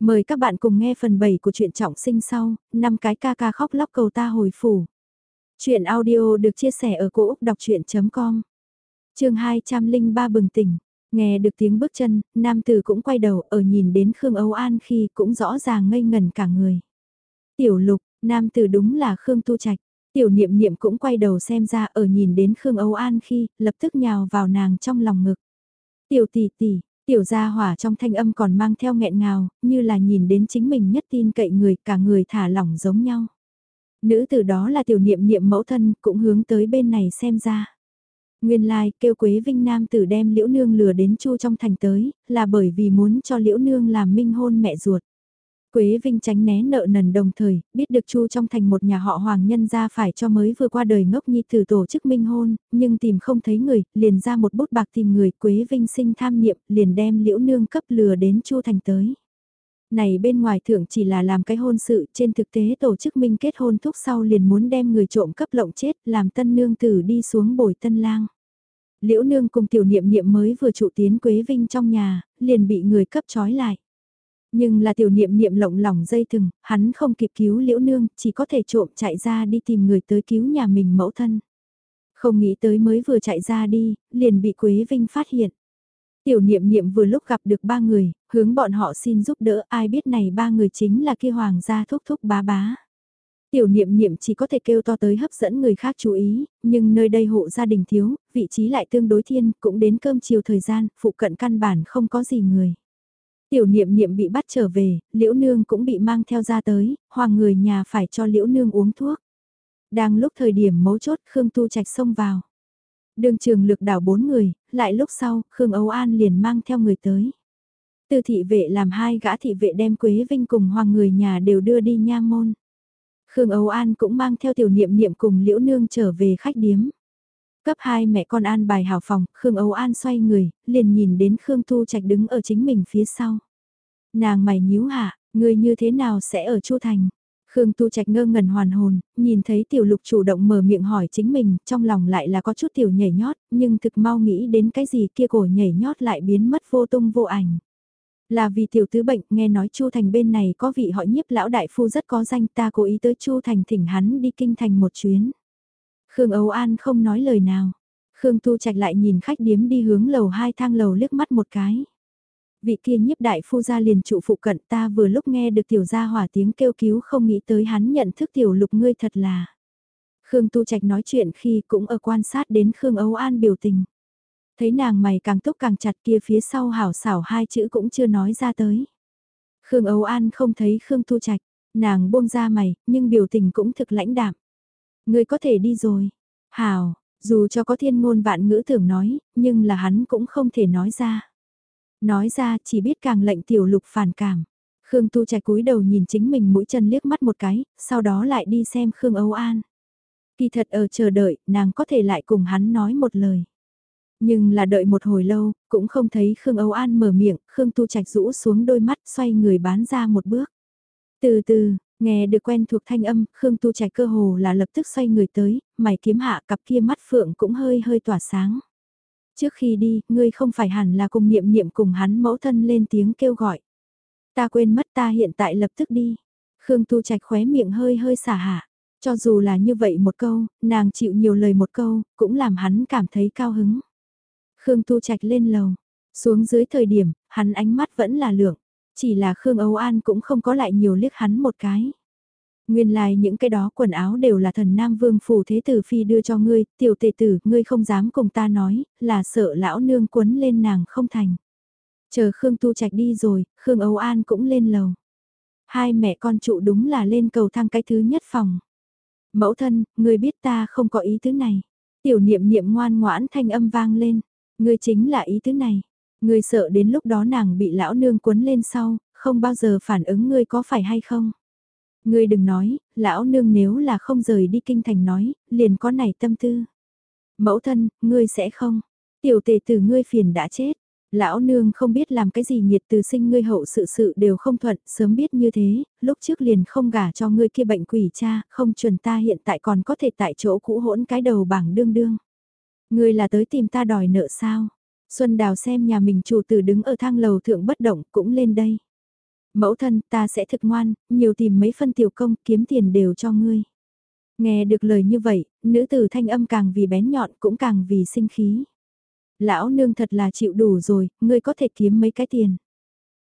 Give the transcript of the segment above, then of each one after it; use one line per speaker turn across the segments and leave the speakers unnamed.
Mời các bạn cùng nghe phần 7 của truyện trọng sinh sau, năm cái ca ca khóc lóc cầu ta hồi phủ. Chuyện audio được chia sẻ ở cỗ đọc chuyện.com Trường 203 bừng tỉnh, nghe được tiếng bước chân, nam tử cũng quay đầu ở nhìn đến Khương Âu An khi cũng rõ ràng ngây ngẩn cả người. Tiểu lục, nam tử đúng là Khương Tu Trạch, tiểu niệm niệm cũng quay đầu xem ra ở nhìn đến Khương Âu An khi lập tức nhào vào nàng trong lòng ngực. Tiểu tỷ tỷ, Tiểu gia hỏa trong thanh âm còn mang theo nghẹn ngào, như là nhìn đến chính mình nhất tin cậy người, cả người thả lỏng giống nhau. Nữ từ đó là tiểu niệm niệm mẫu thân, cũng hướng tới bên này xem ra. Nguyên lai, like, kêu Quế Vinh Nam tử đem Liễu Nương lừa đến Chu trong thành tới, là bởi vì muốn cho Liễu Nương làm minh hôn mẹ ruột. Quế Vinh tránh né nợ nần đồng thời, biết được Chu trong thành một nhà họ hoàng nhân ra phải cho mới vừa qua đời ngốc nhi thử tổ chức minh hôn, nhưng tìm không thấy người, liền ra một bút bạc tìm người, Quế Vinh sinh tham niệm, liền đem liễu nương cấp lừa đến Chu thành tới. Này bên ngoài thưởng chỉ là làm cái hôn sự, trên thực tế tổ chức minh kết hôn thúc sau liền muốn đem người trộm cấp lộng chết, làm tân nương tử đi xuống bồi tân lang. Liễu nương cùng tiểu niệm niệm mới vừa trụ tiến Quế Vinh trong nhà, liền bị người cấp trói lại. Nhưng là tiểu niệm niệm lộng lỏng dây thừng, hắn không kịp cứu liễu nương, chỉ có thể trộm chạy ra đi tìm người tới cứu nhà mình mẫu thân. Không nghĩ tới mới vừa chạy ra đi, liền bị Quế Vinh phát hiện. Tiểu niệm niệm vừa lúc gặp được ba người, hướng bọn họ xin giúp đỡ ai biết này ba người chính là kia hoàng gia thúc thúc bá bá. Tiểu niệm niệm chỉ có thể kêu to tới hấp dẫn người khác chú ý, nhưng nơi đây hộ gia đình thiếu, vị trí lại tương đối thiên, cũng đến cơm chiều thời gian, phụ cận căn bản không có gì người. Tiểu niệm niệm bị bắt trở về, liễu nương cũng bị mang theo ra tới, hoàng người nhà phải cho liễu nương uống thuốc. Đang lúc thời điểm mấu chốt Khương Tu Trạch xông vào. Đường trường lực đảo bốn người, lại lúc sau, Khương Âu An liền mang theo người tới. Từ thị vệ làm hai gã thị vệ đem Quế Vinh cùng hoàng người nhà đều đưa đi nha môn. Khương Âu An cũng mang theo tiểu niệm niệm cùng liễu nương trở về khách điếm. Cấp hai mẹ con an bài hào phòng, Khương Âu An xoay người, liền nhìn đến Khương Tu Trạch đứng ở chính mình phía sau. Nàng mày nhíu hạ, người như thế nào sẽ ở Chu Thành? Khương Tu Trạch ngơ ngẩn hoàn hồn, nhìn thấy tiểu lục chủ động mở miệng hỏi chính mình, trong lòng lại là có chút tiểu nhảy nhót, nhưng thực mau nghĩ đến cái gì kia cổ nhảy nhót lại biến mất vô tung vô ảnh. Là vì tiểu tứ bệnh, nghe nói Chu Thành bên này có vị họ nhiếp lão đại phu rất có danh ta cố ý tới Chu Thành thỉnh hắn đi kinh thành một chuyến. Khương Âu An không nói lời nào. Khương Tu Trạch lại nhìn khách điếm đi hướng lầu hai thang lầu liếc mắt một cái. Vị kia nhiếp đại phu gia liền trụ phụ cận ta vừa lúc nghe được tiểu gia hỏa tiếng kêu cứu không nghĩ tới hắn nhận thức tiểu lục ngươi thật là. Khương Tu Trạch nói chuyện khi cũng ở quan sát đến Khương Âu An biểu tình. Thấy nàng mày càng túc càng chặt kia phía sau hảo xảo hai chữ cũng chưa nói ra tới. Khương Âu An không thấy Khương Tu Trạch, nàng buông ra mày, nhưng biểu tình cũng thực lãnh đạm. Ngươi có thể đi rồi. Hảo, dù cho có thiên ngôn vạn ngữ tưởng nói, nhưng là hắn cũng không thể nói ra. Nói ra chỉ biết càng lệnh tiểu lục phản cảm. Khương Tu Trạch cúi đầu nhìn chính mình mũi chân liếc mắt một cái, sau đó lại đi xem Khương Âu An. Kỳ thật ở chờ đợi, nàng có thể lại cùng hắn nói một lời. Nhưng là đợi một hồi lâu, cũng không thấy Khương Âu An mở miệng, Khương Tu Trạch rũ xuống đôi mắt xoay người bán ra một bước. Từ từ, Nghe được quen thuộc thanh âm, Khương Tu Trạch cơ hồ là lập tức xoay người tới, mày kiếm hạ cặp kia mắt phượng cũng hơi hơi tỏa sáng. Trước khi đi, ngươi không phải hẳn là cùng niệm niệm cùng hắn mẫu thân lên tiếng kêu gọi. Ta quên mất ta hiện tại lập tức đi. Khương Tu Trạch khóe miệng hơi hơi xả hạ. Cho dù là như vậy một câu, nàng chịu nhiều lời một câu, cũng làm hắn cảm thấy cao hứng. Khương Tu Trạch lên lầu. Xuống dưới thời điểm, hắn ánh mắt vẫn là lượng. Chỉ là Khương Âu An cũng không có lại nhiều liếc hắn một cái. Nguyên lai like những cái đó quần áo đều là thần Nam Vương Phủ Thế Tử Phi đưa cho ngươi, tiểu tề tử, ngươi không dám cùng ta nói, là sợ lão nương quấn lên nàng không thành. Chờ Khương Tu Trạch đi rồi, Khương Âu An cũng lên lầu. Hai mẹ con trụ đúng là lên cầu thang cái thứ nhất phòng. Mẫu thân, ngươi biết ta không có ý thứ này. Tiểu niệm niệm ngoan ngoãn thanh âm vang lên. Ngươi chính là ý thứ này. Ngươi sợ đến lúc đó nàng bị lão nương cuốn lên sau, không bao giờ phản ứng ngươi có phải hay không. Ngươi đừng nói, lão nương nếu là không rời đi kinh thành nói, liền có này tâm tư. Mẫu thân, ngươi sẽ không. Tiểu tề tử ngươi phiền đã chết. Lão nương không biết làm cái gì nhiệt từ sinh ngươi hậu sự sự đều không thuận, sớm biết như thế, lúc trước liền không gả cho ngươi kia bệnh quỷ cha, không chuẩn ta hiện tại còn có thể tại chỗ cũ hỗn cái đầu bảng đương đương. Ngươi là tới tìm ta đòi nợ sao? Xuân Đào xem nhà mình chủ tử đứng ở thang lầu thượng bất động cũng lên đây. Mẫu thân ta sẽ thực ngoan, nhiều tìm mấy phân tiểu công kiếm tiền đều cho ngươi. Nghe được lời như vậy, nữ tử thanh âm càng vì bén nhọn cũng càng vì sinh khí. Lão nương thật là chịu đủ rồi, ngươi có thể kiếm mấy cái tiền.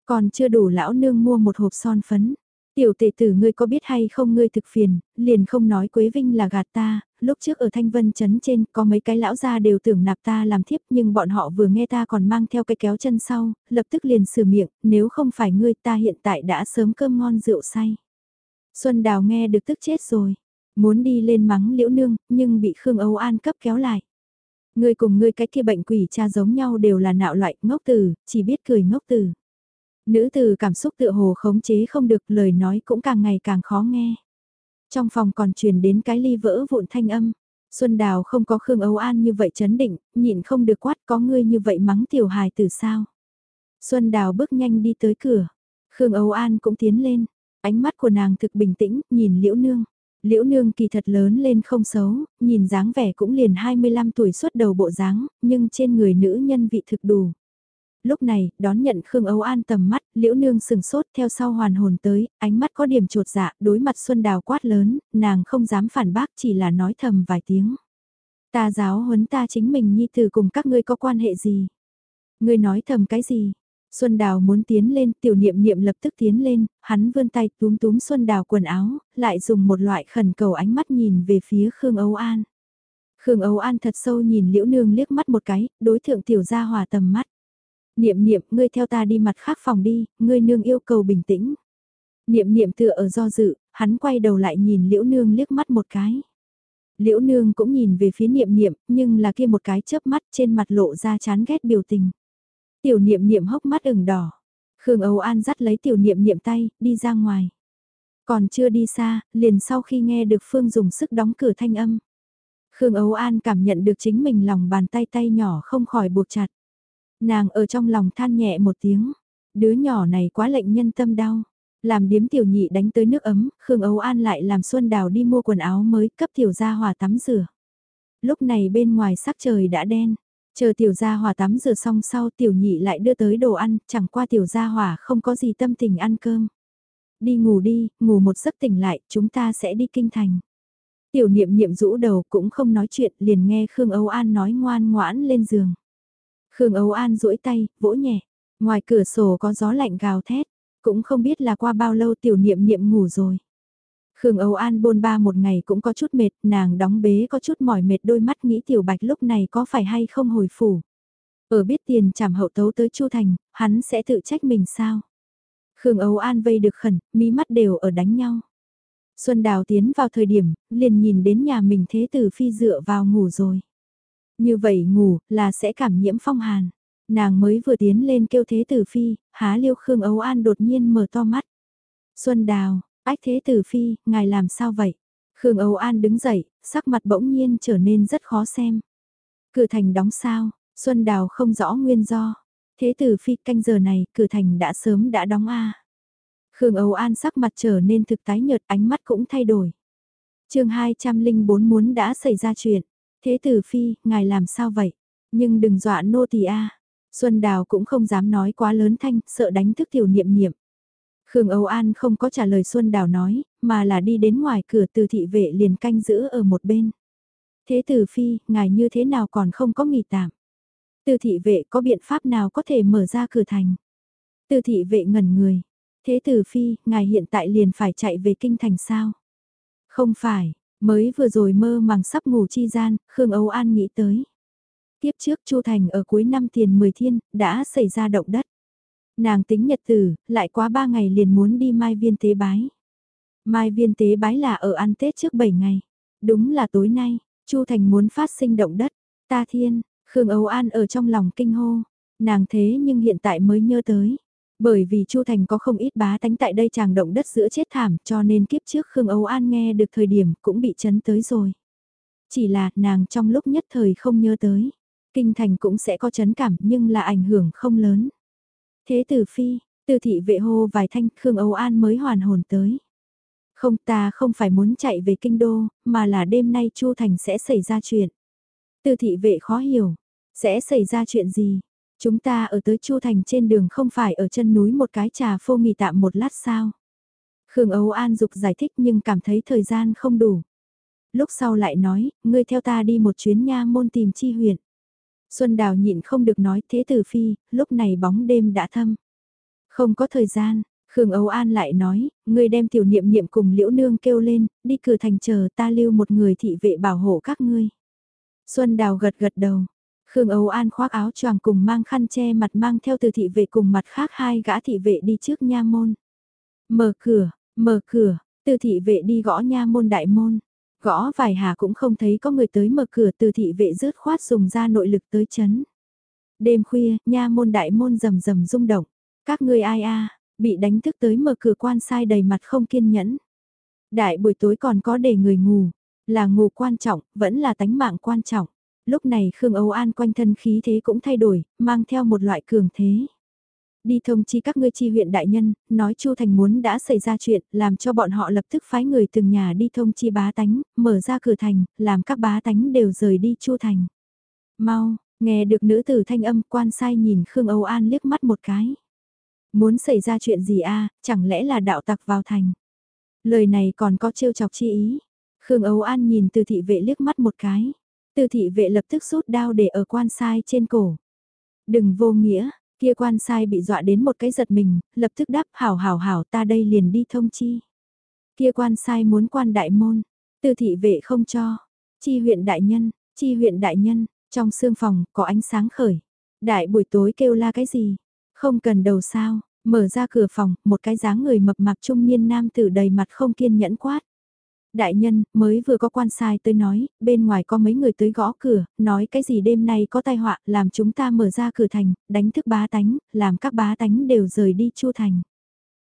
Còn chưa đủ lão nương mua một hộp son phấn. Tiểu tệ tử ngươi có biết hay không ngươi thực phiền, liền không nói Quế Vinh là gạt ta, lúc trước ở Thanh Vân Trấn trên có mấy cái lão gia đều tưởng nạp ta làm thiếp nhưng bọn họ vừa nghe ta còn mang theo cái kéo chân sau, lập tức liền sửa miệng, nếu không phải ngươi ta hiện tại đã sớm cơm ngon rượu say. Xuân Đào nghe được tức chết rồi, muốn đi lên mắng liễu nương, nhưng bị Khương Âu An cấp kéo lại. Ngươi cùng ngươi cái kia bệnh quỷ cha giống nhau đều là nạo loại ngốc tử, chỉ biết cười ngốc tử. Nữ từ cảm xúc tựa hồ khống chế không được lời nói cũng càng ngày càng khó nghe. Trong phòng còn truyền đến cái ly vỡ vụn thanh âm. Xuân Đào không có Khương Âu An như vậy chấn định, nhịn không được quát có ngươi như vậy mắng tiểu hài từ sao. Xuân Đào bước nhanh đi tới cửa. Khương Âu An cũng tiến lên. Ánh mắt của nàng thực bình tĩnh, nhìn Liễu Nương. Liễu Nương kỳ thật lớn lên không xấu, nhìn dáng vẻ cũng liền 25 tuổi xuất đầu bộ dáng, nhưng trên người nữ nhân vị thực đủ. Lúc này, đón nhận Khương Âu An tầm mắt, liễu nương sừng sốt theo sau hoàn hồn tới, ánh mắt có điểm trột dạ, đối mặt Xuân Đào quát lớn, nàng không dám phản bác chỉ là nói thầm vài tiếng. Ta giáo huấn ta chính mình nhi từ cùng các ngươi có quan hệ gì? Ngươi nói thầm cái gì? Xuân Đào muốn tiến lên, tiểu niệm niệm lập tức tiến lên, hắn vươn tay túm túm Xuân Đào quần áo, lại dùng một loại khẩn cầu ánh mắt nhìn về phía Khương Âu An. Khương Âu An thật sâu nhìn Liễu Nương liếc mắt một cái, đối thượng tiểu gia hòa tầm mắt. Niệm niệm, ngươi theo ta đi mặt khác phòng đi, ngươi nương yêu cầu bình tĩnh. Niệm niệm tựa ở do dự, hắn quay đầu lại nhìn liễu nương liếc mắt một cái. Liễu nương cũng nhìn về phía niệm niệm, nhưng là kia một cái chớp mắt trên mặt lộ ra chán ghét biểu tình. Tiểu niệm niệm hốc mắt ửng đỏ. Khương Âu An dắt lấy tiểu niệm niệm tay, đi ra ngoài. Còn chưa đi xa, liền sau khi nghe được Phương dùng sức đóng cửa thanh âm. Khương Âu An cảm nhận được chính mình lòng bàn tay tay nhỏ không khỏi buộc chặt. Nàng ở trong lòng than nhẹ một tiếng, đứa nhỏ này quá lệnh nhân tâm đau. Làm điếm tiểu nhị đánh tới nước ấm, Khương Âu An lại làm Xuân Đào đi mua quần áo mới cấp tiểu gia hòa tắm rửa. Lúc này bên ngoài sắc trời đã đen, chờ tiểu gia hòa tắm rửa xong sau tiểu nhị lại đưa tới đồ ăn, chẳng qua tiểu gia hòa không có gì tâm tình ăn cơm. Đi ngủ đi, ngủ một giấc tỉnh lại, chúng ta sẽ đi kinh thành. Tiểu niệm niệm rũ đầu cũng không nói chuyện, liền nghe Khương Âu An nói ngoan ngoãn lên giường. Khương Âu An duỗi tay, vỗ nhẹ. Ngoài cửa sổ có gió lạnh gào thét, cũng không biết là qua bao lâu tiểu niệm niệm ngủ rồi. Khương Âu An bôn ba một ngày cũng có chút mệt, nàng đóng bế có chút mỏi mệt đôi mắt nghĩ tiểu bạch lúc này có phải hay không hồi phủ. Ở biết tiền chảm hậu tấu tới Chu Thành, hắn sẽ tự trách mình sao? Khương Âu An vây được khẩn, mí mắt đều ở đánh nhau. Xuân Đào tiến vào thời điểm, liền nhìn đến nhà mình thế tử phi dựa vào ngủ rồi. Như vậy ngủ là sẽ cảm nhiễm phong hàn. Nàng mới vừa tiến lên kêu thế tử phi, há liêu Khương Âu An đột nhiên mở to mắt. Xuân Đào, ách thế tử phi, ngài làm sao vậy? Khương Âu An đứng dậy, sắc mặt bỗng nhiên trở nên rất khó xem. Cửa thành đóng sao, Xuân Đào không rõ nguyên do. Thế tử phi canh giờ này, cửa thành đã sớm đã đóng a. Khương Âu An sắc mặt trở nên thực tái nhợt, ánh mắt cũng thay đổi. chương 204 muốn đã xảy ra chuyện. Thế tử phi, ngài làm sao vậy? Nhưng đừng dọa nô tỳ a. Xuân Đào cũng không dám nói quá lớn thanh, sợ đánh thức tiểu niệm niệm. Khương Âu An không có trả lời Xuân Đào nói, mà là đi đến ngoài cửa từ thị vệ liền canh giữ ở một bên. Thế tử phi, ngài như thế nào còn không có nghỉ tạm? Từ thị vệ có biện pháp nào có thể mở ra cửa thành? Từ thị vệ ngẩn người. Thế tử phi, ngài hiện tại liền phải chạy về kinh thành sao? Không phải, Mới vừa rồi mơ màng sắp ngủ chi gian, Khương Âu An nghĩ tới. Tiếp trước Chu Thành ở cuối năm tiền 10 thiên, đã xảy ra động đất. Nàng tính nhật tử, lại quá 3 ngày liền muốn đi mai viên tế bái. Mai viên tế bái là ở ăn Tết trước 7 ngày. Đúng là tối nay, Chu Thành muốn phát sinh động đất. Ta thiên, Khương Âu An ở trong lòng kinh hô. Nàng thế nhưng hiện tại mới nhớ tới. Bởi vì Chu Thành có không ít bá tánh tại đây chàng động đất giữa chết thảm cho nên kiếp trước Khương Âu An nghe được thời điểm cũng bị chấn tới rồi. Chỉ là nàng trong lúc nhất thời không nhớ tới. Kinh thành cũng sẽ có chấn cảm nhưng là ảnh hưởng không lớn. Thế tử phi, từ thị vệ hô vài thanh Khương Âu An mới hoàn hồn tới. Không ta không phải muốn chạy về kinh đô, mà là đêm nay Chu Thành sẽ xảy ra chuyện. Từ thị vệ khó hiểu, sẽ xảy ra chuyện gì? Chúng ta ở tới Chu Thành trên đường không phải ở chân núi một cái trà phô nghỉ tạm một lát sao. Khương Âu An dục giải thích nhưng cảm thấy thời gian không đủ. Lúc sau lại nói, ngươi theo ta đi một chuyến nha môn tìm chi huyện. Xuân Đào nhịn không được nói thế tử phi, lúc này bóng đêm đã thâm. Không có thời gian, Khương Âu An lại nói, ngươi đem tiểu niệm niệm cùng liễu nương kêu lên, đi cửa thành chờ ta lưu một người thị vệ bảo hộ các ngươi. Xuân Đào gật gật đầu. Khương Âu An khoác áo choàng cùng mang khăn che mặt mang theo từ thị vệ cùng mặt khác hai gã thị vệ đi trước nha môn. Mở cửa, mở cửa, từ thị vệ đi gõ nha môn đại môn. Gõ vài hà cũng không thấy có người tới mở cửa từ thị vệ rớt khoát dùng ra nội lực tới chấn. Đêm khuya, nha môn đại môn rầm rầm rung động. Các ngươi ai a bị đánh thức tới mở cửa quan sai đầy mặt không kiên nhẫn. Đại buổi tối còn có để người ngủ, là ngủ quan trọng, vẫn là tánh mạng quan trọng. Lúc này Khương Âu An quanh thân khí thế cũng thay đổi, mang theo một loại cường thế. Đi thông chi các ngươi chi huyện đại nhân, nói Chu Thành muốn đã xảy ra chuyện, làm cho bọn họ lập tức phái người từng nhà đi thông chi bá tánh, mở ra cửa thành, làm các bá tánh đều rời đi Chu Thành. Mau, nghe được nữ tử thanh âm quan sai nhìn Khương Âu An liếc mắt một cái. Muốn xảy ra chuyện gì a chẳng lẽ là đạo tặc vào thành. Lời này còn có trêu chọc chi ý. Khương Âu An nhìn từ thị vệ liếc mắt một cái. Từ thị vệ lập tức rút đao để ở quan sai trên cổ. Đừng vô nghĩa, kia quan sai bị dọa đến một cái giật mình, lập tức đáp hảo hảo hảo ta đây liền đi thông chi. Kia quan sai muốn quan đại môn, từ thị vệ không cho. Chi huyện đại nhân, chi huyện đại nhân, trong xương phòng có ánh sáng khởi. Đại buổi tối kêu la cái gì? Không cần đầu sao, mở ra cửa phòng, một cái dáng người mập mạp trung niên nam tử đầy mặt không kiên nhẫn quát. Đại nhân, mới vừa có quan sai tới nói, bên ngoài có mấy người tới gõ cửa, nói cái gì đêm nay có tai họa, làm chúng ta mở ra cửa thành, đánh thức bá tánh, làm các bá tánh đều rời đi chu thành.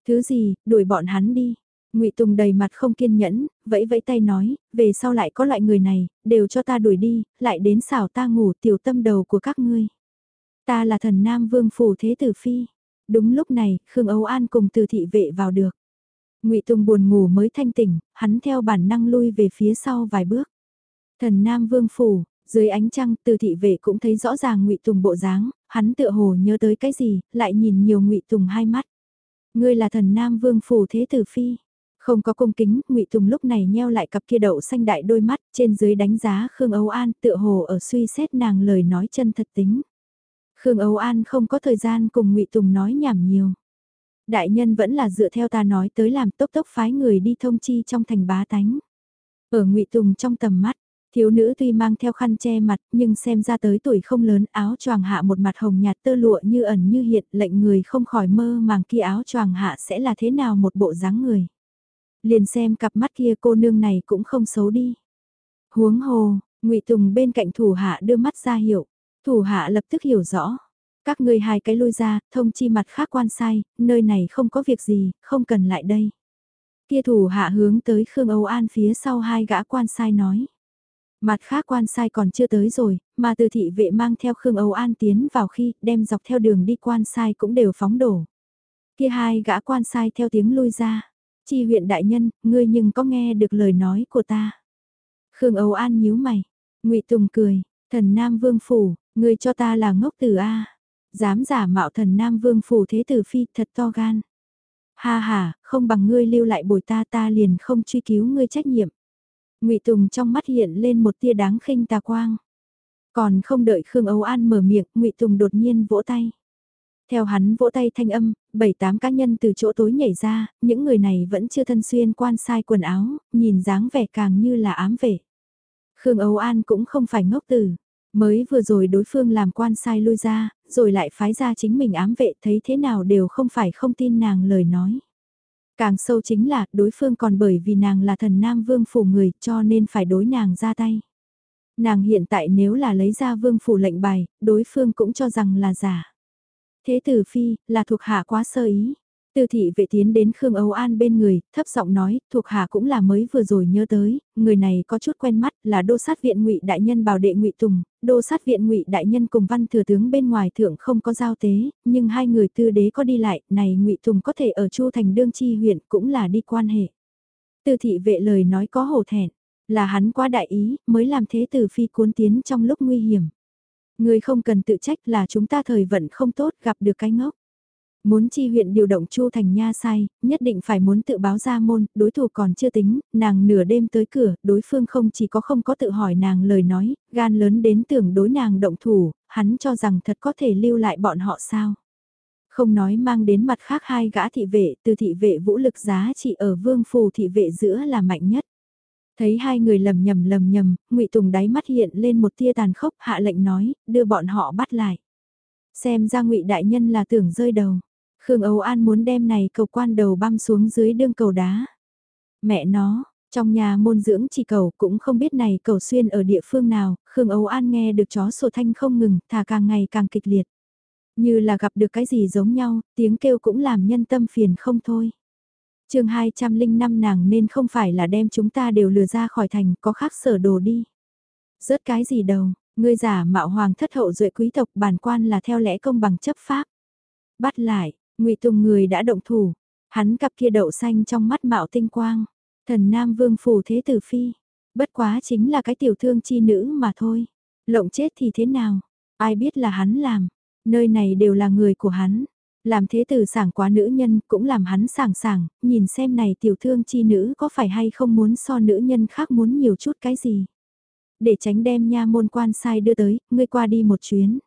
Thứ gì, đuổi bọn hắn đi. ngụy Tùng đầy mặt không kiên nhẫn, vẫy vẫy tay nói, về sau lại có loại người này, đều cho ta đuổi đi, lại đến xảo ta ngủ tiểu tâm đầu của các ngươi. Ta là thần Nam Vương Phủ Thế Tử Phi. Đúng lúc này, Khương Âu An cùng từ thị vệ vào được ngụy Tùng buồn ngủ mới thanh tỉnh, hắn theo bản năng lui về phía sau vài bước. Thần Nam Vương Phủ, dưới ánh trăng từ thị vệ cũng thấy rõ ràng ngụy Tùng bộ dáng, hắn tựa hồ nhớ tới cái gì, lại nhìn nhiều ngụy Tùng hai mắt. Ngươi là thần Nam Vương Phủ Thế Tử Phi. Không có cung kính, ngụy Tùng lúc này nheo lại cặp kia đậu xanh đại đôi mắt, trên dưới đánh giá Khương Âu An tựa hồ ở suy xét nàng lời nói chân thật tính. Khương Âu An không có thời gian cùng Ngụy Tùng nói nhảm nhiều. Đại nhân vẫn là dựa theo ta nói tới làm tốc tốc phái người đi thông chi trong thành bá tánh. Ở Ngụy Tùng trong tầm mắt, thiếu nữ tuy mang theo khăn che mặt nhưng xem ra tới tuổi không lớn áo choàng hạ một mặt hồng nhạt tơ lụa như ẩn như hiện lệnh người không khỏi mơ màng kia áo choàng hạ sẽ là thế nào một bộ dáng người. Liền xem cặp mắt kia cô nương này cũng không xấu đi. Huống hồ, ngụy Tùng bên cạnh thủ hạ đưa mắt ra hiểu Thủ hạ lập tức hiểu rõ. Các ngươi hai cái lui ra, thông chi mặt khác quan sai, nơi này không có việc gì, không cần lại đây. Kia thủ hạ hướng tới Khương Âu An phía sau hai gã quan sai nói. Mặt khác quan sai còn chưa tới rồi, mà từ thị vệ mang theo Khương Âu An tiến vào khi đem dọc theo đường đi quan sai cũng đều phóng đổ. Kia hai gã quan sai theo tiếng lui ra. Chi huyện đại nhân, ngươi nhưng có nghe được lời nói của ta. Khương Âu An nhíu mày. ngụy Tùng cười, thần Nam Vương Phủ, Ngươi cho ta là ngốc tử A. Dám giả mạo thần Nam Vương phủ thế tử phi thật to gan. Ha ha, không bằng ngươi lưu lại bồi ta ta liền không truy cứu ngươi trách nhiệm. ngụy Tùng trong mắt hiện lên một tia đáng khinh tà quang. Còn không đợi Khương Âu An mở miệng, ngụy Tùng đột nhiên vỗ tay. Theo hắn vỗ tay thanh âm, bảy tám cá nhân từ chỗ tối nhảy ra, những người này vẫn chưa thân xuyên quan sai quần áo, nhìn dáng vẻ càng như là ám vệ. Khương Âu An cũng không phải ngốc tử, Mới vừa rồi đối phương làm quan sai lui ra, rồi lại phái ra chính mình ám vệ thấy thế nào đều không phải không tin nàng lời nói. Càng sâu chính là đối phương còn bởi vì nàng là thần nam vương phủ người cho nên phải đối nàng ra tay. Nàng hiện tại nếu là lấy ra vương phủ lệnh bài, đối phương cũng cho rằng là giả. Thế tử phi, là thuộc hạ quá sơ ý. Tư thị vệ tiến đến Khương Âu An bên người, thấp giọng nói, thuộc hạ cũng là mới vừa rồi nhớ tới, người này có chút quen mắt, là đô sát viện ngụy đại nhân bảo đệ ngụy Tùng, đô sát viện ngụy đại nhân cùng văn thừa tướng bên ngoài thượng không có giao tế, nhưng hai người tư đế có đi lại, này ngụy Tùng có thể ở Chu thành đương chi huyện cũng là đi quan hệ. Tư thị vệ lời nói có hổ thẹn, là hắn quá đại ý, mới làm thế tử phi cuốn tiến trong lúc nguy hiểm. Người không cần tự trách là chúng ta thời vận không tốt gặp được cái ngốc. Muốn chi huyện điều động Chu Thành Nha sai, nhất định phải muốn tự báo ra môn, đối thủ còn chưa tính, nàng nửa đêm tới cửa, đối phương không chỉ có không có tự hỏi nàng lời nói, gan lớn đến tưởng đối nàng động thủ, hắn cho rằng thật có thể lưu lại bọn họ sao. Không nói mang đến mặt khác hai gã thị vệ, từ thị vệ vũ lực giá trị ở vương phù thị vệ giữa là mạnh nhất. Thấy hai người lầm nhầm lầm nhầm, ngụy Tùng đáy mắt hiện lên một tia tàn khốc hạ lệnh nói, đưa bọn họ bắt lại. Xem ra ngụy đại nhân là tưởng rơi đầu. Khương Âu An muốn đem này cầu quan đầu băm xuống dưới đương cầu đá. Mẹ nó, trong nhà môn dưỡng chỉ cầu cũng không biết này cầu xuyên ở địa phương nào, Khương Âu An nghe được chó sổ thanh không ngừng, thà càng ngày càng kịch liệt. Như là gặp được cái gì giống nhau, tiếng kêu cũng làm nhân tâm phiền không thôi. chương 205 nàng nên không phải là đem chúng ta đều lừa ra khỏi thành, có khác sở đồ đi. Rớt cái gì đâu, ngươi giả mạo hoàng thất hậu duệ quý tộc bản quan là theo lẽ công bằng chấp pháp. Bắt lại, ngụy Tùng người đã động thủ, hắn cặp kia đậu xanh trong mắt mạo tinh quang, thần nam vương phủ thế tử phi, bất quá chính là cái tiểu thương chi nữ mà thôi, lộng chết thì thế nào, ai biết là hắn làm, nơi này đều là người của hắn, làm thế tử sảng quá nữ nhân cũng làm hắn sảng sảng, nhìn xem này tiểu thương chi nữ có phải hay không muốn so nữ nhân khác muốn nhiều chút cái gì. Để tránh đem nha môn quan sai đưa tới, ngươi qua đi một chuyến.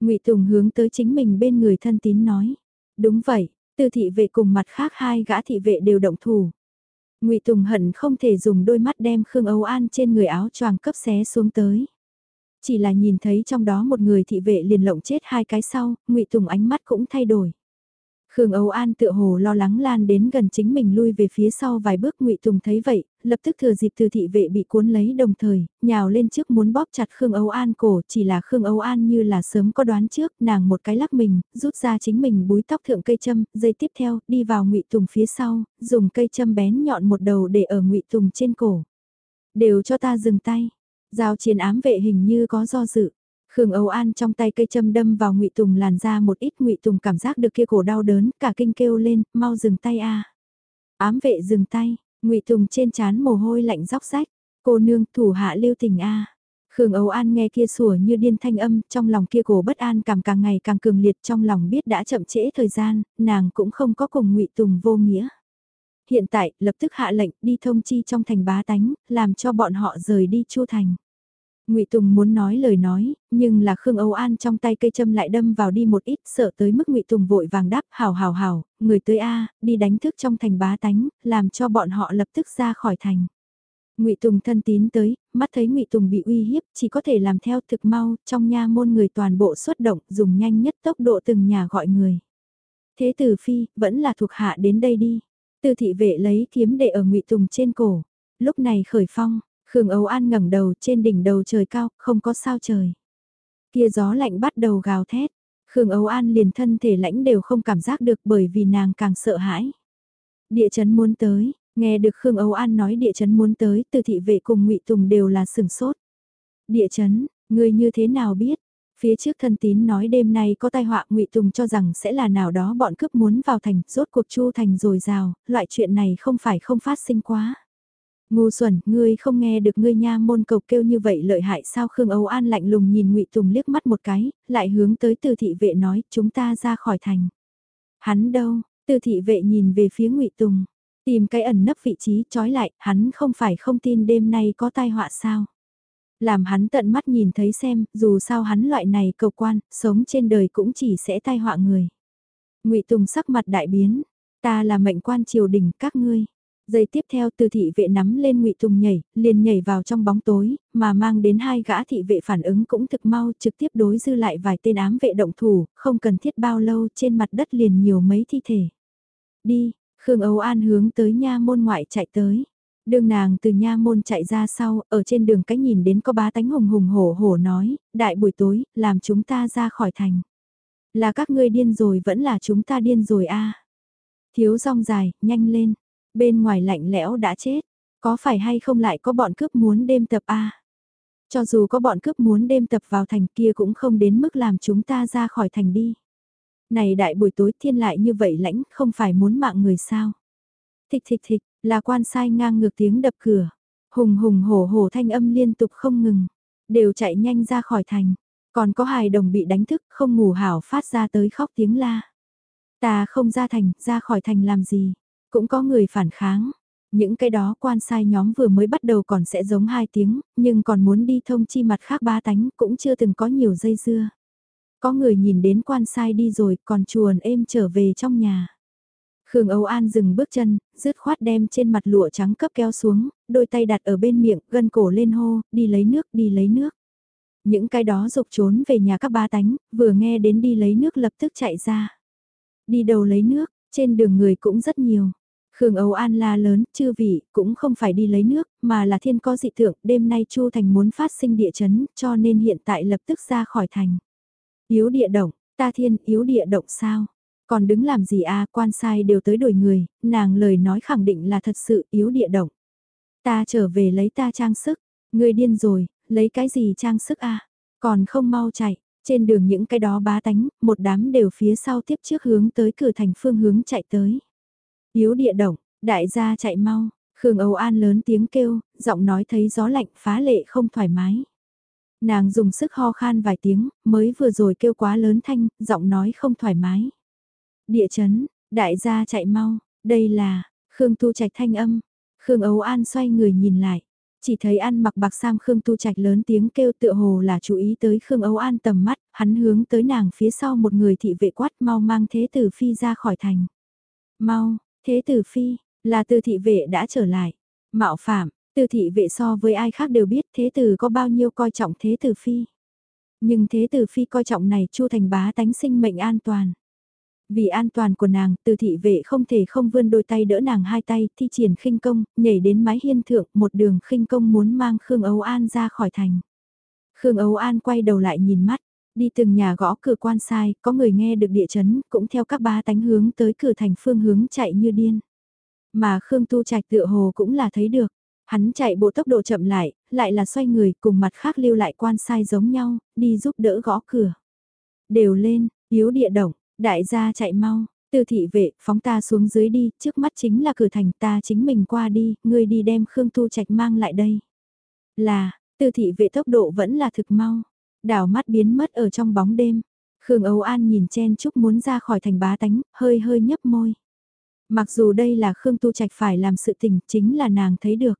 ngụy Tùng hướng tới chính mình bên người thân tín nói. Đúng vậy, từ thị vệ cùng mặt khác hai gã thị vệ đều động thủ. ngụy Tùng hận không thể dùng đôi mắt đem Khương Âu An trên người áo choàng cấp xé xuống tới. Chỉ là nhìn thấy trong đó một người thị vệ liền lộng chết hai cái sau, ngụy Tùng ánh mắt cũng thay đổi. Khương Âu An tựa hồ lo lắng lan đến gần chính mình lui về phía sau vài bước ngụy Tùng thấy vậy, lập tức thừa dịp từ thị vệ bị cuốn lấy đồng thời, nhào lên trước muốn bóp chặt Khương Âu An cổ, chỉ là Khương Âu An như là sớm có đoán trước, nàng một cái lắc mình, rút ra chính mình búi tóc thượng cây châm, dây tiếp theo, đi vào ngụy Tùng phía sau, dùng cây châm bén nhọn một đầu để ở ngụy Tùng trên cổ. Đều cho ta dừng tay, giao chiến ám vệ hình như có do dự. Khương Âu An trong tay cây châm đâm vào Ngụy Tùng làn ra một ít Ngụy Tùng cảm giác được kia cổ đau đớn, cả kinh kêu lên, mau dừng tay a. Ám vệ dừng tay, Ngụy Tùng trên trán mồ hôi lạnh róc rách, cô nương thủ hạ lưu tình a. Khương Âu An nghe kia sủa như điên thanh âm, trong lòng kia cổ bất an cảm càng ngày càng cường liệt trong lòng biết đã chậm trễ thời gian, nàng cũng không có cùng ngụy Tùng vô nghĩa. Hiện tại, lập tức hạ lệnh đi thông chi trong thành bá tánh, làm cho bọn họ rời đi chu thành. Ngụy Tùng muốn nói lời nói, nhưng là Khương Âu An trong tay cây châm lại đâm vào đi một ít, sợ tới mức Ngụy Tùng vội vàng đáp, "Hảo hảo hảo, người tới a, đi đánh thức trong thành bá tánh, làm cho bọn họ lập tức ra khỏi thành." Ngụy Tùng thân tín tới, mắt thấy Ngụy Tùng bị uy hiếp, chỉ có thể làm theo thực mau, trong nha môn người toàn bộ xuất động, dùng nhanh nhất tốc độ từng nhà gọi người. Thế tử phi, vẫn là thuộc hạ đến đây đi. Tư thị vệ lấy kiếm để ở Ngụy Tùng trên cổ. Lúc này khởi phong, Khương Âu An ngẩng đầu trên đỉnh đầu trời cao, không có sao trời. Kia gió lạnh bắt đầu gào thét. Khương Âu An liền thân thể lãnh đều không cảm giác được bởi vì nàng càng sợ hãi. Địa chấn muốn tới, nghe được Khương Âu An nói địa chấn muốn tới, từ thị vệ cùng ngụy Tùng đều là sừng sốt. Địa chấn, người như thế nào biết? Phía trước thân tín nói đêm nay có tai họa ngụy Tùng cho rằng sẽ là nào đó bọn cướp muốn vào thành, rốt cuộc chu thành rồi rào, loại chuyện này không phải không phát sinh quá. Ngu xuẩn, ngươi không nghe được ngươi nha môn cầu kêu như vậy lợi hại sao Khương Âu An lạnh lùng nhìn ngụy Tùng liếc mắt một cái, lại hướng tới từ thị vệ nói chúng ta ra khỏi thành. Hắn đâu, từ thị vệ nhìn về phía ngụy Tùng, tìm cái ẩn nấp vị trí trói lại, hắn không phải không tin đêm nay có tai họa sao. Làm hắn tận mắt nhìn thấy xem, dù sao hắn loại này cầu quan, sống trên đời cũng chỉ sẽ tai họa người. ngụy Tùng sắc mặt đại biến, ta là mệnh quan triều đình các ngươi Giây tiếp theo từ thị vệ nắm lên ngụy Tùng nhảy, liền nhảy vào trong bóng tối, mà mang đến hai gã thị vệ phản ứng cũng thực mau trực tiếp đối dư lại vài tên ám vệ động thủ, không cần thiết bao lâu trên mặt đất liền nhiều mấy thi thể. Đi, Khương Âu An hướng tới nha môn ngoại chạy tới. Đường nàng từ nha môn chạy ra sau, ở trên đường cách nhìn đến có bá tánh hùng hùng hổ hổ nói, đại buổi tối, làm chúng ta ra khỏi thành. Là các ngươi điên rồi vẫn là chúng ta điên rồi a Thiếu rong dài, nhanh lên. Bên ngoài lạnh lẽo đã chết, có phải hay không lại có bọn cướp muốn đêm tập A? Cho dù có bọn cướp muốn đêm tập vào thành kia cũng không đến mức làm chúng ta ra khỏi thành đi. Này đại buổi tối thiên lại như vậy lãnh không phải muốn mạng người sao? Thịch thịch thịch, là quan sai ngang ngược tiếng đập cửa. Hùng hùng hổ hổ thanh âm liên tục không ngừng. Đều chạy nhanh ra khỏi thành. Còn có hài đồng bị đánh thức, không ngủ hảo phát ra tới khóc tiếng la. Ta không ra thành, ra khỏi thành làm gì. Cũng có người phản kháng. Những cái đó quan sai nhóm vừa mới bắt đầu còn sẽ giống hai tiếng, nhưng còn muốn đi thông chi mặt khác ba tánh cũng chưa từng có nhiều dây dưa. Có người nhìn đến quan sai đi rồi còn chuồn êm trở về trong nhà. Khương Âu An dừng bước chân, rứt khoát đem trên mặt lụa trắng cấp kéo xuống, đôi tay đặt ở bên miệng, gân cổ lên hô, đi lấy nước, đi lấy nước. Những cái đó dục trốn về nhà các ba tánh, vừa nghe đến đi lấy nước lập tức chạy ra. Đi đầu lấy nước, trên đường người cũng rất nhiều. Khương Âu An la lớn, chư vị, cũng không phải đi lấy nước, mà là thiên có dị tượng, đêm nay Chu Thành muốn phát sinh địa chấn, cho nên hiện tại lập tức ra khỏi thành. Yếu địa động, ta thiên, yếu địa động sao? Còn đứng làm gì a quan sai đều tới đổi người, nàng lời nói khẳng định là thật sự yếu địa động. Ta trở về lấy ta trang sức, người điên rồi, lấy cái gì trang sức a Còn không mau chạy, trên đường những cái đó bá tánh, một đám đều phía sau tiếp trước hướng tới cửa thành phương hướng chạy tới. Yếu địa động, đại gia chạy mau, Khương Âu An lớn tiếng kêu, giọng nói thấy gió lạnh phá lệ không thoải mái. Nàng dùng sức ho khan vài tiếng, mới vừa rồi kêu quá lớn thanh, giọng nói không thoải mái. Địa chấn, đại gia chạy mau, đây là, Khương Tu Trạch thanh âm. Khương Âu An xoay người nhìn lại, chỉ thấy ăn mặc bạc sam Khương Tu Trạch lớn tiếng kêu tựa hồ là chú ý tới Khương Âu An tầm mắt, hắn hướng tới nàng phía sau một người thị vệ quát mau mang thế tử phi ra khỏi thành. Mau, thế tử phi, là từ thị vệ đã trở lại. Mạo phạm, từ thị vệ so với ai khác đều biết thế tử có bao nhiêu coi trọng thế tử phi. Nhưng thế tử phi coi trọng này chu thành bá tánh sinh mệnh an toàn. Vì an toàn của nàng, từ thị vệ không thể không vươn đôi tay đỡ nàng hai tay, thi triển khinh công, nhảy đến mái hiên thượng, một đường khinh công muốn mang Khương Ấu An ra khỏi thành. Khương Ấu An quay đầu lại nhìn mắt, đi từng nhà gõ cửa quan sai, có người nghe được địa chấn, cũng theo các ba tánh hướng tới cửa thành phương hướng chạy như điên. Mà Khương Tu Trạch tựa hồ cũng là thấy được, hắn chạy bộ tốc độ chậm lại, lại là xoay người cùng mặt khác lưu lại quan sai giống nhau, đi giúp đỡ gõ cửa. Đều lên, yếu địa động, Đại gia chạy mau, tư thị vệ, phóng ta xuống dưới đi, trước mắt chính là cửa thành ta chính mình qua đi, ngươi đi đem Khương Tu Trạch mang lại đây. Là, tư thị vệ tốc độ vẫn là thực mau, đảo mắt biến mất ở trong bóng đêm. Khương Âu An nhìn chen chúc muốn ra khỏi thành bá tánh, hơi hơi nhấp môi. Mặc dù đây là Khương Tu Trạch phải làm sự tình, chính là nàng thấy được.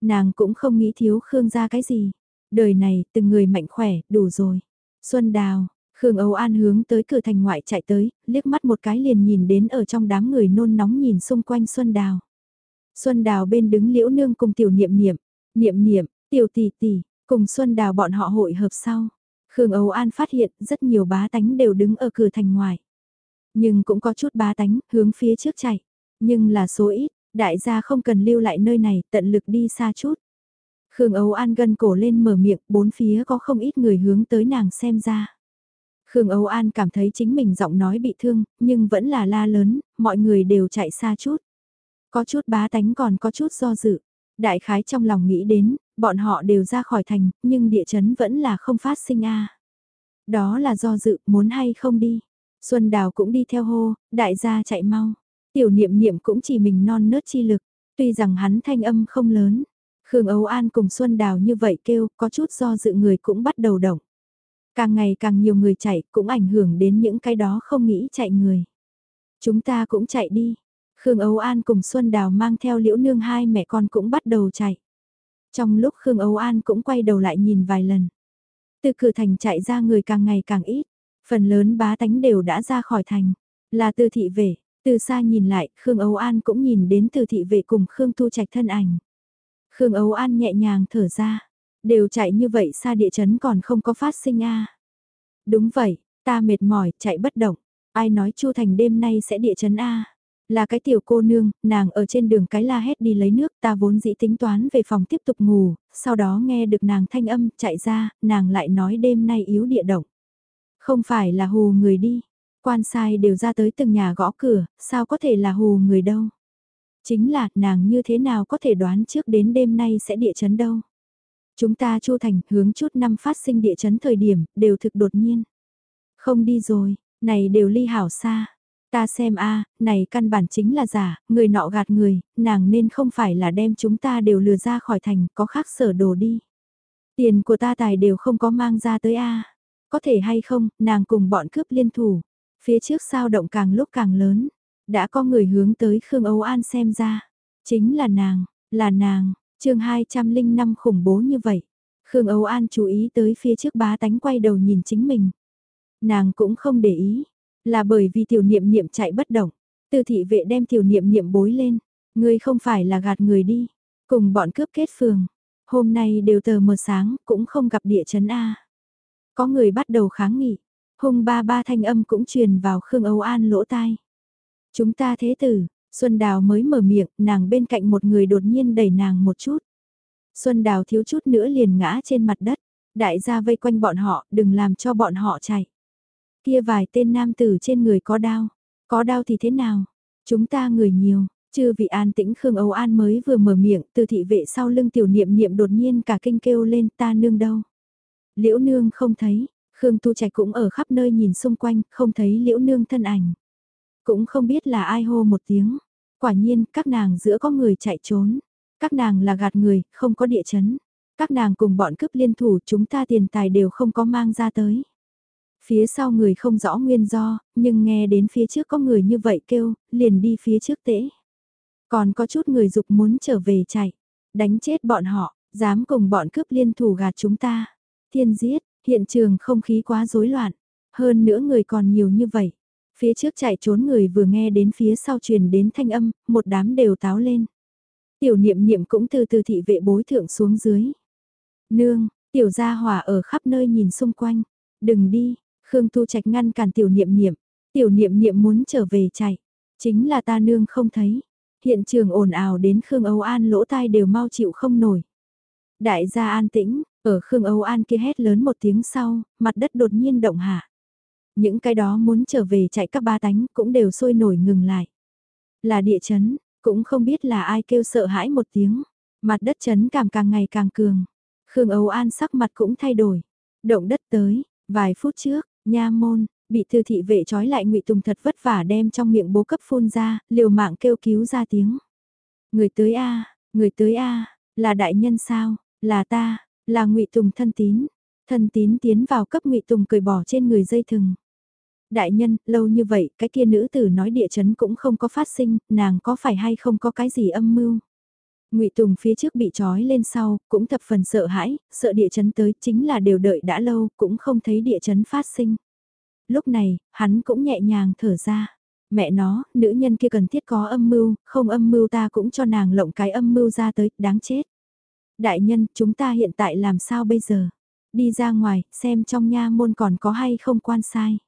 Nàng cũng không nghĩ thiếu Khương ra cái gì. Đời này, từng người mạnh khỏe, đủ rồi. Xuân Đào, Khương Âu An hướng tới cửa thành ngoại chạy tới, liếc mắt một cái liền nhìn đến ở trong đám người nôn nóng nhìn xung quanh Xuân Đào. Xuân Đào bên đứng liễu nương cùng tiểu niệm niệm, niệm niệm, tiểu tỷ tỷ, cùng Xuân Đào bọn họ hội hợp sau. Khương Âu An phát hiện rất nhiều bá tánh đều đứng ở cửa thành ngoài. Nhưng cũng có chút bá tánh hướng phía trước chạy. Nhưng là số ít, đại gia không cần lưu lại nơi này, tận lực đi xa chút. Khương Âu An gân cổ lên mở miệng, bốn phía có không ít người hướng tới nàng xem ra. Khương Âu An cảm thấy chính mình giọng nói bị thương, nhưng vẫn là la lớn, mọi người đều chạy xa chút. Có chút bá tánh còn có chút do dự. Đại khái trong lòng nghĩ đến, bọn họ đều ra khỏi thành, nhưng địa chấn vẫn là không phát sinh a. Đó là do dự, muốn hay không đi. Xuân Đào cũng đi theo hô, đại gia chạy mau. Tiểu niệm niệm cũng chỉ mình non nớt chi lực, tuy rằng hắn thanh âm không lớn. Khương Âu An cùng Xuân Đào như vậy kêu, có chút do dự người cũng bắt đầu động. Càng ngày càng nhiều người chạy cũng ảnh hưởng đến những cái đó không nghĩ chạy người. Chúng ta cũng chạy đi. Khương Âu An cùng Xuân Đào mang theo liễu nương hai mẹ con cũng bắt đầu chạy. Trong lúc Khương Âu An cũng quay đầu lại nhìn vài lần. Từ cửa thành chạy ra người càng ngày càng ít. Phần lớn bá tánh đều đã ra khỏi thành. Là từ thị vệ. Từ xa nhìn lại, Khương Âu An cũng nhìn đến từ thị vệ cùng Khương Thu Trạch thân ảnh. Khương Âu An nhẹ nhàng thở ra. Đều chạy như vậy xa địa chấn còn không có phát sinh a Đúng vậy, ta mệt mỏi, chạy bất động. Ai nói Chu Thành đêm nay sẽ địa chấn a là cái tiểu cô nương, nàng ở trên đường cái la hét đi lấy nước, ta vốn dĩ tính toán về phòng tiếp tục ngủ, sau đó nghe được nàng thanh âm, chạy ra, nàng lại nói đêm nay yếu địa động. Không phải là hù người đi, quan sai đều ra tới từng nhà gõ cửa, sao có thể là hù người đâu. Chính là, nàng như thế nào có thể đoán trước đến đêm nay sẽ địa chấn đâu. Chúng ta chu thành hướng chút năm phát sinh địa chấn thời điểm, đều thực đột nhiên. Không đi rồi, này đều ly hảo xa. Ta xem a này căn bản chính là giả, người nọ gạt người, nàng nên không phải là đem chúng ta đều lừa ra khỏi thành, có khác sở đồ đi. Tiền của ta tài đều không có mang ra tới a Có thể hay không, nàng cùng bọn cướp liên thủ. Phía trước sao động càng lúc càng lớn. Đã có người hướng tới Khương Âu An xem ra. Chính là nàng, là nàng, chương 205 khủng bố như vậy. Khương Âu An chú ý tới phía trước bá tánh quay đầu nhìn chính mình. Nàng cũng không để ý, là bởi vì tiểu niệm niệm chạy bất động. Tư thị vệ đem tiểu niệm niệm bối lên. Ngươi không phải là gạt người đi. Cùng bọn cướp kết phường. Hôm nay đều tờ mờ sáng cũng không gặp địa chấn A. Có người bắt đầu kháng nghị. Hùng ba ba thanh âm cũng truyền vào Khương Âu An lỗ tai. Chúng ta thế tử, Xuân Đào mới mở miệng, nàng bên cạnh một người đột nhiên đẩy nàng một chút. Xuân Đào thiếu chút nữa liền ngã trên mặt đất. Đại gia vây quanh bọn họ, đừng làm cho bọn họ chạy. Kia vài tên nam tử trên người có đau. Có đau thì thế nào? Chúng ta người nhiều, chư vị an tĩnh Khương Âu An mới vừa mở miệng, từ thị vệ sau lưng tiểu niệm niệm đột nhiên cả kinh kêu lên ta nương đâu. Liễu nương không thấy, Khương Tu Trạch cũng ở khắp nơi nhìn xung quanh, không thấy liễu nương thân ảnh. Cũng không biết là ai hô một tiếng. Quả nhiên, các nàng giữa có người chạy trốn. Các nàng là gạt người, không có địa chấn. Các nàng cùng bọn cướp liên thủ chúng ta tiền tài đều không có mang ra tới. Phía sau người không rõ nguyên do, nhưng nghe đến phía trước có người như vậy kêu, liền đi phía trước tễ. Còn có chút người dục muốn trở về chạy, đánh chết bọn họ, dám cùng bọn cướp liên thủ gạt chúng ta. Thiên giết, hiện trường không khí quá rối loạn, hơn nữa người còn nhiều như vậy. Phía trước chạy trốn người vừa nghe đến phía sau truyền đến thanh âm, một đám đều táo lên. Tiểu niệm niệm cũng từ từ thị vệ bối thượng xuống dưới. Nương, tiểu gia hỏa ở khắp nơi nhìn xung quanh. Đừng đi, Khương Tu Trạch ngăn cản tiểu niệm niệm. Tiểu niệm niệm muốn trở về chạy. Chính là ta nương không thấy. Hiện trường ồn ào đến Khương Âu An lỗ tai đều mau chịu không nổi. Đại gia an tĩnh, ở Khương Âu An kia hét lớn một tiếng sau, mặt đất đột nhiên động hạ. Những cái đó muốn trở về chạy các ba tánh cũng đều sôi nổi ngừng lại. Là địa chấn, cũng không biết là ai kêu sợ hãi một tiếng. Mặt đất chấn càng càng ngày càng cường. Khương Âu An sắc mặt cũng thay đổi. Động đất tới, vài phút trước, nha môn, bị thư thị vệ trói lại ngụy Tùng thật vất vả đem trong miệng bố cấp phun ra, liều mạng kêu cứu ra tiếng. Người tới a, người tới a, là đại nhân sao? Là ta, là ngụy Tùng thân tín. Thân tín tiến vào cấp ngụy Tùng cười bỏ trên người dây thừng. Đại nhân, lâu như vậy, cái kia nữ tử nói địa chấn cũng không có phát sinh, nàng có phải hay không có cái gì âm mưu? Ngụy Tùng phía trước bị trói lên sau, cũng thập phần sợ hãi, sợ địa chấn tới, chính là đều đợi đã lâu, cũng không thấy địa chấn phát sinh. Lúc này, hắn cũng nhẹ nhàng thở ra. Mẹ nó, nữ nhân kia cần thiết có âm mưu, không âm mưu ta cũng cho nàng lộng cái âm mưu ra tới, đáng chết. Đại nhân, chúng ta hiện tại làm sao bây giờ? Đi ra ngoài, xem trong nha môn còn có hay không quan sai.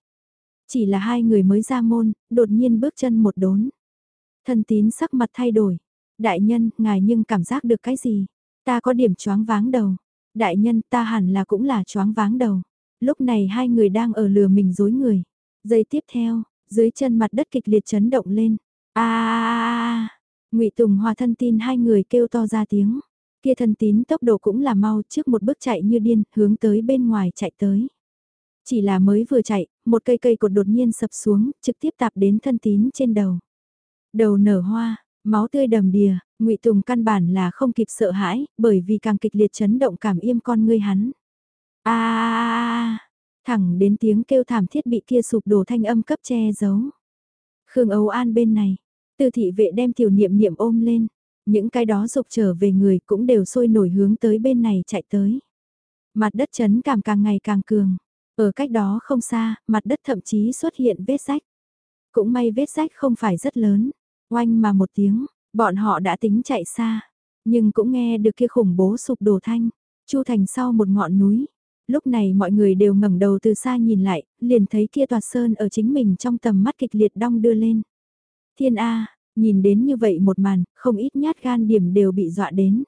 Chỉ là hai người mới ra môn, đột nhiên bước chân một đốn. thần tín sắc mặt thay đổi. Đại nhân, ngài nhưng cảm giác được cái gì? Ta có điểm choáng váng đầu. Đại nhân, ta hẳn là cũng là choáng váng đầu. Lúc này hai người đang ở lừa mình dối người. Giây tiếp theo, dưới chân mặt đất kịch liệt chấn động lên. a Ngụy Tùng Hòa thân tin hai người kêu to ra tiếng. Kia thân tín tốc độ cũng là mau trước một bước chạy như điên, hướng tới bên ngoài chạy tới. Chỉ là mới vừa chạy, một cây cây cột đột nhiên sập xuống, trực tiếp tạp đến thân tín trên đầu. Đầu nở hoa, máu tươi đầm đìa, ngụy Tùng căn bản là không kịp sợ hãi, bởi vì càng kịch liệt chấn động cảm im con ngươi hắn. a thẳng đến tiếng kêu thảm thiết bị kia sụp đổ thanh âm cấp che giấu. Khương Âu An bên này, tư thị vệ đem tiểu niệm niệm ôm lên, những cái đó dục trở về người cũng đều sôi nổi hướng tới bên này chạy tới. Mặt đất chấn cảm càng ngày càng cường, ở cách đó không xa, mặt đất thậm chí xuất hiện vết rách. Cũng may vết rách không phải rất lớn, oanh mà một tiếng, bọn họ đã tính chạy xa, nhưng cũng nghe được kia khủng bố sụp đổ thanh, chu thành sau một ngọn núi. Lúc này mọi người đều ngẩng đầu từ xa nhìn lại, liền thấy kia tòa sơn ở chính mình trong tầm mắt kịch liệt đong đưa lên. Thiên A, nhìn đến như vậy một màn, không ít nhát gan điểm đều bị dọa đến.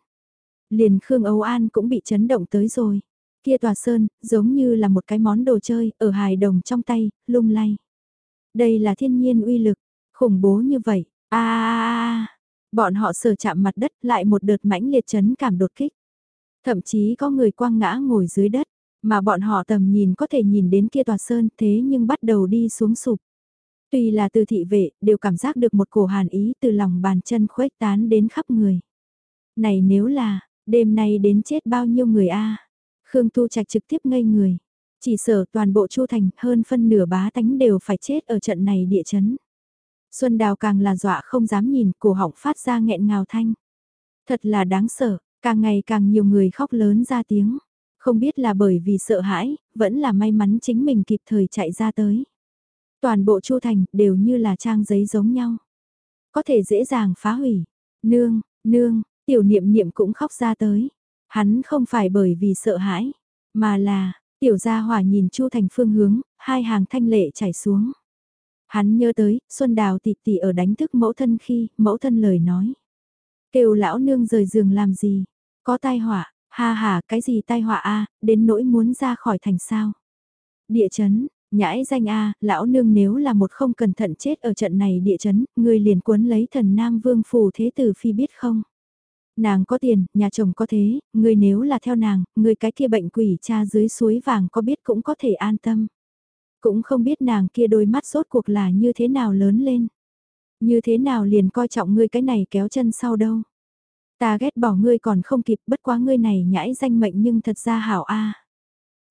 Liền Khương Âu An cũng bị chấn động tới rồi. Kia tòa sơn, giống như là một cái món đồ chơi, ở hài đồng trong tay, lung lay. Đây là thiên nhiên uy lực, khủng bố như vậy, a bọn họ sờ chạm mặt đất lại một đợt mãnh liệt chấn cảm đột kích. Thậm chí có người quăng ngã ngồi dưới đất, mà bọn họ tầm nhìn có thể nhìn đến kia tòa sơn thế nhưng bắt đầu đi xuống sụp. Tuy là từ thị vệ, đều cảm giác được một cổ hàn ý từ lòng bàn chân khuếch tán đến khắp người. Này nếu là, đêm nay đến chết bao nhiêu người a Khương Tu Trạch trực tiếp ngây người. Chỉ sở toàn bộ Chu Thành hơn phân nửa bá tánh đều phải chết ở trận này địa chấn. Xuân Đào càng là dọa không dám nhìn, cổ họng phát ra nghẹn ngào thanh. Thật là đáng sợ, càng ngày càng nhiều người khóc lớn ra tiếng. Không biết là bởi vì sợ hãi, vẫn là may mắn chính mình kịp thời chạy ra tới. Toàn bộ Chu Thành đều như là trang giấy giống nhau. Có thể dễ dàng phá hủy. Nương, nương, tiểu niệm niệm cũng khóc ra tới. Hắn không phải bởi vì sợ hãi, mà là, tiểu gia hỏa nhìn Chu Thành phương hướng, hai hàng thanh lệ chảy xuống. Hắn nhớ tới, Xuân Đào tịt tỉ ở đánh thức mẫu thân khi, mẫu thân lời nói. Kêu lão nương rời giường làm gì? Có tai họa, ha ha, cái gì tai họa a, đến nỗi muốn ra khỏi thành sao? Địa chấn, nhãi danh a, lão nương nếu là một không cẩn thận chết ở trận này địa chấn, người liền cuốn lấy thần Nam Vương phù thế tử phi biết không? Nàng có tiền, nhà chồng có thế, người nếu là theo nàng, người cái kia bệnh quỷ cha dưới suối vàng có biết cũng có thể an tâm. Cũng không biết nàng kia đôi mắt sốt cuộc là như thế nào lớn lên. Như thế nào liền coi trọng ngươi cái này kéo chân sau đâu. Ta ghét bỏ ngươi còn không kịp bất quá ngươi này nhãi danh mệnh nhưng thật ra hảo a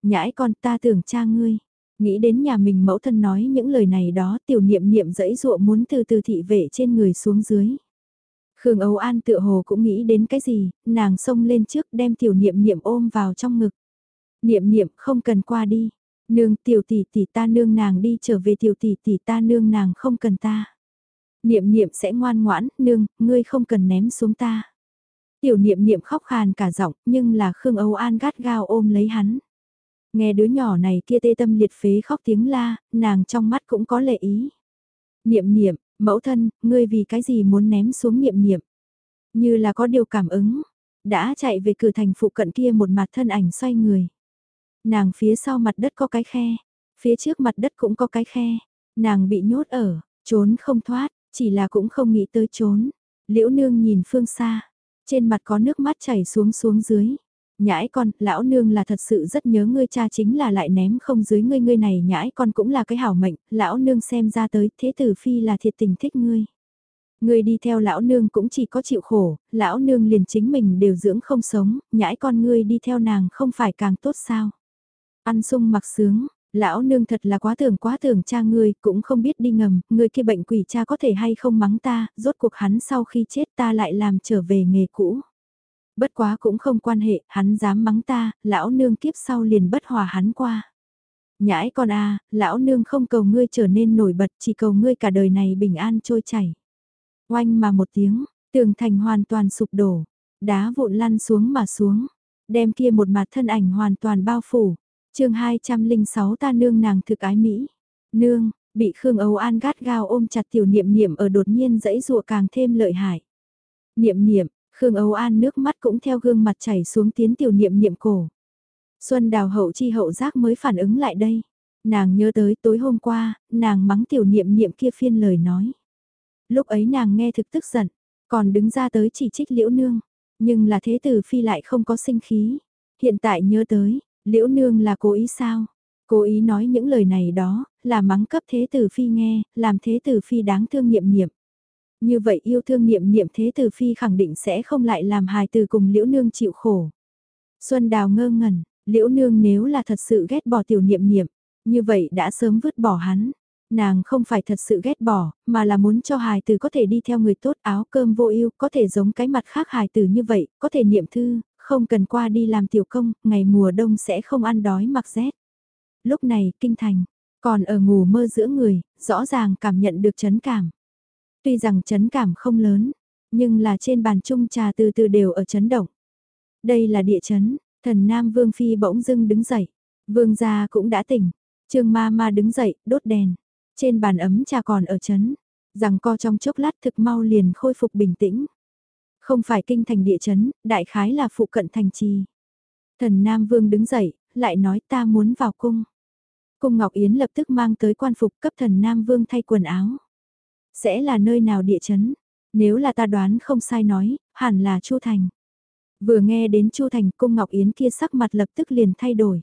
Nhãi con ta tưởng cha ngươi. Nghĩ đến nhà mình mẫu thân nói những lời này đó tiểu niệm niệm dẫy dụa muốn từ từ thị vệ trên người xuống dưới. Khương Âu An tựa hồ cũng nghĩ đến cái gì, nàng xông lên trước đem tiểu niệm niệm ôm vào trong ngực. Niệm niệm không cần qua đi. Nương tiểu tỷ tỷ ta nương nàng đi trở về tiểu tỷ tỷ ta nương nàng không cần ta. Niệm niệm sẽ ngoan ngoãn, nương, ngươi không cần ném xuống ta. Tiểu niệm niệm khóc khàn cả giọng, nhưng là Khương Âu An gắt gao ôm lấy hắn. Nghe đứa nhỏ này kia tê tâm liệt phế khóc tiếng la, nàng trong mắt cũng có lệ ý. Niệm niệm, mẫu thân, ngươi vì cái gì muốn ném xuống niệm niệm? Như là có điều cảm ứng, đã chạy về cửa thành phụ cận kia một mặt thân ảnh xoay người. Nàng phía sau mặt đất có cái khe, phía trước mặt đất cũng có cái khe, nàng bị nhốt ở, trốn không thoát, chỉ là cũng không nghĩ tới trốn. Liễu nương nhìn phương xa, trên mặt có nước mắt chảy xuống xuống dưới. Nhãi con, lão nương là thật sự rất nhớ ngươi cha chính là lại ném không dưới ngươi ngươi này nhãi con cũng là cái hảo mệnh, lão nương xem ra tới thế tử phi là thiệt tình thích ngươi. Ngươi đi theo lão nương cũng chỉ có chịu khổ, lão nương liền chính mình đều dưỡng không sống, nhãi con ngươi đi theo nàng không phải càng tốt sao. Ăn sung mặc sướng, lão nương thật là quá tưởng quá tưởng cha ngươi, cũng không biết đi ngầm, ngươi kia bệnh quỷ cha có thể hay không mắng ta, rốt cuộc hắn sau khi chết ta lại làm trở về nghề cũ. Bất quá cũng không quan hệ, hắn dám mắng ta, lão nương kiếp sau liền bất hòa hắn qua. Nhãi con a, lão nương không cầu ngươi trở nên nổi bật, chỉ cầu ngươi cả đời này bình an trôi chảy. Oanh mà một tiếng, tường thành hoàn toàn sụp đổ, đá vụn lăn xuống mà xuống, đem kia một mặt thân ảnh hoàn toàn bao phủ chương 206 ta nương nàng thực ái Mỹ. Nương, bị Khương Âu An gắt gao ôm chặt tiểu niệm niệm ở đột nhiên dãy rụa càng thêm lợi hại. Niệm niệm, Khương Âu An nước mắt cũng theo gương mặt chảy xuống tiến tiểu niệm niệm cổ. Xuân đào hậu chi hậu giác mới phản ứng lại đây. Nàng nhớ tới tối hôm qua, nàng mắng tiểu niệm niệm kia phiên lời nói. Lúc ấy nàng nghe thực tức giận, còn đứng ra tới chỉ trích liễu nương. Nhưng là thế tử phi lại không có sinh khí. Hiện tại nhớ tới, Liễu nương là cố ý sao? Cố ý nói những lời này đó, là mắng cấp thế tử phi nghe, làm thế tử phi đáng thương niệm niệm. Như vậy yêu thương niệm niệm thế tử phi khẳng định sẽ không lại làm hài từ cùng liễu nương chịu khổ. Xuân đào ngơ ngẩn, liễu nương nếu là thật sự ghét bỏ tiểu niệm niệm, như vậy đã sớm vứt bỏ hắn. Nàng không phải thật sự ghét bỏ, mà là muốn cho hài tử có thể đi theo người tốt áo cơm vô ưu có thể giống cái mặt khác hài tử như vậy, có thể niệm thư, không cần qua đi làm tiểu công, ngày mùa đông sẽ không ăn đói mặc rét. Lúc này, kinh thành, còn ở ngủ mơ giữa người, rõ ràng cảm nhận được chấn cảm. Tuy rằng chấn cảm không lớn, nhưng là trên bàn chung trà từ từ đều ở chấn động. Đây là địa chấn, thần Nam Vương Phi bỗng dưng đứng dậy. Vương gia cũng đã tỉnh. Trương ma ma đứng dậy, đốt đèn. Trên bàn ấm trà còn ở chấn. Rằng co trong chốc lát thực mau liền khôi phục bình tĩnh. Không phải kinh thành địa chấn, đại khái là phụ cận thành trì. Thần Nam Vương đứng dậy, lại nói ta muốn vào cung. Cung Ngọc Yến lập tức mang tới quan phục cấp thần Nam Vương thay quần áo. Sẽ là nơi nào địa chấn? Nếu là ta đoán không sai nói, hẳn là Chu Thành. Vừa nghe đến Chu Thành cung Ngọc Yến kia sắc mặt lập tức liền thay đổi.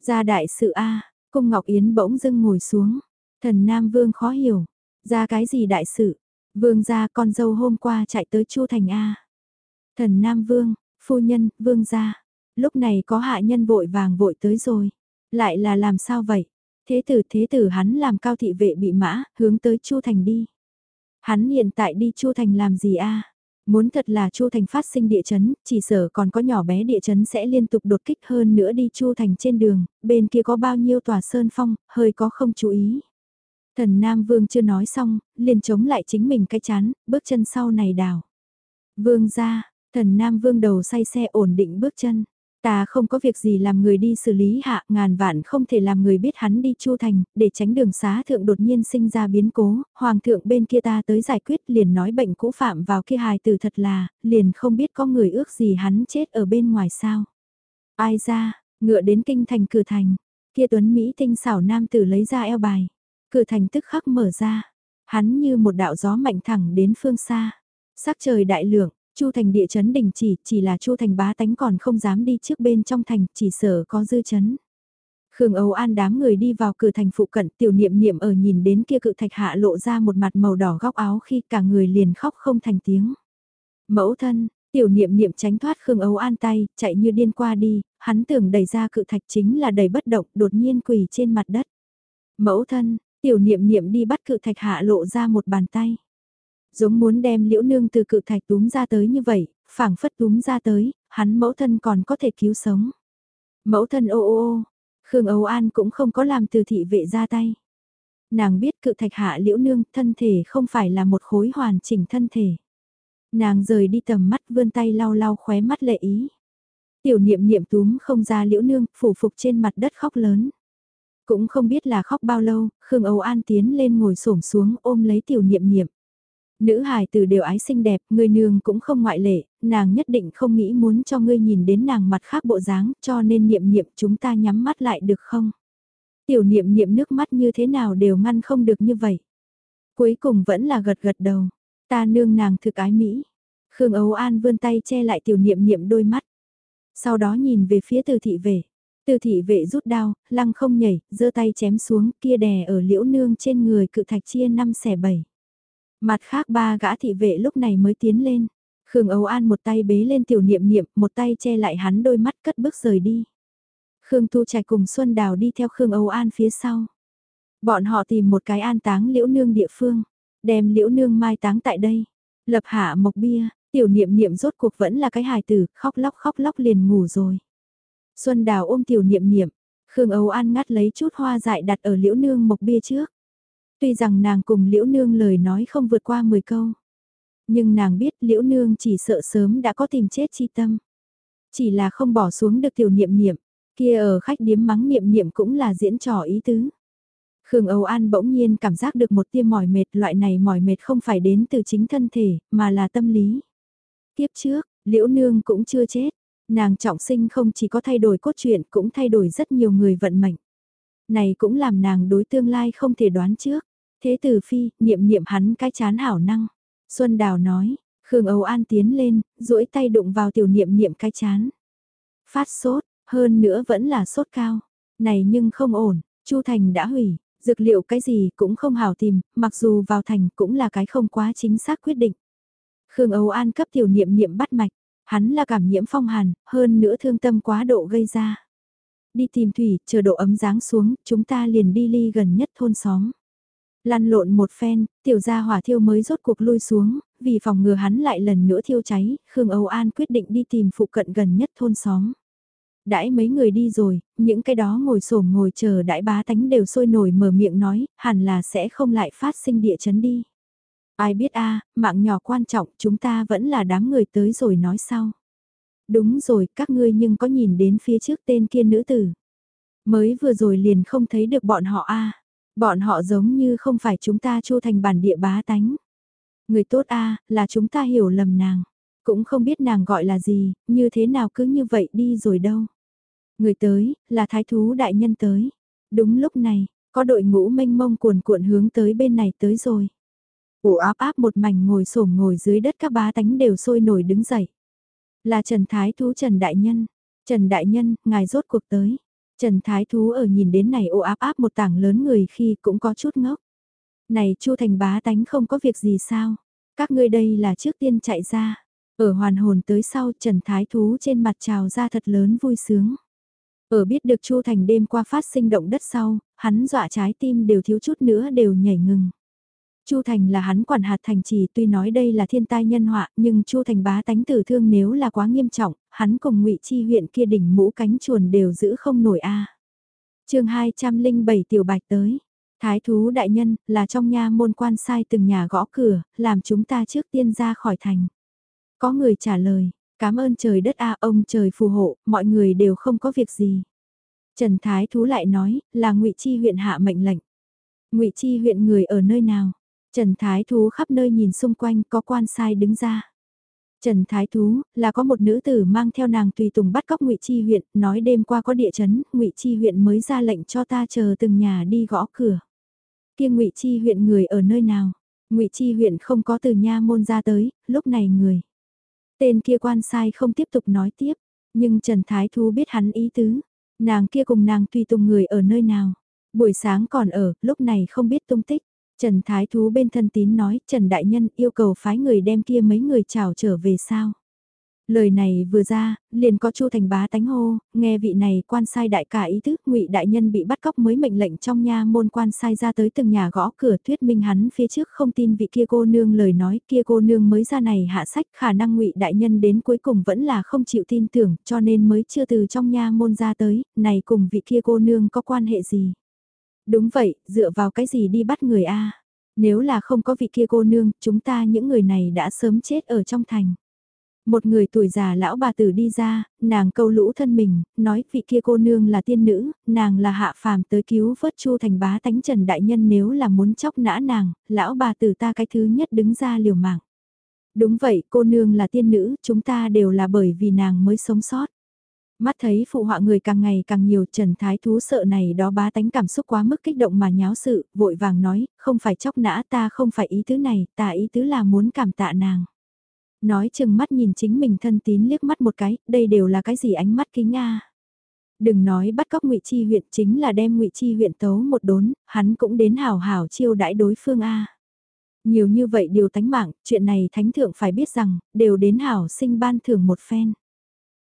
Ra đại sự A, cung Ngọc Yến bỗng dưng ngồi xuống. Thần Nam Vương khó hiểu. Ra cái gì đại sự? Vương gia con dâu hôm qua chạy tới Chu Thành A. Thần Nam Vương, phu nhân, vương gia. Lúc này có hạ nhân vội vàng vội tới rồi. Lại là làm sao vậy? Thế tử thế tử hắn làm cao thị vệ bị mã, hướng tới Chu Thành đi. Hắn hiện tại đi Chu Thành làm gì a? Muốn thật là Chu Thành phát sinh địa chấn, chỉ sợ còn có nhỏ bé địa chấn sẽ liên tục đột kích hơn nữa đi Chu Thành trên đường, bên kia có bao nhiêu tòa sơn phong, hơi có không chú ý. Thần Nam Vương chưa nói xong, liền chống lại chính mình cái chán, bước chân sau này đào. Vương ra, thần Nam Vương đầu say xe ổn định bước chân. Ta không có việc gì làm người đi xử lý hạ, ngàn vạn không thể làm người biết hắn đi chu thành, để tránh đường xá thượng đột nhiên sinh ra biến cố, hoàng thượng bên kia ta tới giải quyết liền nói bệnh cũ phạm vào kia hài từ thật là, liền không biết có người ước gì hắn chết ở bên ngoài sao. Ai ra, ngựa đến kinh thành cửa thành, kia tuấn Mỹ tinh xảo nam tử lấy ra eo bài, cửa thành tức khắc mở ra, hắn như một đạo gió mạnh thẳng đến phương xa, sắc trời đại lượng, Chu thành địa chấn đình chỉ, chỉ là Chu thành bá tánh còn không dám đi trước bên trong thành, chỉ sợ có dư chấn. Khương Âu An đám người đi vào cửa thành phụ cận, tiểu niệm niệm ở nhìn đến kia cự thạch hạ lộ ra một mặt màu đỏ góc áo khi cả người liền khóc không thành tiếng. Mẫu thân, tiểu niệm niệm tránh thoát Khương Âu An tay, chạy như điên qua đi, hắn tưởng đẩy ra cự thạch chính là đầy bất động, đột nhiên quỳ trên mặt đất. Mẫu thân, tiểu niệm niệm đi bắt cự thạch hạ lộ ra một bàn tay giống muốn đem liễu nương từ cự thạch túm ra tới như vậy, phảng phất túm ra tới, hắn mẫu thân còn có thể cứu sống. Mẫu thân ô ô ô, Khương Âu An cũng không có làm từ thị vệ ra tay. Nàng biết cự thạch hạ liễu nương thân thể không phải là một khối hoàn chỉnh thân thể. Nàng rời đi tầm mắt vươn tay lau lau khóe mắt lệ ý. Tiểu niệm niệm túm không ra liễu nương, phủ phục trên mặt đất khóc lớn. Cũng không biết là khóc bao lâu, Khương Âu An tiến lên ngồi xổm xuống ôm lấy tiểu niệm niệm. Nữ hài từ đều ái xinh đẹp, người nương cũng không ngoại lệ, nàng nhất định không nghĩ muốn cho ngươi nhìn đến nàng mặt khác bộ dáng, cho nên niệm niệm chúng ta nhắm mắt lại được không? Tiểu niệm niệm nước mắt như thế nào đều ngăn không được như vậy. Cuối cùng vẫn là gật gật đầu, ta nương nàng thực ái Mỹ. Khương Âu An vươn tay che lại tiểu niệm niệm đôi mắt. Sau đó nhìn về phía từ thị về. Từ thị vệ rút đao, lăng không nhảy, giơ tay chém xuống kia đè ở liễu nương trên người cự thạch chia năm xẻ bảy. Mặt khác ba gã thị vệ lúc này mới tiến lên. Khương Âu An một tay bế lên tiểu niệm niệm, một tay che lại hắn đôi mắt cất bước rời đi. Khương Thu Trạch cùng Xuân Đào đi theo Khương Âu An phía sau. Bọn họ tìm một cái an táng liễu nương địa phương, đem liễu nương mai táng tại đây. Lập hạ mộc bia, tiểu niệm niệm rốt cuộc vẫn là cái hài tử, khóc lóc khóc lóc liền ngủ rồi. Xuân Đào ôm tiểu niệm niệm, Khương Âu An ngắt lấy chút hoa dại đặt ở liễu nương mộc bia trước. Tuy rằng nàng cùng Liễu Nương lời nói không vượt qua 10 câu. Nhưng nàng biết Liễu Nương chỉ sợ sớm đã có tìm chết chi tâm. Chỉ là không bỏ xuống được tiểu niệm niệm, kia ở khách điếm mắng niệm niệm cũng là diễn trò ý tứ. Khương Âu An bỗng nhiên cảm giác được một tia mỏi mệt, loại này mỏi mệt không phải đến từ chính thân thể, mà là tâm lý. Tiếp trước, Liễu Nương cũng chưa chết, nàng trọng sinh không chỉ có thay đổi cốt truyện cũng thay đổi rất nhiều người vận mệnh. Này cũng làm nàng đối tương lai không thể đoán trước. Thế tử phi, niệm niệm hắn cái chán hảo năng. Xuân Đào nói, Khương Âu An tiến lên, duỗi tay đụng vào tiểu niệm niệm cái chán. Phát sốt, hơn nữa vẫn là sốt cao. Này nhưng không ổn, Chu Thành đã hủy, dược liệu cái gì cũng không hảo tìm, mặc dù vào thành cũng là cái không quá chính xác quyết định. Khương Âu An cấp tiểu niệm niệm bắt mạch, hắn là cảm nhiễm phong hàn, hơn nữa thương tâm quá độ gây ra. Đi tìm thủy, chờ độ ấm dáng xuống, chúng ta liền đi ly gần nhất thôn xóm. Lăn lộn một phen, tiểu gia hỏa thiêu mới rốt cuộc lui xuống, vì phòng ngừa hắn lại lần nữa thiêu cháy, Khương Âu An quyết định đi tìm phụ cận gần nhất thôn xóm. Đãi mấy người đi rồi, những cái đó ngồi xổm ngồi chờ đãi bá tánh đều sôi nổi mở miệng nói, hẳn là sẽ không lại phát sinh địa chấn đi. Ai biết a mạng nhỏ quan trọng, chúng ta vẫn là đám người tới rồi nói sau. Đúng rồi, các ngươi nhưng có nhìn đến phía trước tên kia nữ tử. Mới vừa rồi liền không thấy được bọn họ a Bọn họ giống như không phải chúng ta chu thành bản địa bá tánh. Người tốt a là chúng ta hiểu lầm nàng. Cũng không biết nàng gọi là gì, như thế nào cứ như vậy đi rồi đâu. Người tới, là thái thú đại nhân tới. Đúng lúc này, có đội ngũ mênh mông cuồn cuộn hướng tới bên này tới rồi ủ áp áp một mảnh ngồi xổm ngồi dưới đất các bá tánh đều sôi nổi đứng dậy. Là Trần Thái Thú Trần Đại Nhân. Trần Đại Nhân, ngài rốt cuộc tới. Trần Thái Thú ở nhìn đến này ô áp áp một tảng lớn người khi cũng có chút ngốc. Này Chu Thành bá tánh không có việc gì sao? Các ngươi đây là trước tiên chạy ra. Ở hoàn hồn tới sau Trần Thái Thú trên mặt trào ra thật lớn vui sướng. Ở biết được Chu Thành đêm qua phát sinh động đất sau, hắn dọa trái tim đều thiếu chút nữa đều nhảy ngừng. Chu Thành là hắn quản hạt thành trì tuy nói đây là thiên tai nhân họa nhưng Chu Thành bá tánh tử thương nếu là quá nghiêm trọng, hắn cùng ngụy Chi huyện kia đỉnh mũ cánh chuồn đều giữ không nổi a. À. chương 207 tiểu bạch tới. Thái thú đại nhân là trong nha môn quan sai từng nhà gõ cửa, làm chúng ta trước tiên ra khỏi thành. Có người trả lời, cảm ơn trời đất a ông trời phù hộ, mọi người đều không có việc gì. Trần Thái thú lại nói, là ngụy Chi huyện hạ mệnh lệnh. ngụy Chi huyện người ở nơi nào? Trần Thái Thú khắp nơi nhìn xung quanh có quan sai đứng ra. Trần Thái Thú là có một nữ tử mang theo nàng tùy tùng bắt cóc Ngụy Chi huyện, nói đêm qua có địa chấn, Ngụy Chi huyện mới ra lệnh cho ta chờ từng nhà đi gõ cửa. Kia Ngụy Chi huyện người ở nơi nào? Ngụy Chi huyện không có từ nha môn ra tới, lúc này người. Tên kia quan sai không tiếp tục nói tiếp, nhưng Trần Thái Thú biết hắn ý tứ, nàng kia cùng nàng tùy tùng người ở nơi nào. Buổi sáng còn ở, lúc này không biết tung tích. Trần Thái Thú bên thân tín nói, Trần Đại Nhân yêu cầu phái người đem kia mấy người chào trở về sao. Lời này vừa ra, liền có Chu Thành bá tánh hô, nghe vị này quan sai đại cả ý thức, ngụy đại nhân bị bắt cóc mới mệnh lệnh trong nha môn quan sai ra tới từng nhà gõ cửa thuyết minh hắn phía trước không tin vị kia cô nương lời nói, kia cô nương mới ra này hạ sách, khả năng ngụy đại nhân đến cuối cùng vẫn là không chịu tin tưởng, cho nên mới chưa từ trong nha môn ra tới, này cùng vị kia cô nương có quan hệ gì. Đúng vậy, dựa vào cái gì đi bắt người A? Nếu là không có vị kia cô nương, chúng ta những người này đã sớm chết ở trong thành. Một người tuổi già lão bà tử đi ra, nàng câu lũ thân mình, nói vị kia cô nương là tiên nữ, nàng là hạ phàm tới cứu vớt chu thành bá tánh trần đại nhân nếu là muốn chóc nã nàng, lão bà tử ta cái thứ nhất đứng ra liều mạng. Đúng vậy, cô nương là tiên nữ, chúng ta đều là bởi vì nàng mới sống sót. Mắt thấy phụ họa người càng ngày càng nhiều Trần Thái Thú sợ này đó bá tánh cảm xúc quá mức kích động mà nháo sự, vội vàng nói, không phải chóc nã ta không phải ý tứ này, ta ý tứ là muốn cảm tạ nàng. Nói chừng mắt nhìn chính mình thân tín liếc mắt một cái, đây đều là cái gì ánh mắt kính a Đừng nói bắt cóc ngụy Chi huyện chính là đem ngụy Chi huyện tấu một đốn, hắn cũng đến hào hào chiêu đãi đối phương a Nhiều như vậy điều tánh mạng, chuyện này thánh thượng phải biết rằng, đều đến hảo sinh ban thưởng một phen.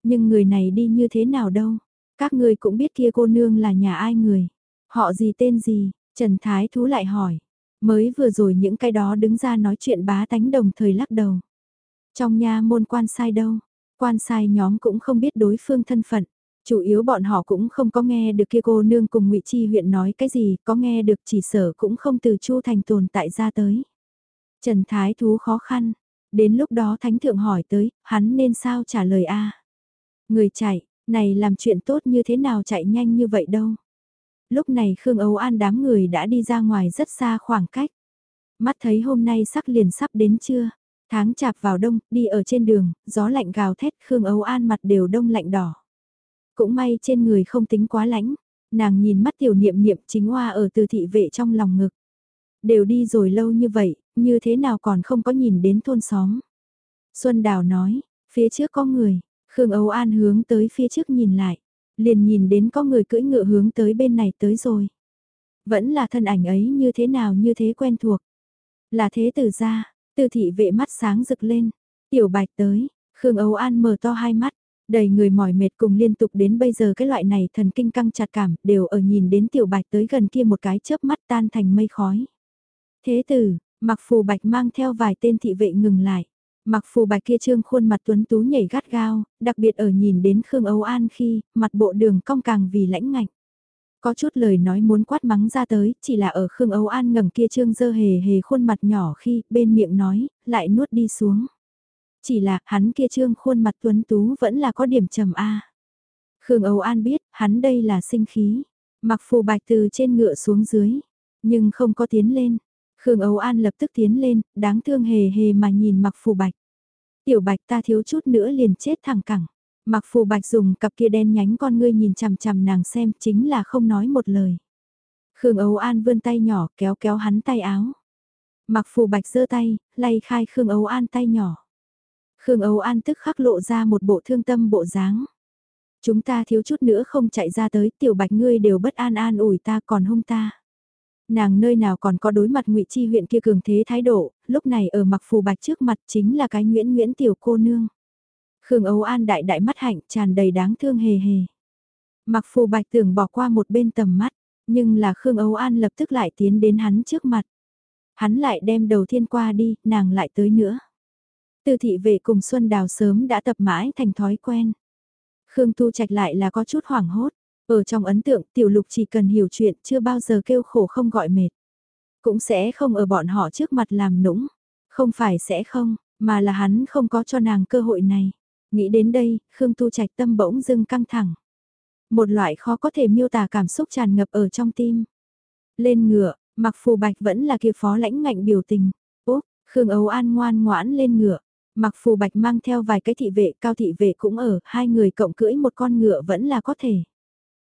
Nhưng người này đi như thế nào đâu? Các ngươi cũng biết kia cô nương là nhà ai người? Họ gì tên gì? Trần Thái Thú lại hỏi. Mới vừa rồi những cái đó đứng ra nói chuyện bá tánh đồng thời lắc đầu. Trong nhà môn quan sai đâu? Quan sai nhóm cũng không biết đối phương thân phận. Chủ yếu bọn họ cũng không có nghe được kia cô nương cùng ngụy Chi huyện nói cái gì, có nghe được chỉ sở cũng không từ Chu Thành tồn tại ra tới. Trần Thái Thú khó khăn. Đến lúc đó Thánh Thượng hỏi tới, hắn nên sao trả lời a Người chạy, này làm chuyện tốt như thế nào chạy nhanh như vậy đâu. Lúc này Khương Âu An đám người đã đi ra ngoài rất xa khoảng cách. Mắt thấy hôm nay sắc liền sắp đến trưa tháng chạp vào đông, đi ở trên đường, gió lạnh gào thét Khương Âu An mặt đều đông lạnh đỏ. Cũng may trên người không tính quá lạnh, nàng nhìn mắt tiểu niệm niệm chính hoa ở từ thị vệ trong lòng ngực. Đều đi rồi lâu như vậy, như thế nào còn không có nhìn đến thôn xóm. Xuân Đào nói, phía trước có người, Khương Âu An hướng tới phía trước nhìn lại, liền nhìn đến có người cưỡi ngựa hướng tới bên này tới rồi. Vẫn là thân ảnh ấy như thế nào như thế quen thuộc. Là thế tử ra, tư thị vệ mắt sáng rực lên, tiểu bạch tới, Khương Âu An mở to hai mắt, đầy người mỏi mệt cùng liên tục đến bây giờ cái loại này thần kinh căng chặt cảm đều ở nhìn đến tiểu bạch tới gần kia một cái chớp mắt tan thành mây khói. Thế tử, mặc phù bạch mang theo vài tên thị vệ ngừng lại. Mặc phù bạch kia trương khuôn mặt tuấn tú nhảy gắt gao, đặc biệt ở nhìn đến Khương Âu An khi, mặt bộ đường cong càng vì lãnh ngạnh. Có chút lời nói muốn quát mắng ra tới, chỉ là ở Khương Âu An ngẩng kia trương dơ hề hề khuôn mặt nhỏ khi, bên miệng nói, lại nuốt đi xuống. Chỉ là, hắn kia trương khuôn mặt tuấn tú vẫn là có điểm trầm A. Khương Âu An biết, hắn đây là sinh khí. Mặc phù bạch từ trên ngựa xuống dưới, nhưng không có tiến lên. Khương Âu An lập tức tiến lên, đáng thương hề hề mà nhìn mặc phù bạch. Tiểu bạch ta thiếu chút nữa liền chết thẳng cẳng. Mặc phù bạch dùng cặp kia đen nhánh con ngươi nhìn chằm chằm nàng xem chính là không nói một lời. Khương Âu An vươn tay nhỏ kéo kéo hắn tay áo. Mặc phù bạch giơ tay, lay khai Khương Âu An tay nhỏ. Khương Âu An tức khắc lộ ra một bộ thương tâm bộ dáng. Chúng ta thiếu chút nữa không chạy ra tới tiểu bạch ngươi đều bất an an ủi ta còn hung ta nàng nơi nào còn có đối mặt ngụy Chi huyện kia cường thế thái độ, lúc này ở mặc phù bạch trước mặt chính là cái nguyễn nguyễn tiểu cô nương. Khương Âu An đại đại mắt hạnh tràn đầy đáng thương hề hề. Mặc phù bạch tưởng bỏ qua một bên tầm mắt, nhưng là Khương Âu An lập tức lại tiến đến hắn trước mặt. Hắn lại đem đầu thiên qua đi, nàng lại tới nữa. Tư thị về cùng Xuân Đào sớm đã tập mãi thành thói quen. Khương Tu Trạch lại là có chút hoảng hốt. Ở trong ấn tượng tiểu lục chỉ cần hiểu chuyện chưa bao giờ kêu khổ không gọi mệt. Cũng sẽ không ở bọn họ trước mặt làm nũng. Không phải sẽ không, mà là hắn không có cho nàng cơ hội này. Nghĩ đến đây, Khương Tu Trạch tâm bỗng dưng căng thẳng. Một loại khó có thể miêu tả cảm xúc tràn ngập ở trong tim. Lên ngựa, mặc phù bạch vẫn là kia phó lãnh ngạnh biểu tình. Úp, Khương Ấu An ngoan ngoãn lên ngựa. Mặc phù bạch mang theo vài cái thị vệ, cao thị vệ cũng ở, hai người cộng cưỡi một con ngựa vẫn là có thể.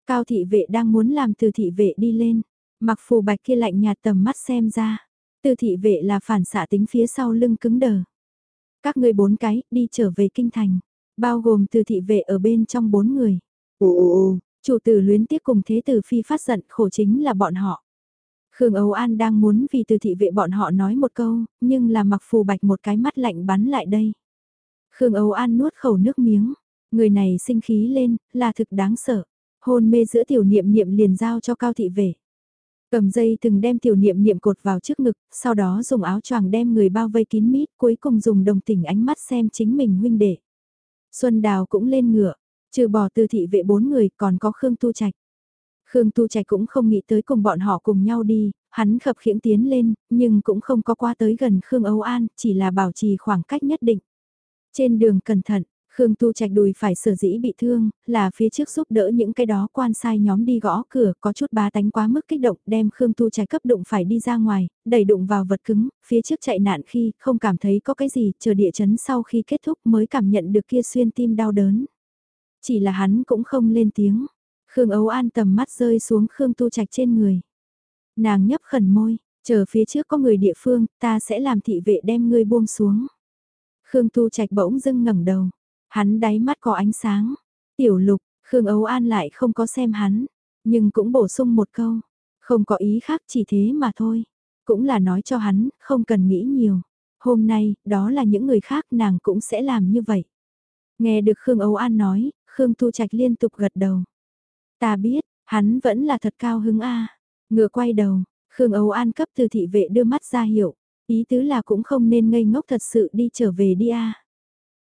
Cao thị vệ đang muốn làm từ thị vệ đi lên, mặc phù bạch kia lạnh nhạt tầm mắt xem ra. Từ thị vệ là phản xạ tính phía sau lưng cứng đờ. Các người bốn cái, đi trở về kinh thành, bao gồm từ thị vệ ở bên trong bốn người. Ồ, chủ tử luyến tiếc cùng thế tử phi phát giận khổ chính là bọn họ. Khương Âu An đang muốn vì từ thị vệ bọn họ nói một câu, nhưng là mặc phù bạch một cái mắt lạnh bắn lại đây. Khương Âu An nuốt khẩu nước miếng, người này sinh khí lên, là thực đáng sợ. Hôn mê giữa tiểu niệm niệm liền giao cho cao thị về Cầm dây từng đem tiểu niệm niệm cột vào trước ngực, sau đó dùng áo choàng đem người bao vây kín mít, cuối cùng dùng đồng tình ánh mắt xem chính mình huynh đệ. Xuân Đào cũng lên ngựa, trừ bỏ từ thị vệ bốn người còn có Khương Tu Trạch. Khương Tu Trạch cũng không nghĩ tới cùng bọn họ cùng nhau đi, hắn khập khiễng tiến lên, nhưng cũng không có qua tới gần Khương Âu An, chỉ là bảo trì khoảng cách nhất định. Trên đường cẩn thận, Khương Tu Trạch đùi phải sở dĩ bị thương, là phía trước giúp đỡ những cái đó quan sai nhóm đi gõ cửa, có chút bá tánh quá mức kích động, đem Khương Tu Trạch cấp đụng phải đi ra ngoài, đẩy đụng vào vật cứng, phía trước chạy nạn khi không cảm thấy có cái gì, chờ địa chấn sau khi kết thúc mới cảm nhận được kia xuyên tim đau đớn. Chỉ là hắn cũng không lên tiếng. Khương Ấu An tầm mắt rơi xuống Khương Tu Trạch trên người. Nàng nhấp khẩn môi, chờ phía trước có người địa phương, ta sẽ làm thị vệ đem ngươi buông xuống. Khương Tu Trạch bỗng dưng ngẩng đầu, hắn đáy mắt có ánh sáng. Tiểu lục, Khương Ấu An lại không có xem hắn, nhưng cũng bổ sung một câu, không có ý khác chỉ thế mà thôi. Cũng là nói cho hắn, không cần nghĩ nhiều. Hôm nay, đó là những người khác nàng cũng sẽ làm như vậy. Nghe được Khương Ấu An nói, Khương thu Trạch liên tục gật đầu. Ta biết, hắn vẫn là thật cao hứng a. Ngựa quay đầu, Khương Âu An cấp từ thị vệ đưa mắt ra hiệu, ý tứ là cũng không nên ngây ngốc thật sự đi trở về đi a.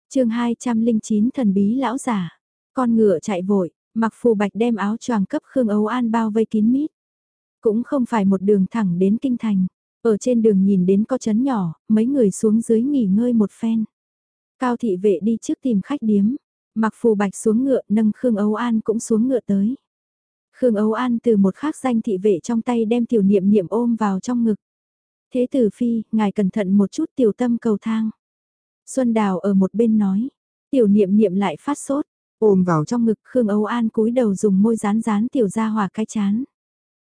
Chương 209 thần bí lão giả. Con ngựa chạy vội, mặc phù bạch đem áo choàng cấp Khương Âu An bao vây kín mít. Cũng không phải một đường thẳng đến kinh thành, ở trên đường nhìn đến có chấn nhỏ, mấy người xuống dưới nghỉ ngơi một phen. Cao thị vệ đi trước tìm khách điếm, mặc phù bạch xuống ngựa nâng Khương Âu An cũng xuống ngựa tới. Khương Âu An từ một khắc danh thị vệ trong tay đem tiểu niệm niệm ôm vào trong ngực. Thế tử phi, ngài cẩn thận một chút tiểu tâm cầu thang. Xuân Đào ở một bên nói, tiểu niệm niệm lại phát sốt, ôm vào trong ngực Khương Âu An cúi đầu dùng môi rán rán tiểu ra hòa cái chán.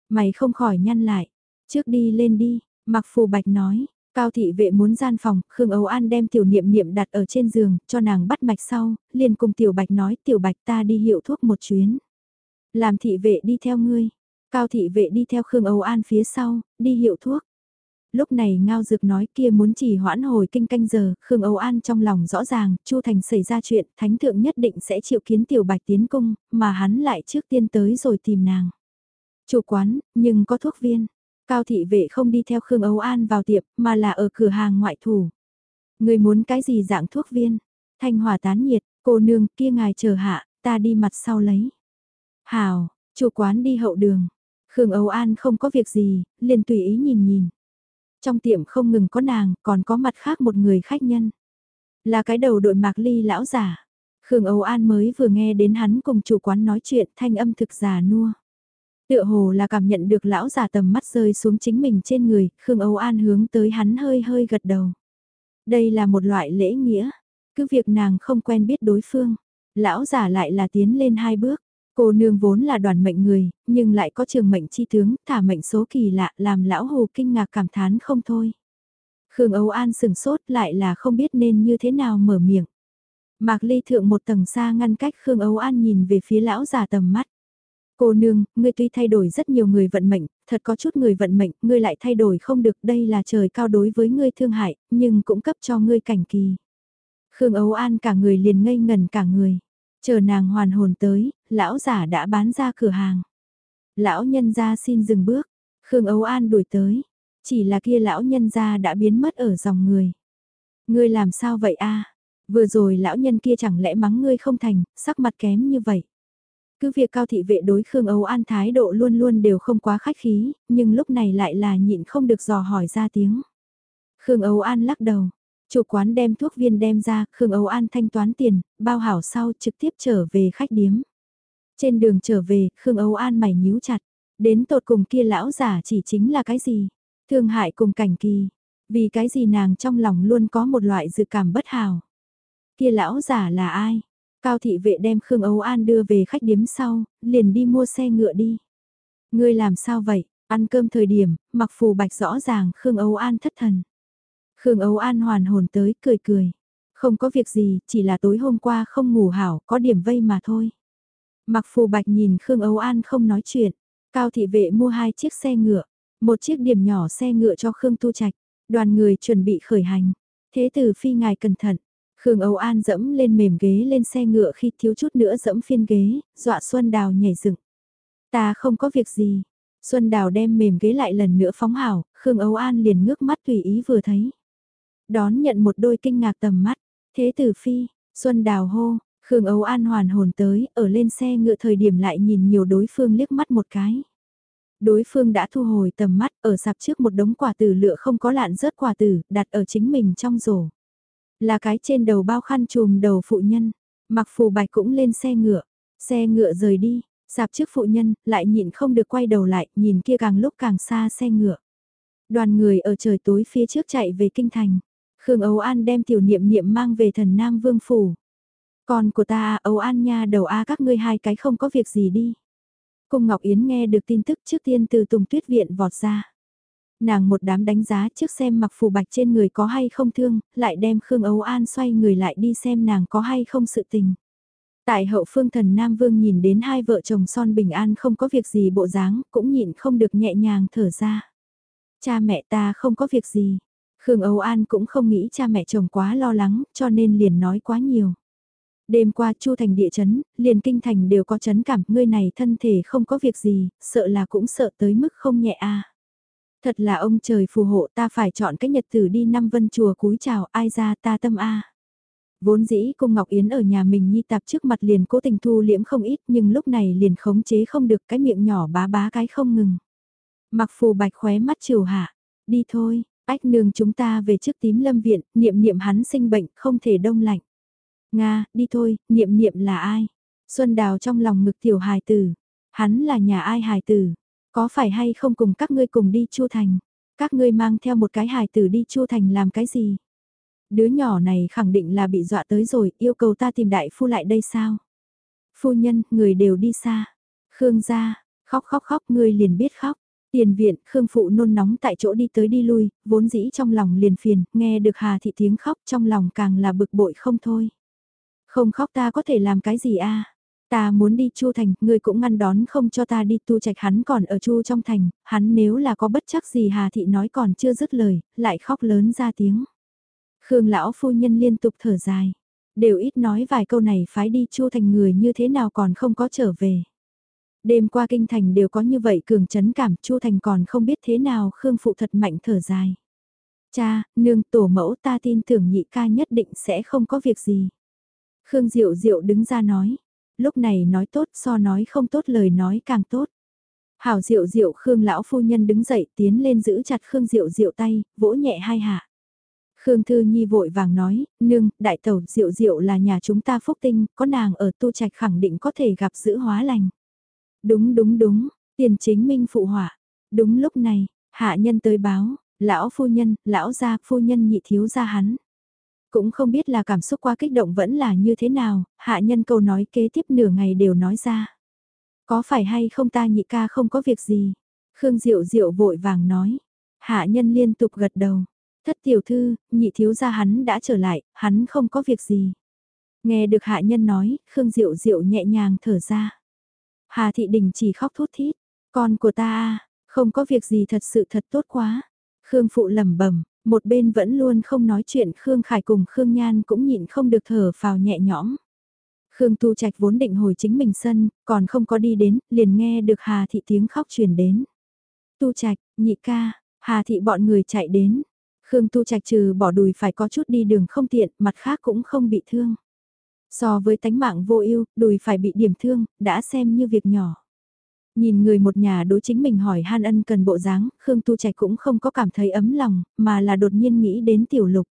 Mày không khỏi nhăn lại, trước đi lên đi, mặc phù bạch nói, Cao thị vệ muốn gian phòng, Khương Âu An đem tiểu niệm niệm đặt ở trên giường, cho nàng bắt mạch sau, liền cùng tiểu bạch nói tiểu bạch ta đi hiệu thuốc một chuyến. Làm thị vệ đi theo ngươi. Cao thị vệ đi theo Khương Âu An phía sau, đi hiệu thuốc. Lúc này Ngao Dược nói kia muốn chỉ hoãn hồi kinh canh giờ, Khương Âu An trong lòng rõ ràng, Chu Thành xảy ra chuyện, thánh thượng nhất định sẽ chịu kiến tiểu bạch tiến cung, mà hắn lại trước tiên tới rồi tìm nàng. Chủ quán, nhưng có thuốc viên. Cao thị vệ không đi theo Khương Âu An vào tiệm, mà là ở cửa hàng ngoại thủ. Người muốn cái gì dạng thuốc viên? Thanh hỏa tán nhiệt, cô nương kia ngài chờ hạ, ta đi mặt sau lấy. Hào, chủ quán đi hậu đường. Khương Âu An không có việc gì, liền tùy ý nhìn nhìn. Trong tiệm không ngừng có nàng, còn có mặt khác một người khách nhân. Là cái đầu đội mạc ly lão giả. Khương Âu An mới vừa nghe đến hắn cùng chủ quán nói chuyện thanh âm thực giả nua. Tựa hồ là cảm nhận được lão giả tầm mắt rơi xuống chính mình trên người, Khương Âu An hướng tới hắn hơi hơi gật đầu. Đây là một loại lễ nghĩa, cứ việc nàng không quen biết đối phương. Lão giả lại là tiến lên hai bước, Cô nương vốn là đoàn mệnh người, nhưng lại có trường mệnh chi tướng, thả mệnh số kỳ lạ làm lão hồ kinh ngạc cảm thán không thôi. Khương Âu An sừng sốt lại là không biết nên như thế nào mở miệng. Mạc Ly thượng một tầng xa ngăn cách Khương Âu An nhìn về phía lão già tầm mắt. Cô nương, ngươi tuy thay đổi rất nhiều người vận mệnh, thật có chút người vận mệnh, ngươi lại thay đổi không được, đây là trời cao đối với ngươi thương hại, nhưng cũng cấp cho ngươi cảnh kỳ. Khương Âu An cả người liền ngây ngần cả người. Chờ nàng hoàn hồn tới, lão giả đã bán ra cửa hàng. Lão nhân gia xin dừng bước, Khương Âu An đuổi tới, chỉ là kia lão nhân gia đã biến mất ở dòng người. Ngươi làm sao vậy a? Vừa rồi lão nhân kia chẳng lẽ mắng ngươi không thành, sắc mặt kém như vậy. Cứ việc cao thị vệ đối Khương Âu An thái độ luôn luôn đều không quá khách khí, nhưng lúc này lại là nhịn không được dò hỏi ra tiếng. Khương Âu An lắc đầu, chủ quán đem thuốc viên đem ra, Khương Âu An thanh toán tiền, bao hảo sau trực tiếp trở về khách điếm. Trên đường trở về, Khương Âu An mày nhíu chặt, đến tột cùng kia lão giả chỉ chính là cái gì? Thương hại cùng cảnh kỳ, vì cái gì nàng trong lòng luôn có một loại dự cảm bất hảo. Kia lão giả là ai? Cao thị vệ đem Khương Âu An đưa về khách điếm sau, liền đi mua xe ngựa đi. Ngươi làm sao vậy? Ăn cơm thời điểm, mặc phù bạch rõ ràng Khương Âu An thất thần. Khương Âu An hoàn hồn tới, cười cười. Không có việc gì, chỉ là tối hôm qua không ngủ hảo, có điểm vây mà thôi. Mặc phù bạch nhìn Khương Âu An không nói chuyện. Cao thị vệ mua hai chiếc xe ngựa, một chiếc điểm nhỏ xe ngựa cho Khương Tu Trạch. Đoàn người chuẩn bị khởi hành. Thế tử phi ngài cẩn thận. Khương Âu An dẫm lên mềm ghế lên xe ngựa khi thiếu chút nữa dẫm phiên ghế, dọa Xuân Đào nhảy dựng. Ta không có việc gì. Xuân Đào đem mềm ghế lại lần nữa phóng hảo, Khương Âu An liền ngước mắt tùy ý vừa thấy. Đón nhận một đôi kinh ngạc tầm mắt. Thế tử phi, Xuân Đào hô, Khương ấu An hoàn hồn tới, ở lên xe ngựa thời điểm lại nhìn nhiều đối phương liếc mắt một cái. Đối phương đã thu hồi tầm mắt, ở sạp trước một đống quả tử lựa không có lạn rớt quả tử, đặt ở chính mình trong rổ. Là cái trên đầu bao khăn trùm đầu phụ nhân, mặc phù bạch cũng lên xe ngựa, xe ngựa rời đi, sạp trước phụ nhân, lại nhịn không được quay đầu lại, nhìn kia càng lúc càng xa xe ngựa. Đoàn người ở trời tối phía trước chạy về kinh thành. Khương Âu An đem tiểu niệm niệm mang về thần Nam Vương Phủ. Con của ta Âu An nha đầu A các ngươi hai cái không có việc gì đi. Cung Ngọc Yến nghe được tin tức trước tiên từ Tùng Tuyết Viện vọt ra. Nàng một đám đánh giá trước xem mặc phù bạch trên người có hay không thương, lại đem Khương Âu An xoay người lại đi xem nàng có hay không sự tình. Tại hậu phương thần Nam Vương nhìn đến hai vợ chồng son bình an không có việc gì bộ dáng, cũng nhịn không được nhẹ nhàng thở ra. Cha mẹ ta không có việc gì. Khương Âu An cũng không nghĩ cha mẹ chồng quá lo lắng, cho nên liền nói quá nhiều. Đêm qua Chu thành địa chấn, liền kinh thành đều có chấn cảm, ngươi này thân thể không có việc gì, sợ là cũng sợ tới mức không nhẹ a. Thật là ông trời phù hộ ta phải chọn cách nhật tử đi năm vân chùa cúi chào ai ra ta tâm a. Vốn dĩ cung Ngọc Yến ở nhà mình nhi tạp trước mặt liền cố tình thu liễm không ít nhưng lúc này liền khống chế không được cái miệng nhỏ bá bá cái không ngừng. Mặc phù bạch khóe mắt chiều hạ, đi thôi, ách nương chúng ta về trước tím lâm viện, niệm niệm hắn sinh bệnh không thể đông lạnh. Nga, đi thôi, niệm niệm là ai? Xuân Đào trong lòng ngực tiểu hài tử. Hắn là nhà ai hài tử? Có phải hay không cùng các ngươi cùng đi Chu Thành? Các ngươi mang theo một cái hài tử đi Chu Thành làm cái gì? Đứa nhỏ này khẳng định là bị dọa tới rồi, yêu cầu ta tìm đại phu lại đây sao? Phu nhân, người đều đi xa. Khương gia, khóc khóc khóc, ngươi liền biết khóc. Tiền viện, Khương Phụ nôn nóng tại chỗ đi tới đi lui, vốn dĩ trong lòng liền phiền, nghe được Hà Thị tiếng khóc trong lòng càng là bực bội không thôi. Không khóc ta có thể làm cái gì a? Ta muốn đi Chu Thành, ngươi cũng ngăn đón không cho ta đi tu trạch hắn còn ở Chu trong thành, hắn nếu là có bất chắc gì Hà Thị nói còn chưa dứt lời, lại khóc lớn ra tiếng. Khương lão phu nhân liên tục thở dài, đều ít nói vài câu này phái đi Chu Thành người như thế nào còn không có trở về. Đêm qua kinh thành đều có như vậy cường chấn cảm Chu Thành còn không biết thế nào Khương phụ thật mạnh thở dài. Cha, nương tổ mẫu ta tin tưởng nhị ca nhất định sẽ không có việc gì. Khương Diệu Diệu đứng ra nói, lúc này nói tốt so nói không tốt lời nói càng tốt. Hảo Diệu Diệu Khương lão phu nhân đứng dậy tiến lên giữ chặt Khương Diệu Diệu tay, vỗ nhẹ hai hạ. Khương Thư Nhi vội vàng nói, nương, đại tẩu Diệu Diệu là nhà chúng ta phúc tinh, có nàng ở tu trạch khẳng định có thể gặp giữ hóa lành. Đúng đúng đúng, tiền chính minh phụ họa. Đúng lúc này, hạ nhân tới báo, lão phu nhân, lão gia, phu nhân nhị thiếu gia hắn. Cũng không biết là cảm xúc quá kích động vẫn là như thế nào, hạ nhân câu nói kế tiếp nửa ngày đều nói ra. Có phải hay không ta nhị ca không có việc gì? Khương Diệu Diệu vội vàng nói. Hạ nhân liên tục gật đầu. Thất tiểu thư, nhị thiếu gia hắn đã trở lại, hắn không có việc gì. Nghe được hạ nhân nói, Khương Diệu Diệu nhẹ nhàng thở ra. Hà Thị Đình chỉ khóc thút thít. Con của ta, à, không có việc gì thật sự thật tốt quá. Khương Phụ lẩm bẩm một bên vẫn luôn không nói chuyện Khương Khải cùng Khương Nhan cũng nhịn không được thở phào nhẹ nhõm. Khương Tu Trạch vốn định hồi chính mình sân, còn không có đi đến, liền nghe được Hà Thị tiếng khóc truyền đến. Tu Trạch, nhị ca, Hà Thị bọn người chạy đến. Khương Tu Trạch trừ bỏ đùi phải có chút đi đường không tiện, mặt khác cũng không bị thương. So với tánh mạng vô ưu, đùi phải bị điểm thương, đã xem như việc nhỏ. Nhìn người một nhà đối chính mình hỏi han ân cần bộ dáng, Khương Tu Trạch cũng không có cảm thấy ấm lòng, mà là đột nhiên nghĩ đến tiểu lục.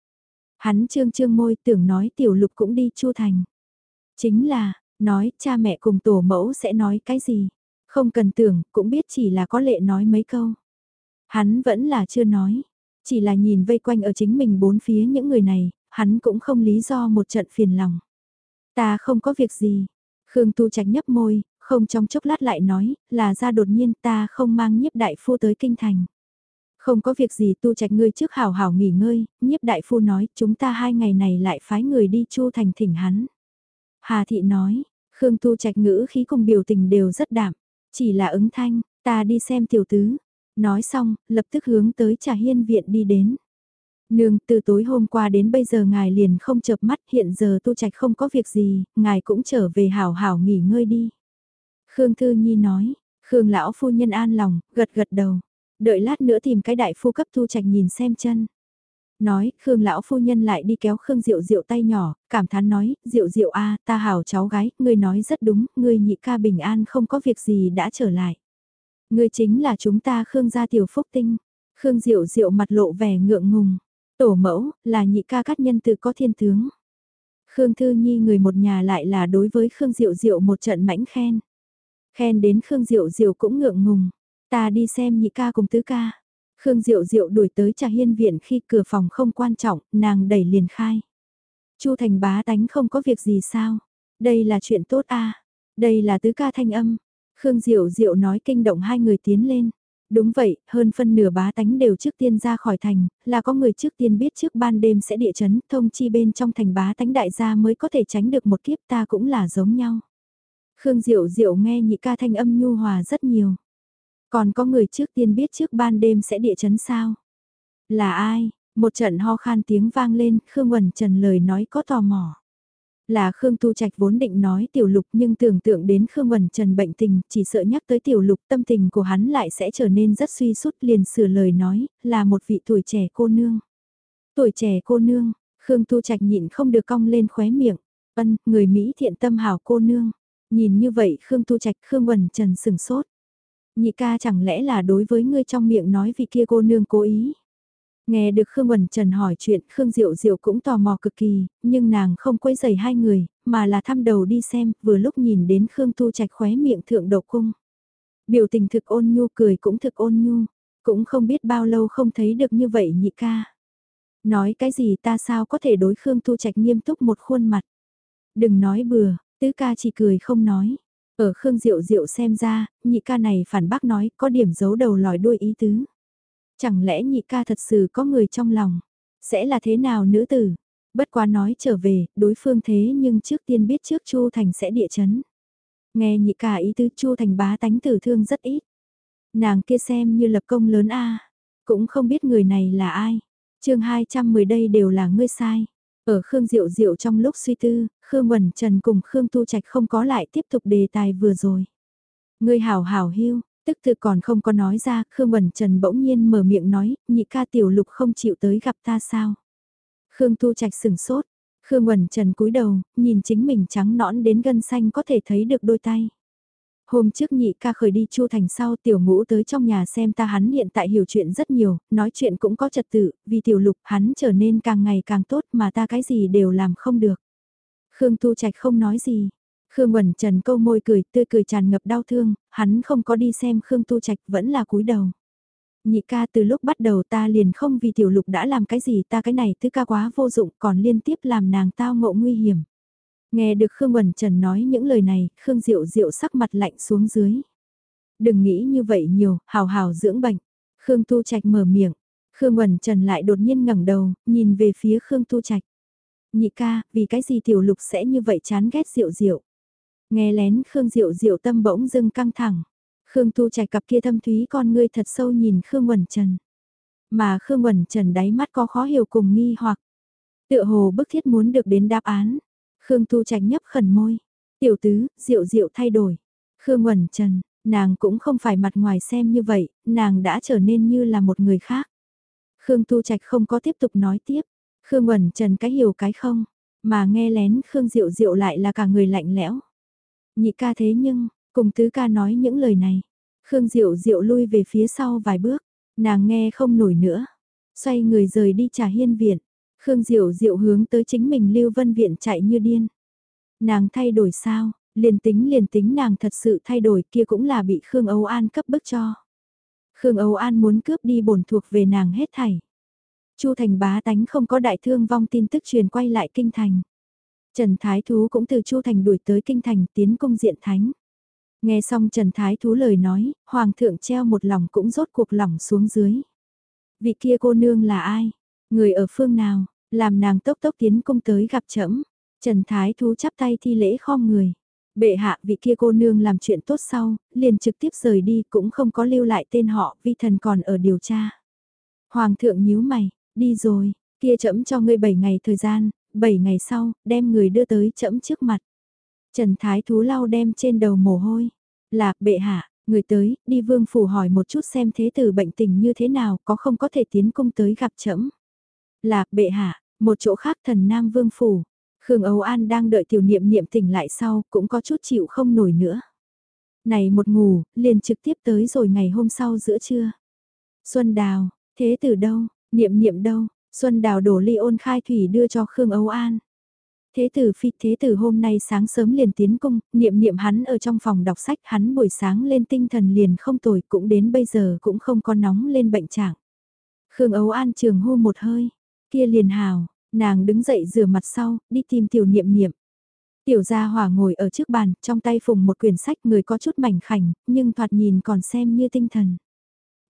Hắn trương trương môi tưởng nói tiểu lục cũng đi chu thành. Chính là, nói cha mẹ cùng tổ mẫu sẽ nói cái gì. Không cần tưởng, cũng biết chỉ là có lệ nói mấy câu. Hắn vẫn là chưa nói. Chỉ là nhìn vây quanh ở chính mình bốn phía những người này, hắn cũng không lý do một trận phiền lòng. Ta không có việc gì. Khương Tu Trạch nhấp môi, không trong chốc lát lại nói, là ra đột nhiên ta không mang nhiếp đại phu tới kinh thành. Không có việc gì tu trạch ngươi trước hảo hảo nghỉ ngơi, nhiếp đại phu nói chúng ta hai ngày này lại phái người đi chu thành thỉnh hắn. Hà thị nói, Khương tu trạch ngữ khí cùng biểu tình đều rất đạm, chỉ là ứng thanh, ta đi xem tiểu tứ. Nói xong, lập tức hướng tới trà hiên viện đi đến. Nương, từ tối hôm qua đến bây giờ ngài liền không chợp mắt, hiện giờ tu trạch không có việc gì, ngài cũng trở về hảo hảo nghỉ ngơi đi. Khương Thư Nhi nói, Khương lão phu nhân an lòng, gật gật đầu. Đợi lát nữa tìm cái đại phu cấp thu trạch nhìn xem chân. Nói, Khương lão phu nhân lại đi kéo Khương Diệu Diệu tay nhỏ, cảm thán nói, Diệu Diệu a, ta hảo cháu gái, ngươi nói rất đúng, ngươi nhị ca bình an không có việc gì đã trở lại. Ngươi chính là chúng ta Khương gia tiểu phúc tinh. Khương Diệu Diệu mặt lộ vẻ ngượng ngùng. Tổ mẫu, là nhị ca cát nhân tự có thiên tướng. Khương Thư Nhi người một nhà lại là đối với Khương Diệu Diệu một trận mãnh khen. Khen đến Khương Diệu Diệu cũng ngượng ngùng. Ta đi xem nhị ca cùng tứ ca. Khương Diệu Diệu đuổi tới trà hiên viện khi cửa phòng không quan trọng, nàng đẩy liền khai. Chu Thành bá tánh không có việc gì sao? Đây là chuyện tốt a Đây là tứ ca thanh âm. Khương Diệu Diệu nói kinh động hai người tiến lên. Đúng vậy, hơn phân nửa bá tánh đều trước tiên ra khỏi thành, là có người trước tiên biết trước ban đêm sẽ địa chấn, thông chi bên trong thành bá tánh đại gia mới có thể tránh được một kiếp ta cũng là giống nhau. Khương Diệu Diệu nghe nhị ca thanh âm nhu hòa rất nhiều. Còn có người trước tiên biết trước ban đêm sẽ địa chấn sao? Là ai? Một trận ho khan tiếng vang lên, Khương Quẩn Trần lời nói có tò mò. Là Khương Tu Trạch vốn định nói tiểu lục nhưng tưởng tượng đến Khương Quẩn Trần bệnh tình, chỉ sợ nhắc tới tiểu lục tâm tình của hắn lại sẽ trở nên rất suy sút liền sửa lời nói, là một vị tuổi trẻ cô nương. Tuổi trẻ cô nương, Khương Tu Trạch nhịn không được cong lên khóe miệng, ân, người Mỹ thiện tâm hảo cô nương. Nhìn như vậy Khương Tu Trạch Khương Quẩn Trần sừng sốt. Nhị ca chẳng lẽ là đối với ngươi trong miệng nói vị kia cô nương cố ý. Nghe được Khương Quẩn Trần hỏi chuyện, Khương Diệu Diệu cũng tò mò cực kỳ, nhưng nàng không quấy rầy hai người, mà là thăm đầu đi xem, vừa lúc nhìn đến Khương Tu Trạch khóe miệng thượng độc cung. Biểu tình thực ôn nhu cười cũng thực ôn nhu, cũng không biết bao lâu không thấy được như vậy nhị ca. Nói cái gì ta sao có thể đối Khương Tu Trạch nghiêm túc một khuôn mặt. Đừng nói bừa, tứ ca chỉ cười không nói. Ở Khương Diệu Diệu xem ra, nhị ca này phản bác nói có điểm giấu đầu lòi đuôi ý tứ. Chẳng lẽ nhị ca thật sự có người trong lòng? Sẽ là thế nào nữ tử? Bất quá nói trở về, đối phương thế nhưng trước tiên biết trước Chu Thành sẽ địa chấn. Nghe nhị ca ý tứ Chu Thành bá tánh tử thương rất ít. Nàng kia xem như lập công lớn a Cũng không biết người này là ai. chương 210 đây đều là ngươi sai. Ở Khương Diệu Diệu trong lúc suy tư, Khương Quẩn Trần cùng Khương Tu Trạch không có lại tiếp tục đề tài vừa rồi. Ngươi hảo hảo hưu, tức tự còn không có nói ra, Khương bẩn Trần bỗng nhiên mở miệng nói, nhị ca tiểu lục không chịu tới gặp ta sao. Khương thu Trạch sừng sốt, Khương bẩn Trần cúi đầu, nhìn chính mình trắng nõn đến gân xanh có thể thấy được đôi tay. Hôm trước nhị ca khởi đi chu thành sau tiểu ngũ tới trong nhà xem ta hắn hiện tại hiểu chuyện rất nhiều, nói chuyện cũng có trật tự, vì tiểu lục hắn trở nên càng ngày càng tốt mà ta cái gì đều làm không được. Khương Tu Trạch không nói gì. Khương Quẩn Trần câu môi cười, tươi cười tràn ngập đau thương, hắn không có đi xem Khương Tu Trạch vẫn là cúi đầu. Nhị ca từ lúc bắt đầu ta liền không vì tiểu lục đã làm cái gì ta cái này thứ ca quá vô dụng còn liên tiếp làm nàng tao ngộ nguy hiểm. Nghe được Khương Quẩn Trần nói những lời này, Khương Diệu Diệu sắc mặt lạnh xuống dưới. Đừng nghĩ như vậy nhiều, hào hào dưỡng bệnh. Khương Tu Trạch mở miệng. Khương Quẩn Trần lại đột nhiên ngẩng đầu, nhìn về phía Khương Tu Trạch. Nhị ca, vì cái gì tiểu lục sẽ như vậy chán ghét Diệu Diệu. Nghe lén Khương Diệu Diệu tâm bỗng dưng căng thẳng. Khương Tu Trạch cặp kia thâm thúy con ngươi thật sâu nhìn Khương Quẩn Trần. Mà Khương Quẩn Trần đáy mắt có khó hiểu cùng nghi hoặc. Tựa hồ bức thiết muốn được đến đáp án. Khương Tu Trạch nhấp khẩn môi. Tiểu tứ, Diệu Diệu thay đổi. Khương Quẩn Trần, nàng cũng không phải mặt ngoài xem như vậy, nàng đã trở nên như là một người khác. Khương Tu Trạch không có tiếp tục nói tiếp. Khương Quẩn Trần cái hiểu cái không, mà nghe lén Khương Diệu Diệu lại là cả người lạnh lẽo. Nhị ca thế nhưng, cùng tứ ca nói những lời này. Khương Diệu Diệu lui về phía sau vài bước, nàng nghe không nổi nữa. Xoay người rời đi trà hiên viện. Khương Diệu Diệu hướng tới chính mình Lưu Vân Viện chạy như điên. Nàng thay đổi sao, liền tính liền tính nàng thật sự thay đổi kia cũng là bị Khương Âu An cấp bức cho. Khương Âu An muốn cướp đi bổn thuộc về nàng hết thảy. Chu Thành bá tánh không có đại thương vong tin tức truyền quay lại kinh thành. Trần Thái Thú cũng từ Chu Thành đuổi tới kinh thành tiến công diện thánh. Nghe xong Trần Thái Thú lời nói, Hoàng thượng treo một lòng cũng rốt cuộc lòng xuống dưới. Vị kia cô nương là ai? Người ở phương nào? Làm nàng tốc tốc tiến công tới gặp trẫm Trần Thái Thú chắp tay thi lễ khom người. Bệ hạ vị kia cô nương làm chuyện tốt sau, liền trực tiếp rời đi cũng không có lưu lại tên họ vì thần còn ở điều tra. Hoàng thượng nhíu mày, đi rồi, kia chậm cho ngươi 7 ngày thời gian, 7 ngày sau, đem người đưa tới chẫm trước mặt. Trần Thái Thú lau đem trên đầu mồ hôi. Lạc bệ hạ, người tới, đi vương phủ hỏi một chút xem thế tử bệnh tình như thế nào, có không có thể tiến cung tới gặp chẫm. Lạc bệ hạ, một chỗ khác thần Nam vương phủ. Khương Âu An đang đợi tiểu niệm niệm tỉnh lại sau, cũng có chút chịu không nổi nữa. Này một ngủ, liền trực tiếp tới rồi ngày hôm sau giữa trưa. Xuân Đào, thế tử đâu, niệm niệm đâu, Xuân Đào đổ ly ôn khai thủy đưa cho Khương Âu An. Thế tử phi thế tử hôm nay sáng sớm liền tiến cung, niệm niệm hắn ở trong phòng đọc sách hắn buổi sáng lên tinh thần liền không tồi cũng đến bây giờ cũng không có nóng lên bệnh trạng. Khương Âu An trường hô một hơi, kia liền hào, nàng đứng dậy rửa mặt sau, đi tìm tiểu niệm niệm. Tiểu gia hỏa ngồi ở trước bàn, trong tay phùng một quyển sách người có chút mảnh khảnh, nhưng thoạt nhìn còn xem như tinh thần.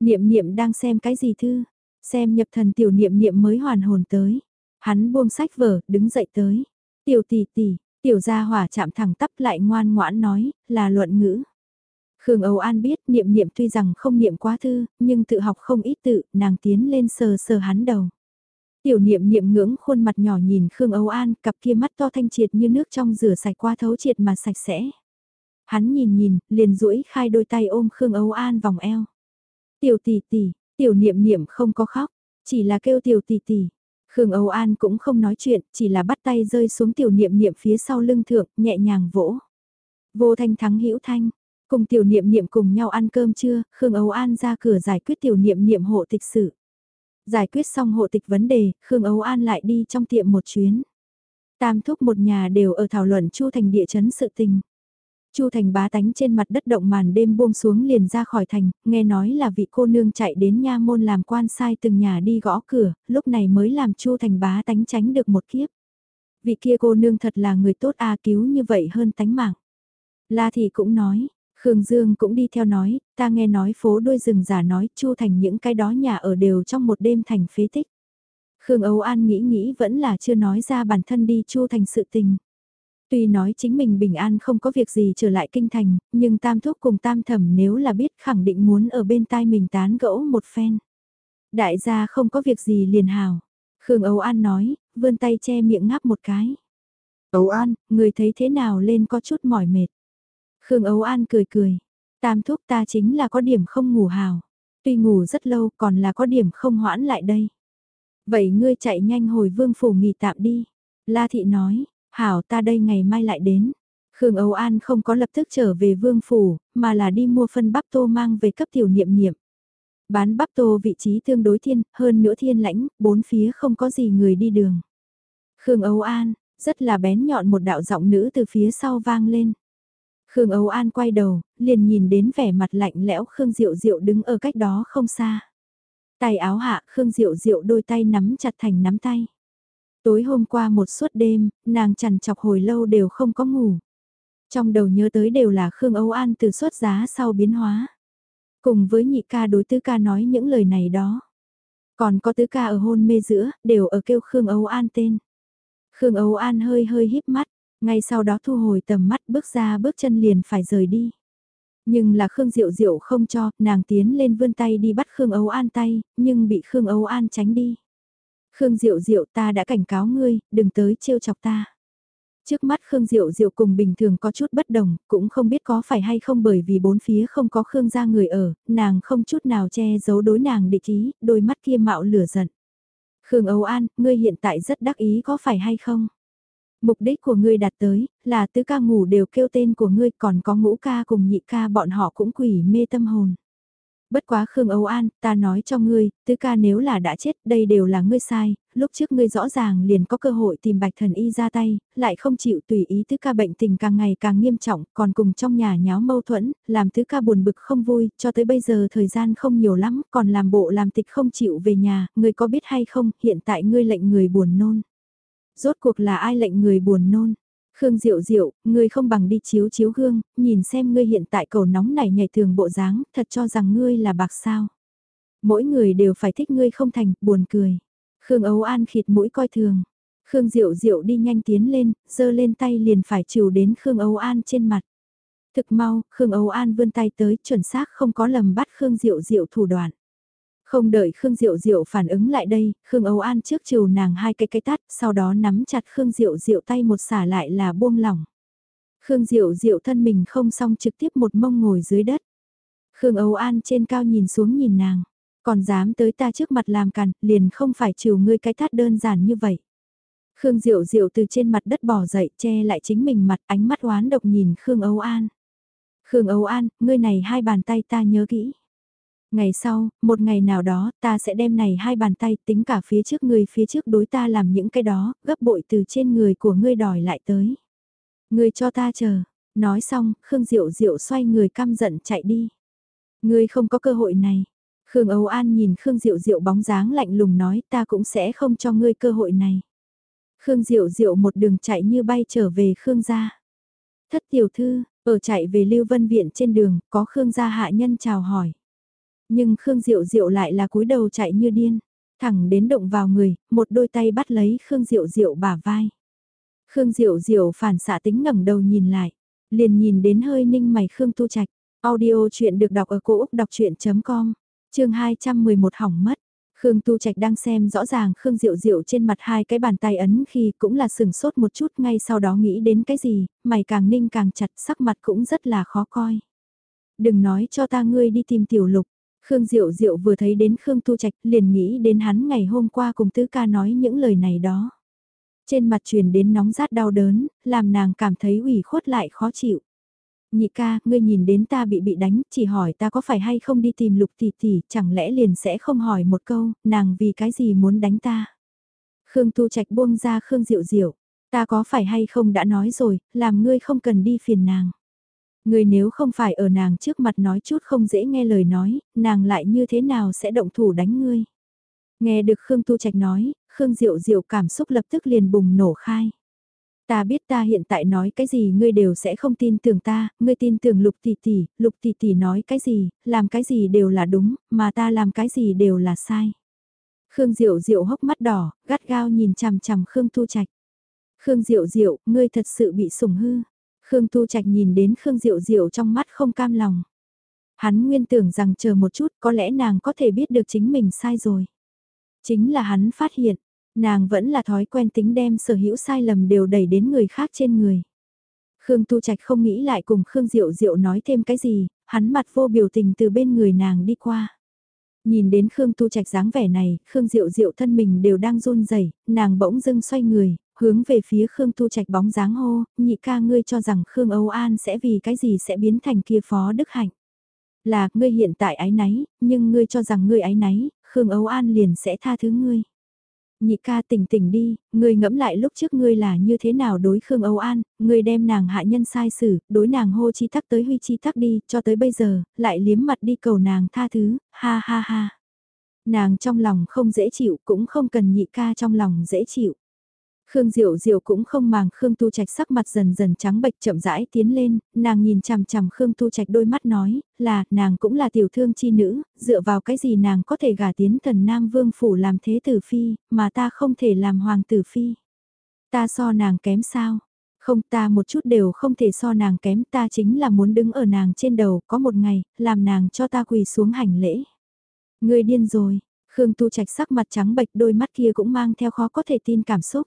Niệm niệm đang xem cái gì thư? Xem nhập thần tiểu niệm niệm mới hoàn hồn tới. Hắn buông sách vở, đứng dậy tới. Tiểu tỷ tỷ, tiểu gia hỏa chạm thẳng tắp lại ngoan ngoãn nói, là luận ngữ. Khương Âu An biết niệm niệm tuy rằng không niệm quá thư, nhưng tự học không ít tự, nàng tiến lên sờ sờ hắn đầu. Tiểu niệm niệm ngưỡng khuôn mặt nhỏ nhìn Khương Âu An, cặp kia mắt to thanh triệt như nước trong rửa sạch qua thấu triệt mà sạch sẽ. Hắn nhìn nhìn, liền duỗi khai đôi tay ôm Khương Âu An vòng eo. Tiểu tỷ tỷ, tiểu niệm niệm không có khóc, chỉ là kêu tiểu tỷ tỷ. Khương Âu An cũng không nói chuyện, chỉ là bắt tay rơi xuống tiểu niệm niệm phía sau lưng thượng, nhẹ nhàng vỗ. Vô thanh thắng hữu thanh, cùng tiểu niệm niệm cùng nhau ăn cơm trưa, Khương Âu An ra cửa giải quyết tiểu niệm niệm hộ tịch sự. Giải quyết xong hộ tịch vấn đề, Khương Âu An lại đi trong tiệm một chuyến. Tam thúc một nhà đều ở thảo luận Chu Thành địa chấn sự tình. Chu Thành bá tánh trên mặt đất động màn đêm buông xuống liền ra khỏi thành, nghe nói là vị cô nương chạy đến nha môn làm quan sai từng nhà đi gõ cửa, lúc này mới làm Chu Thành bá tánh tránh được một kiếp. Vị kia cô nương thật là người tốt a cứu như vậy hơn tánh mạng. La Thị cũng nói, Khương Dương cũng đi theo nói, ta nghe nói phố đôi rừng giả nói Chu Thành những cái đó nhà ở đều trong một đêm thành phế tích. Khương Âu An nghĩ nghĩ vẫn là chưa nói ra bản thân đi Chu Thành sự tình. Tuy nói chính mình bình an không có việc gì trở lại kinh thành, nhưng tam thúc cùng tam thẩm nếu là biết khẳng định muốn ở bên tai mình tán gẫu một phen. Đại gia không có việc gì liền hào. Khương Âu An nói, vươn tay che miệng ngáp một cái. Âu An, người thấy thế nào lên có chút mỏi mệt. Khương Âu An cười cười. Tam thúc ta chính là có điểm không ngủ hào. Tuy ngủ rất lâu còn là có điểm không hoãn lại đây. Vậy ngươi chạy nhanh hồi vương phủ nghỉ tạm đi. La thị nói, hảo ta đây ngày mai lại đến. Khương Âu An không có lập tức trở về vương phủ, mà là đi mua phân bắp tô mang về cấp tiểu niệm niệm. Bán bắp tô vị trí tương đối thiên, hơn nữa thiên lãnh, bốn phía không có gì người đi đường. Khương Âu An, rất là bén nhọn một đạo giọng nữ từ phía sau vang lên. Khương Âu An quay đầu, liền nhìn đến vẻ mặt lạnh lẽo Khương Diệu Diệu đứng ở cách đó không xa. Tay áo hạ Khương Diệu Diệu đôi tay nắm chặt thành nắm tay. Tối hôm qua một suốt đêm, nàng chằn chọc hồi lâu đều không có ngủ. Trong đầu nhớ tới đều là Khương Âu An từ xuất giá sau biến hóa. Cùng với nhị ca đối tứ ca nói những lời này đó. Còn có tứ ca ở hôn mê giữa, đều ở kêu Khương Âu An tên. Khương Âu An hơi hơi híp mắt, ngay sau đó thu hồi tầm mắt bước ra bước chân liền phải rời đi. Nhưng là Khương Diệu Diệu không cho, nàng tiến lên vươn tay đi bắt Khương Âu An tay, nhưng bị Khương Âu An tránh đi. Khương Diệu Diệu ta đã cảnh cáo ngươi, đừng tới trêu chọc ta. Trước mắt Khương Diệu Diệu cùng bình thường có chút bất đồng, cũng không biết có phải hay không bởi vì bốn phía không có Khương gia người ở, nàng không chút nào che giấu đối nàng địch ý, đôi mắt kia mạo lửa giận. Khương Âu An, ngươi hiện tại rất đắc ý có phải hay không? Mục đích của ngươi đạt tới, là tứ ca ngủ đều kêu tên của ngươi còn có ngũ ca cùng nhị ca bọn họ cũng quỷ mê tâm hồn. Bất quá Khương Âu An, ta nói cho ngươi, tứ ca nếu là đã chết, đây đều là ngươi sai, lúc trước ngươi rõ ràng liền có cơ hội tìm bạch thần y ra tay, lại không chịu tùy ý tứ ca bệnh tình càng ngày càng nghiêm trọng, còn cùng trong nhà nháo mâu thuẫn, làm tứ ca buồn bực không vui, cho tới bây giờ thời gian không nhiều lắm, còn làm bộ làm tịch không chịu về nhà, ngươi có biết hay không, hiện tại ngươi lệnh người buồn nôn. Rốt cuộc là ai lệnh người buồn nôn? Khương Diệu Diệu, ngươi không bằng đi chiếu chiếu gương, nhìn xem ngươi hiện tại cầu nóng này nhảy thường bộ dáng, thật cho rằng ngươi là bạc sao. Mỗi người đều phải thích ngươi không thành, buồn cười. Khương Ấu An khịt mũi coi thường. Khương Diệu Diệu đi nhanh tiến lên, giơ lên tay liền phải chiều đến Khương Ấu An trên mặt. Thực mau, Khương Ấu An vươn tay tới, chuẩn xác không có lầm bắt Khương Diệu Diệu thủ đoạn. Không đợi Khương Diệu Diệu phản ứng lại đây, Khương Âu An trước chiều nàng hai cái cái tát, sau đó nắm chặt Khương Diệu Diệu tay một xả lại là buông lỏng. Khương Diệu Diệu thân mình không xong trực tiếp một mông ngồi dưới đất. Khương Âu An trên cao nhìn xuống nhìn nàng, còn dám tới ta trước mặt làm cằn, liền không phải chiều ngươi cái tát đơn giản như vậy. Khương Diệu Diệu từ trên mặt đất bỏ dậy che lại chính mình mặt ánh mắt oán độc nhìn Khương Âu An. Khương Âu An, ngươi này hai bàn tay ta nhớ kỹ. Ngày sau, một ngày nào đó, ta sẽ đem này hai bàn tay tính cả phía trước người phía trước đối ta làm những cái đó, gấp bội từ trên người của ngươi đòi lại tới. Ngươi cho ta chờ. Nói xong, Khương Diệu Diệu xoay người căm giận chạy đi. Ngươi không có cơ hội này. Khương Âu An nhìn Khương Diệu Diệu bóng dáng lạnh lùng nói ta cũng sẽ không cho ngươi cơ hội này. Khương Diệu Diệu một đường chạy như bay trở về Khương gia. Thất tiểu thư, ở chạy về Lưu Vân Viện trên đường, có Khương gia hạ nhân chào hỏi. Nhưng Khương Diệu Diệu lại là cúi đầu chạy như điên, thẳng đến động vào người, một đôi tay bắt lấy Khương Diệu Diệu bả vai. Khương Diệu Diệu phản xạ tính ngẩng đầu nhìn lại, liền nhìn đến hơi ninh mày Khương Tu Trạch. Audio chuyện được đọc ở cổ Úc đọc chuyện.com, chương 211 hỏng mất. Khương Tu Trạch đang xem rõ ràng Khương Diệu Diệu trên mặt hai cái bàn tay ấn khi cũng là sừng sốt một chút ngay sau đó nghĩ đến cái gì, mày càng ninh càng chặt sắc mặt cũng rất là khó coi. Đừng nói cho ta ngươi đi tìm tiểu lục, Khương Diệu Diệu vừa thấy đến Khương Tu Trạch liền nghĩ đến hắn ngày hôm qua cùng Tứ Ca nói những lời này đó. Trên mặt truyền đến nóng rát đau đớn, làm nàng cảm thấy ủy khuất lại khó chịu. Nhị ca, ngươi nhìn đến ta bị bị đánh, chỉ hỏi ta có phải hay không đi tìm lục tỷ tỷ, chẳng lẽ liền sẽ không hỏi một câu, nàng vì cái gì muốn đánh ta. Khương Tu Trạch buông ra Khương Diệu Diệu, ta có phải hay không đã nói rồi, làm ngươi không cần đi phiền nàng. Người nếu không phải ở nàng trước mặt nói chút không dễ nghe lời nói, nàng lại như thế nào sẽ động thủ đánh ngươi. Nghe được Khương Tu Trạch nói, Khương Diệu Diệu cảm xúc lập tức liền bùng nổ khai. Ta biết ta hiện tại nói cái gì ngươi đều sẽ không tin tưởng ta, ngươi tin tưởng lục tỷ tỷ, lục tỷ tỷ nói cái gì, làm cái gì đều là đúng, mà ta làm cái gì đều là sai. Khương Diệu Diệu hốc mắt đỏ, gắt gao nhìn chằm chằm Khương Tu Trạch. Khương Diệu Diệu, ngươi thật sự bị sủng hư. Khương Tu Trạch nhìn đến Khương Diệu Diệu trong mắt không cam lòng. Hắn nguyên tưởng rằng chờ một chút có lẽ nàng có thể biết được chính mình sai rồi. Chính là hắn phát hiện, nàng vẫn là thói quen tính đem sở hữu sai lầm đều đẩy đến người khác trên người. Khương Tu Trạch không nghĩ lại cùng Khương Diệu Diệu nói thêm cái gì, hắn mặt vô biểu tình từ bên người nàng đi qua. Nhìn đến Khương Tu Trạch dáng vẻ này, Khương Diệu Diệu thân mình đều đang run rẩy, nàng bỗng dưng xoay người, hướng về phía Khương Tu Trạch bóng dáng hô, nhị ca ngươi cho rằng Khương Âu An sẽ vì cái gì sẽ biến thành kia phó đức hạnh. Là, ngươi hiện tại ái náy, nhưng ngươi cho rằng ngươi ái náy, Khương Âu An liền sẽ tha thứ ngươi. Nhị ca tỉnh tỉnh đi, ngươi ngẫm lại lúc trước ngươi là như thế nào đối Khương Âu An, ngươi đem nàng hạ nhân sai xử, đối nàng hô chi tắc tới huy chi tắc đi, cho tới bây giờ, lại liếm mặt đi cầu nàng tha thứ, ha ha ha. Nàng trong lòng không dễ chịu cũng không cần nhị ca trong lòng dễ chịu. Khương Diệu Diệu cũng không màng Khương Tu Trạch sắc mặt dần dần trắng bệch chậm rãi tiến lên, nàng nhìn chằm chằm Khương Tu Trạch đôi mắt nói, là, nàng cũng là tiểu thương chi nữ, dựa vào cái gì nàng có thể gả tiến thần Nam Vương Phủ làm thế tử phi, mà ta không thể làm hoàng tử phi. Ta so nàng kém sao? Không ta một chút đều không thể so nàng kém ta chính là muốn đứng ở nàng trên đầu có một ngày, làm nàng cho ta quỳ xuống hành lễ. Người điên rồi, Khương Tu Trạch sắc mặt trắng bệch đôi mắt kia cũng mang theo khó có thể tin cảm xúc.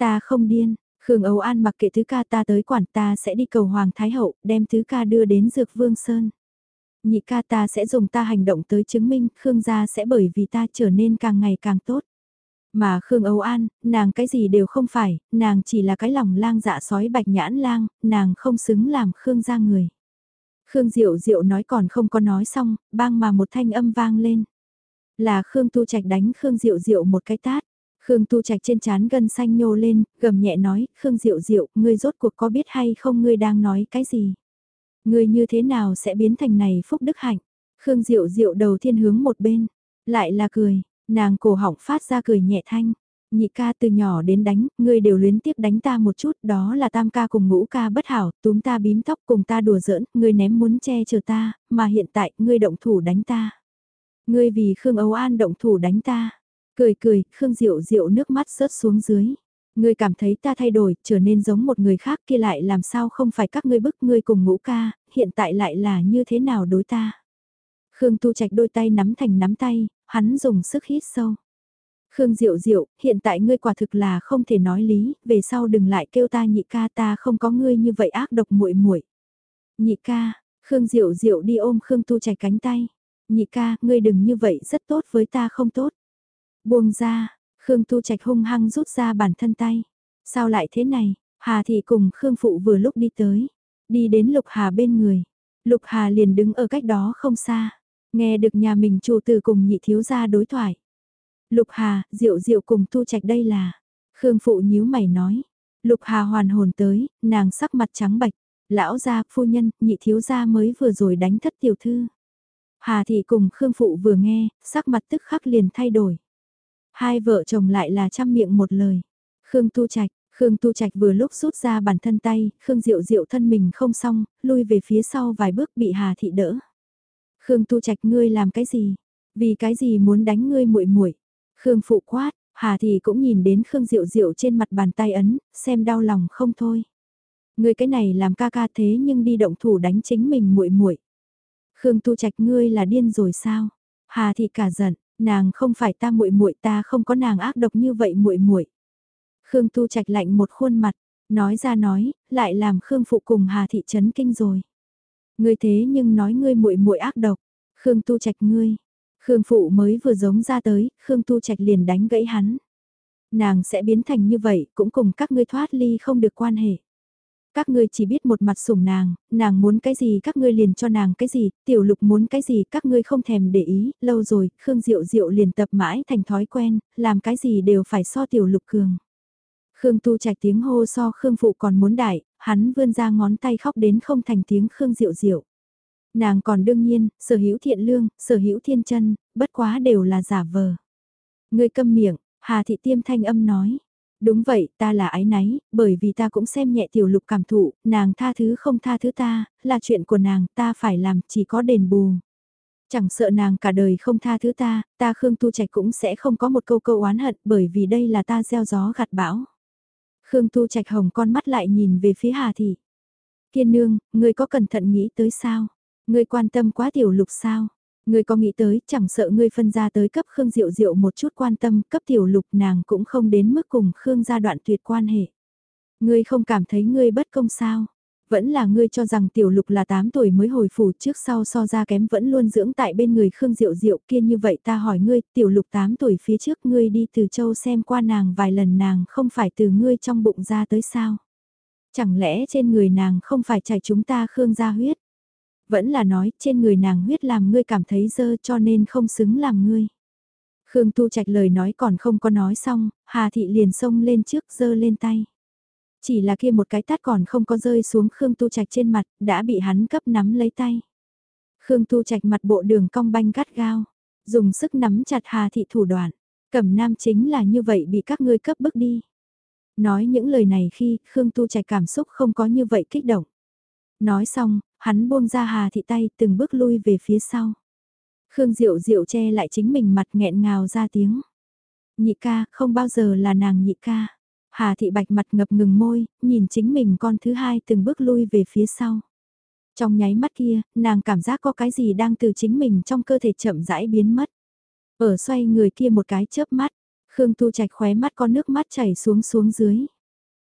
Ta không điên, Khương Âu An mặc kệ thứ ca ta tới quản ta sẽ đi cầu Hoàng Thái Hậu, đem thứ ca đưa đến Dược Vương Sơn. Nhị ca ta sẽ dùng ta hành động tới chứng minh Khương gia sẽ bởi vì ta trở nên càng ngày càng tốt. Mà Khương Âu An, nàng cái gì đều không phải, nàng chỉ là cái lòng lang dạ sói bạch nhãn lang, nàng không xứng làm Khương gia người. Khương Diệu Diệu nói còn không có nói xong, bang mà một thanh âm vang lên. Là Khương Tu Trạch đánh Khương Diệu Diệu một cái tát. Khương Tu Trạch trên chán gân xanh nhô lên, gầm nhẹ nói, Khương Diệu Diệu, ngươi rốt cuộc có biết hay không ngươi đang nói cái gì? Ngươi như thế nào sẽ biến thành này phúc đức hạnh? Khương Diệu Diệu đầu thiên hướng một bên, lại là cười, nàng cổ họng phát ra cười nhẹ thanh. Nhị ca từ nhỏ đến đánh, ngươi đều luyến tiếp đánh ta một chút, đó là tam ca cùng ngũ ca bất hảo, túm ta bím tóc cùng ta đùa giỡn, ngươi ném muốn che chở ta, mà hiện tại, ngươi động thủ đánh ta. Ngươi vì Khương Âu An động thủ đánh ta. Cười cười, Khương Diệu Diệu nước mắt rớt xuống dưới. Ngươi cảm thấy ta thay đổi, trở nên giống một người khác kia lại làm sao không phải các ngươi bức ngươi cùng ngũ ca, hiện tại lại là như thế nào đối ta. Khương Tu Trạch đôi tay nắm thành nắm tay, hắn dùng sức hít sâu. Khương Diệu Diệu, hiện tại ngươi quả thực là không thể nói lý, về sau đừng lại kêu ta nhị ca ta không có ngươi như vậy ác độc muội muội. Nhị ca, Khương Diệu Diệu đi ôm Khương Tu Trạch cánh tay. Nhị ca, ngươi đừng như vậy rất tốt với ta không tốt. Buông ra, Khương Tu Trạch hung hăng rút ra bản thân tay. Sao lại thế này? Hà Thị cùng Khương Phụ vừa lúc đi tới. Đi đến Lục Hà bên người. Lục Hà liền đứng ở cách đó không xa. Nghe được nhà mình chủ từ cùng nhị thiếu gia đối thoại. Lục Hà, Diệu Diệu cùng Tu Trạch đây là. Khương Phụ nhíu mày nói. Lục Hà hoàn hồn tới, nàng sắc mặt trắng bạch. Lão gia, phu nhân, nhị thiếu gia mới vừa rồi đánh thất tiểu thư. Hà Thị cùng Khương Phụ vừa nghe, sắc mặt tức khắc liền thay đổi. Hai vợ chồng lại là trăm miệng một lời. Khương Tu Trạch, Khương Tu Trạch vừa lúc rút ra bản thân tay, Khương Diệu Diệu thân mình không xong, lui về phía sau vài bước bị Hà Thị đỡ. Khương Tu Trạch ngươi làm cái gì? Vì cái gì muốn đánh ngươi muội muội? Khương phụ quát, Hà Thị cũng nhìn đến Khương Diệu Diệu trên mặt bàn tay ấn, xem đau lòng không thôi. Ngươi cái này làm ca ca thế nhưng đi động thủ đánh chính mình muội muội. Khương Tu Trạch ngươi là điên rồi sao? Hà Thị cả giận, nàng không phải ta muội muội ta không có nàng ác độc như vậy muội muội. Khương Tu Trạch lạnh một khuôn mặt, nói ra nói, lại làm Khương phụ cùng Hà thị trấn kinh rồi. Ngươi thế nhưng nói ngươi muội muội ác độc, Khương Tu Trạch ngươi. Khương phụ mới vừa giống ra tới, Khương Tu Trạch liền đánh gãy hắn. Nàng sẽ biến thành như vậy, cũng cùng các ngươi thoát ly không được quan hệ. Các ngươi chỉ biết một mặt sủng nàng, nàng muốn cái gì các ngươi liền cho nàng cái gì, tiểu lục muốn cái gì các ngươi không thèm để ý, lâu rồi, Khương Diệu Diệu liền tập mãi thành thói quen, làm cái gì đều phải so tiểu lục cường. Khương Tu Trạch tiếng hô so Khương Phụ còn muốn đại, hắn vươn ra ngón tay khóc đến không thành tiếng Khương Diệu Diệu. Nàng còn đương nhiên, sở hữu thiện lương, sở hữu thiên chân, bất quá đều là giả vờ. Người câm miệng, Hà Thị Tiêm thanh âm nói. Đúng vậy, ta là ái náy, bởi vì ta cũng xem nhẹ tiểu lục cảm thụ, nàng tha thứ không tha thứ ta, là chuyện của nàng, ta phải làm, chỉ có đền bù. Chẳng sợ nàng cả đời không tha thứ ta, ta Khương Tu Trạch cũng sẽ không có một câu câu oán hận bởi vì đây là ta gieo gió gặt bão. Khương Tu Trạch hồng con mắt lại nhìn về phía Hà Thị. Kiên nương, ngươi có cẩn thận nghĩ tới sao? Ngươi quan tâm quá tiểu lục sao? Ngươi có nghĩ tới, chẳng sợ ngươi phân ra tới cấp Khương Diệu Diệu một chút quan tâm, cấp tiểu lục nàng cũng không đến mức cùng Khương gia đoạn tuyệt quan hệ. Ngươi không cảm thấy ngươi bất công sao? Vẫn là ngươi cho rằng tiểu lục là 8 tuổi mới hồi phủ trước sau so ra kém vẫn luôn dưỡng tại bên người Khương Diệu Diệu kia như vậy ta hỏi ngươi, tiểu lục 8 tuổi phía trước ngươi đi từ châu xem qua nàng vài lần nàng không phải từ ngươi trong bụng ra tới sao? Chẳng lẽ trên người nàng không phải chảy chúng ta Khương gia huyết? Vẫn là nói trên người nàng huyết làm ngươi cảm thấy dơ cho nên không xứng làm ngươi. Khương Tu Trạch lời nói còn không có nói xong, Hà Thị liền xông lên trước dơ lên tay. Chỉ là kia một cái tát còn không có rơi xuống Khương Tu Trạch trên mặt, đã bị hắn cấp nắm lấy tay. Khương Tu Trạch mặt bộ đường cong banh gắt gao, dùng sức nắm chặt Hà Thị thủ đoạn. Cẩm nam chính là như vậy bị các ngươi cấp bức đi. Nói những lời này khi Khương Tu Trạch cảm xúc không có như vậy kích động. Nói xong, hắn buông ra Hà Thị tay từng bước lui về phía sau. Khương Diệu Diệu che lại chính mình mặt nghẹn ngào ra tiếng. Nhị ca, không bao giờ là nàng nhị ca. Hà Thị Bạch mặt ngập ngừng môi, nhìn chính mình con thứ hai từng bước lui về phía sau. Trong nháy mắt kia, nàng cảm giác có cái gì đang từ chính mình trong cơ thể chậm rãi biến mất. Ở xoay người kia một cái chớp mắt, Khương Tu Trạch khóe mắt có nước mắt chảy xuống xuống dưới.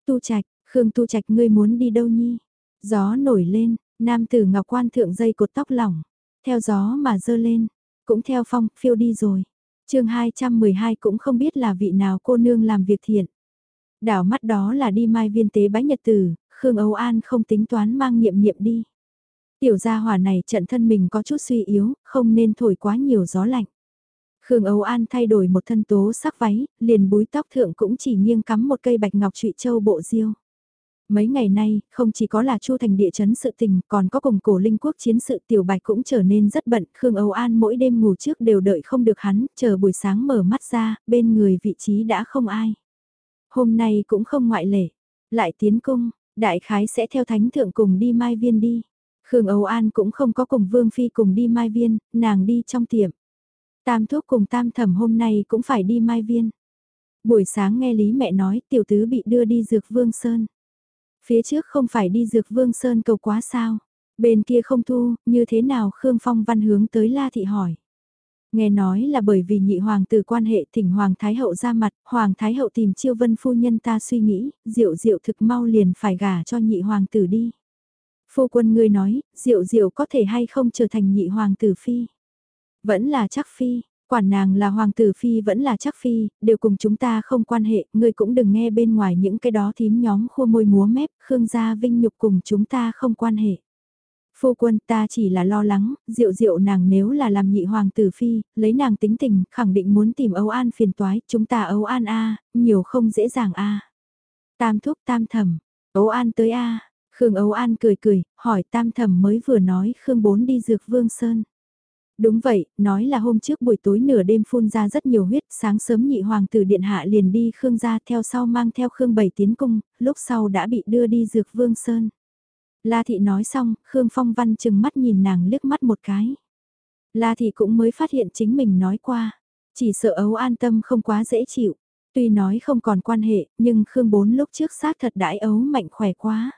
Tu Trạch, Khương Tu Trạch ngươi muốn đi đâu nhi? Gió nổi lên, nam tử ngọc quan thượng dây cột tóc lỏng, theo gió mà dơ lên, cũng theo phong, phiêu đi rồi. chương 212 cũng không biết là vị nào cô nương làm việc thiện. Đảo mắt đó là đi mai viên tế bái nhật tử, Khương Âu An không tính toán mang niệm niệm đi. Tiểu gia hỏa này trận thân mình có chút suy yếu, không nên thổi quá nhiều gió lạnh. Khương Âu An thay đổi một thân tố sắc váy, liền búi tóc thượng cũng chỉ nghiêng cắm một cây bạch ngọc trụy châu bộ diêu. Mấy ngày nay, không chỉ có là Chu Thành địa chấn sự tình, còn có cùng cổ linh quốc chiến sự tiểu bạch cũng trở nên rất bận. Khương Âu An mỗi đêm ngủ trước đều đợi không được hắn, chờ buổi sáng mở mắt ra, bên người vị trí đã không ai. Hôm nay cũng không ngoại lệ. Lại tiến cung, đại khái sẽ theo thánh thượng cùng đi mai viên đi. Khương Âu An cũng không có cùng Vương Phi cùng đi mai viên, nàng đi trong tiệm. Tam thuốc cùng tam thẩm hôm nay cũng phải đi mai viên. Buổi sáng nghe Lý mẹ nói tiểu tứ bị đưa đi dược Vương Sơn. Phía trước không phải đi dược Vương Sơn cầu quá sao. Bên kia không thu, như thế nào Khương Phong Văn hướng tới La Thị hỏi. Nghe nói là bởi vì nhị hoàng tử quan hệ thỉnh Hoàng Thái Hậu ra mặt, Hoàng Thái Hậu tìm chiêu vân phu nhân ta suy nghĩ, diệu diệu thực mau liền phải gả cho nhị hoàng tử đi. Phu quân ngươi nói, diệu diệu có thể hay không trở thành nhị hoàng tử phi. Vẫn là chắc phi, quản nàng là hoàng tử phi vẫn là chắc phi, đều cùng chúng ta không quan hệ, ngươi cũng đừng nghe bên ngoài những cái đó thím nhóm khua môi múa mép, Khương gia vinh nhục cùng chúng ta không quan hệ. Phu quân ta chỉ là lo lắng, diệu diệu nàng nếu là làm nhị hoàng tử phi, lấy nàng tính tình, khẳng định muốn tìm ấu an phiền toái, chúng ta ấu an a nhiều không dễ dàng a Tam thúc tam thẩm, ấu an tới a Khương ấu an cười cười, hỏi tam thẩm mới vừa nói Khương bốn đi dược vương sơn. Đúng vậy, nói là hôm trước buổi tối nửa đêm phun ra rất nhiều huyết, sáng sớm nhị hoàng tử điện hạ liền đi Khương gia theo sau mang theo Khương bảy tiến cung, lúc sau đã bị đưa đi dược vương sơn. La thị nói xong, Khương Phong Văn chừng mắt nhìn nàng liếc mắt một cái. La thị cũng mới phát hiện chính mình nói qua, chỉ sợ ấu an tâm không quá dễ chịu. Tuy nói không còn quan hệ, nhưng Khương bốn lúc trước xác thật đãi ấu mạnh khỏe quá.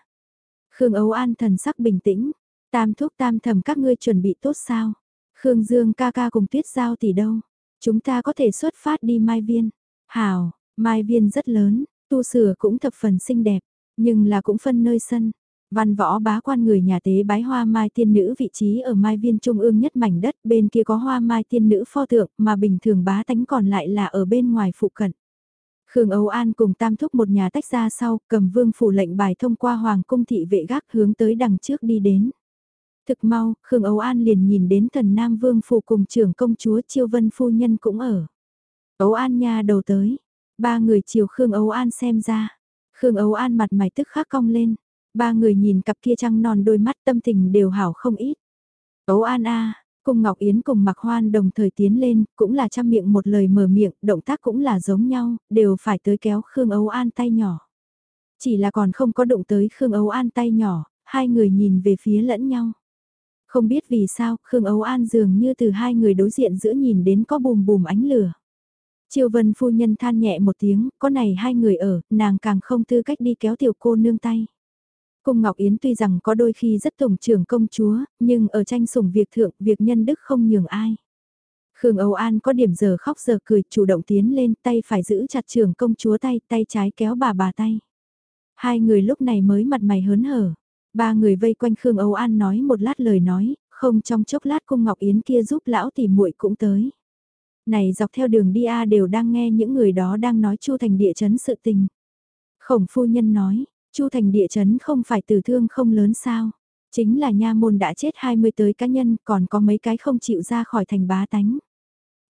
Khương ấu an thần sắc bình tĩnh, tam thúc tam thầm các ngươi chuẩn bị tốt sao? Khương Dương ca ca cùng Tuyết Giao tỷ đâu? Chúng ta có thể xuất phát đi Mai Viên. Hảo, Mai Viên rất lớn, tu sửa cũng thập phần xinh đẹp, nhưng là cũng phân nơi sân. Văn võ bá quan người nhà tế bái hoa mai tiên nữ vị trí ở mai viên trung ương nhất mảnh đất bên kia có hoa mai tiên nữ pho tượng mà bình thường bá tánh còn lại là ở bên ngoài phụ cận. Khương Âu An cùng tam thúc một nhà tách ra sau cầm vương phủ lệnh bài thông qua hoàng cung thị vệ gác hướng tới đằng trước đi đến. Thực mau, Khương Âu An liền nhìn đến thần Nam Vương Phủ cùng trưởng công chúa Chiêu Vân Phu Nhân cũng ở. Âu An nha đầu tới. Ba người chiều Khương Âu An xem ra. Khương Âu An mặt mày tức khắc cong lên. Ba người nhìn cặp kia trăng non đôi mắt tâm tình đều hảo không ít. Âu An a Cung Ngọc Yến cùng Mạc Hoan đồng thời tiến lên, cũng là trăm miệng một lời mở miệng, động tác cũng là giống nhau, đều phải tới kéo Khương Âu An tay nhỏ. Chỉ là còn không có động tới Khương Âu An tay nhỏ, hai người nhìn về phía lẫn nhau. Không biết vì sao, Khương Âu An dường như từ hai người đối diện giữa nhìn đến có bùm bùm ánh lửa. Triều Vân phu nhân than nhẹ một tiếng, có này hai người ở, nàng càng không tư cách đi kéo tiểu cô nương tay. Cung Ngọc Yến tuy rằng có đôi khi rất tổng trưởng công chúa, nhưng ở tranh sủng việc thượng, việc nhân đức không nhường ai. Khương Âu An có điểm giờ khóc giờ cười, chủ động tiến lên, tay phải giữ chặt trưởng công chúa tay, tay trái kéo bà bà tay. Hai người lúc này mới mặt mày hớn hở. Ba người vây quanh Khương Âu An nói một lát lời nói, không trong chốc lát cung Ngọc Yến kia giúp lão tỷ muội cũng tới. Này dọc theo đường đi A đều đang nghe những người đó đang nói Chu Thành địa chấn sự tình. Khổng phu nhân nói, Chu Thành địa chấn không phải tử thương không lớn sao. Chính là nha môn đã chết 20 tới cá nhân còn có mấy cái không chịu ra khỏi thành bá tánh.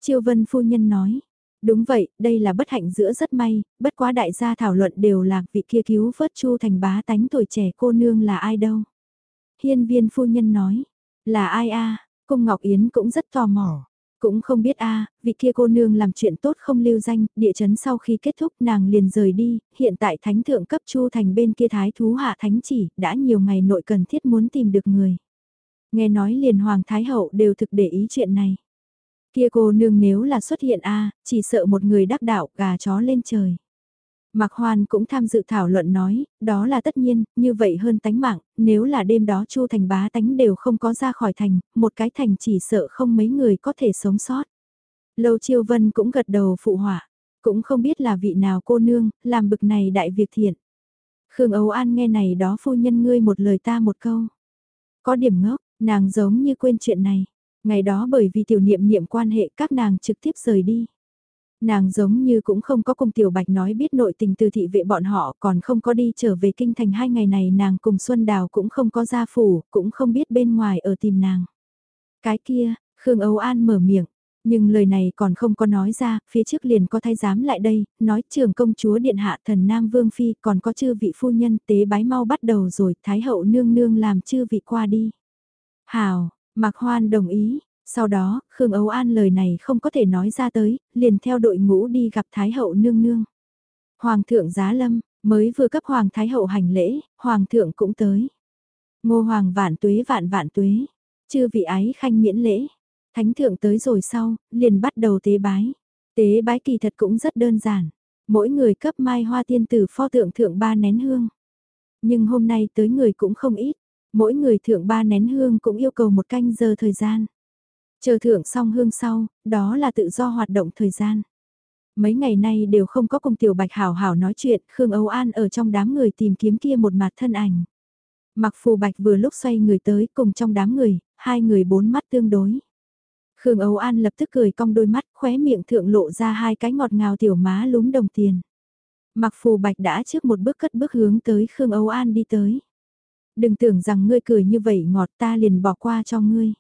Chiêu vân phu nhân nói, Đúng vậy, đây là bất hạnh giữa rất may, bất quá đại gia thảo luận đều là vị kia cứu vớt chu thành bá tánh tuổi trẻ cô nương là ai đâu. Hiên viên phu nhân nói, là ai a cung Ngọc Yến cũng rất tò mò. Cũng không biết a vị kia cô nương làm chuyện tốt không lưu danh, địa chấn sau khi kết thúc nàng liền rời đi, hiện tại thánh thượng cấp chu thành bên kia thái thú hạ thánh chỉ, đã nhiều ngày nội cần thiết muốn tìm được người. Nghe nói liền hoàng thái hậu đều thực để ý chuyện này. Kia cô nương nếu là xuất hiện a chỉ sợ một người đắc đạo gà chó lên trời. Mạc Hoan cũng tham dự thảo luận nói, đó là tất nhiên, như vậy hơn tánh mạng, nếu là đêm đó Chu Thành bá tánh đều không có ra khỏi thành, một cái thành chỉ sợ không mấy người có thể sống sót. Lâu Chiêu Vân cũng gật đầu phụ họa, cũng không biết là vị nào cô nương, làm bực này đại việc thiện. Khương Âu An nghe này đó phu nhân ngươi một lời ta một câu. Có điểm ngốc, nàng giống như quên chuyện này. Ngày đó bởi vì tiểu niệm niệm quan hệ các nàng trực tiếp rời đi. Nàng giống như cũng không có cùng tiểu bạch nói biết nội tình từ thị vệ bọn họ còn không có đi trở về kinh thành hai ngày này nàng cùng Xuân Đào cũng không có gia phủ, cũng không biết bên ngoài ở tìm nàng. Cái kia, Khương Âu An mở miệng, nhưng lời này còn không có nói ra, phía trước liền có thái giám lại đây, nói trường công chúa điện hạ thần Nam Vương Phi còn có chư vị phu nhân tế bái mau bắt đầu rồi, thái hậu nương nương làm chư vị qua đi. Hào, Mạc Hoan đồng ý, sau đó, Khương Âu An lời này không có thể nói ra tới, liền theo đội ngũ đi gặp Thái hậu nương nương. Hoàng thượng giá lâm, mới vừa cấp Hoàng Thái hậu hành lễ, Hoàng thượng cũng tới. Ngô Hoàng vạn tuế vạn vạn tuế, chư vị ái khanh miễn lễ. Thánh thượng tới rồi sau, liền bắt đầu tế bái. Tế bái kỳ thật cũng rất đơn giản. Mỗi người cấp mai hoa tiên tử pho tượng thượng ba nén hương. Nhưng hôm nay tới người cũng không ít. Mỗi người thượng ba nén hương cũng yêu cầu một canh giờ thời gian. Chờ thượng xong hương sau, đó là tự do hoạt động thời gian. Mấy ngày nay đều không có cùng tiểu bạch hảo hảo nói chuyện, Khương Âu An ở trong đám người tìm kiếm kia một mặt thân ảnh. Mặc phù bạch vừa lúc xoay người tới cùng trong đám người, hai người bốn mắt tương đối. Khương Âu An lập tức cười cong đôi mắt, khóe miệng thượng lộ ra hai cái ngọt ngào tiểu má lúm đồng tiền. Mặc phù bạch đã trước một bước cất bước hướng tới Khương Âu An đi tới. Đừng tưởng rằng ngươi cười như vậy ngọt ta liền bỏ qua cho ngươi.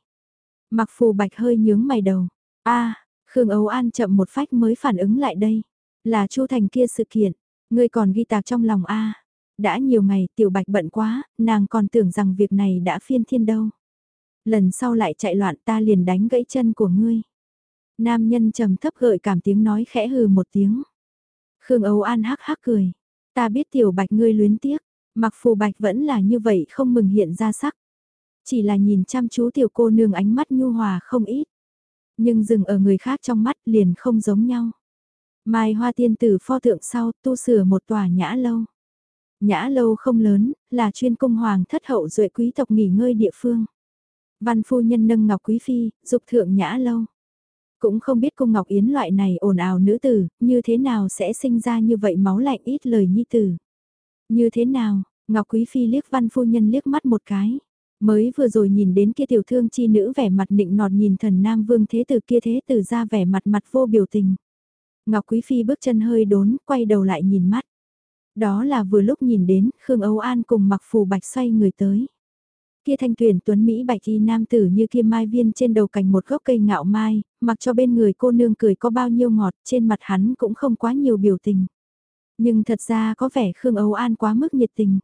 Mặc phù bạch hơi nhướng mày đầu. a Khương Âu An chậm một phách mới phản ứng lại đây. Là Chu Thành kia sự kiện. Ngươi còn ghi tạc trong lòng a Đã nhiều ngày tiểu bạch bận quá, nàng còn tưởng rằng việc này đã phiên thiên đâu. Lần sau lại chạy loạn ta liền đánh gãy chân của ngươi. Nam nhân trầm thấp gợi cảm tiếng nói khẽ hừ một tiếng. Khương Âu An hắc hắc cười. Ta biết tiểu bạch ngươi luyến tiếc. Mặc phù bạch vẫn là như vậy không mừng hiện ra sắc. Chỉ là nhìn chăm chú tiểu cô nương ánh mắt nhu hòa không ít. Nhưng dừng ở người khác trong mắt liền không giống nhau. Mai hoa tiên tử pho tượng sau tu sửa một tòa nhã lâu. Nhã lâu không lớn, là chuyên cung hoàng thất hậu duệ quý tộc nghỉ ngơi địa phương. Văn phu nhân nâng ngọc quý phi, dục thượng nhã lâu. Cũng không biết cung ngọc yến loại này ồn ào nữ tử, như thế nào sẽ sinh ra như vậy máu lạnh ít lời nhi tử. Như thế nào, ngọc quý phi liếc văn phu nhân liếc mắt một cái. Mới vừa rồi nhìn đến kia tiểu thương chi nữ vẻ mặt nịnh nọt nhìn thần nam vương thế tử kia thế tử ra vẻ mặt mặt vô biểu tình. Ngọc Quý Phi bước chân hơi đốn, quay đầu lại nhìn mắt. Đó là vừa lúc nhìn đến, Khương Âu An cùng mặc phù bạch xoay người tới. Kia thanh tuyển tuấn Mỹ bạch y nam tử như kia mai viên trên đầu cành một gốc cây ngạo mai, mặc cho bên người cô nương cười có bao nhiêu ngọt, trên mặt hắn cũng không quá nhiều biểu tình. Nhưng thật ra có vẻ Khương Âu An quá mức nhiệt tình.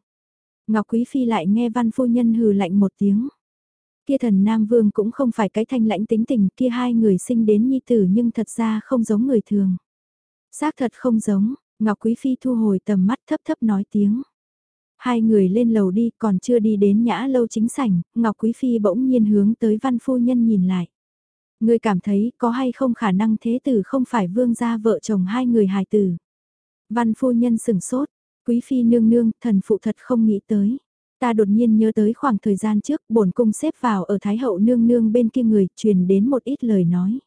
Ngọc Quý Phi lại nghe văn phu nhân hừ lạnh một tiếng. Kia thần Nam Vương cũng không phải cái thanh lãnh tính tình kia hai người sinh đến nhi tử nhưng thật ra không giống người thường. Xác thật không giống, Ngọc Quý Phi thu hồi tầm mắt thấp thấp nói tiếng. Hai người lên lầu đi còn chưa đi đến nhã lâu chính sảnh, Ngọc Quý Phi bỗng nhiên hướng tới văn phu nhân nhìn lại. Người cảm thấy có hay không khả năng thế tử không phải vương gia vợ chồng hai người hài tử. Văn phu nhân sừng sốt, Quý phi nương nương, thần phụ thật không nghĩ tới. Ta đột nhiên nhớ tới khoảng thời gian trước, bổn cung xếp vào ở Thái hậu nương nương bên kia người, truyền đến một ít lời nói.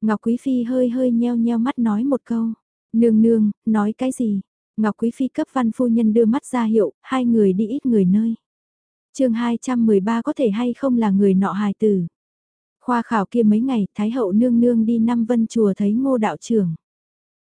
Ngọc Quý phi hơi hơi nheo nheo mắt nói một câu. Nương nương, nói cái gì? Ngọc Quý phi cấp văn phu nhân đưa mắt ra hiệu, hai người đi ít người nơi. chương 213 có thể hay không là người nọ hài tử. Khoa khảo kia mấy ngày, Thái hậu nương nương đi năm vân chùa thấy ngô đạo trưởng.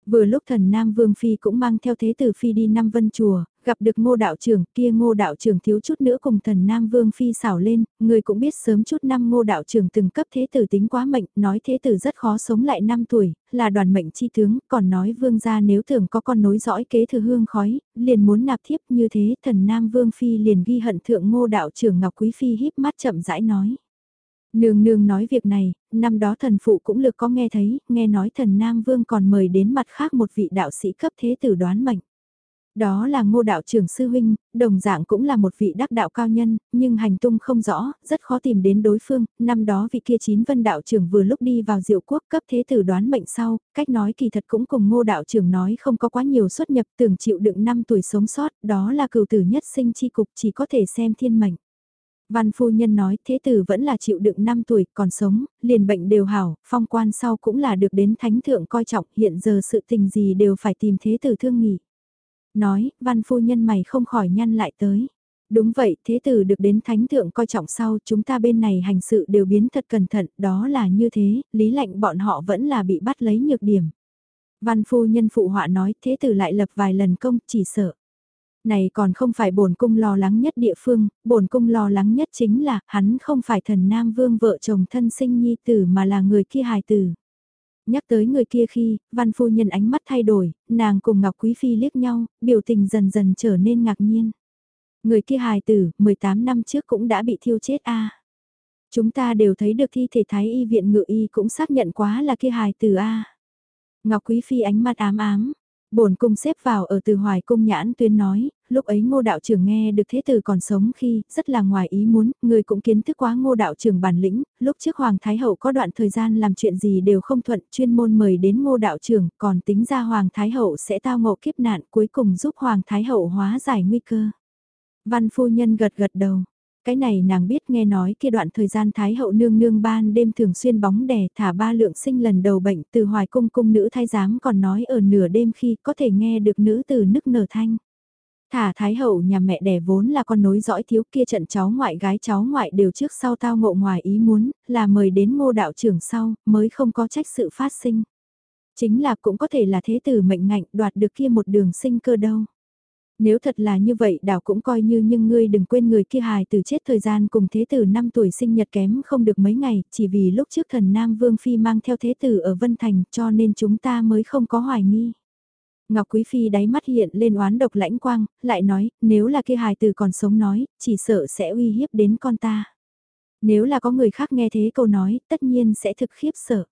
Vừa lúc thần Nam Vương Phi cũng mang theo thế tử Phi đi năm vân chùa, gặp được ngô đạo trưởng kia ngô đạo trưởng thiếu chút nữa cùng thần Nam Vương Phi xảo lên, người cũng biết sớm chút năm ngô đạo trưởng từng cấp thế tử tính quá mệnh, nói thế tử rất khó sống lại 5 tuổi, là đoàn mệnh chi tướng, còn nói vương gia nếu thường có con nối dõi kế thừa hương khói, liền muốn nạp thiếp như thế thần Nam Vương Phi liền ghi hận thượng ngô đạo trưởng Ngọc Quý Phi híp mắt chậm rãi nói. Nương nương nói việc này, năm đó thần phụ cũng lực có nghe thấy, nghe nói thần Nam Vương còn mời đến mặt khác một vị đạo sĩ cấp thế tử đoán mệnh. Đó là ngô đạo trưởng sư huynh, đồng dạng cũng là một vị đắc đạo cao nhân, nhưng hành tung không rõ, rất khó tìm đến đối phương, năm đó vị kia chín vân đạo trưởng vừa lúc đi vào diệu quốc cấp thế tử đoán mệnh sau, cách nói kỳ thật cũng cùng ngô đạo trưởng nói không có quá nhiều xuất nhập tưởng chịu đựng năm tuổi sống sót, đó là cửu tử nhất sinh chi cục chỉ có thể xem thiên mệnh. Văn phu nhân nói thế tử vẫn là chịu đựng 5 tuổi còn sống, liền bệnh đều hảo, phong quan sau cũng là được đến thánh thượng coi trọng hiện giờ sự tình gì đều phải tìm thế tử thương nghỉ. Nói, văn phu nhân mày không khỏi nhăn lại tới. Đúng vậy, thế tử được đến thánh thượng coi trọng sau, chúng ta bên này hành sự đều biến thật cẩn thận, đó là như thế, lý lệnh bọn họ vẫn là bị bắt lấy nhược điểm. Văn phu nhân phụ họa nói, thế tử lại lập vài lần công, chỉ sợ. Này còn không phải bổn cung lo lắng nhất địa phương, bổn cung lo lắng nhất chính là, hắn không phải thần nam vương vợ chồng thân sinh nhi tử mà là người kia hài tử. Nhắc tới người kia khi, văn phu nhân ánh mắt thay đổi, nàng cùng Ngọc Quý Phi liếc nhau, biểu tình dần dần trở nên ngạc nhiên. Người kia hài tử, 18 năm trước cũng đã bị thiêu chết a. Chúng ta đều thấy được thi thể thái y viện ngự y cũng xác nhận quá là kia hài tử a. Ngọc Quý Phi ánh mắt ám ám, bổn cung xếp vào ở từ hoài cung nhãn tuyên nói, lúc ấy ngô đạo trưởng nghe được thế tử còn sống khi, rất là ngoài ý muốn, người cũng kiến thức quá ngô đạo trưởng bản lĩnh, lúc trước Hoàng Thái Hậu có đoạn thời gian làm chuyện gì đều không thuận, chuyên môn mời đến ngô đạo trưởng, còn tính ra Hoàng Thái Hậu sẽ tao ngộ kiếp nạn cuối cùng giúp Hoàng Thái Hậu hóa giải nguy cơ. Văn phu nhân gật gật đầu. Cái này nàng biết nghe nói kia đoạn thời gian Thái hậu nương nương ban đêm thường xuyên bóng đè thả ba lượng sinh lần đầu bệnh từ hoài cung cung nữ thái giám còn nói ở nửa đêm khi có thể nghe được nữ từ nức nở thanh. Thả Thái hậu nhà mẹ đẻ vốn là con nối dõi thiếu kia trận cháu ngoại gái cháu ngoại đều trước sau tao ngộ ngoài ý muốn, là mời đến ngô đạo trưởng sau, mới không có trách sự phát sinh. Chính là cũng có thể là thế tử mệnh ngạnh đoạt được kia một đường sinh cơ đâu. Nếu thật là như vậy đảo cũng coi như nhưng ngươi đừng quên người kia hài từ chết thời gian cùng thế tử 5 tuổi sinh nhật kém không được mấy ngày, chỉ vì lúc trước thần Nam Vương Phi mang theo thế tử ở Vân Thành cho nên chúng ta mới không có hoài nghi. Ngọc Quý Phi đáy mắt hiện lên oán độc lãnh quang, lại nói, nếu là kia hài từ còn sống nói, chỉ sợ sẽ uy hiếp đến con ta. Nếu là có người khác nghe thế câu nói, tất nhiên sẽ thực khiếp sợ.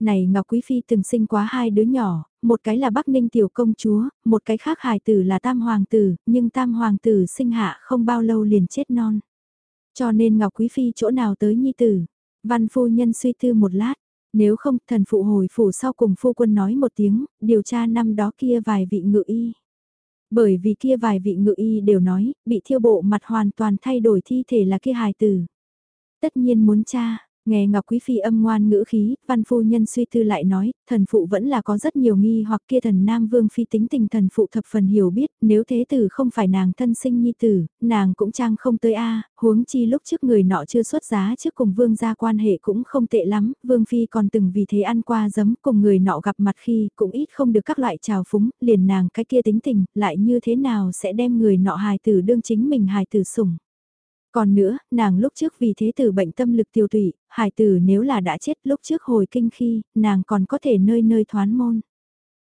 Này Ngọc Quý Phi từng sinh quá hai đứa nhỏ, một cái là Bắc Ninh tiểu công chúa, một cái khác hài tử là Tam Hoàng tử, nhưng Tam Hoàng tử sinh hạ không bao lâu liền chết non. Cho nên Ngọc Quý Phi chỗ nào tới nhi tử. Văn phu nhân suy tư một lát, nếu không thần phụ hồi phủ sau cùng phu quân nói một tiếng, điều tra năm đó kia vài vị ngự y. Bởi vì kia vài vị ngự y đều nói, bị thiêu bộ mặt hoàn toàn thay đổi thi thể là kia hài tử. Tất nhiên muốn cha, Nghe Ngọc Quý Phi âm ngoan ngữ khí, văn phu nhân suy tư lại nói, thần phụ vẫn là có rất nhiều nghi hoặc kia thần Nam Vương Phi tính tình thần phụ thập phần hiểu biết, nếu thế tử không phải nàng thân sinh nhi tử, nàng cũng trang không tới a huống chi lúc trước người nọ chưa xuất giá trước cùng Vương gia quan hệ cũng không tệ lắm, Vương Phi còn từng vì thế ăn qua giấm cùng người nọ gặp mặt khi cũng ít không được các loại trào phúng, liền nàng cái kia tính tình, lại như thế nào sẽ đem người nọ hài tử đương chính mình hài tử sủng. Còn nữa, nàng lúc trước vì thế tử bệnh tâm lực tiêu tụy, hải tử nếu là đã chết lúc trước hồi kinh khi, nàng còn có thể nơi nơi thoán môn.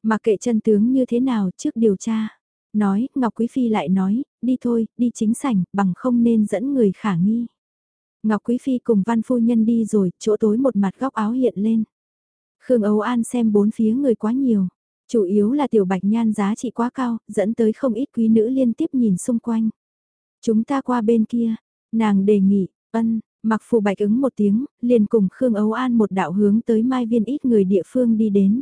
Mà kệ chân tướng như thế nào trước điều tra. Nói, Ngọc Quý Phi lại nói, đi thôi, đi chính sảnh, bằng không nên dẫn người khả nghi. Ngọc Quý Phi cùng văn phu nhân đi rồi, chỗ tối một mặt góc áo hiện lên. Khương Âu An xem bốn phía người quá nhiều. Chủ yếu là tiểu bạch nhan giá trị quá cao, dẫn tới không ít quý nữ liên tiếp nhìn xung quanh. Chúng ta qua bên kia, Nàng đề nghị, ân, mặc phù bạch ứng một tiếng, liền cùng Khương Ấu An một đạo hướng tới mai viên ít người địa phương đi đến.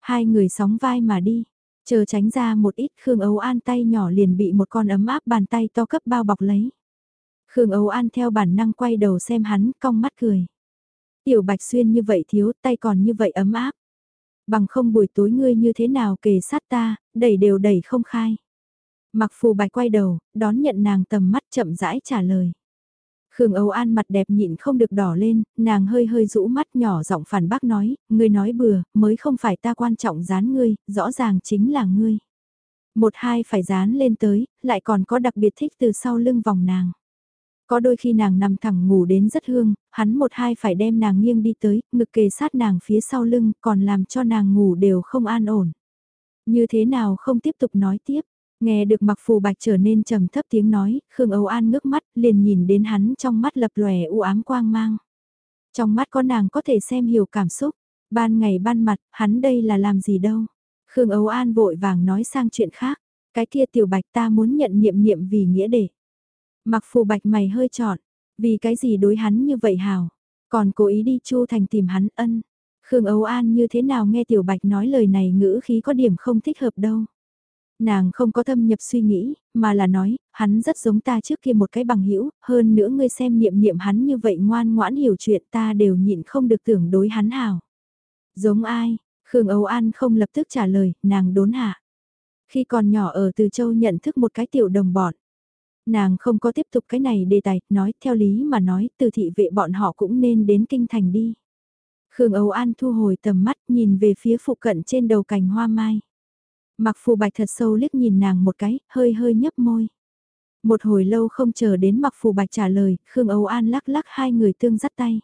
Hai người sóng vai mà đi, chờ tránh ra một ít Khương Ấu An tay nhỏ liền bị một con ấm áp bàn tay to cấp bao bọc lấy. Khương Ấu An theo bản năng quay đầu xem hắn, cong mắt cười. Tiểu Bạch Xuyên như vậy thiếu, tay còn như vậy ấm áp. Bằng không buổi tối ngươi như thế nào kề sát ta, đẩy đều đẩy không khai. Mặc phù bạch quay đầu, đón nhận nàng tầm mắt chậm rãi trả lời. Khương Âu An mặt đẹp nhịn không được đỏ lên, nàng hơi hơi rũ mắt nhỏ giọng phản bác nói, ngươi nói bừa, mới không phải ta quan trọng dán ngươi, rõ ràng chính là ngươi. Một hai phải dán lên tới, lại còn có đặc biệt thích từ sau lưng vòng nàng. Có đôi khi nàng nằm thẳng ngủ đến rất hương, hắn một hai phải đem nàng nghiêng đi tới, ngực kề sát nàng phía sau lưng, còn làm cho nàng ngủ đều không an ổn. Như thế nào không tiếp tục nói tiếp, Nghe được mặc phù bạch trở nên trầm thấp tiếng nói, Khương Âu An ngước mắt, liền nhìn đến hắn trong mắt lập lòe u ám quang mang. Trong mắt có nàng có thể xem hiểu cảm xúc, ban ngày ban mặt, hắn đây là làm gì đâu. Khương Âu An vội vàng nói sang chuyện khác, cái kia tiểu bạch ta muốn nhận niệm niệm vì nghĩa để. Mặc phù bạch mày hơi trọn, vì cái gì đối hắn như vậy hào, còn cố ý đi chu thành tìm hắn ân. Khương Âu An như thế nào nghe tiểu bạch nói lời này ngữ khí có điểm không thích hợp đâu. Nàng không có thâm nhập suy nghĩ, mà là nói, hắn rất giống ta trước kia một cái bằng hữu hơn nữa ngươi xem niệm niệm hắn như vậy ngoan ngoãn hiểu chuyện ta đều nhịn không được tưởng đối hắn hào. Giống ai? Khương Âu An không lập tức trả lời, nàng đốn hạ. Khi còn nhỏ ở Từ Châu nhận thức một cái tiểu đồng bọn. Nàng không có tiếp tục cái này đề tài, nói theo lý mà nói từ thị vệ bọn họ cũng nên đến kinh thành đi. Khương Âu An thu hồi tầm mắt nhìn về phía phụ cận trên đầu cành hoa mai. Mặc phù bạch thật sâu liếc nhìn nàng một cái, hơi hơi nhấp môi. Một hồi lâu không chờ đến mặc phù bạch trả lời, Khương Âu An lắc lắc hai người tương dắt tay.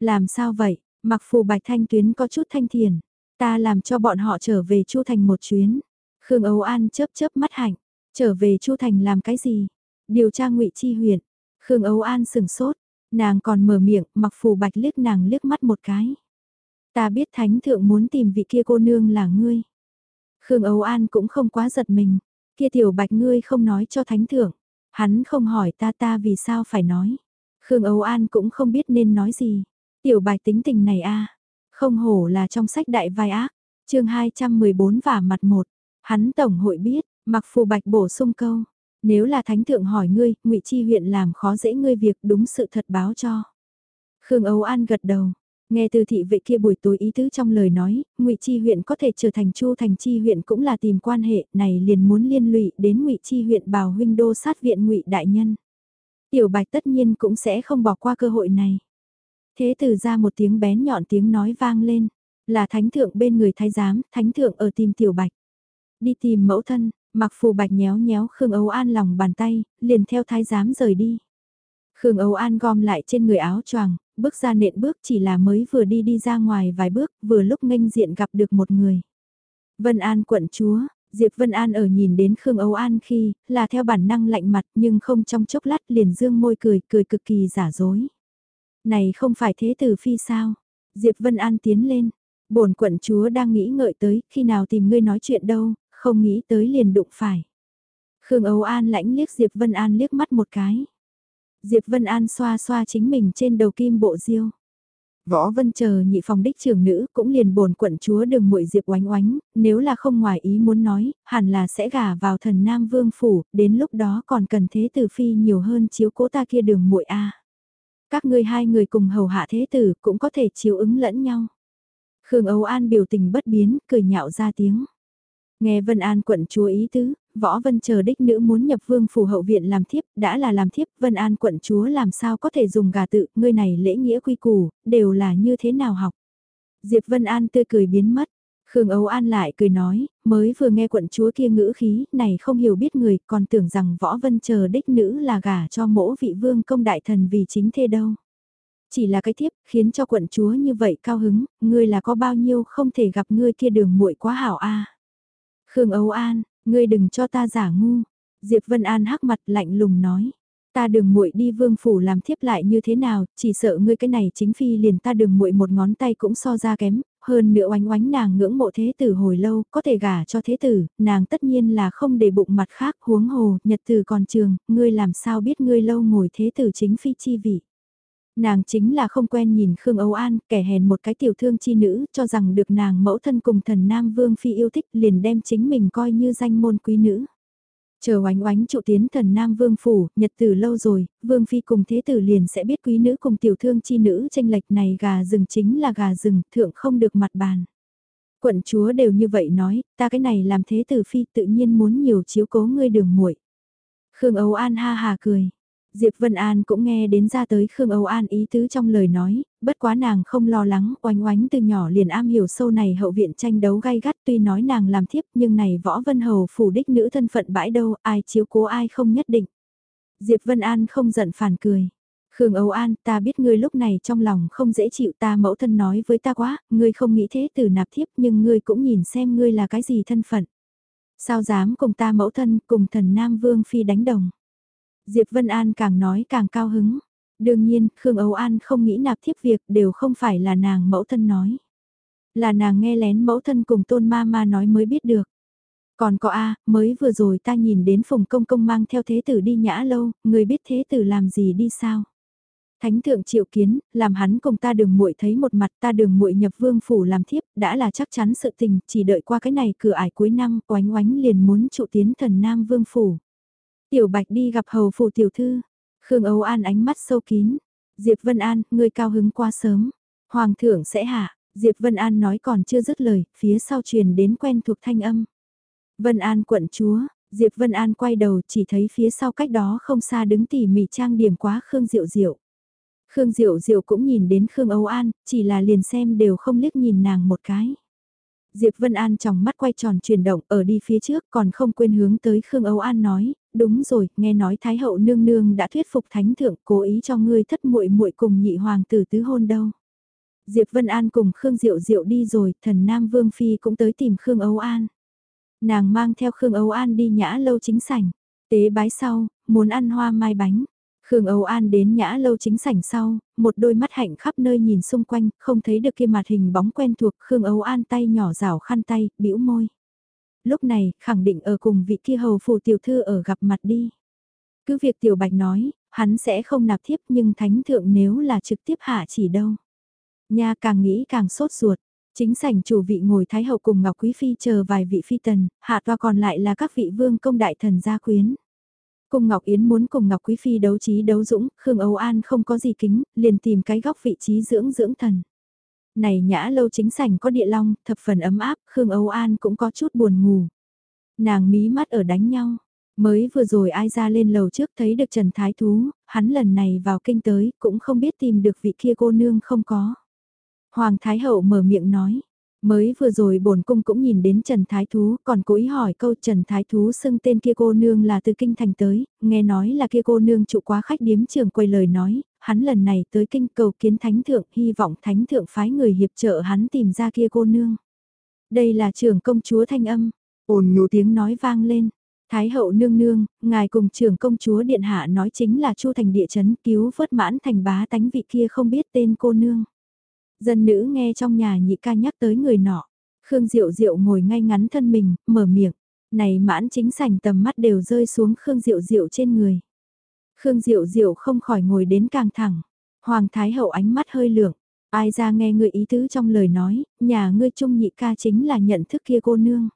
Làm sao vậy, mặc phù bạch thanh tuyến có chút thanh thiền. Ta làm cho bọn họ trở về Chu Thành một chuyến. Khương Âu An chớp chớp mắt hạnh. Trở về Chu Thành làm cái gì? Điều tra ngụy Chi huyện. Khương Âu An sừng sốt. Nàng còn mở miệng, mặc phù bạch liếc nàng liếc mắt một cái. Ta biết thánh thượng muốn tìm vị kia cô nương là ngươi. Khương Âu An cũng không quá giật mình. Kia tiểu bạch ngươi không nói cho thánh thượng. Hắn không hỏi ta ta vì sao phải nói. Khương Âu An cũng không biết nên nói gì. Tiểu bạch tính tình này a Không hổ là trong sách đại vai ác. chương 214 và mặt một Hắn tổng hội biết, mặc phù bạch bổ sung câu. Nếu là thánh thượng hỏi ngươi, ngụy Chi huyện làm khó dễ ngươi việc đúng sự thật báo cho. Khương Âu An gật đầu. Nghe từ thị vệ kia buổi tối ý tứ trong lời nói, Ngụy Chi huyện có thể trở thành Chu Thành Chi huyện cũng là tìm quan hệ, này liền muốn liên lụy đến Ngụy Chi huyện bào huynh đô sát viện Ngụy đại nhân. Tiểu Bạch tất nhiên cũng sẽ không bỏ qua cơ hội này. Thế từ ra một tiếng bén nhọn tiếng nói vang lên, là thánh thượng bên người thái giám, thánh thượng ở tìm Tiểu Bạch. Đi tìm mẫu thân, mặc phù bạch nhéo nhéo Khương Âu An lòng bàn tay, liền theo thái giám rời đi. Khương Âu An gom lại trên người áo choàng, bước ra nện bước chỉ là mới vừa đi đi ra ngoài vài bước, vừa lúc nghênh diện gặp được một người. Vân An quận chúa, Diệp Vân An ở nhìn đến Khương Âu An khi, là theo bản năng lạnh mặt nhưng không trong chốc lát liền dương môi cười, cười cực kỳ giả dối. Này không phải thế tử phi sao? Diệp Vân An tiến lên, bổn quận chúa đang nghĩ ngợi tới, khi nào tìm ngươi nói chuyện đâu, không nghĩ tới liền đụng phải. Khương Âu An lãnh liếc Diệp Vân An liếc mắt một cái. Diệp Vân An xoa xoa chính mình trên đầu kim bộ diêu. Võ Vân chờ nhị phòng đích trưởng nữ cũng liền bồn quận chúa đường muội Diệp oánh oánh, nếu là không ngoài ý muốn nói, hẳn là sẽ gả vào thần Nam Vương Phủ, đến lúc đó còn cần thế tử phi nhiều hơn chiếu cố ta kia đường muội a. Các ngươi hai người cùng hầu hạ thế tử cũng có thể chiếu ứng lẫn nhau. Khương Âu An biểu tình bất biến, cười nhạo ra tiếng. Nghe Vân An quận chúa ý tứ, Võ Vân chờ đích nữ muốn nhập vương phủ hậu viện làm thiếp, đã là làm thiếp, Vân An quận chúa làm sao có thể dùng gà tự, ngươi này lễ nghĩa quy củ, đều là như thế nào học. Diệp Vân An tươi cười biến mất, Khương Âu An lại cười nói, mới vừa nghe quận chúa kia ngữ khí, này không hiểu biết người, còn tưởng rằng Võ Vân chờ đích nữ là gả cho mỗ vị vương công đại thần vì chính thê đâu. Chỉ là cái thiếp, khiến cho quận chúa như vậy cao hứng, ngươi là có bao nhiêu không thể gặp ngươi kia đường muội quá hảo a. Khương Âu An, ngươi đừng cho ta giả ngu. Diệp Vân An hắc mặt lạnh lùng nói. Ta đường muội đi vương phủ làm thiếp lại như thế nào, chỉ sợ ngươi cái này chính phi liền ta đường muội một ngón tay cũng so ra kém, hơn nữa oánh oánh nàng ngưỡng mộ thế tử hồi lâu, có thể gả cho thế tử, nàng tất nhiên là không để bụng mặt khác huống hồ, nhật Từ còn trường, ngươi làm sao biết ngươi lâu ngồi thế tử chính phi chi vị. Nàng chính là không quen nhìn Khương Âu An, kẻ hèn một cái tiểu thương chi nữ, cho rằng được nàng mẫu thân cùng thần Nam Vương Phi yêu thích liền đem chính mình coi như danh môn quý nữ. Chờ oánh oánh trụ tiến thần Nam Vương Phủ, nhật từ lâu rồi, Vương Phi cùng thế tử liền sẽ biết quý nữ cùng tiểu thương chi nữ tranh lệch này gà rừng chính là gà rừng, thượng không được mặt bàn. Quận chúa đều như vậy nói, ta cái này làm thế tử Phi tự nhiên muốn nhiều chiếu cố ngươi đường muội Khương Âu An ha hà cười. Diệp Vân An cũng nghe đến ra tới Khương Âu An ý tứ trong lời nói, bất quá nàng không lo lắng, oanh oánh từ nhỏ liền am hiểu sâu này hậu viện tranh đấu gay gắt tuy nói nàng làm thiếp nhưng này võ vân hầu phủ đích nữ thân phận bãi đâu, ai chiếu cố ai không nhất định. Diệp Vân An không giận phản cười. Khương Âu An, ta biết ngươi lúc này trong lòng không dễ chịu ta mẫu thân nói với ta quá, ngươi không nghĩ thế từ nạp thiếp nhưng ngươi cũng nhìn xem ngươi là cái gì thân phận. Sao dám cùng ta mẫu thân cùng thần Nam Vương Phi đánh đồng. Diệp Vân An càng nói càng cao hứng. Đương nhiên, Khương Âu An không nghĩ nạp thiếp việc đều không phải là nàng mẫu thân nói. Là nàng nghe lén mẫu thân cùng tôn ma ma nói mới biết được. Còn có A, mới vừa rồi ta nhìn đến phùng công công mang theo thế tử đi nhã lâu, người biết thế tử làm gì đi sao? Thánh thượng triệu kiến, làm hắn cùng ta đường muội thấy một mặt ta đường muội nhập vương phủ làm thiếp, đã là chắc chắn sự tình, chỉ đợi qua cái này cửa ải cuối năm, oánh oánh liền muốn trụ tiến thần nam vương phủ. Tiểu Bạch đi gặp hầu phủ tiểu thư. Khương Âu An ánh mắt sâu kín. Diệp Vân An, ngươi cao hứng quá sớm. Hoàng thượng sẽ hạ. Diệp Vân An nói còn chưa dứt lời, phía sau truyền đến quen thuộc thanh âm. Vân An quận chúa, Diệp Vân An quay đầu chỉ thấy phía sau cách đó không xa đứng tỉ mỉ trang điểm quá Khương Diệu Diệu. Khương Diệu Diệu cũng nhìn đến Khương Âu An, chỉ là liền xem đều không liếc nhìn nàng một cái. Diệp Vân An trong mắt quay tròn chuyển động ở đi phía trước còn không quên hướng tới Khương Âu An nói, đúng rồi, nghe nói Thái hậu nương nương đã thuyết phục thánh thượng cố ý cho ngươi thất muội muội cùng nhị hoàng tử tứ hôn đâu. Diệp Vân An cùng Khương Diệu Diệu đi rồi, thần Nam Vương Phi cũng tới tìm Khương Âu An. Nàng mang theo Khương Âu An đi nhã lâu chính sảnh, tế bái sau, muốn ăn hoa mai bánh. Khương Âu An đến nhã lâu chính sảnh sau, một đôi mắt hạnh khắp nơi nhìn xung quanh, không thấy được kia mặt hình bóng quen thuộc, Khương Âu An tay nhỏ rảo khăn tay, bĩu môi. Lúc này, khẳng định ở cùng vị kia hầu phù tiểu thư ở gặp mặt đi. Cứ việc tiểu bạch nói, hắn sẽ không nạp thiếp nhưng thánh thượng nếu là trực tiếp hạ chỉ đâu. Nha càng nghĩ càng sốt ruột, chính sảnh chủ vị ngồi thái hậu cùng Ngọc Quý Phi chờ vài vị phi tần, hạ toa còn lại là các vị vương công đại thần gia quyến. Cung Ngọc Yến muốn cùng Ngọc Quý Phi đấu trí đấu dũng, Khương Âu An không có gì kính, liền tìm cái góc vị trí dưỡng dưỡng thần. Này nhã lâu chính sảnh có địa long, thập phần ấm áp, Khương Âu An cũng có chút buồn ngủ. Nàng mí mắt ở đánh nhau, mới vừa rồi ai ra lên lầu trước thấy được Trần Thái Thú, hắn lần này vào kinh tới cũng không biết tìm được vị kia cô nương không có. Hoàng Thái Hậu mở miệng nói, Mới vừa rồi bổn cung cũng nhìn đến Trần Thái Thú, còn cố ý hỏi câu Trần Thái Thú xưng tên kia cô nương là từ kinh thành tới, nghe nói là kia cô nương trụ quá khách điếm trường quay lời nói, hắn lần này tới kinh cầu kiến thánh thượng, hy vọng thánh thượng phái người hiệp trợ hắn tìm ra kia cô nương. Đây là trưởng công chúa thanh âm, ồn nhú tiếng nói vang lên. Thái hậu nương nương, ngài cùng trưởng công chúa điện hạ nói chính là chu thành địa chấn cứu vớt mãn thành bá tánh vị kia không biết tên cô nương. Dân nữ nghe trong nhà nhị ca nhắc tới người nọ. Khương Diệu Diệu ngồi ngay ngắn thân mình, mở miệng. Này mãn chính sảnh tầm mắt đều rơi xuống Khương Diệu Diệu trên người. Khương Diệu Diệu không khỏi ngồi đến càng thẳng. Hoàng Thái Hậu ánh mắt hơi lượng. Ai ra nghe người ý tứ trong lời nói, nhà ngươi trung nhị ca chính là nhận thức kia cô nương.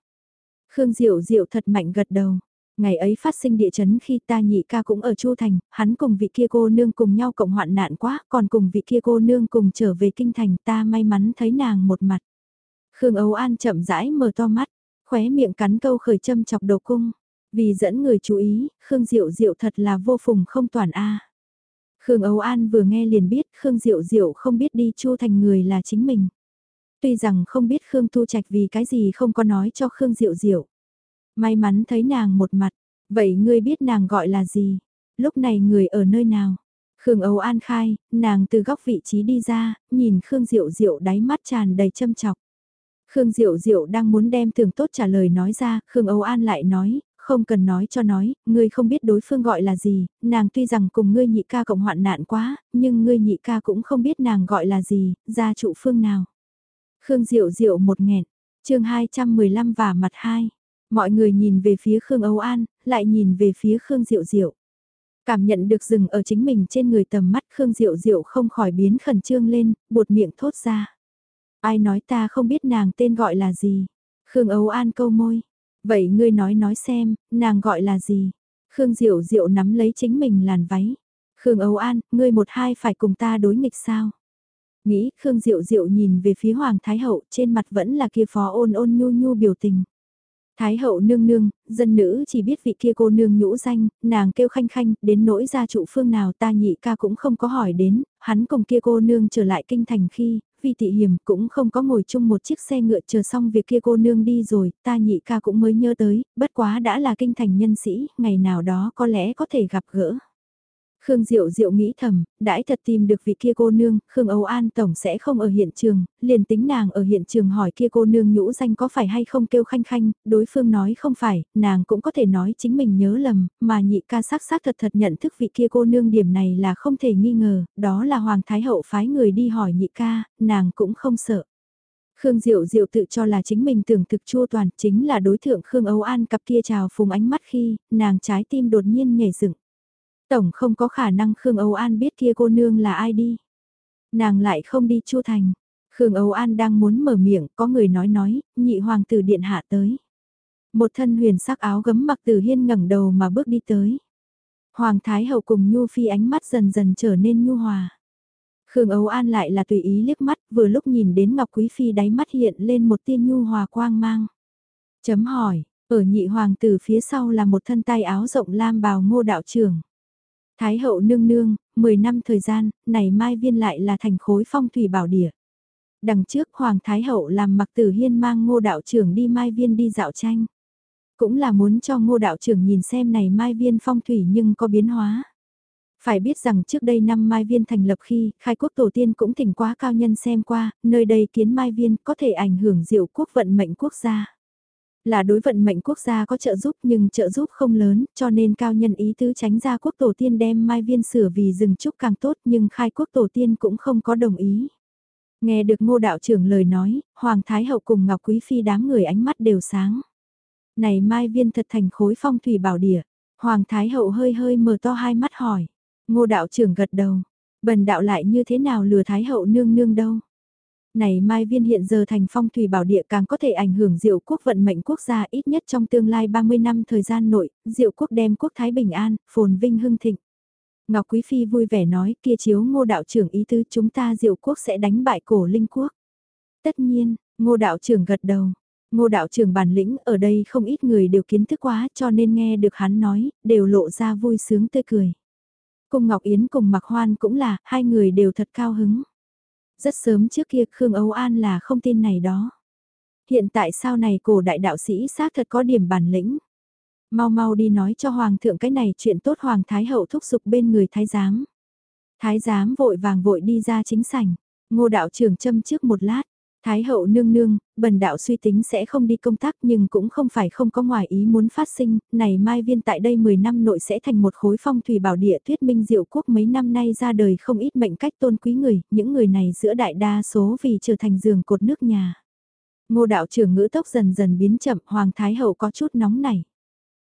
Khương Diệu Diệu thật mạnh gật đầu. Ngày ấy phát sinh địa chấn khi ta nhị ca cũng ở Chu Thành, hắn cùng vị kia cô nương cùng nhau cộng hoạn nạn quá, còn cùng vị kia cô nương cùng trở về kinh thành ta may mắn thấy nàng một mặt. Khương Âu An chậm rãi mở to mắt, khóe miệng cắn câu khởi châm chọc đầu cung. Vì dẫn người chú ý, Khương Diệu Diệu thật là vô phùng không toàn a. Khương Âu An vừa nghe liền biết Khương Diệu Diệu không biết đi Chu Thành người là chính mình. Tuy rằng không biết Khương Tu Trạch vì cái gì không có nói cho Khương Diệu Diệu. May mắn thấy nàng một mặt, vậy ngươi biết nàng gọi là gì? Lúc này người ở nơi nào? Khương Âu An khai, nàng từ góc vị trí đi ra, nhìn Khương Diệu Diệu đáy mắt tràn đầy châm chọc. Khương Diệu Diệu đang muốn đem thường tốt trả lời nói ra, Khương Âu An lại nói, không cần nói cho nói, ngươi không biết đối phương gọi là gì, nàng tuy rằng cùng ngươi nhị ca cộng hoạn nạn quá, nhưng ngươi nhị ca cũng không biết nàng gọi là gì, gia trụ phương nào. Khương Diệu Diệu một nghẹn, chương 215 và mặt 2. Mọi người nhìn về phía Khương Âu An, lại nhìn về phía Khương Diệu Diệu. Cảm nhận được rừng ở chính mình trên người tầm mắt Khương Diệu Diệu không khỏi biến khẩn trương lên, buột miệng thốt ra. Ai nói ta không biết nàng tên gọi là gì? Khương Âu An câu môi. Vậy ngươi nói nói xem, nàng gọi là gì? Khương Diệu Diệu nắm lấy chính mình làn váy. Khương Âu An, ngươi một hai phải cùng ta đối nghịch sao? Nghĩ Khương Diệu Diệu nhìn về phía Hoàng Thái Hậu trên mặt vẫn là kia phó ôn ôn nhu nhu biểu tình. Thái hậu nương nương, dân nữ chỉ biết vị kia cô nương nhũ danh, nàng kêu khanh khanh, đến nỗi gia trụ phương nào ta nhị ca cũng không có hỏi đến, hắn cùng kia cô nương trở lại kinh thành khi, vì tị hiểm cũng không có ngồi chung một chiếc xe ngựa chờ xong việc kia cô nương đi rồi, ta nhị ca cũng mới nhớ tới, bất quá đã là kinh thành nhân sĩ, ngày nào đó có lẽ có thể gặp gỡ. Khương Diệu Diệu nghĩ thầm, đãi thật tìm được vị kia cô nương, Khương Âu An Tổng sẽ không ở hiện trường, liền tính nàng ở hiện trường hỏi kia cô nương nhũ danh có phải hay không kêu khanh khanh, đối phương nói không phải, nàng cũng có thể nói chính mình nhớ lầm, mà nhị ca sắc sắc thật thật nhận thức vị kia cô nương điểm này là không thể nghi ngờ, đó là Hoàng Thái Hậu phái người đi hỏi nhị ca, nàng cũng không sợ. Khương Diệu Diệu tự cho là chính mình tưởng thực chua toàn, chính là đối tượng Khương Âu An cặp kia chào phùng ánh mắt khi, nàng trái tim đột nhiên nhảy dựng. Tổng không có khả năng Khương Âu An biết kia cô nương là ai đi. Nàng lại không đi Chu Thành. Khương Âu An đang muốn mở miệng, có người nói nói, nhị hoàng tử điện hạ tới. Một thân huyền sắc áo gấm mặc tử hiên ngẩng đầu mà bước đi tới. Hoàng Thái Hậu cùng Nhu Phi ánh mắt dần dần trở nên nhu hòa. Khương Âu An lại là tùy ý liếc mắt, vừa lúc nhìn đến Ngọc Quý Phi đáy mắt hiện lên một tiên nhu hòa quang mang. Chấm hỏi, Ở nhị hoàng tử phía sau là một thân tay áo rộng lam bào ngô đạo trưởng. Thái hậu nương nương, 10 năm thời gian, này mai viên lại là thành khối phong thủy bảo địa. Đằng trước Hoàng Thái Hậu làm mặc tử hiên mang ngô đạo trưởng đi mai viên đi dạo tranh. Cũng là muốn cho ngô đạo trưởng nhìn xem này mai viên phong thủy nhưng có biến hóa. Phải biết rằng trước đây năm Mai Viên thành lập khi, khai quốc tổ tiên cũng thỉnh quá cao nhân xem qua, nơi đây kiến Mai Viên có thể ảnh hưởng diệu quốc vận mệnh quốc gia. Là đối vận mệnh quốc gia có trợ giúp nhưng trợ giúp không lớn, cho nên cao nhân ý tứ tránh ra quốc tổ tiên đem Mai Viên sửa vì rừng trúc càng tốt nhưng khai quốc tổ tiên cũng không có đồng ý. Nghe được ngô đạo trưởng lời nói, Hoàng Thái Hậu cùng Ngọc Quý Phi đám người ánh mắt đều sáng. Này Mai Viên thật thành khối phong thủy bảo địa. Hoàng Thái Hậu hơi hơi mở to hai mắt hỏi. Ngô đạo trưởng gật đầu. Bần đạo lại như thế nào lừa Thái Hậu nương nương đâu. Này Mai Viên hiện giờ thành phong thủy bảo địa càng có thể ảnh hưởng diệu quốc vận mệnh quốc gia ít nhất trong tương lai 30 năm thời gian nội, diệu quốc đem quốc Thái Bình An, phồn vinh hưng thịnh. Ngọc Quý Phi vui vẻ nói kia chiếu ngô đạo trưởng ý tứ chúng ta diệu quốc sẽ đánh bại cổ linh quốc. Tất nhiên, ngô đạo trưởng gật đầu. Ngô đạo trưởng bản lĩnh ở đây không ít người đều kiến thức quá cho nên nghe được hắn nói, đều lộ ra vui sướng tươi cười. cùng Ngọc Yến cùng Mạc Hoan cũng là, hai người đều thật cao hứng. Rất sớm trước kia Khương Âu An là không tin này đó. Hiện tại sau này cổ đại đạo sĩ xác thật có điểm bản lĩnh. Mau mau đi nói cho Hoàng thượng cái này chuyện tốt Hoàng Thái Hậu thúc giục bên người Thái Giám. Thái Giám vội vàng vội đi ra chính sảnh. Ngô đạo trưởng châm trước một lát. Thái hậu nương nương, bần đạo suy tính sẽ không đi công tác nhưng cũng không phải không có ngoài ý muốn phát sinh, này Mai Viên tại đây 10 năm nội sẽ thành một khối phong thủy bảo địa thuyết minh diệu quốc mấy năm nay ra đời không ít mệnh cách tôn quý người, những người này giữa đại đa số vì trở thành giường cột nước nhà. Ngô đạo trưởng ngữ tốc dần dần biến chậm, Hoàng Thái hậu có chút nóng nảy.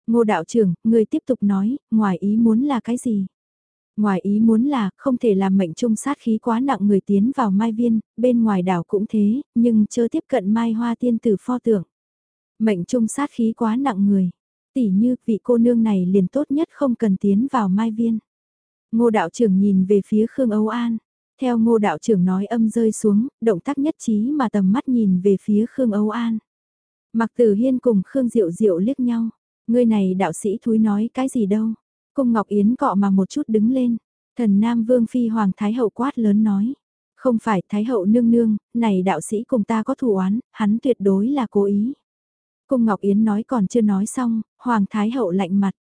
Ngô đạo trưởng, người tiếp tục nói, ngoài ý muốn là cái gì? Ngoài ý muốn là, không thể làm mệnh trung sát khí quá nặng người tiến vào mai viên, bên ngoài đảo cũng thế, nhưng chưa tiếp cận mai hoa tiên tử pho tượng. Mệnh trung sát khí quá nặng người, tỉ như vị cô nương này liền tốt nhất không cần tiến vào mai viên. Ngô đạo trưởng nhìn về phía Khương Âu An. Theo ngô đạo trưởng nói âm rơi xuống, động tác nhất trí mà tầm mắt nhìn về phía Khương Âu An. Mặc tử hiên cùng Khương Diệu Diệu liếc nhau. Người này đạo sĩ thúi nói cái gì đâu. Cung Ngọc Yến cọ mà một chút đứng lên. Thần Nam Vương Phi Hoàng Thái Hậu quát lớn nói. Không phải Thái Hậu nương nương, này đạo sĩ cùng ta có thù oán, hắn tuyệt đối là cố ý. Cung Ngọc Yến nói còn chưa nói xong, Hoàng Thái Hậu lạnh mặt.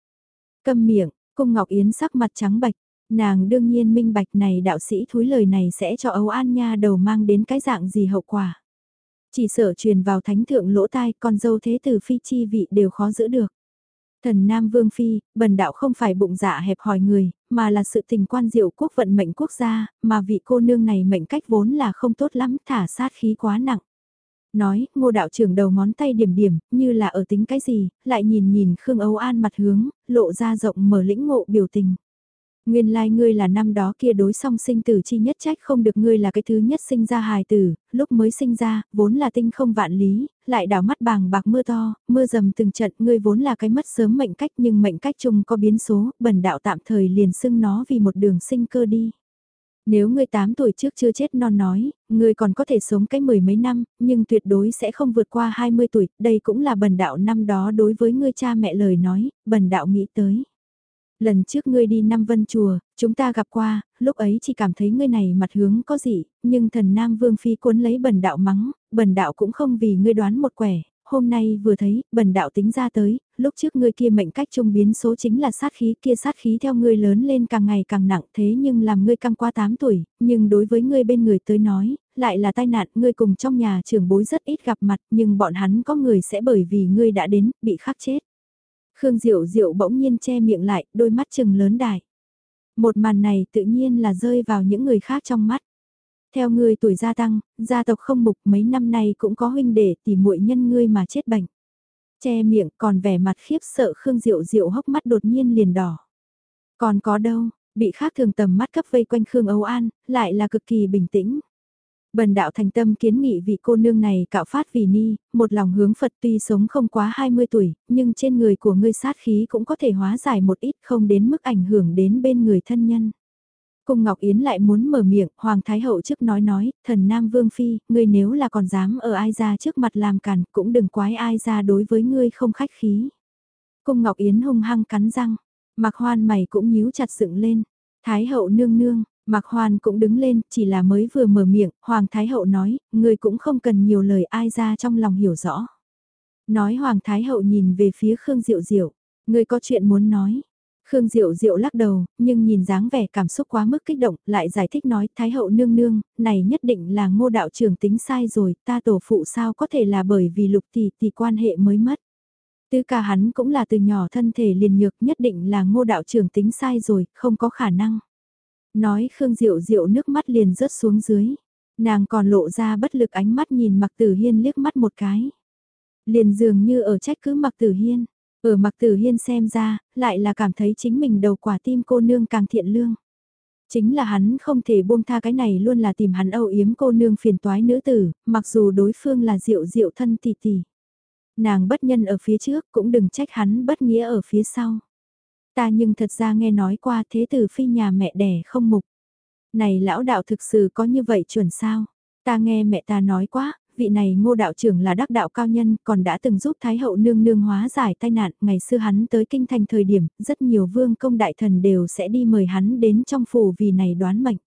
Câm miệng, Cung Ngọc Yến sắc mặt trắng bạch. Nàng đương nhiên minh bạch này đạo sĩ thúi lời này sẽ cho Âu An Nha đầu mang đến cái dạng gì hậu quả. Chỉ sợ truyền vào thánh thượng lỗ tai con dâu thế tử phi chi vị đều khó giữ được. Thần Nam Vương Phi, bần đạo không phải bụng dạ hẹp hòi người, mà là sự tình quan diệu quốc vận mệnh quốc gia, mà vị cô nương này mệnh cách vốn là không tốt lắm, thả sát khí quá nặng. Nói, ngô đạo trưởng đầu ngón tay điểm điểm, như là ở tính cái gì, lại nhìn nhìn Khương Âu An mặt hướng, lộ ra rộng mở lĩnh ngộ biểu tình. Nguyên lai like ngươi là năm đó kia đối song sinh tử chi nhất trách không được ngươi là cái thứ nhất sinh ra hài tử, lúc mới sinh ra, vốn là tinh không vạn lý, lại đảo mắt bàng bạc mưa to, mưa dầm từng trận, ngươi vốn là cái mất sớm mệnh cách nhưng mệnh cách chung có biến số, bần đạo tạm thời liền xưng nó vì một đường sinh cơ đi. Nếu ngươi 8 tuổi trước chưa chết non nói, ngươi còn có thể sống cái mười mấy năm, nhưng tuyệt đối sẽ không vượt qua 20 tuổi, đây cũng là bần đạo năm đó đối với ngươi cha mẹ lời nói, bần đạo nghĩ tới. Lần trước ngươi đi năm vân chùa, chúng ta gặp qua, lúc ấy chỉ cảm thấy ngươi này mặt hướng có gì, nhưng thần Nam Vương Phi cuốn lấy bần đạo mắng, bần đạo cũng không vì ngươi đoán một quẻ, hôm nay vừa thấy, bần đạo tính ra tới, lúc trước ngươi kia mệnh cách trung biến số chính là sát khí kia sát khí theo ngươi lớn lên càng ngày càng nặng thế nhưng làm ngươi căng qua 8 tuổi, nhưng đối với ngươi bên người tới nói, lại là tai nạn ngươi cùng trong nhà trưởng bối rất ít gặp mặt nhưng bọn hắn có người sẽ bởi vì ngươi đã đến, bị khắc chết. Khương Diệu Diệu bỗng nhiên che miệng lại, đôi mắt trừng lớn đại. Một màn này tự nhiên là rơi vào những người khác trong mắt. Theo người tuổi gia tăng, gia tộc không mục mấy năm nay cũng có huynh đệ tỉ muội nhân ngươi mà chết bệnh. Che miệng còn vẻ mặt khiếp sợ Khương Diệu Diệu hốc mắt đột nhiên liền đỏ. Còn có đâu, bị khác thường tầm mắt cấp vây quanh Khương Âu An, lại là cực kỳ bình tĩnh. Bần đạo thành tâm kiến nghị vị cô nương này cạo phát vì ni, một lòng hướng Phật tuy sống không quá 20 tuổi, nhưng trên người của ngươi sát khí cũng có thể hóa giải một ít không đến mức ảnh hưởng đến bên người thân nhân. Cung Ngọc Yến lại muốn mở miệng, Hoàng Thái Hậu trước nói nói, thần Nam Vương Phi, ngươi nếu là còn dám ở ai ra trước mặt làm cản, cũng đừng quái ai ra đối với ngươi không khách khí. Cung Ngọc Yến hung hăng cắn răng, mặc hoan mày cũng nhíu chặt dựng lên. Thái Hậu nương nương, Mạc hoan cũng đứng lên, chỉ là mới vừa mở miệng, Hoàng Thái Hậu nói, người cũng không cần nhiều lời ai ra trong lòng hiểu rõ. Nói Hoàng Thái Hậu nhìn về phía Khương Diệu Diệu, người có chuyện muốn nói. Khương Diệu Diệu lắc đầu, nhưng nhìn dáng vẻ cảm xúc quá mức kích động, lại giải thích nói Thái hậu nương nương, này nhất định là ngô đạo trưởng tính sai rồi, ta tổ phụ sao có thể là bởi vì lục tỷ tỷ quan hệ mới mất. Tứ ca hắn cũng là từ nhỏ thân thể liền nhược nhất định là ngô đạo trưởng tính sai rồi, không có khả năng. Nói Khương Diệu Diệu nước mắt liền rớt xuống dưới. Nàng còn lộ ra bất lực ánh mắt nhìn Mặc Tử Hiên liếc mắt một cái. Liền dường như ở trách cứ Mặc Tử Hiên. Ở mặc tử hiên xem ra, lại là cảm thấy chính mình đầu quả tim cô nương càng thiện lương. Chính là hắn không thể buông tha cái này luôn là tìm hắn âu yếm cô nương phiền toái nữ tử, mặc dù đối phương là diệu diệu thân tỷ tỷ. Nàng bất nhân ở phía trước cũng đừng trách hắn bất nghĩa ở phía sau. Ta nhưng thật ra nghe nói qua thế tử phi nhà mẹ đẻ không mục. Này lão đạo thực sự có như vậy chuẩn sao? Ta nghe mẹ ta nói quá, vị này ngô đạo trưởng là đắc đạo cao nhân, còn đã từng giúp Thái hậu nương nương hóa giải tai nạn, ngày xưa hắn tới kinh thành thời điểm, rất nhiều vương công đại thần đều sẽ đi mời hắn đến trong phủ vì này đoán mệnh.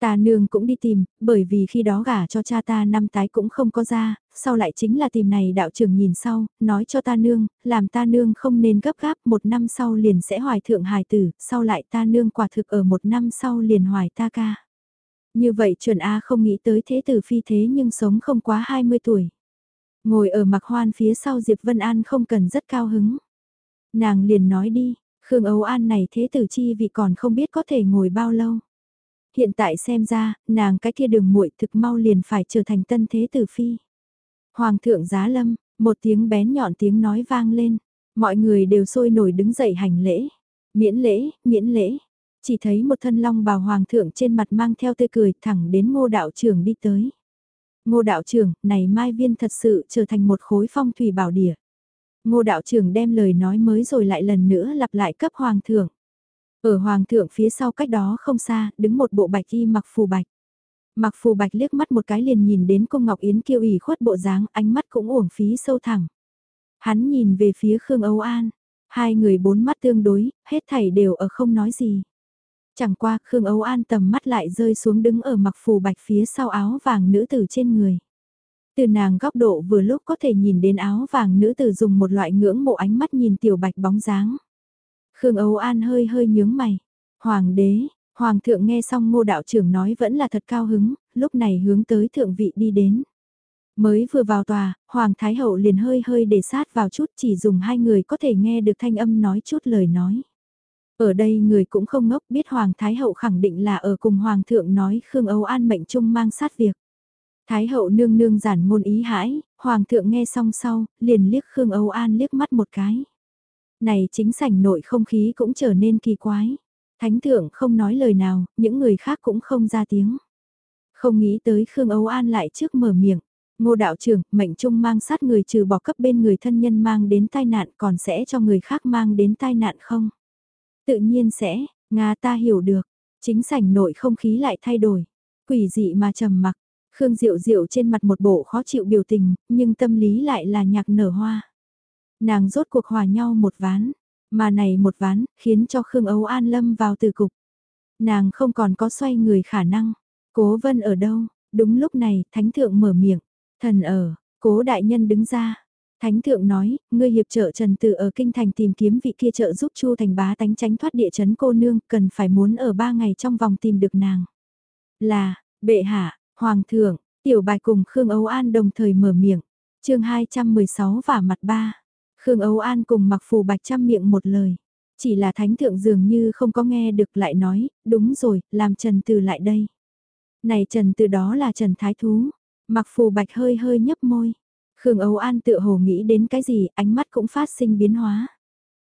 Ta nương cũng đi tìm, bởi vì khi đó gả cho cha ta năm tái cũng không có ra, sau lại chính là tìm này đạo trưởng nhìn sau, nói cho ta nương, làm ta nương không nên gấp gáp, một năm sau liền sẽ hoài thượng hài tử, sau lại ta nương quả thực ở một năm sau liền hoài ta ca. Như vậy chuẩn A không nghĩ tới thế tử phi thế nhưng sống không quá 20 tuổi. Ngồi ở mặc hoan phía sau Diệp Vân An không cần rất cao hứng. Nàng liền nói đi, Khương Âu An này thế tử chi vì còn không biết có thể ngồi bao lâu. Hiện tại xem ra, nàng cái kia đường muội thực mau liền phải trở thành tân thế tử phi. Hoàng thượng giá lâm, một tiếng bén nhọn tiếng nói vang lên, mọi người đều sôi nổi đứng dậy hành lễ. Miễn lễ, miễn lễ, chỉ thấy một thân long bào hoàng thượng trên mặt mang theo tươi cười thẳng đến ngô đạo trưởng đi tới. Ngô đạo trưởng, này mai viên thật sự trở thành một khối phong thủy bảo địa. Ngô đạo trưởng đem lời nói mới rồi lại lần nữa lặp lại cấp hoàng thượng. Ở hoàng thượng phía sau cách đó không xa, đứng một bộ bạch y mặc phù bạch. Mặc phù bạch liếc mắt một cái liền nhìn đến cung Ngọc Yến kiêu ủy khuất bộ dáng, ánh mắt cũng uổng phí sâu thẳng. Hắn nhìn về phía Khương Âu An, hai người bốn mắt tương đối, hết thảy đều ở không nói gì. Chẳng qua Khương Âu An tầm mắt lại rơi xuống đứng ở mặc phù bạch phía sau áo vàng nữ tử trên người. Từ nàng góc độ vừa lúc có thể nhìn đến áo vàng nữ tử dùng một loại ngưỡng mộ ánh mắt nhìn tiểu bạch bóng dáng. Khương Âu An hơi hơi nhướng mày. Hoàng đế, Hoàng thượng nghe xong ngô đạo trưởng nói vẫn là thật cao hứng, lúc này hướng tới thượng vị đi đến. Mới vừa vào tòa, Hoàng Thái Hậu liền hơi hơi để sát vào chút chỉ dùng hai người có thể nghe được thanh âm nói chút lời nói. Ở đây người cũng không ngốc biết Hoàng Thái Hậu khẳng định là ở cùng Hoàng thượng nói Khương Âu An mệnh trung mang sát việc. Thái Hậu nương nương giản ngôn ý hãi, Hoàng thượng nghe xong sau, liền liếc Khương Âu An liếc mắt một cái. Này chính sảnh nội không khí cũng trở nên kỳ quái. Thánh thượng không nói lời nào, những người khác cũng không ra tiếng. Không nghĩ tới Khương Âu An lại trước mở miệng. Ngô đạo trưởng, mệnh trung mang sát người trừ bỏ cấp bên người thân nhân mang đến tai nạn còn sẽ cho người khác mang đến tai nạn không? Tự nhiên sẽ, Nga ta hiểu được, chính sảnh nội không khí lại thay đổi, quỷ dị mà trầm mặc, Khương Diệu Diệu trên mặt một bộ khó chịu biểu tình, nhưng tâm lý lại là nhạc nở hoa. Nàng rốt cuộc hòa nhau một ván, mà này một ván, khiến cho Khương Âu An lâm vào từ cục. Nàng không còn có xoay người khả năng. Cố vân ở đâu? Đúng lúc này, thánh thượng mở miệng. Thần ở, cố đại nhân đứng ra. Thánh thượng nói, ngươi hiệp trợ Trần Tử ở kinh thành tìm kiếm vị kia trợ giúp Chu Thành bá tánh tránh thoát địa chấn cô nương, cần phải muốn ở ba ngày trong vòng tìm được nàng. Là, bệ hạ, hoàng thượng, tiểu bài cùng Khương Âu An đồng thời mở miệng. chương 216 và mặt ba. Khương Âu An cùng mặc phù bạch trăm miệng một lời. Chỉ là thánh thượng dường như không có nghe được lại nói, đúng rồi, làm Trần Từ lại đây. Này Trần Từ đó là Trần Thái Thú. Mặc phù bạch hơi hơi nhấp môi. Khương Âu An tự hồ nghĩ đến cái gì, ánh mắt cũng phát sinh biến hóa.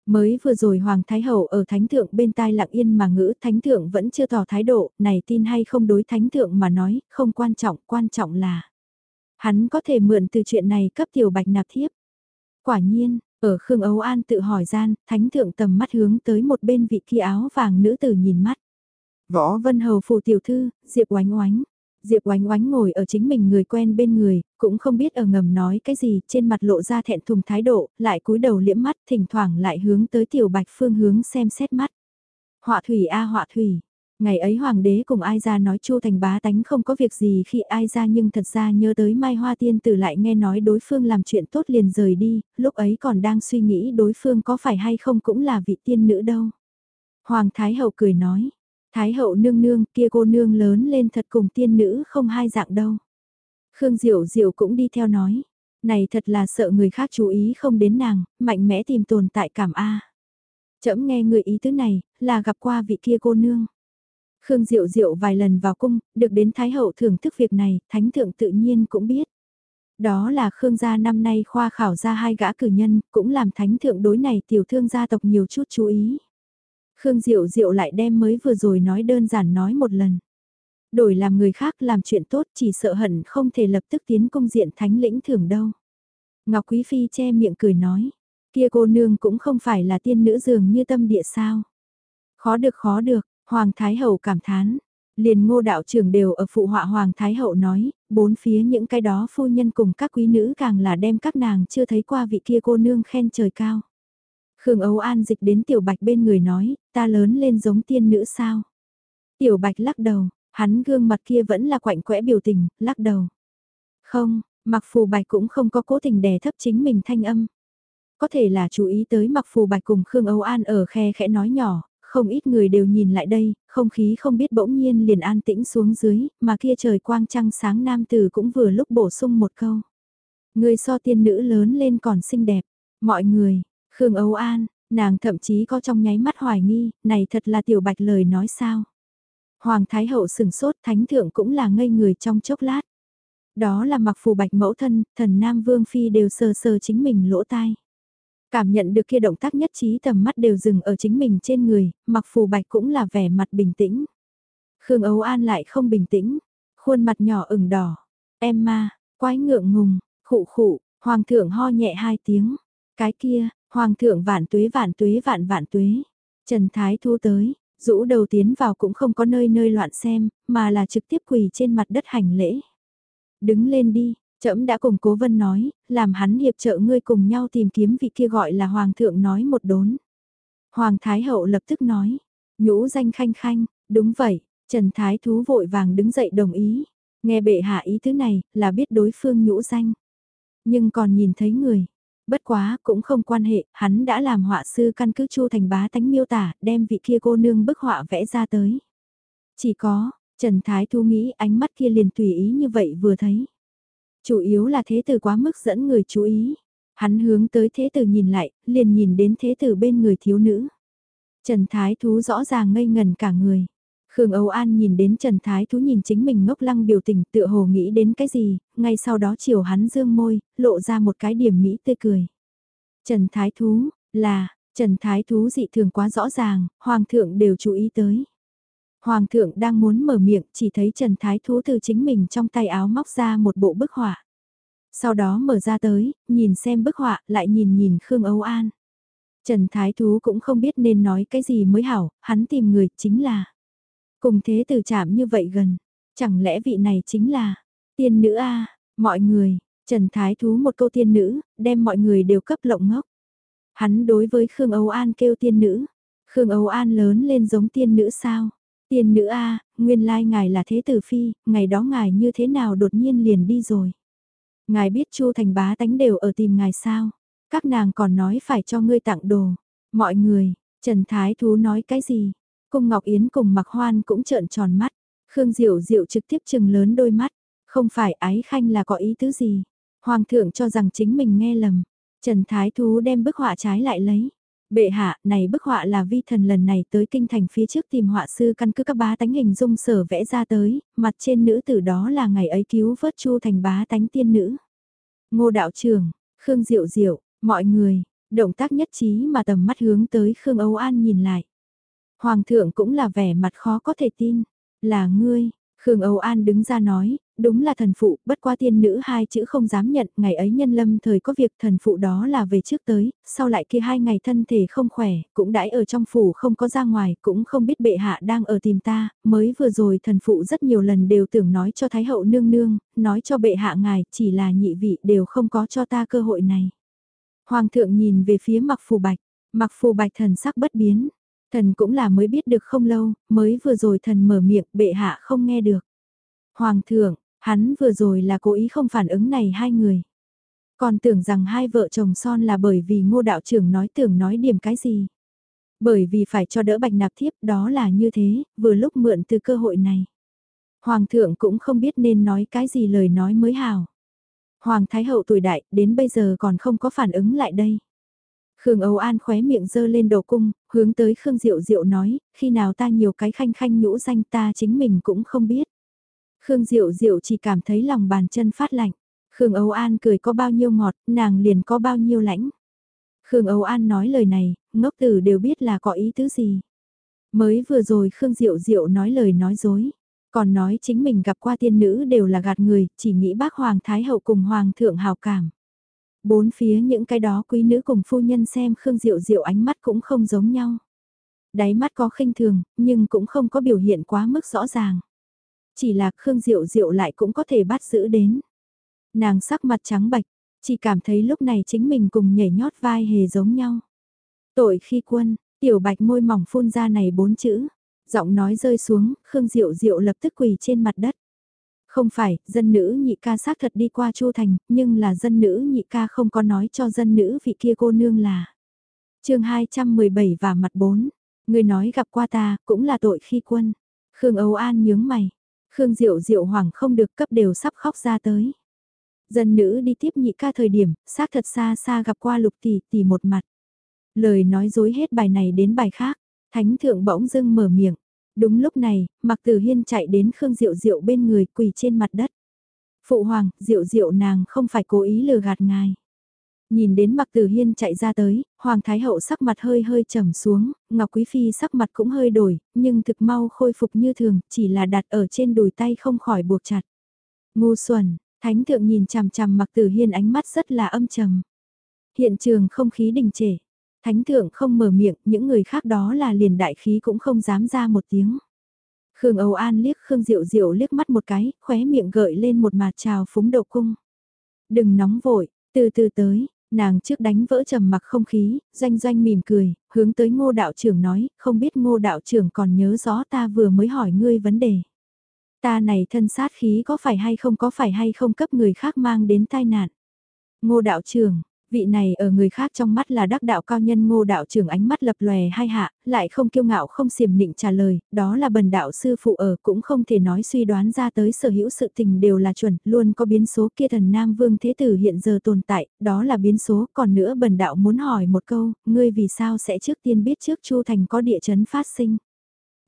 Mới vừa rồi Hoàng Thái Hậu ở Thánh Thượng bên tai lặng yên mà ngữ Thánh Thượng vẫn chưa tỏ thái độ, này tin hay không đối Thánh Thượng mà nói, không quan trọng, quan trọng là hắn có thể mượn từ chuyện này cấp tiểu bạch nạp thiếp. Quả nhiên, ở Khương Âu An tự hỏi gian, Thánh Thượng tầm mắt hướng tới một bên vị kia áo vàng nữ tử nhìn mắt. Võ Vân Hầu phù tiểu thư, Diệp Oánh Oánh. Diệp Oánh Oánh ngồi ở chính mình người quen bên người, cũng không biết ở ngầm nói cái gì, trên mặt lộ ra thẹn thùng thái độ, lại cúi đầu liễm mắt, thỉnh thoảng lại hướng tới tiểu bạch phương hướng xem xét mắt. Họa thủy a họa thủy, Ngày ấy hoàng đế cùng ai ra nói chu thành bá tánh không có việc gì khi ai ra nhưng thật ra nhớ tới mai hoa tiên tử lại nghe nói đối phương làm chuyện tốt liền rời đi, lúc ấy còn đang suy nghĩ đối phương có phải hay không cũng là vị tiên nữ đâu. Hoàng Thái Hậu cười nói, Thái Hậu nương nương kia cô nương lớn lên thật cùng tiên nữ không hai dạng đâu. Khương Diệu Diệu cũng đi theo nói, này thật là sợ người khác chú ý không đến nàng, mạnh mẽ tìm tồn tại cảm A. Chậm nghe người ý tứ này, là gặp qua vị kia cô nương. Khương Diệu Diệu vài lần vào cung, được đến Thái Hậu thưởng thức việc này, Thánh Thượng tự nhiên cũng biết. Đó là Khương gia năm nay khoa khảo ra hai gã cử nhân, cũng làm Thánh Thượng đối này tiểu thương gia tộc nhiều chút chú ý. Khương Diệu Diệu lại đem mới vừa rồi nói đơn giản nói một lần. Đổi làm người khác làm chuyện tốt chỉ sợ hận không thể lập tức tiến công diện thánh lĩnh thưởng đâu. Ngọc Quý Phi che miệng cười nói, kia cô nương cũng không phải là tiên nữ dường như tâm địa sao. Khó được khó được, Hoàng Thái Hậu cảm thán, liền ngô đạo trưởng đều ở phụ họa Hoàng Thái Hậu nói, bốn phía những cái đó phu nhân cùng các quý nữ càng là đem các nàng chưa thấy qua vị kia cô nương khen trời cao. Khương Âu An dịch đến Tiểu Bạch bên người nói, ta lớn lên giống tiên nữ sao? Tiểu Bạch lắc đầu, hắn gương mặt kia vẫn là quạnh quẽ biểu tình, lắc đầu. Không, mặc phù bạch cũng không có cố tình đè thấp chính mình thanh âm. Có thể là chú ý tới mặc phù bạch cùng Khương Âu An ở khe khẽ nói nhỏ, không ít người đều nhìn lại đây, không khí không biết bỗng nhiên liền an tĩnh xuống dưới, mà kia trời quang trăng sáng nam tử cũng vừa lúc bổ sung một câu. Người so tiên nữ lớn lên còn xinh đẹp, mọi người, Khương Âu An, nàng thậm chí có trong nháy mắt hoài nghi, này thật là tiểu bạch lời nói sao. Hoàng Thái Hậu sừng sốt thánh thượng cũng là ngây người trong chốc lát. Đó là mặc phù bạch mẫu thân, thần Nam Vương Phi đều sờ sờ chính mình lỗ tai. Cảm nhận được kia động tác nhất trí tầm mắt đều dừng ở chính mình trên người, mặc phù bạch cũng là vẻ mặt bình tĩnh. Khương Âu An lại không bình tĩnh, khuôn mặt nhỏ ửng đỏ. Em ma, quái ngượng ngùng, khụ khụ, hoàng thượng ho nhẹ hai tiếng. Cái kia, hoàng thượng vạn tuế vạn tuế vạn vạn tuế. Trần Thái Thu tới, rũ đầu tiến vào cũng không có nơi nơi loạn xem, mà là trực tiếp quỳ trên mặt đất hành lễ. Đứng lên đi, Trẫm đã cùng cố vân nói, làm hắn hiệp trợ ngươi cùng nhau tìm kiếm vị kia gọi là hoàng thượng nói một đốn. Hoàng Thái Hậu lập tức nói, nhũ danh khanh khanh, đúng vậy, Trần Thái Thú vội vàng đứng dậy đồng ý, nghe bệ hạ ý thứ này là biết đối phương nhũ danh. Nhưng còn nhìn thấy người, bất quá cũng không quan hệ, hắn đã làm họa sư căn cứ chu thành bá tánh miêu tả, đem vị kia cô nương bức họa vẽ ra tới. Chỉ có, Trần Thái Thu nghĩ ánh mắt kia liền tùy ý như vậy vừa thấy. Chủ yếu là thế tử quá mức dẫn người chú ý. Hắn hướng tới thế tử nhìn lại, liền nhìn đến thế tử bên người thiếu nữ. Trần Thái Thú rõ ràng ngây ngần cả người. Khương Âu An nhìn đến Trần Thái Thú nhìn chính mình ngốc lăng biểu tình tựa hồ nghĩ đến cái gì, ngay sau đó chiều hắn dương môi, lộ ra một cái điểm mỹ tươi cười. Trần Thái Thú, là, Trần Thái Thú dị thường quá rõ ràng, Hoàng thượng đều chú ý tới. Hoàng thượng đang muốn mở miệng chỉ thấy Trần Thái Thú từ chính mình trong tay áo móc ra một bộ bức họa. Sau đó mở ra tới, nhìn xem bức họa, lại nhìn nhìn Khương Âu An. Trần Thái Thú cũng không biết nên nói cái gì mới hảo, hắn tìm người chính là. Cùng thế từ chạm như vậy gần, chẳng lẽ vị này chính là tiên nữ a mọi người, Trần Thái Thú một câu tiên nữ, đem mọi người đều cấp lộng ngốc. Hắn đối với Khương Âu An kêu tiên nữ, Khương Âu An lớn lên giống tiên nữ sao? Tiên nữ a, nguyên lai ngài là thế tử phi, ngày đó ngài như thế nào đột nhiên liền đi rồi. Ngài biết Chu Thành bá tánh đều ở tìm ngài sao? Các nàng còn nói phải cho ngươi tặng đồ. Mọi người, Trần Thái Thú nói cái gì? Cung Ngọc Yến cùng mạc Hoan cũng trợn tròn mắt. Khương Diệu Diệu trực tiếp chừng lớn đôi mắt. Không phải ái khanh là có ý tứ gì. Hoàng thượng cho rằng chính mình nghe lầm. Trần Thái Thú đem bức họa trái lại lấy. Bệ hạ, này bức họa là vi thần lần này tới kinh thành phía trước tìm họa sư căn cứ các bá tánh hình dung sở vẽ ra tới, mặt trên nữ tử đó là ngày ấy cứu vớt chu thành bá tánh tiên nữ. Ngô đạo trưởng, Khương Diệu Diệu, mọi người, động tác nhất trí mà tầm mắt hướng tới Khương Âu An nhìn lại. Hoàng thượng cũng là vẻ mặt khó có thể tin, là ngươi, Khương Âu An đứng ra nói, đúng là thần phụ, bất qua tiên nữ hai chữ không dám nhận, ngày ấy nhân lâm thời có việc thần phụ đó là về trước tới, sau lại kia hai ngày thân thể không khỏe, cũng đãi ở trong phủ không có ra ngoài, cũng không biết bệ hạ đang ở tìm ta, mới vừa rồi thần phụ rất nhiều lần đều tưởng nói cho Thái hậu nương nương, nói cho bệ hạ ngài, chỉ là nhị vị đều không có cho ta cơ hội này. Hoàng thượng nhìn về phía mặc phù bạch, mặc phù bạch thần sắc bất biến, thần cũng là mới biết được không lâu, mới vừa rồi thần mở miệng, bệ hạ không nghe được. Hoàng thượng, hắn vừa rồi là cố ý không phản ứng này hai người. Còn tưởng rằng hai vợ chồng son là bởi vì ngô đạo trưởng nói tưởng nói điểm cái gì. Bởi vì phải cho đỡ bạch nạp thiếp đó là như thế, vừa lúc mượn từ cơ hội này. Hoàng thượng cũng không biết nên nói cái gì lời nói mới hào. Hoàng Thái Hậu tuổi đại, đến bây giờ còn không có phản ứng lại đây. Khương Âu An khóe miệng dơ lên đầu cung, hướng tới Khương Diệu Diệu nói, khi nào ta nhiều cái khanh khanh nhũ danh ta chính mình cũng không biết. Khương Diệu Diệu chỉ cảm thấy lòng bàn chân phát lạnh. Khương Âu An cười có bao nhiêu ngọt, nàng liền có bao nhiêu lãnh. Khương Âu An nói lời này, ngốc tử đều biết là có ý tứ gì. Mới vừa rồi Khương Diệu Diệu nói lời nói dối. Còn nói chính mình gặp qua tiên nữ đều là gạt người, chỉ nghĩ bác Hoàng Thái Hậu cùng Hoàng thượng hào cảm. Bốn phía những cái đó quý nữ cùng phu nhân xem Khương Diệu Diệu ánh mắt cũng không giống nhau. Đáy mắt có khinh thường, nhưng cũng không có biểu hiện quá mức rõ ràng. Chỉ là Khương Diệu Diệu lại cũng có thể bắt giữ đến. Nàng sắc mặt trắng bạch, chỉ cảm thấy lúc này chính mình cùng nhảy nhót vai hề giống nhau. Tội khi quân, tiểu bạch môi mỏng phun ra này bốn chữ. Giọng nói rơi xuống, Khương Diệu Diệu lập tức quỳ trên mặt đất. Không phải, dân nữ nhị ca xác thật đi qua Chu Thành, nhưng là dân nữ nhị ca không có nói cho dân nữ vị kia cô nương là. chương 217 và mặt 4, người nói gặp qua ta, cũng là tội khi quân. Khương Âu An nhướng mày, Khương Diệu Diệu hoảng không được cấp đều sắp khóc ra tới. Dân nữ đi tiếp nhị ca thời điểm, xác thật xa xa gặp qua lục tỷ tỷ một mặt. Lời nói dối hết bài này đến bài khác, thánh thượng bỗng dưng mở miệng. Đúng lúc này, Mạc Tử Hiên chạy đến Khương Diệu Diệu bên người quỳ trên mặt đất. Phụ hoàng, Diệu Diệu nàng không phải cố ý lừa gạt ngài. Nhìn đến Mạc Tử Hiên chạy ra tới, Hoàng Thái Hậu sắc mặt hơi hơi trầm xuống, Ngọc Quý Phi sắc mặt cũng hơi đổi, nhưng thực mau khôi phục như thường, chỉ là đặt ở trên đùi tay không khỏi buộc chặt. Ngu xuẩn, Thánh Thượng nhìn chằm chằm Mạc Tử Hiên ánh mắt rất là âm trầm. Hiện trường không khí đình trệ. Thánh thượng không mở miệng, những người khác đó là liền đại khí cũng không dám ra một tiếng. Khương Âu An liếc Khương Diệu Diệu liếc mắt một cái, khóe miệng gợi lên một mặt trào phúng đầu cung. Đừng nóng vội, từ từ tới, nàng trước đánh vỡ trầm mặc không khí, doanh doanh mỉm cười, hướng tới ngô đạo trưởng nói, không biết ngô đạo trưởng còn nhớ rõ ta vừa mới hỏi ngươi vấn đề. Ta này thân sát khí có phải hay không có phải hay không cấp người khác mang đến tai nạn. Ngô đạo trưởng, Vị này ở người khác trong mắt là đắc đạo cao nhân ngô đạo trưởng ánh mắt lập lòe hai hạ, lại không kiêu ngạo không xiềm nịnh trả lời, đó là bần đạo sư phụ ở cũng không thể nói suy đoán ra tới sở hữu sự tình đều là chuẩn, luôn có biến số kia thần Nam Vương Thế Tử hiện giờ tồn tại, đó là biến số, còn nữa bần đạo muốn hỏi một câu, ngươi vì sao sẽ trước tiên biết trước Chu Thành có địa chấn phát sinh.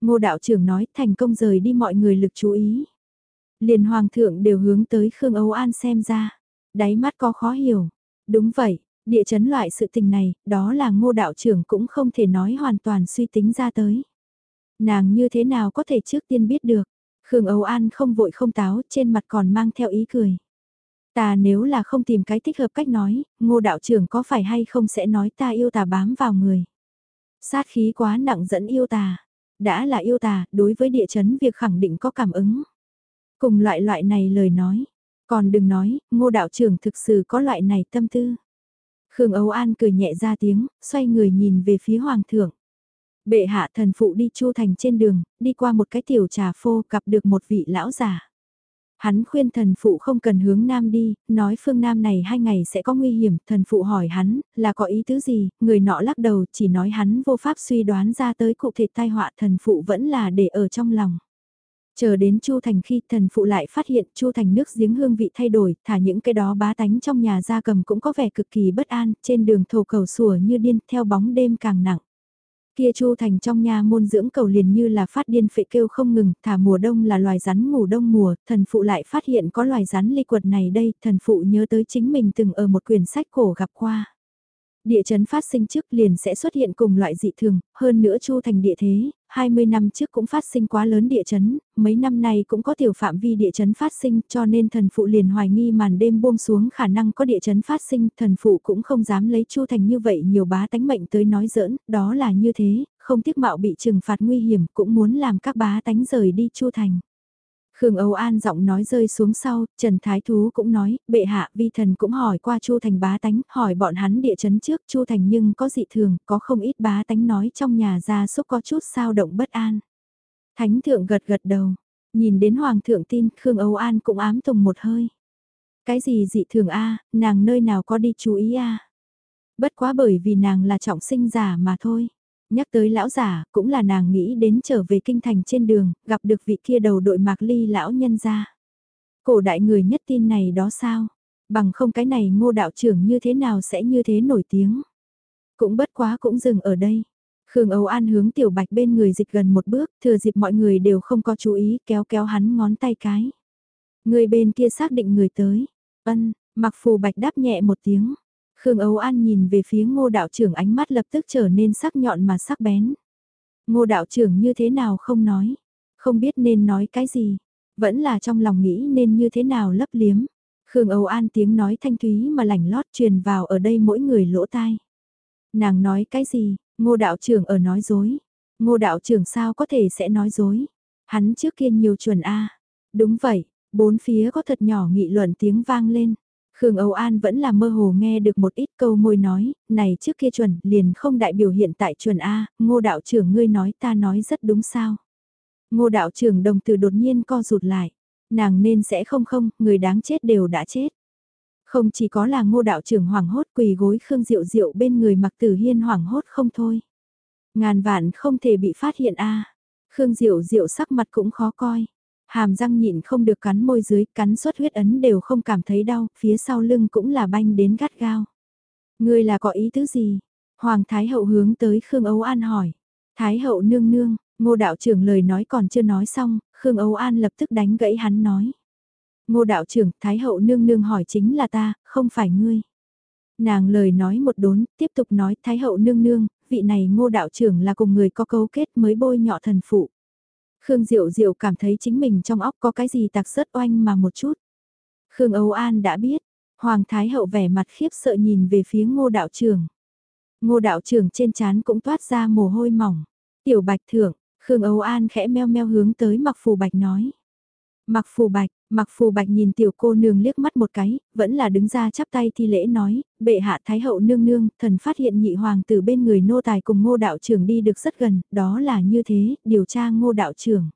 Ngô đạo trưởng nói thành công rời đi mọi người lực chú ý. Liền hoàng thượng đều hướng tới Khương Âu An xem ra, đáy mắt có khó hiểu Đúng vậy, địa chấn loại sự tình này, đó là ngô đạo trưởng cũng không thể nói hoàn toàn suy tính ra tới. Nàng như thế nào có thể trước tiên biết được, Khương Âu An không vội không táo, trên mặt còn mang theo ý cười. Ta nếu là không tìm cái thích hợp cách nói, ngô đạo trưởng có phải hay không sẽ nói ta yêu tà bám vào người. Sát khí quá nặng dẫn yêu tà. Đã là yêu tà, đối với địa chấn việc khẳng định có cảm ứng. Cùng loại loại này lời nói, còn đừng nói, ngô đạo trưởng thực sự có loại này tâm tư. Khương Âu An cười nhẹ ra tiếng, xoay người nhìn về phía hoàng thượng. Bệ hạ thần phụ đi chu thành trên đường, đi qua một cái tiểu trà phô gặp được một vị lão già. Hắn khuyên thần phụ không cần hướng nam đi, nói phương nam này hai ngày sẽ có nguy hiểm, thần phụ hỏi hắn, là có ý tứ gì, người nọ lắc đầu chỉ nói hắn vô pháp suy đoán ra tới cụ thể tai họa thần phụ vẫn là để ở trong lòng. Chờ đến Chu Thành khi thần phụ lại phát hiện Chu Thành nước giếng hương vị thay đổi, thả những cái đó bá tánh trong nhà gia cầm cũng có vẻ cực kỳ bất an, trên đường thổ cầu sủa như điên, theo bóng đêm càng nặng. Kia Chu Thành trong nhà môn dưỡng cầu liền như là phát điên phệ kêu không ngừng, thả mùa đông là loài rắn ngủ đông mùa, thần phụ lại phát hiện có loài rắn ly quật này đây, thần phụ nhớ tới chính mình từng ở một quyển sách cổ gặp qua. Địa chấn phát sinh trước liền sẽ xuất hiện cùng loại dị thường, hơn nữa chu thành địa thế, 20 năm trước cũng phát sinh quá lớn địa chấn, mấy năm nay cũng có tiểu phạm vi địa chấn phát sinh cho nên thần phụ liền hoài nghi màn đêm buông xuống khả năng có địa chấn phát sinh, thần phụ cũng không dám lấy chu thành như vậy nhiều bá tánh mệnh tới nói giỡn, đó là như thế, không tiếc mạo bị trừng phạt nguy hiểm cũng muốn làm các bá tánh rời đi chu thành. Khương Âu An giọng nói rơi xuống sau, Trần Thái Thú cũng nói, bệ hạ vi thần cũng hỏi qua Chu Thành bá tánh, hỏi bọn hắn địa chấn trước Chu Thành nhưng có dị thường, có không ít bá tánh nói trong nhà gia súc có chút sao động bất an. Thánh thượng gật gật đầu, nhìn đến Hoàng thượng tin, Khương Âu An cũng ám tùng một hơi. Cái gì dị thường a nàng nơi nào có đi chú ý a Bất quá bởi vì nàng là trọng sinh giả mà thôi. Nhắc tới lão giả, cũng là nàng nghĩ đến trở về kinh thành trên đường, gặp được vị kia đầu đội mạc ly lão nhân ra. Cổ đại người nhất tin này đó sao? Bằng không cái này ngô đạo trưởng như thế nào sẽ như thế nổi tiếng? Cũng bất quá cũng dừng ở đây. Khương Âu An hướng tiểu bạch bên người dịch gần một bước, thừa dịp mọi người đều không có chú ý, kéo kéo hắn ngón tay cái. Người bên kia xác định người tới. Ân, mặc phù bạch đáp nhẹ một tiếng. Khương Âu An nhìn về phía ngô đạo trưởng ánh mắt lập tức trở nên sắc nhọn mà sắc bén. Ngô đạo trưởng như thế nào không nói, không biết nên nói cái gì, vẫn là trong lòng nghĩ nên như thế nào lấp liếm. Khương Âu An tiếng nói thanh thúy mà lảnh lót truyền vào ở đây mỗi người lỗ tai. Nàng nói cái gì, ngô đạo trưởng ở nói dối. Ngô đạo trưởng sao có thể sẽ nói dối. Hắn trước kia nhiều chuẩn A. Đúng vậy, bốn phía có thật nhỏ nghị luận tiếng vang lên. Khương Âu An vẫn là mơ hồ nghe được một ít câu môi nói, này trước kia chuẩn, liền không đại biểu hiện tại chuẩn A, ngô đạo trưởng ngươi nói ta nói rất đúng sao. Ngô đạo trưởng đồng từ đột nhiên co rụt lại, nàng nên sẽ không không, người đáng chết đều đã chết. Không chỉ có là ngô đạo trưởng hoảng hốt quỳ gối Khương Diệu Diệu bên người mặc tử hiên hoảng hốt không thôi. Ngàn vạn không thể bị phát hiện A. Khương Diệu Diệu sắc mặt cũng khó coi. Hàm răng nhịn không được cắn môi dưới, cắn suất huyết ấn đều không cảm thấy đau, phía sau lưng cũng là banh đến gắt gao. Ngươi là có ý tứ gì? Hoàng Thái Hậu hướng tới Khương Âu An hỏi. Thái Hậu nương nương, ngô đạo trưởng lời nói còn chưa nói xong, Khương Âu An lập tức đánh gãy hắn nói. Ngô đạo trưởng, Thái Hậu nương nương hỏi chính là ta, không phải ngươi. Nàng lời nói một đốn, tiếp tục nói Thái Hậu nương nương, vị này ngô đạo trưởng là cùng người có cấu kết mới bôi nhọ thần phụ. Khương Diệu Diệu cảm thấy chính mình trong óc có cái gì tạc rất oanh mà một chút. Khương Âu An đã biết, Hoàng Thái Hậu vẻ mặt khiếp sợ nhìn về phía ngô đạo trưởng. Ngô đạo trưởng trên trán cũng toát ra mồ hôi mỏng. Tiểu bạch thượng, Khương Âu An khẽ meo meo hướng tới mặc phù bạch nói. Mặc phù bạch, mặc phù bạch nhìn tiểu cô nương liếc mắt một cái, vẫn là đứng ra chắp tay thi lễ nói, bệ hạ thái hậu nương nương, thần phát hiện nhị hoàng từ bên người nô tài cùng ngô đạo trưởng đi được rất gần, đó là như thế, điều tra ngô đạo trưởng.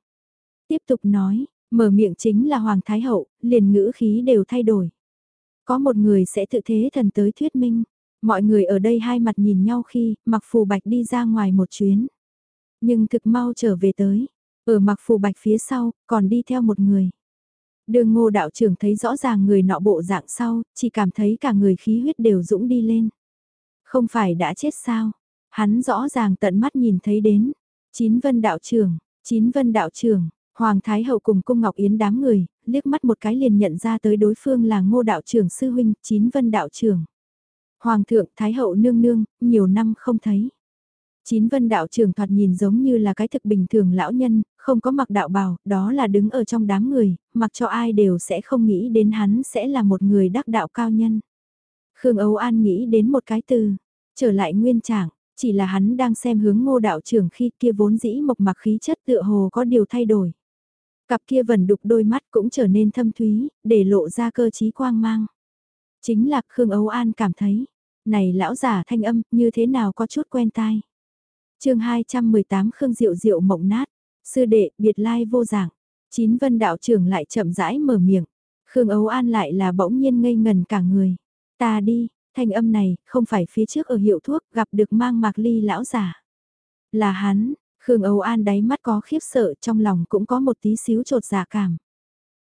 Tiếp tục nói, mở miệng chính là hoàng thái hậu, liền ngữ khí đều thay đổi. Có một người sẽ tự thế thần tới thuyết minh, mọi người ở đây hai mặt nhìn nhau khi mặc phù bạch đi ra ngoài một chuyến. Nhưng thực mau trở về tới, ở mặc phù bạch phía sau, còn đi theo một người. Đường ngô đạo trưởng thấy rõ ràng người nọ bộ dạng sau, chỉ cảm thấy cả người khí huyết đều dũng đi lên. Không phải đã chết sao? Hắn rõ ràng tận mắt nhìn thấy đến. Chín vân đạo trưởng, chín vân đạo trưởng, Hoàng Thái Hậu cùng cung Ngọc Yến đám người, liếc mắt một cái liền nhận ra tới đối phương là ngô đạo trưởng sư huynh, chín vân đạo trưởng. Hoàng thượng Thái Hậu nương nương, nhiều năm không thấy. Chín vân đạo trưởng thoạt nhìn giống như là cái thực bình thường lão nhân, không có mặc đạo bào, đó là đứng ở trong đám người, mặc cho ai đều sẽ không nghĩ đến hắn sẽ là một người đắc đạo cao nhân. Khương Âu An nghĩ đến một cái từ, trở lại nguyên trạng, chỉ là hắn đang xem hướng ngô đạo trưởng khi kia vốn dĩ mộc mặc khí chất tựa hồ có điều thay đổi. Cặp kia vần đục đôi mắt cũng trở nên thâm thúy, để lộ ra cơ trí quang mang. Chính là Khương Âu An cảm thấy, này lão giả thanh âm như thế nào có chút quen tai chương 218 Khương Diệu Diệu mộng nát, sư đệ biệt lai vô dạng, chín vân đạo trưởng lại chậm rãi mở miệng, Khương Âu An lại là bỗng nhiên ngây ngần cả người, ta đi, thanh âm này không phải phía trước ở hiệu thuốc gặp được mang mạc ly lão giả. Là hắn, Khương Âu An đáy mắt có khiếp sợ trong lòng cũng có một tí xíu trột giả cảm.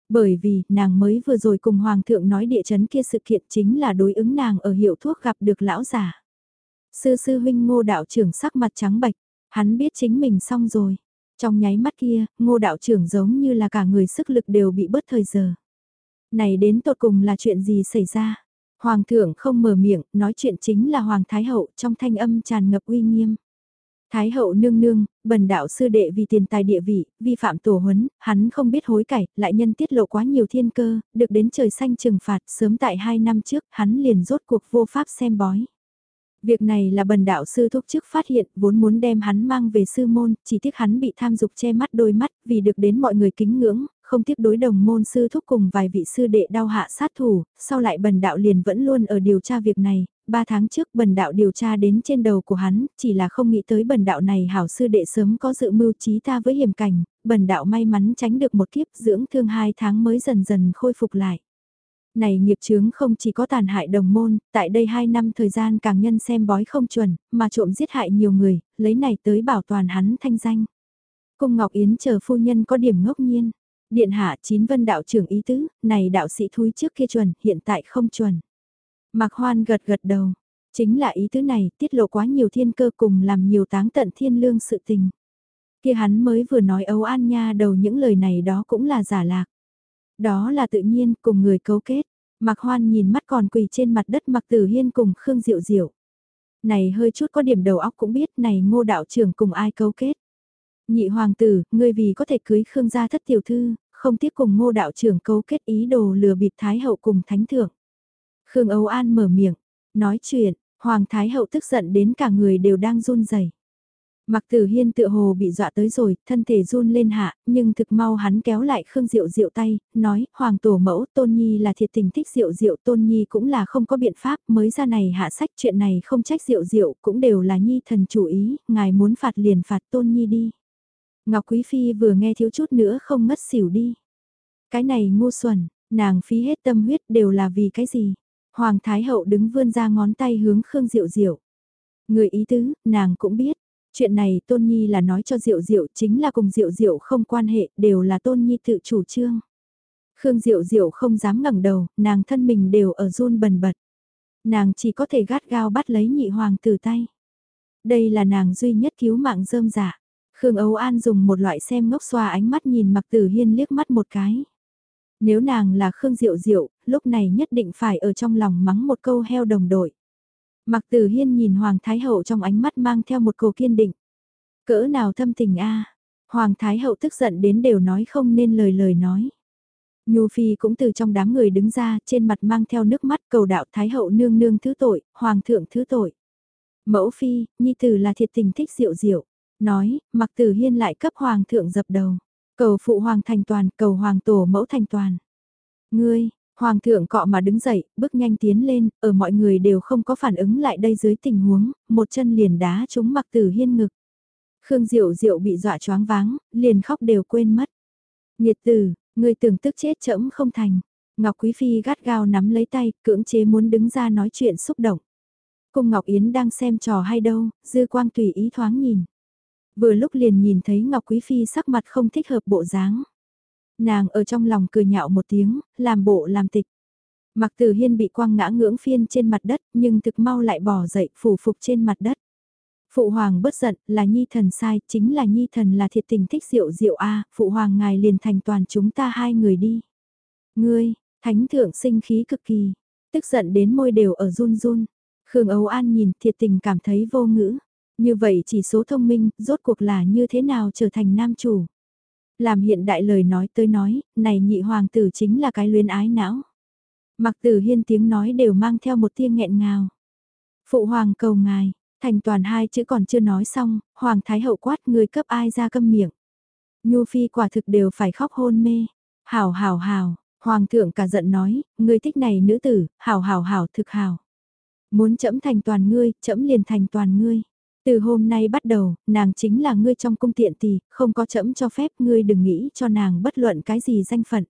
Bởi vì, nàng mới vừa rồi cùng Hoàng thượng nói địa chấn kia sự kiện chính là đối ứng nàng ở hiệu thuốc gặp được lão giả. Sư sư huynh ngô đạo trưởng sắc mặt trắng bạch, hắn biết chính mình xong rồi. Trong nháy mắt kia, ngô đạo trưởng giống như là cả người sức lực đều bị bớt thời giờ. Này đến tột cùng là chuyện gì xảy ra? Hoàng thượng không mở miệng, nói chuyện chính là Hoàng Thái Hậu trong thanh âm tràn ngập uy nghiêm. Thái hậu nương nương, bần đạo sư đệ vì tiền tài địa vị, vi phạm tổ huấn, hắn không biết hối cải, lại nhân tiết lộ quá nhiều thiên cơ, được đến trời xanh trừng phạt sớm tại hai năm trước, hắn liền rốt cuộc vô pháp xem bói. Việc này là bần đạo sư thúc trước phát hiện, vốn muốn đem hắn mang về sư môn, chỉ tiếc hắn bị tham dục che mắt đôi mắt, vì được đến mọi người kính ngưỡng, không tiếc đối đồng môn sư thúc cùng vài vị sư đệ đau hạ sát thủ, sau lại bần đạo liền vẫn luôn ở điều tra việc này, ba tháng trước bần đạo điều tra đến trên đầu của hắn, chỉ là không nghĩ tới bần đạo này hảo sư đệ sớm có dự mưu trí ta với hiểm cảnh, bần đạo may mắn tránh được một kiếp dưỡng thương hai tháng mới dần dần khôi phục lại. Này nghiệp chướng không chỉ có tàn hại đồng môn, tại đây hai năm thời gian càng nhân xem bói không chuẩn, mà trộm giết hại nhiều người, lấy này tới bảo toàn hắn thanh danh. Cung Ngọc Yến chờ phu nhân có điểm ngốc nhiên. Điện hạ chín vân đạo trưởng ý tứ, này đạo sĩ thúi trước kia chuẩn, hiện tại không chuẩn. Mạc Hoan gật gật đầu, chính là ý tứ này, tiết lộ quá nhiều thiên cơ cùng làm nhiều táng tận thiên lương sự tình. Kia hắn mới vừa nói ấu an nha đầu những lời này đó cũng là giả lạc. Đó là tự nhiên cùng người cấu kết. Mạc Hoan nhìn mắt còn quỳ trên mặt đất Mạc Tử Hiên cùng Khương Diệu Diệu. Này hơi chút có điểm đầu óc cũng biết này ngô đạo trưởng cùng ai cấu kết. Nhị hoàng tử, ngươi vì có thể cưới Khương gia thất tiểu thư, không tiếc cùng ngô đạo trưởng cấu kết ý đồ lừa bịp Thái hậu cùng Thánh thượng. Khương Âu An mở miệng, nói chuyện, Hoàng Thái hậu tức giận đến cả người đều đang run rẩy. Mặc tử hiên tựa hồ bị dọa tới rồi, thân thể run lên hạ, nhưng thực mau hắn kéo lại Khương Diệu Diệu tay, nói, Hoàng tổ mẫu Tôn Nhi là thiệt tình thích Diệu Diệu, Tôn Nhi cũng là không có biện pháp, mới ra này hạ sách chuyện này không trách Diệu Diệu, cũng đều là Nhi thần chủ ý, ngài muốn phạt liền phạt Tôn Nhi đi. Ngọc Quý Phi vừa nghe thiếu chút nữa không ngất xỉu đi. Cái này ngu xuẩn, nàng phí hết tâm huyết đều là vì cái gì? Hoàng Thái Hậu đứng vươn ra ngón tay hướng Khương Diệu Diệu. Người ý tứ, nàng cũng biết. Chuyện này Tôn Nhi là nói cho Diệu Diệu chính là cùng Diệu Diệu không quan hệ, đều là Tôn Nhi tự chủ trương. Khương Diệu Diệu không dám ngẩng đầu, nàng thân mình đều ở run bần bật. Nàng chỉ có thể gắt gao bắt lấy nhị hoàng từ tay. Đây là nàng duy nhất cứu mạng rơm giả. Dạ. Khương Âu An dùng một loại xem ngốc xoa ánh mắt nhìn Mặc Tử Hiên liếc mắt một cái. Nếu nàng là Khương Diệu Diệu, lúc này nhất định phải ở trong lòng mắng một câu heo đồng đội. Mặc Tử Hiên nhìn Hoàng Thái Hậu trong ánh mắt mang theo một cổ kiên định. Cỡ nào thâm tình a Hoàng Thái Hậu tức giận đến đều nói không nên lời lời nói. Nhu Phi cũng từ trong đám người đứng ra, trên mặt mang theo nước mắt cầu đạo Thái Hậu nương nương thứ tội, Hoàng thượng thứ tội. Mẫu Phi, Nhi Tử là thiệt tình thích diệu diệu. Nói, mặc Tử Hiên lại cấp Hoàng thượng dập đầu. Cầu phụ Hoàng thành toàn, cầu Hoàng tổ mẫu thành toàn. Ngươi, Hoàng thượng cọ mà đứng dậy, bước nhanh tiến lên, ở mọi người đều không có phản ứng lại đây dưới tình huống, một chân liền đá trúng mặc tử hiên ngực. Khương Diệu Diệu bị dọa choáng váng, liền khóc đều quên mất. Nhiệt tử, người tưởng tức chết chẫm không thành. Ngọc Quý Phi gắt gao nắm lấy tay, cưỡng chế muốn đứng ra nói chuyện xúc động. Cung Ngọc Yến đang xem trò hay đâu, dư quang tùy ý thoáng nhìn. Vừa lúc liền nhìn thấy Ngọc Quý Phi sắc mặt không thích hợp bộ dáng. Nàng ở trong lòng cười nhạo một tiếng, làm bộ làm tịch. Mặc tử hiên bị quăng ngã ngưỡng phiên trên mặt đất nhưng thực mau lại bỏ dậy phủ phục trên mặt đất. Phụ hoàng bất giận là nhi thần sai, chính là nhi thần là thiệt tình thích rượu rượu a phụ hoàng ngài liền thành toàn chúng ta hai người đi. Ngươi, thánh thượng sinh khí cực kỳ, tức giận đến môi đều ở run run. Khương Âu An nhìn thiệt tình cảm thấy vô ngữ. Như vậy chỉ số thông minh, rốt cuộc là như thế nào trở thành nam chủ. Làm hiện đại lời nói tới nói, này nhị hoàng tử chính là cái luyến ái não. Mặc tử hiên tiếng nói đều mang theo một tia nghẹn ngào. Phụ hoàng cầu ngài, thành toàn hai chữ còn chưa nói xong, hoàng thái hậu quát người cấp ai ra câm miệng. Nhu phi quả thực đều phải khóc hôn mê. Hảo hảo hảo, hoàng thượng cả giận nói, người thích này nữ tử, hảo hảo hảo thực hảo. Muốn chẫm thành toàn ngươi, chẫm liền thành toàn ngươi. Từ hôm nay bắt đầu, nàng chính là ngươi trong cung tiện thì không có chẫm cho phép ngươi đừng nghĩ cho nàng bất luận cái gì danh phận.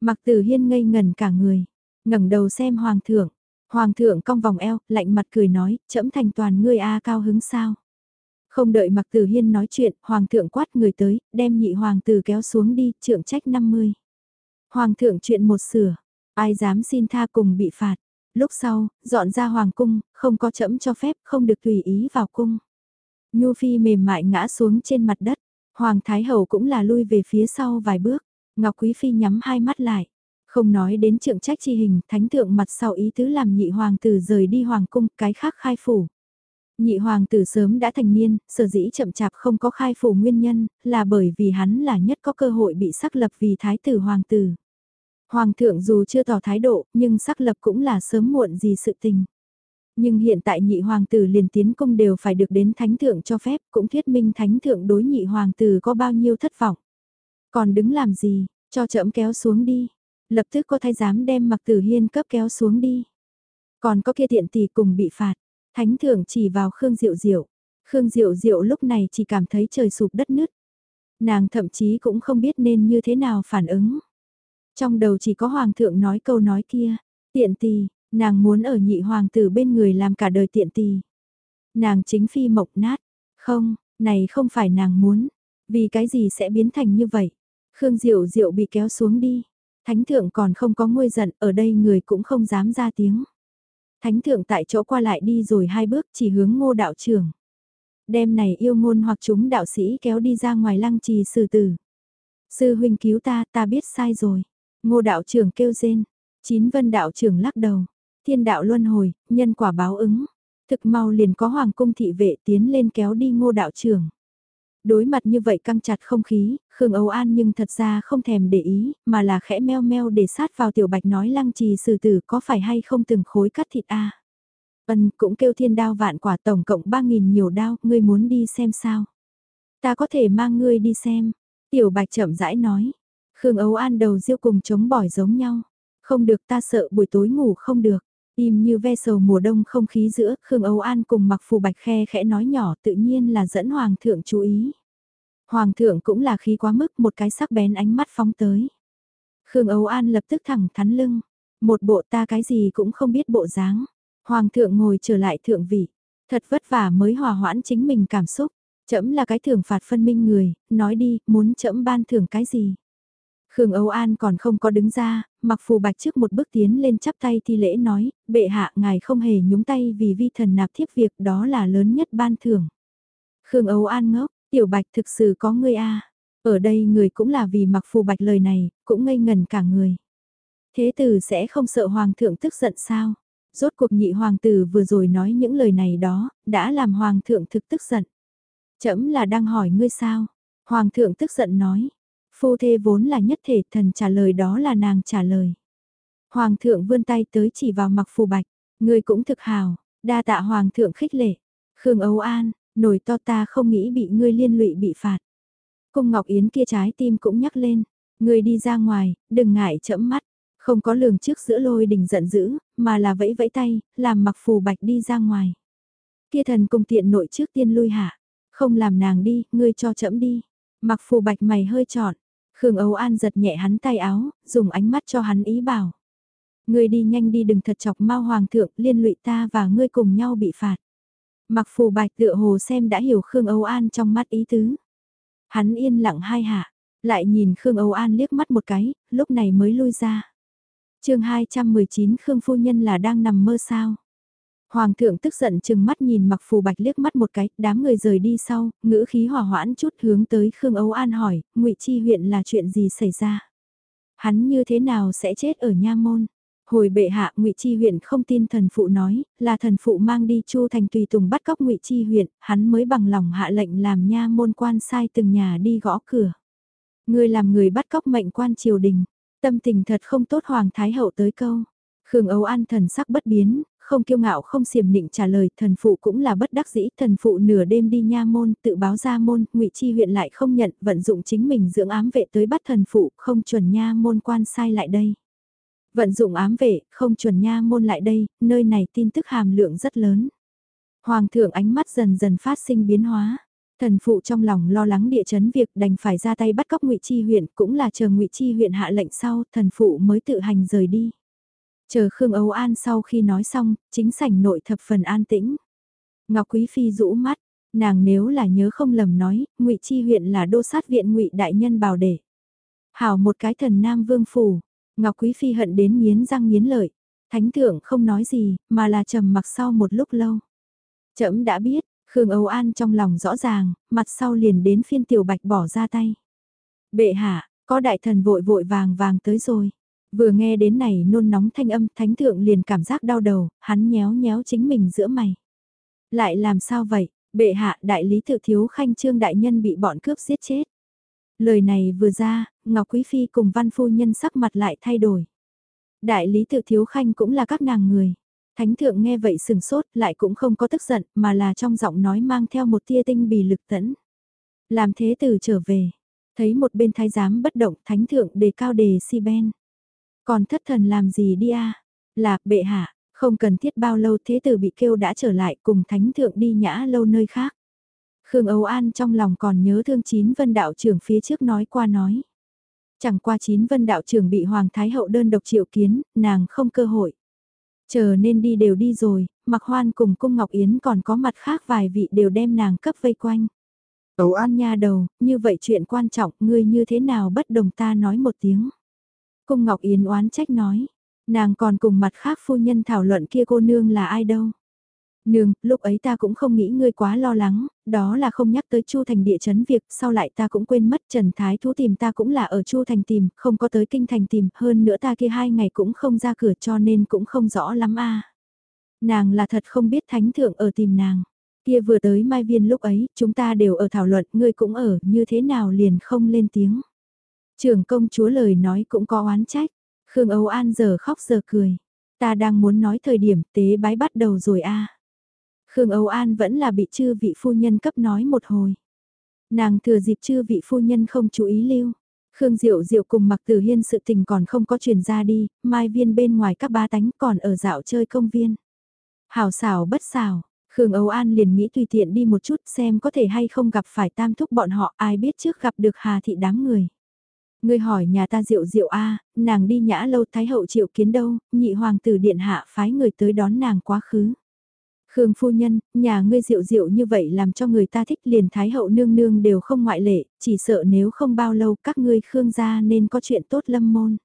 Mặc tử hiên ngây ngần cả người, ngẩng đầu xem hoàng thượng. Hoàng thượng cong vòng eo, lạnh mặt cười nói, chẫm thành toàn ngươi a cao hứng sao. Không đợi mặc tử hiên nói chuyện, hoàng thượng quát người tới, đem nhị hoàng tử kéo xuống đi, trượng trách 50. Hoàng thượng chuyện một sửa, ai dám xin tha cùng bị phạt lúc sau, dọn ra hoàng cung, không có chẫm cho phép, không được tùy ý vào cung. Nhu Phi mềm mại ngã xuống trên mặt đất, Hoàng Thái Hậu cũng là lui về phía sau vài bước, Ngọc Quý Phi nhắm hai mắt lại. Không nói đến trượng trách chi hình, thánh thượng mặt sau ý tứ làm nhị hoàng tử rời đi hoàng cung, cái khác khai phủ. Nhị hoàng tử sớm đã thành niên, sở dĩ chậm chạp không có khai phủ nguyên nhân, là bởi vì hắn là nhất có cơ hội bị xác lập vì thái tử hoàng tử. Hoàng thượng dù chưa tỏ thái độ, nhưng xác lập cũng là sớm muộn gì sự tình. Nhưng hiện tại nhị hoàng tử liền tiến công đều phải được đến thánh thượng cho phép, cũng thuyết minh thánh thượng đối nhị hoàng tử có bao nhiêu thất vọng. Còn đứng làm gì, cho chậm kéo xuống đi. Lập tức có thái giám đem mặc tử hiên cấp kéo xuống đi. Còn có kia tiện tỷ cùng bị phạt. Thánh thượng chỉ vào Khương Diệu Diệu. Khương Diệu Diệu lúc này chỉ cảm thấy trời sụp đất nứt. Nàng thậm chí cũng không biết nên như thế nào phản ứng. Trong đầu chỉ có hoàng thượng nói câu nói kia. Tiện tì, nàng muốn ở nhị hoàng tử bên người làm cả đời tiện tì. Nàng chính phi mộc nát. Không, này không phải nàng muốn. Vì cái gì sẽ biến thành như vậy? Khương Diệu Diệu bị kéo xuống đi. Thánh thượng còn không có nguôi giận, ở đây người cũng không dám ra tiếng. Thánh thượng tại chỗ qua lại đi rồi hai bước chỉ hướng ngô đạo trưởng. Đêm này yêu ngôn hoặc chúng đạo sĩ kéo đi ra ngoài lăng trì xử tử. Sư huynh cứu ta, ta biết sai rồi. Ngô đạo trưởng kêu rên. Chín vân đạo trưởng lắc đầu. Thiên đạo luân hồi, nhân quả báo ứng. Thực mau liền có hoàng cung thị vệ tiến lên kéo đi ngô đạo trưởng. Đối mặt như vậy căng chặt không khí, Khương Âu An nhưng thật ra không thèm để ý, mà là khẽ meo meo để sát vào tiểu bạch nói lăng trì sử tử có phải hay không từng khối cắt thịt a Ân cũng kêu thiên đao vạn quả tổng cộng 3.000 nhiều đao, ngươi muốn đi xem sao. Ta có thể mang ngươi đi xem. Tiểu bạch chậm rãi nói. Khương Âu An đầu riêu cùng chống bỏi giống nhau. Không được ta sợ buổi tối ngủ không được. Im như ve sầu mùa đông không khí giữa, Khương Âu An cùng mặc phù bạch khe khẽ nói nhỏ tự nhiên là dẫn Hoàng thượng chú ý. Hoàng thượng cũng là khí quá mức một cái sắc bén ánh mắt phóng tới. Khương Âu An lập tức thẳng thắn lưng, một bộ ta cái gì cũng không biết bộ dáng. Hoàng thượng ngồi trở lại thượng vị, thật vất vả mới hòa hoãn chính mình cảm xúc. Chấm là cái thưởng phạt phân minh người, nói đi, muốn chấm ban thưởng cái gì. Khương Âu An còn không có đứng ra, mặc phù bạch trước một bước tiến lên chắp tay thi lễ nói, bệ hạ ngài không hề nhúng tay vì vi thần nạp thiếp việc đó là lớn nhất ban thưởng. Khương Âu An ngốc, tiểu bạch thực sự có ngươi a Ở đây người cũng là vì mặc phù bạch lời này, cũng ngây ngần cả người. Thế tử sẽ không sợ hoàng thượng tức giận sao? Rốt cuộc nhị hoàng tử vừa rồi nói những lời này đó, đã làm hoàng thượng thực tức giận. Chấm là đang hỏi ngươi sao? Hoàng thượng tức giận nói, Phu thê vốn là nhất thể thần trả lời đó là nàng trả lời. Hoàng thượng vươn tay tới chỉ vào mặc phù bạch, người cũng thực hào, đa tạ hoàng thượng khích lệ. Khương Âu An, nổi to ta không nghĩ bị ngươi liên lụy bị phạt. Cung Ngọc Yến kia trái tim cũng nhắc lên, ngươi đi ra ngoài, đừng ngại chẫm mắt. Không có lường trước giữa lôi đình giận dữ, mà là vẫy vẫy tay, làm mặc phù bạch đi ra ngoài. Kia thần cung tiện nội trước tiên lui hạ, không làm nàng đi, ngươi cho chẫm đi. Mặc phù bạch mày hơi trọn, Khương Âu An giật nhẹ hắn tay áo, dùng ánh mắt cho hắn ý bảo. Ngươi đi nhanh đi đừng thật chọc mau hoàng thượng liên lụy ta và ngươi cùng nhau bị phạt. Mặc phù bạch tựa hồ xem đã hiểu Khương Âu An trong mắt ý tứ. Hắn yên lặng hai hạ, lại nhìn Khương Âu An liếc mắt một cái, lúc này mới lui ra. chương 219 Khương Phu Nhân là đang nằm mơ sao. Hoàng thượng tức giận chừng mắt nhìn mặc phù bạch liếc mắt một cái, đám người rời đi sau, ngữ khí hòa hoãn chút hướng tới Khương Âu An hỏi, ngụy Chi huyện là chuyện gì xảy ra? Hắn như thế nào sẽ chết ở nha môn? Hồi bệ hạ ngụy Chi huyện không tin thần phụ nói, là thần phụ mang đi Chu Thành tùy tùng bắt cóc ngụy Chi huyện, hắn mới bằng lòng hạ lệnh làm nha môn quan sai từng nhà đi gõ cửa. Người làm người bắt cóc mệnh quan triều đình, tâm tình thật không tốt Hoàng Thái Hậu tới câu. Khương Âu An thần sắc bất biến, không kiêu ngạo, không xiềm nịnh trả lời, thần phụ cũng là bất đắc dĩ. Thần phụ nửa đêm đi nha môn, tự báo ra môn, ngụy chi huyện lại không nhận, vận dụng chính mình dưỡng ám vệ tới bắt thần phụ, không chuẩn nha môn quan sai lại đây. Vận dụng ám vệ, không chuẩn nha môn lại đây, nơi này tin tức hàm lượng rất lớn. Hoàng thượng ánh mắt dần dần phát sinh biến hóa. Thần phụ trong lòng lo lắng địa chấn việc đành phải ra tay bắt cóc ngụy chi huyện, cũng là chờ ngụy chi huyện hạ lệnh sau, thần phụ mới tự hành rời đi. Chờ Khương Âu An sau khi nói xong, chính sảnh nội thập phần an tĩnh. Ngọc Quý Phi rũ mắt, nàng nếu là nhớ không lầm nói, ngụy Chi huyện là đô sát viện ngụy đại nhân bảo để. Hảo một cái thần nam vương phủ, Ngọc Quý Phi hận đến miến răng miến lợi. Thánh thượng không nói gì, mà là trầm mặc sau một lúc lâu. Trẫm đã biết, Khương Âu An trong lòng rõ ràng, mặt sau liền đến phiên tiểu bạch bỏ ra tay. Bệ hạ, có đại thần vội vội vàng vàng tới rồi. Vừa nghe đến này nôn nóng thanh âm thánh thượng liền cảm giác đau đầu, hắn nhéo nhéo chính mình giữa mày. Lại làm sao vậy, bệ hạ đại lý tự thiếu khanh trương đại nhân bị bọn cướp giết chết. Lời này vừa ra, Ngọc Quý Phi cùng văn phu nhân sắc mặt lại thay đổi. Đại lý tự thiếu khanh cũng là các nàng người. Thánh thượng nghe vậy sừng sốt lại cũng không có tức giận mà là trong giọng nói mang theo một tia tinh bì lực tẫn. Làm thế tử trở về, thấy một bên thái giám bất động thánh thượng đề cao đề si ben. Còn thất thần làm gì đi a Là, bệ hạ, không cần thiết bao lâu thế tử bị kêu đã trở lại cùng thánh thượng đi nhã lâu nơi khác. Khương Âu An trong lòng còn nhớ thương chín vân đạo trưởng phía trước nói qua nói. Chẳng qua chín vân đạo trưởng bị Hoàng Thái Hậu đơn độc triệu kiến, nàng không cơ hội. Chờ nên đi đều đi rồi, mặc hoan cùng cung Ngọc Yến còn có mặt khác vài vị đều đem nàng cấp vây quanh. Âu An nha đầu, như vậy chuyện quan trọng, ngươi như thế nào bất đồng ta nói một tiếng. Cung Ngọc Yến oán trách nói, nàng còn cùng mặt khác phu nhân thảo luận kia cô nương là ai đâu. Nương, lúc ấy ta cũng không nghĩ ngươi quá lo lắng, đó là không nhắc tới Chu Thành địa chấn việc, sau lại ta cũng quên mất Trần Thái Thú tìm ta cũng là ở Chu Thành tìm, không có tới Kinh Thành tìm, hơn nữa ta kia hai ngày cũng không ra cửa cho nên cũng không rõ lắm a. Nàng là thật không biết Thánh Thượng ở tìm nàng. Kia vừa tới Mai Viên lúc ấy, chúng ta đều ở thảo luận, ngươi cũng ở, như thế nào liền không lên tiếng. Trưởng công chúa lời nói cũng có oán trách, Khương Âu An giờ khóc giờ cười. Ta đang muốn nói thời điểm tế bái bắt đầu rồi a. Khương Âu An vẫn là bị chư vị phu nhân cấp nói một hồi. Nàng thừa dịp chư vị phu nhân không chú ý lưu. Khương Diệu Diệu cùng Mặc Tử Hiên sự tình còn không có truyền ra đi, mai viên bên ngoài các ba tánh còn ở dạo chơi công viên. Hảo xảo bất xảo, Khương Âu An liền nghĩ tùy tiện đi một chút xem có thể hay không gặp phải tam thúc bọn họ ai biết trước gặp được Hà Thị đám người ngươi hỏi nhà ta Diệu Diệu A, nàng đi nhã lâu Thái Hậu triệu kiến đâu, nhị hoàng tử điện hạ phái người tới đón nàng quá khứ. Khương phu nhân, nhà ngươi diệu diệu như vậy làm cho người ta thích liền thái hậu nương nương đều không ngoại lệ, chỉ sợ nếu không bao lâu các ngươi Khương gia nên có chuyện tốt lâm môn.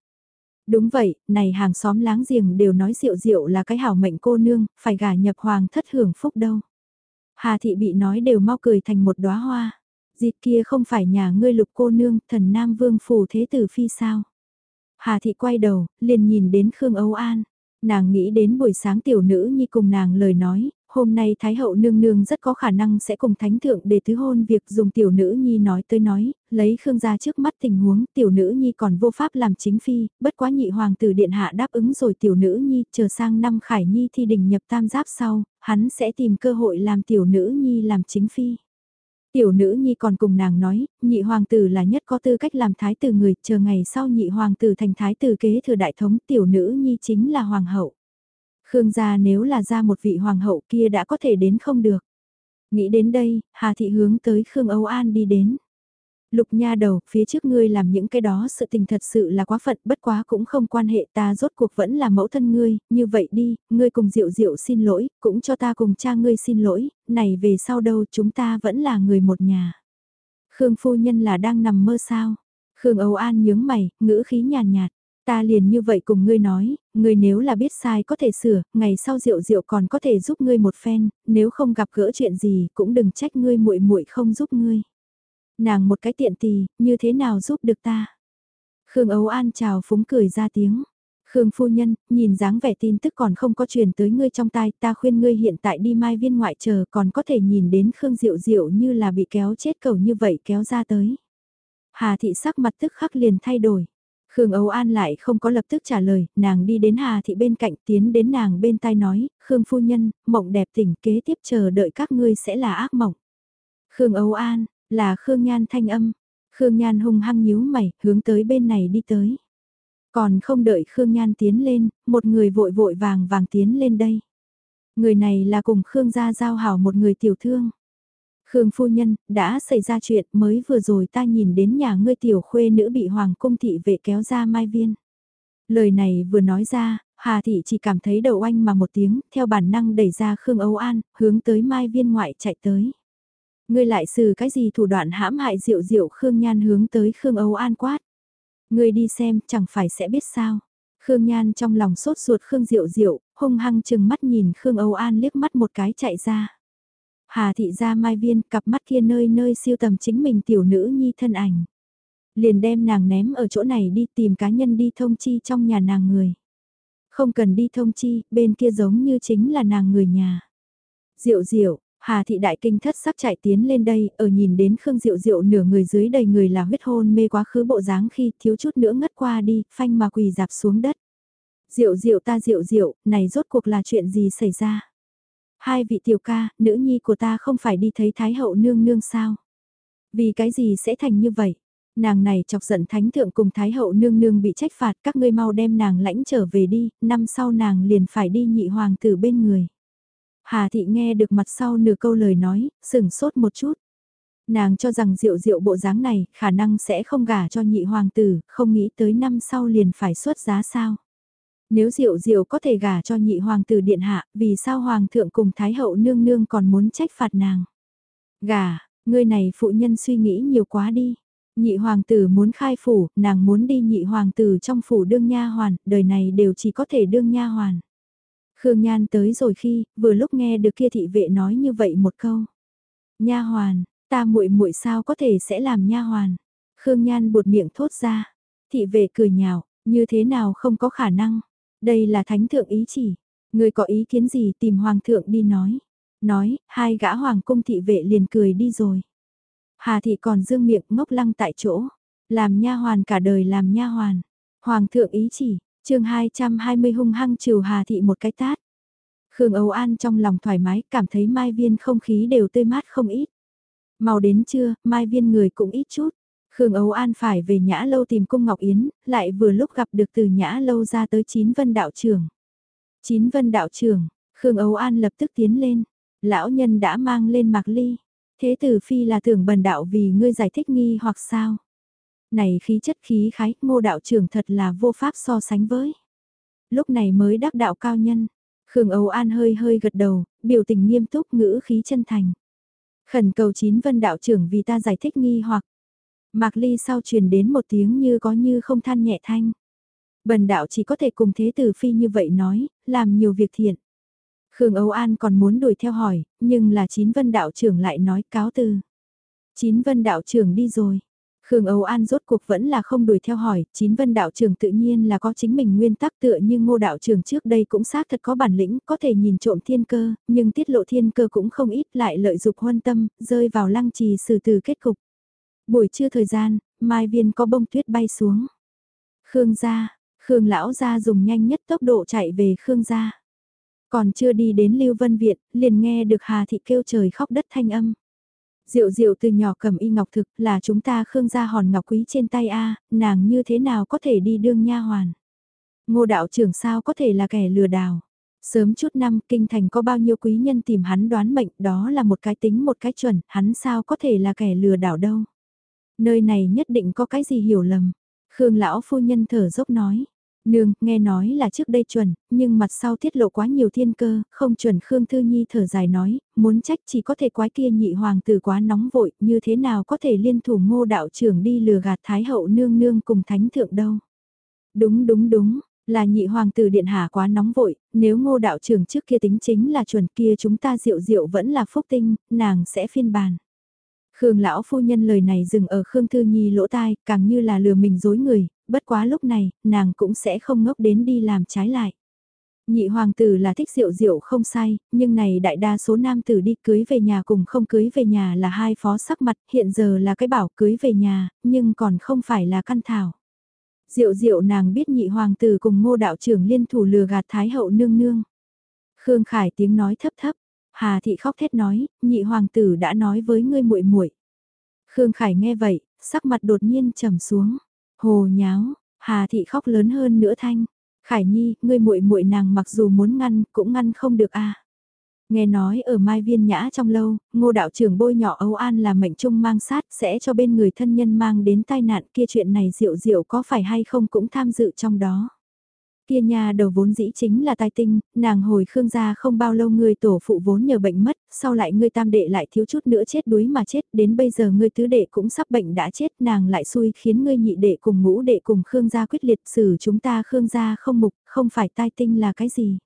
Đúng vậy, này hàng xóm láng giềng đều nói diệu diệu là cái hảo mệnh cô nương, phải gả nhập hoàng thất hưởng phúc đâu. Hà thị bị nói đều mau cười thành một đóa hoa. Dịp kia không phải nhà ngươi lục cô nương, thần nam vương phủ thế tử phi sao. Hà thị quay đầu, liền nhìn đến Khương Âu An. Nàng nghĩ đến buổi sáng tiểu nữ nhi cùng nàng lời nói, hôm nay Thái hậu nương nương rất có khả năng sẽ cùng thánh thượng để thứ hôn việc dùng tiểu nữ nhi nói tới nói, lấy Khương gia trước mắt tình huống tiểu nữ nhi còn vô pháp làm chính phi, bất quá nhị hoàng tử điện hạ đáp ứng rồi tiểu nữ nhi chờ sang năm khải nhi thi đình nhập tam giáp sau, hắn sẽ tìm cơ hội làm tiểu nữ nhi làm chính phi. Tiểu nữ nhi còn cùng nàng nói, nhị hoàng tử là nhất có tư cách làm thái tử người, chờ ngày sau nhị hoàng tử thành thái tử kế thừa đại thống tiểu nữ nhi chính là hoàng hậu. Khương gia nếu là ra một vị hoàng hậu kia đã có thể đến không được. Nghĩ đến đây, Hà Thị hướng tới Khương Âu An đi đến. Lục nha đầu, phía trước ngươi làm những cái đó sự tình thật sự là quá phận, bất quá cũng không quan hệ ta rốt cuộc vẫn là mẫu thân ngươi, như vậy đi, ngươi cùng Diệu Diệu xin lỗi, cũng cho ta cùng cha ngươi xin lỗi, này về sau đâu chúng ta vẫn là người một nhà. Khương phu nhân là đang nằm mơ sao? Khương Âu An nhướng mày, ngữ khí nhàn nhạt, Ta liền như vậy cùng ngươi nói, ngươi nếu là biết sai có thể sửa, ngày sau rượu rượu còn có thể giúp ngươi một phen, nếu không gặp gỡ chuyện gì cũng đừng trách ngươi muội muội không giúp ngươi. Nàng một cái tiện tì, như thế nào giúp được ta? Khương Ấu An chào phúng cười ra tiếng. Khương phu nhân, nhìn dáng vẻ tin tức còn không có truyền tới ngươi trong tai, ta khuyên ngươi hiện tại đi mai viên ngoại chờ còn có thể nhìn đến Khương Diệu Diệu như là bị kéo chết cầu như vậy kéo ra tới. Hà thị sắc mặt tức khắc liền thay đổi. Khương Âu An lại không có lập tức trả lời, nàng đi đến Hà Thị bên cạnh tiến đến nàng bên tai nói, Khương Phu Nhân, mộng đẹp tỉnh kế tiếp chờ đợi các ngươi sẽ là ác mộng. Khương Âu An, là Khương Nhan thanh âm. Khương Nhan hung hăng nhíu mày, hướng tới bên này đi tới. Còn không đợi Khương Nhan tiến lên, một người vội vội vàng vàng tiến lên đây. Người này là cùng Khương gia giao hảo một người tiểu thương. Khương phu nhân, đã xảy ra chuyện mới vừa rồi ta nhìn đến nhà ngươi tiểu khuê nữ bị hoàng cung thị vệ kéo ra mai viên. Lời này vừa nói ra, Hà thị chỉ cảm thấy đầu anh mà một tiếng, theo bản năng đẩy ra Khương Âu An, hướng tới mai viên ngoại chạy tới. Ngươi lại xử cái gì thủ đoạn hãm hại diệu diệu Khương Nhan hướng tới Khương Âu An quát. Ngươi đi xem, chẳng phải sẽ biết sao. Khương Nhan trong lòng sốt ruột Khương Diệu Diệu, hung hăng chừng mắt nhìn Khương Âu An liếc mắt một cái chạy ra. Hà thị ra mai viên cặp mắt kia nơi nơi siêu tầm chính mình tiểu nữ nhi thân ảnh. Liền đem nàng ném ở chỗ này đi tìm cá nhân đi thông chi trong nhà nàng người. Không cần đi thông chi, bên kia giống như chính là nàng người nhà. Diệu diệu, Hà thị đại kinh thất sắc chạy tiến lên đây, ở nhìn đến Khương Diệu Diệu nửa người dưới đầy người là huyết hôn mê quá khứ bộ dáng khi thiếu chút nữa ngất qua đi, phanh mà quỳ dạp xuống đất. Diệu Diệu ta Diệu Diệu, này rốt cuộc là chuyện gì xảy ra? Hai vị tiểu ca, nữ nhi của ta không phải đi thấy Thái hậu nương nương sao? Vì cái gì sẽ thành như vậy? Nàng này chọc giận thánh thượng cùng Thái hậu nương nương bị trách phạt các ngươi mau đem nàng lãnh trở về đi, năm sau nàng liền phải đi nhị hoàng tử bên người. Hà thị nghe được mặt sau nửa câu lời nói, sửng sốt một chút. Nàng cho rằng diệu diệu bộ dáng này khả năng sẽ không gả cho nhị hoàng tử, không nghĩ tới năm sau liền phải xuất giá sao. Nếu diệu diệu có thể gả cho nhị hoàng tử điện hạ, vì sao hoàng thượng cùng thái hậu nương nương còn muốn trách phạt nàng. Gả, ngươi này phụ nhân suy nghĩ nhiều quá đi. Nhị hoàng tử muốn khai phủ, nàng muốn đi nhị hoàng tử trong phủ đương nha hoàn, đời này đều chỉ có thể đương nha hoàn. Khương Nhan tới rồi khi, vừa lúc nghe được kia thị vệ nói như vậy một câu. Nha hoàn, ta muội muội sao có thể sẽ làm nha hoàn? Khương Nhan buột miệng thốt ra. Thị vệ cười nhạo, như thế nào không có khả năng? Đây là thánh thượng ý chỉ. Người có ý kiến gì tìm hoàng thượng đi nói. Nói, hai gã hoàng cung thị vệ liền cười đi rồi. Hà thị còn dương miệng ngốc lăng tại chỗ. Làm nha hoàn cả đời làm nha hoàn. Hoàng thượng ý chỉ, chương 220 hung hăng trừ Hà Thị một cái tát. Khương Âu An trong lòng thoải mái, cảm thấy mai viên không khí đều tươi mát không ít. Mau đến trưa, mai viên người cũng ít chút. Khương Âu An phải về Nhã Lâu tìm Cung Ngọc Yến, lại vừa lúc gặp được từ Nhã Lâu ra tới Chín Vân Đạo Trưởng. Chín Vân Đạo Trưởng, Khương Âu An lập tức tiến lên. Lão nhân đã mang lên mạc ly. Thế tử phi là tưởng bần đạo vì ngươi giải thích nghi hoặc sao? Này khí chất khí khái, ngô đạo trưởng thật là vô pháp so sánh với. Lúc này mới đắc đạo cao nhân. Khương Âu An hơi hơi gật đầu, biểu tình nghiêm túc ngữ khí chân thành. Khẩn cầu chín vân đạo trưởng vì ta giải thích nghi hoặc. Mạc Ly sau truyền đến một tiếng như có như không than nhẹ thanh. Bần đạo chỉ có thể cùng thế tử phi như vậy nói, làm nhiều việc thiện. Khương Âu An còn muốn đuổi theo hỏi, nhưng là chín vân đạo trưởng lại nói cáo từ. Chín vân đạo trưởng đi rồi. Khương Âu An rốt cuộc vẫn là không đuổi theo hỏi, chín vân đạo trưởng tự nhiên là có chính mình nguyên tắc tựa như ngô đạo trưởng trước đây cũng xác thật có bản lĩnh, có thể nhìn trộm thiên cơ, nhưng tiết lộ thiên cơ cũng không ít lại lợi dục huân tâm, rơi vào lăng trì xử từ kết cục. Buổi trưa thời gian, mai viên có bông tuyết bay xuống. Khương gia, Khương lão gia dùng nhanh nhất tốc độ chạy về Khương gia. Còn chưa đi đến Lưu Vân Viện, liền nghe được Hà Thị kêu trời khóc đất thanh âm. Diệu diệu từ nhỏ cầm y ngọc thực là chúng ta khương gia hòn ngọc quý trên tay A, nàng như thế nào có thể đi đương nha hoàn. Ngô đạo trưởng sao có thể là kẻ lừa đảo. Sớm chút năm kinh thành có bao nhiêu quý nhân tìm hắn đoán mệnh đó là một cái tính một cái chuẩn, hắn sao có thể là kẻ lừa đảo đâu. Nơi này nhất định có cái gì hiểu lầm. Khương lão phu nhân thở dốc nói. Nương, nghe nói là trước đây chuẩn, nhưng mặt sau tiết lộ quá nhiều thiên cơ, không chuẩn Khương Thư Nhi thở dài nói, muốn trách chỉ có thể quái kia nhị hoàng tử quá nóng vội, như thế nào có thể liên thủ ngô đạo trưởng đi lừa gạt Thái hậu nương nương cùng thánh thượng đâu. Đúng đúng đúng, là nhị hoàng tử điện hạ quá nóng vội, nếu ngô đạo trưởng trước kia tính chính là chuẩn kia chúng ta diệu diệu vẫn là phúc tinh, nàng sẽ phiên bàn. Khương lão phu nhân lời này dừng ở Khương Thư Nhi lỗ tai, càng như là lừa mình dối người, bất quá lúc này, nàng cũng sẽ không ngốc đến đi làm trái lại. Nhị hoàng tử là thích rượu rượu không sai, nhưng này đại đa số nam tử đi cưới về nhà cùng không cưới về nhà là hai phó sắc mặt, hiện giờ là cái bảo cưới về nhà, nhưng còn không phải là căn thảo. Diệu diệu nàng biết nhị hoàng tử cùng ngô đạo trưởng liên thủ lừa gạt thái hậu nương nương. Khương Khải tiếng nói thấp thấp, Hà thị khóc thét nói, nhị hoàng tử đã nói với ngươi muội muội. Khương Khải nghe vậy, sắc mặt đột nhiên trầm xuống. Hồ nháo, Hà thị khóc lớn hơn nữa thanh. Khải Nhi, ngươi muội muội nàng mặc dù muốn ngăn, cũng ngăn không được a. Nghe nói ở Mai Viên Nhã trong lâu, ngô đạo trưởng bôi nhỏ Âu An là mệnh trung mang sát sẽ cho bên người thân nhân mang đến tai nạn kia chuyện này diệu diệu có phải hay không cũng tham dự trong đó. Kia nhà đầu vốn dĩ chính là tai tinh, nàng hồi Khương gia không bao lâu người tổ phụ vốn nhờ bệnh mất, sau lại ngươi tam đệ lại thiếu chút nữa chết đuối mà chết, đến bây giờ ngươi tứ đệ cũng sắp bệnh đã chết, nàng lại xui khiến ngươi nhị đệ cùng ngũ đệ cùng Khương gia quyết liệt xử chúng ta Khương gia không mục, không phải tai tinh là cái gì.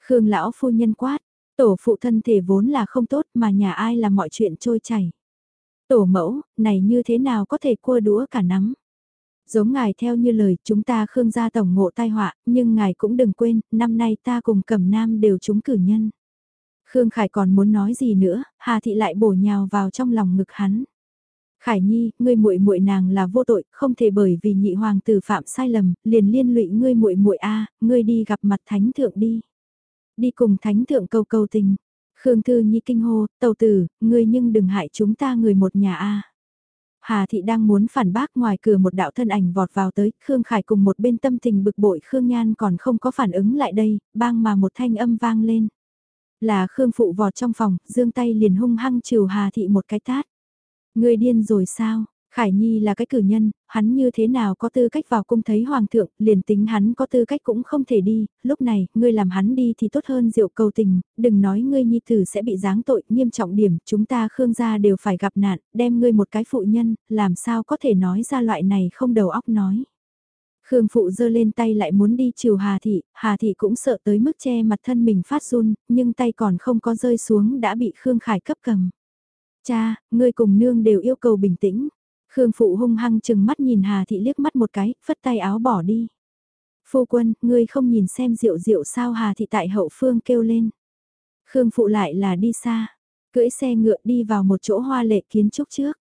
Khương lão phu nhân quát, tổ phụ thân thể vốn là không tốt mà nhà ai là mọi chuyện trôi chảy. Tổ mẫu, này như thế nào có thể cua đũa cả nắm. Giống ngài theo như lời chúng ta khương gia tổng ngộ tai họa, nhưng ngài cũng đừng quên, năm nay ta cùng cẩm nam đều trúng cử nhân. Khương Khải còn muốn nói gì nữa, Hà Thị lại bổ nhào vào trong lòng ngực hắn. Khải Nhi, ngươi muội muội nàng là vô tội, không thể bởi vì nhị hoàng tử phạm sai lầm, liền liên lụy ngươi muội muội a, ngươi đi gặp mặt thánh thượng đi. Đi cùng thánh thượng câu câu tình. Khương Thư Nhi kinh hô, tàu tử, ngươi nhưng đừng hại chúng ta người một nhà a. Hà Thị đang muốn phản bác ngoài cửa một đạo thân ảnh vọt vào tới, Khương Khải cùng một bên tâm tình bực bội Khương Nhan còn không có phản ứng lại đây, bang mà một thanh âm vang lên. Là Khương Phụ vọt trong phòng, dương tay liền hung hăng trừ Hà Thị một cái tát. Người điên rồi sao? Khải Nhi là cái cử nhân, hắn như thế nào có tư cách vào cung thấy hoàng thượng, liền tính hắn có tư cách cũng không thể đi, lúc này, ngươi làm hắn đi thì tốt hơn rượu cầu tình, đừng nói ngươi nhi tử sẽ bị giáng tội, nghiêm trọng điểm, chúng ta khương gia đều phải gặp nạn, đem ngươi một cái phụ nhân, làm sao có thể nói ra loại này không đầu óc nói. Khương phụ giơ lên tay lại muốn đi chiều Hà Thị, Hà Thị cũng sợ tới mức che mặt thân mình phát run, nhưng tay còn không có rơi xuống đã bị Khương Khải cấp cầm. Cha, ngươi cùng nương đều yêu cầu bình tĩnh. Khương phụ hung hăng chừng mắt nhìn Hà Thị liếc mắt một cái, phất tay áo bỏ đi. Phu quân, ngươi không nhìn xem rượu rượu sao Hà Thị tại hậu phương kêu lên. Khương phụ lại là đi xa, cưỡi xe ngựa đi vào một chỗ hoa lệ kiến trúc trước.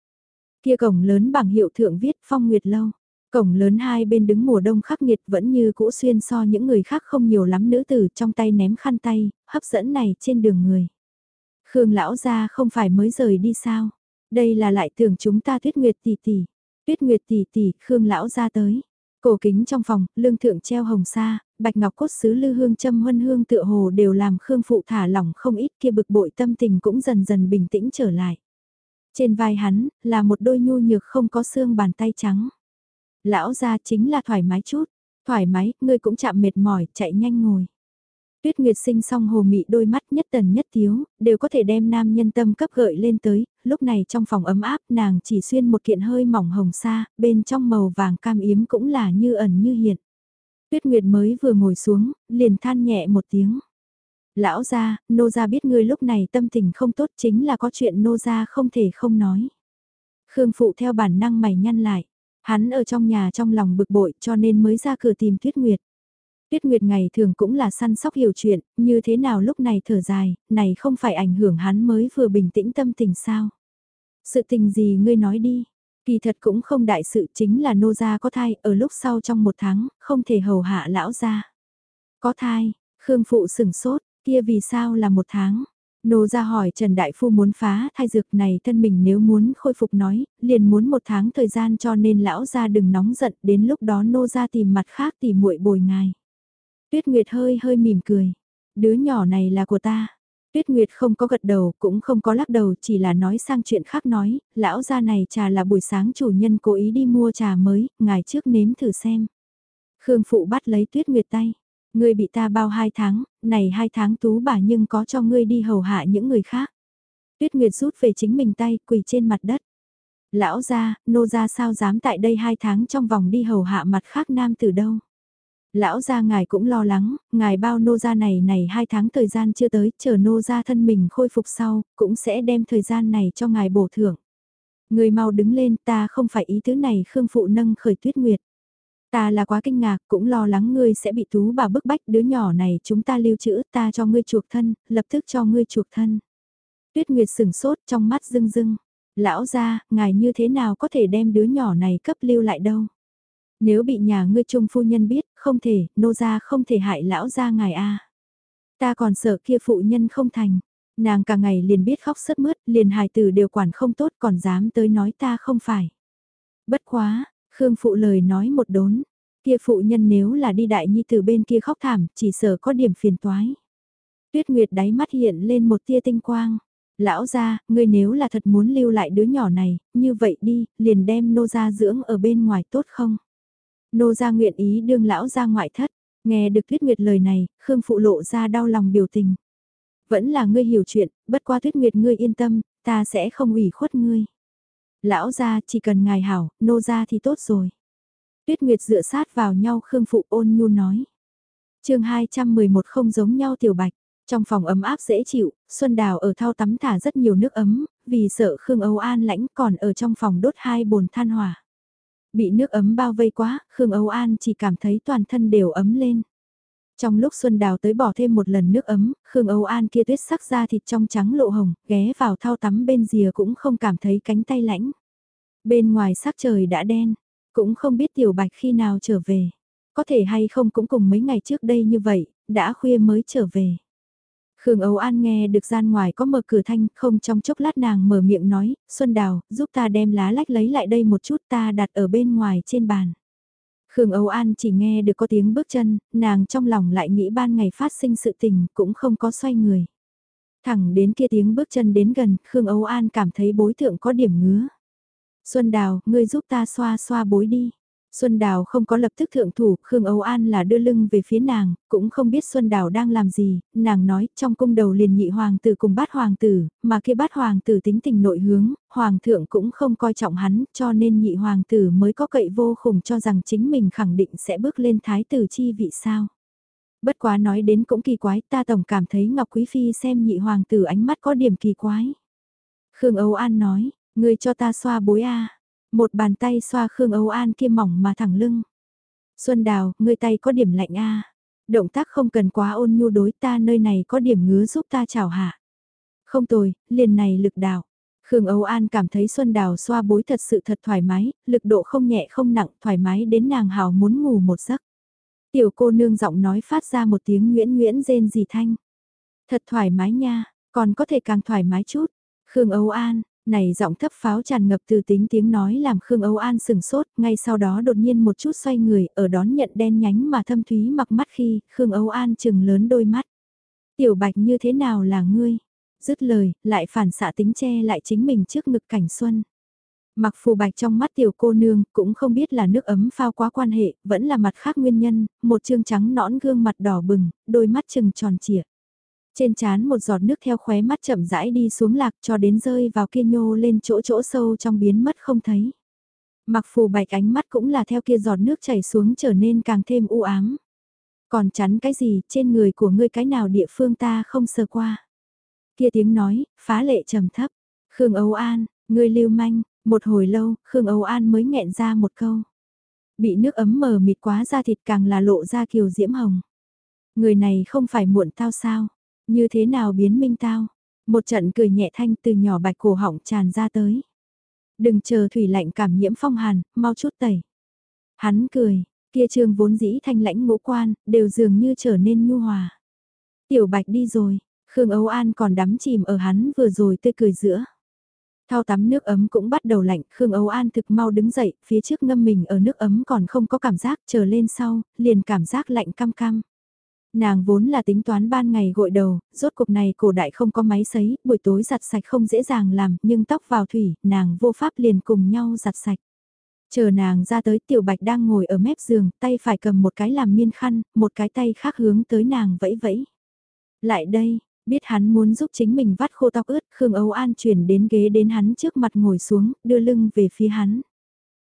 Kia cổng lớn bằng hiệu thượng viết phong nguyệt lâu. Cổng lớn hai bên đứng mùa đông khắc nghiệt vẫn như cũ xuyên so những người khác không nhiều lắm nữ tử trong tay ném khăn tay, hấp dẫn này trên đường người. Khương lão gia không phải mới rời đi sao? Đây là lại tưởng chúng ta tuyết nguyệt tỷ tỷ. Tuyết nguyệt tỷ tỷ, Khương lão gia tới. Cổ kính trong phòng, lương thượng treo hồng sa, bạch ngọc cốt sứ lư hương châm huân hương tựa hồ đều làm Khương phụ thả lỏng không ít kia bực bội tâm tình cũng dần dần bình tĩnh trở lại. Trên vai hắn, là một đôi nhu nhược không có xương bàn tay trắng. Lão gia chính là thoải mái chút, thoải mái, ngươi cũng chạm mệt mỏi, chạy nhanh ngồi. Tuyết Nguyệt sinh xong hồ mị đôi mắt nhất tần nhất thiếu, đều có thể đem nam nhân tâm cấp gợi lên tới, lúc này trong phòng ấm áp nàng chỉ xuyên một kiện hơi mỏng hồng sa, bên trong màu vàng cam yếm cũng là như ẩn như hiện. Tuyết Nguyệt mới vừa ngồi xuống, liền than nhẹ một tiếng. Lão gia, nô gia biết ngươi lúc này tâm tình không tốt chính là có chuyện nô gia không thể không nói. Khương Phụ theo bản năng mày nhăn lại, hắn ở trong nhà trong lòng bực bội cho nên mới ra cửa tìm Tuyết Nguyệt. Tuyết Nguyệt ngày thường cũng là săn sóc hiểu chuyện, như thế nào lúc này thở dài, này không phải ảnh hưởng hắn mới vừa bình tĩnh tâm tình sao. Sự tình gì ngươi nói đi, kỳ thật cũng không đại sự chính là nô gia có thai, ở lúc sau trong một tháng, không thể hầu hạ lão gia. Có thai, Khương Phụ sửng sốt, kia vì sao là một tháng? Nô gia hỏi Trần Đại Phu muốn phá thai dược này thân mình nếu muốn khôi phục nói, liền muốn một tháng thời gian cho nên lão gia đừng nóng giận đến lúc đó nô gia tìm mặt khác tìm muội bồi ngài. Tuyết Nguyệt hơi hơi mỉm cười. Đứa nhỏ này là của ta. Tuyết Nguyệt không có gật đầu, cũng không có lắc đầu, chỉ là nói sang chuyện khác nói, lão gia này trà là buổi sáng chủ nhân cố ý đi mua trà mới, ngài trước nếm thử xem. Khương Phụ bắt lấy Tuyết Nguyệt tay. Ngươi bị ta bao hai tháng, này hai tháng tú bà nhưng có cho ngươi đi hầu hạ những người khác. Tuyết Nguyệt rút về chính mình tay, quỳ trên mặt đất. Lão gia, nô gia sao dám tại đây hai tháng trong vòng đi hầu hạ mặt khác nam từ đâu. Lão gia ngài cũng lo lắng, ngài bao nô gia này này hai tháng thời gian chưa tới, chờ nô gia thân mình khôi phục sau, cũng sẽ đem thời gian này cho ngài bổ thưởng. Người mau đứng lên, ta không phải ý thứ này Khương Phụ nâng khởi tuyết nguyệt. Ta là quá kinh ngạc, cũng lo lắng ngươi sẽ bị tú bà bức bách đứa nhỏ này chúng ta lưu trữ, ta cho ngươi chuộc thân, lập tức cho ngươi chuộc thân. Tuyết Nguyệt sừng sốt trong mắt rưng rưng. Lão gia, ngài như thế nào có thể đem đứa nhỏ này cấp lưu lại đâu? Nếu bị nhà ngươi trung phu nhân biết, không thể, nô gia không thể hại lão gia ngài a. Ta còn sợ kia phụ nhân không thành. Nàng cả ngày liền biết khóc sướt mướt, liền hài tử đều quản không tốt còn dám tới nói ta không phải. Bất quá, Khương phụ lời nói một đốn, kia phụ nhân nếu là đi đại nhi từ bên kia khóc thảm, chỉ sợ có điểm phiền toái. Tuyết Nguyệt đáy mắt hiện lên một tia tinh quang. Lão gia, ngươi nếu là thật muốn lưu lại đứa nhỏ này, như vậy đi, liền đem nô gia dưỡng ở bên ngoài tốt không? Nô gia nguyện ý đương lão gia ngoại thất, nghe được Tuyết Nguyệt lời này, Khương phụ lộ ra đau lòng biểu tình. Vẫn là ngươi hiểu chuyện, bất qua Tuyết Nguyệt ngươi yên tâm, ta sẽ không ủy khuất ngươi. Lão gia chỉ cần ngài hảo, nô gia thì tốt rồi. Tuyết Nguyệt dựa sát vào nhau Khương phụ ôn nhu nói. chương 211 không giống nhau tiểu bạch. Trong phòng ấm áp dễ chịu, Xuân Đào ở thao tắm thả rất nhiều nước ấm, vì sợ Khương Âu An lãnh còn ở trong phòng đốt hai bồn than hỏa. Bị nước ấm bao vây quá, Khương Âu An chỉ cảm thấy toàn thân đều ấm lên. Trong lúc Xuân Đào tới bỏ thêm một lần nước ấm, Khương Âu An kia tuyết sắc ra thịt trong trắng lộ hồng, ghé vào thao tắm bên rìa cũng không cảm thấy cánh tay lãnh. Bên ngoài sắc trời đã đen, cũng không biết Tiểu Bạch khi nào trở về. Có thể hay không cũng cùng mấy ngày trước đây như vậy, đã khuya mới trở về. Khương Âu An nghe được gian ngoài có mở cửa thanh, không trong chốc lát nàng mở miệng nói, Xuân Đào, giúp ta đem lá lách lấy lại đây một chút ta đặt ở bên ngoài trên bàn. Khương Âu An chỉ nghe được có tiếng bước chân, nàng trong lòng lại nghĩ ban ngày phát sinh sự tình, cũng không có xoay người. Thẳng đến kia tiếng bước chân đến gần, Khương Âu An cảm thấy bối thượng có điểm ngứa. Xuân Đào, ngươi giúp ta xoa xoa bối đi. Xuân Đào không có lập tức thượng thủ, Khương Âu An là đưa lưng về phía nàng, cũng không biết Xuân Đào đang làm gì, nàng nói trong cung đầu liền nhị hoàng tử cùng bát hoàng tử, mà kia bát hoàng tử tính tình nội hướng, hoàng thượng cũng không coi trọng hắn, cho nên nhị hoàng tử mới có cậy vô khủng cho rằng chính mình khẳng định sẽ bước lên thái tử chi vị sao. Bất quá nói đến cũng kỳ quái, ta tổng cảm thấy Ngọc Quý Phi xem nhị hoàng tử ánh mắt có điểm kỳ quái. Khương Âu An nói, ngươi cho ta xoa bối a một bàn tay xoa Khương Âu An kia mỏng mà thẳng lưng. Xuân Đào, ngươi tay có điểm lạnh a Động tác không cần quá ôn nhu đối ta nơi này có điểm ngứa giúp ta chào hạ. Không tồi, liền này lực đào. Khương Âu An cảm thấy Xuân Đào xoa bối thật sự thật thoải mái, lực độ không nhẹ không nặng, thoải mái đến nàng hào muốn ngủ một giấc. Tiểu cô nương giọng nói phát ra một tiếng nguyễn nguyễn rên gì thanh. Thật thoải mái nha, còn có thể càng thoải mái chút. Khương Âu An, này giọng thấp pháo tràn ngập từ tính tiếng nói làm Khương Âu An sừng sốt, ngay sau đó đột nhiên một chút xoay người, ở đón nhận đen nhánh mà thâm thúy mặc mắt khi, Khương Âu An chừng lớn đôi mắt. Tiểu bạch như thế nào là ngươi? Dứt lời, lại phản xạ tính che lại chính mình trước ngực cảnh xuân. Mặc phù bạch trong mắt tiểu cô nương, cũng không biết là nước ấm phao quá quan hệ, vẫn là mặt khác nguyên nhân, một trương trắng nõn gương mặt đỏ bừng, đôi mắt trừng tròn trịa. Trên chán một giọt nước theo khóe mắt chậm rãi đi xuống lạc cho đến rơi vào kia nhô lên chỗ chỗ sâu trong biến mất không thấy. Mặc phù bạch ánh mắt cũng là theo kia giọt nước chảy xuống trở nên càng thêm u ám. Còn chắn cái gì trên người của ngươi cái nào địa phương ta không sờ qua. Kia tiếng nói, phá lệ trầm thấp. Khương Âu An, ngươi lưu manh, một hồi lâu, Khương Âu An mới nghẹn ra một câu. Bị nước ấm mờ mịt quá da thịt càng là lộ ra kiều diễm hồng. Người này không phải muộn tao sao? Như thế nào biến minh tao? Một trận cười nhẹ thanh từ nhỏ bạch cổ họng tràn ra tới. Đừng chờ thủy lạnh cảm nhiễm phong hàn, mau chút tẩy. Hắn cười, kia trương vốn dĩ thanh lãnh ngũ quan, đều dường như trở nên nhu hòa. Tiểu bạch đi rồi, Khương Âu An còn đắm chìm ở hắn vừa rồi tươi cười giữa. Thao tắm nước ấm cũng bắt đầu lạnh, Khương Âu An thực mau đứng dậy, phía trước ngâm mình ở nước ấm còn không có cảm giác, chờ lên sau, liền cảm giác lạnh cam cam. Nàng vốn là tính toán ban ngày gội đầu, rốt cục này cổ đại không có máy sấy, buổi tối giặt sạch không dễ dàng làm, nhưng tóc vào thủy, nàng vô pháp liền cùng nhau giặt sạch. Chờ nàng ra tới tiểu bạch đang ngồi ở mép giường, tay phải cầm một cái làm miên khăn, một cái tay khác hướng tới nàng vẫy vẫy. Lại đây, biết hắn muốn giúp chính mình vắt khô tóc ướt, Khương Âu An chuyển đến ghế đến hắn trước mặt ngồi xuống, đưa lưng về phía hắn.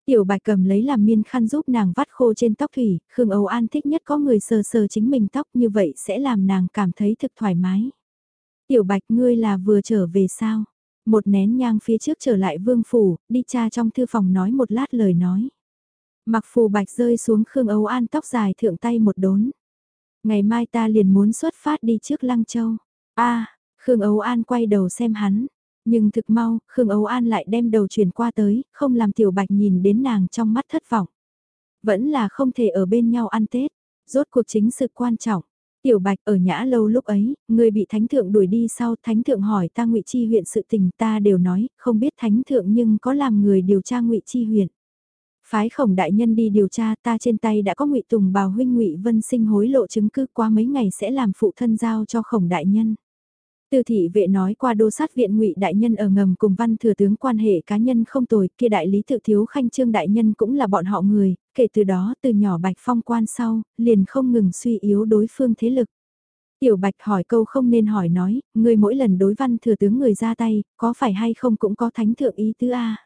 Tiểu bạch cầm lấy làm miên khăn giúp nàng vắt khô trên tóc thủy, Khương Âu An thích nhất có người sờ sờ chính mình tóc như vậy sẽ làm nàng cảm thấy thực thoải mái. Tiểu bạch ngươi là vừa trở về sao? Một nén nhang phía trước trở lại vương phủ, đi cha trong thư phòng nói một lát lời nói. Mặc phù bạch rơi xuống Khương Âu An tóc dài thượng tay một đốn. Ngày mai ta liền muốn xuất phát đi trước Lăng Châu. a Khương Âu An quay đầu xem hắn, nhưng thực mau, Khương Âu An lại đem đầu chuyển qua tới, không làm Tiểu Bạch nhìn đến nàng trong mắt thất vọng. Vẫn là không thể ở bên nhau ăn Tết, rốt cuộc chính sự quan trọng. Tiểu Bạch ở nhã lâu lúc ấy, người bị thánh thượng đuổi đi sau thánh thượng hỏi ta ngụy chi huyện sự tình ta đều nói, không biết thánh thượng nhưng có làm người điều tra ngụy chi huyện. Phái khổng đại nhân đi điều tra ta trên tay đã có ngụy tùng bào huynh ngụy vân sinh hối lộ chứng cứ qua mấy ngày sẽ làm phụ thân giao cho khổng đại nhân. Từ thị vệ nói qua đô sát viện ngụy đại nhân ở ngầm cùng văn thừa tướng quan hệ cá nhân không tồi, kia đại lý tự thiếu khanh trương đại nhân cũng là bọn họ người, kể từ đó từ nhỏ bạch phong quan sau, liền không ngừng suy yếu đối phương thế lực. Tiểu bạch hỏi câu không nên hỏi nói, người mỗi lần đối văn thừa tướng người ra tay, có phải hay không cũng có thánh thượng ý tứ a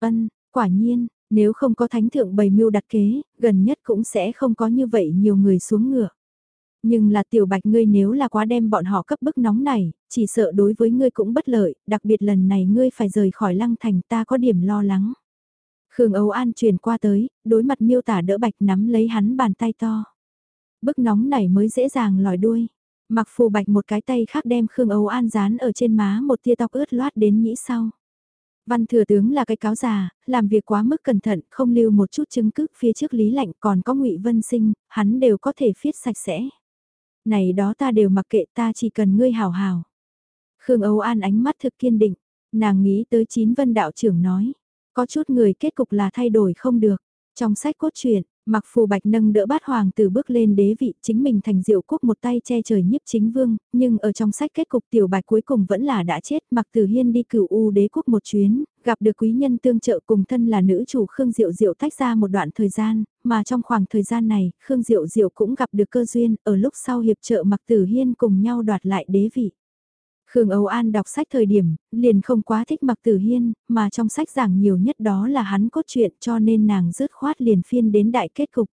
Ân, quả nhiên, nếu không có thánh thượng bày mưu đặt kế, gần nhất cũng sẽ không có như vậy nhiều người xuống ngựa. Nhưng là tiểu bạch ngươi nếu là quá đem bọn họ cấp bức nóng này, chỉ sợ đối với ngươi cũng bất lợi, đặc biệt lần này ngươi phải rời khỏi lăng thành ta có điểm lo lắng. Khương Âu An truyền qua tới, đối mặt miêu tả đỡ bạch nắm lấy hắn bàn tay to. Bức nóng này mới dễ dàng lòi đuôi. Mặc phù bạch một cái tay khác đem Khương Âu An dán ở trên má một tia tóc ướt loát đến nhĩ sau. Văn thừa tướng là cái cáo già, làm việc quá mức cẩn thận, không lưu một chút chứng cứ phía trước lý lạnh còn có ngụy Vân Sinh, hắn đều có thể viết sạch sẽ. Này đó ta đều mặc kệ ta chỉ cần ngươi hào hào. Khương Âu An ánh mắt thực kiên định, nàng nghĩ tới chín vân đạo trưởng nói, có chút người kết cục là thay đổi không được. Trong sách cốt truyện, Mặc phù bạch nâng đỡ bát hoàng từ bước lên đế vị chính mình thành diệu quốc một tay che trời nhiếp chính vương, nhưng ở trong sách kết cục tiểu bạch cuối cùng vẫn là đã chết. Mặc tử hiên đi cửu u đế quốc một chuyến, gặp được quý nhân tương trợ cùng thân là nữ chủ Khương Diệu Diệu tách ra một đoạn thời gian, mà trong khoảng thời gian này, Khương Diệu Diệu cũng gặp được cơ duyên, ở lúc sau hiệp trợ Mặc Tử Hiên cùng nhau đoạt lại đế vị. Khương Âu An đọc sách thời điểm, liền không quá thích Mặc Tử Hiên, mà trong sách giảng nhiều nhất đó là hắn cốt truyện cho nên nàng rứt khoát liền phiên đến đại kết cục.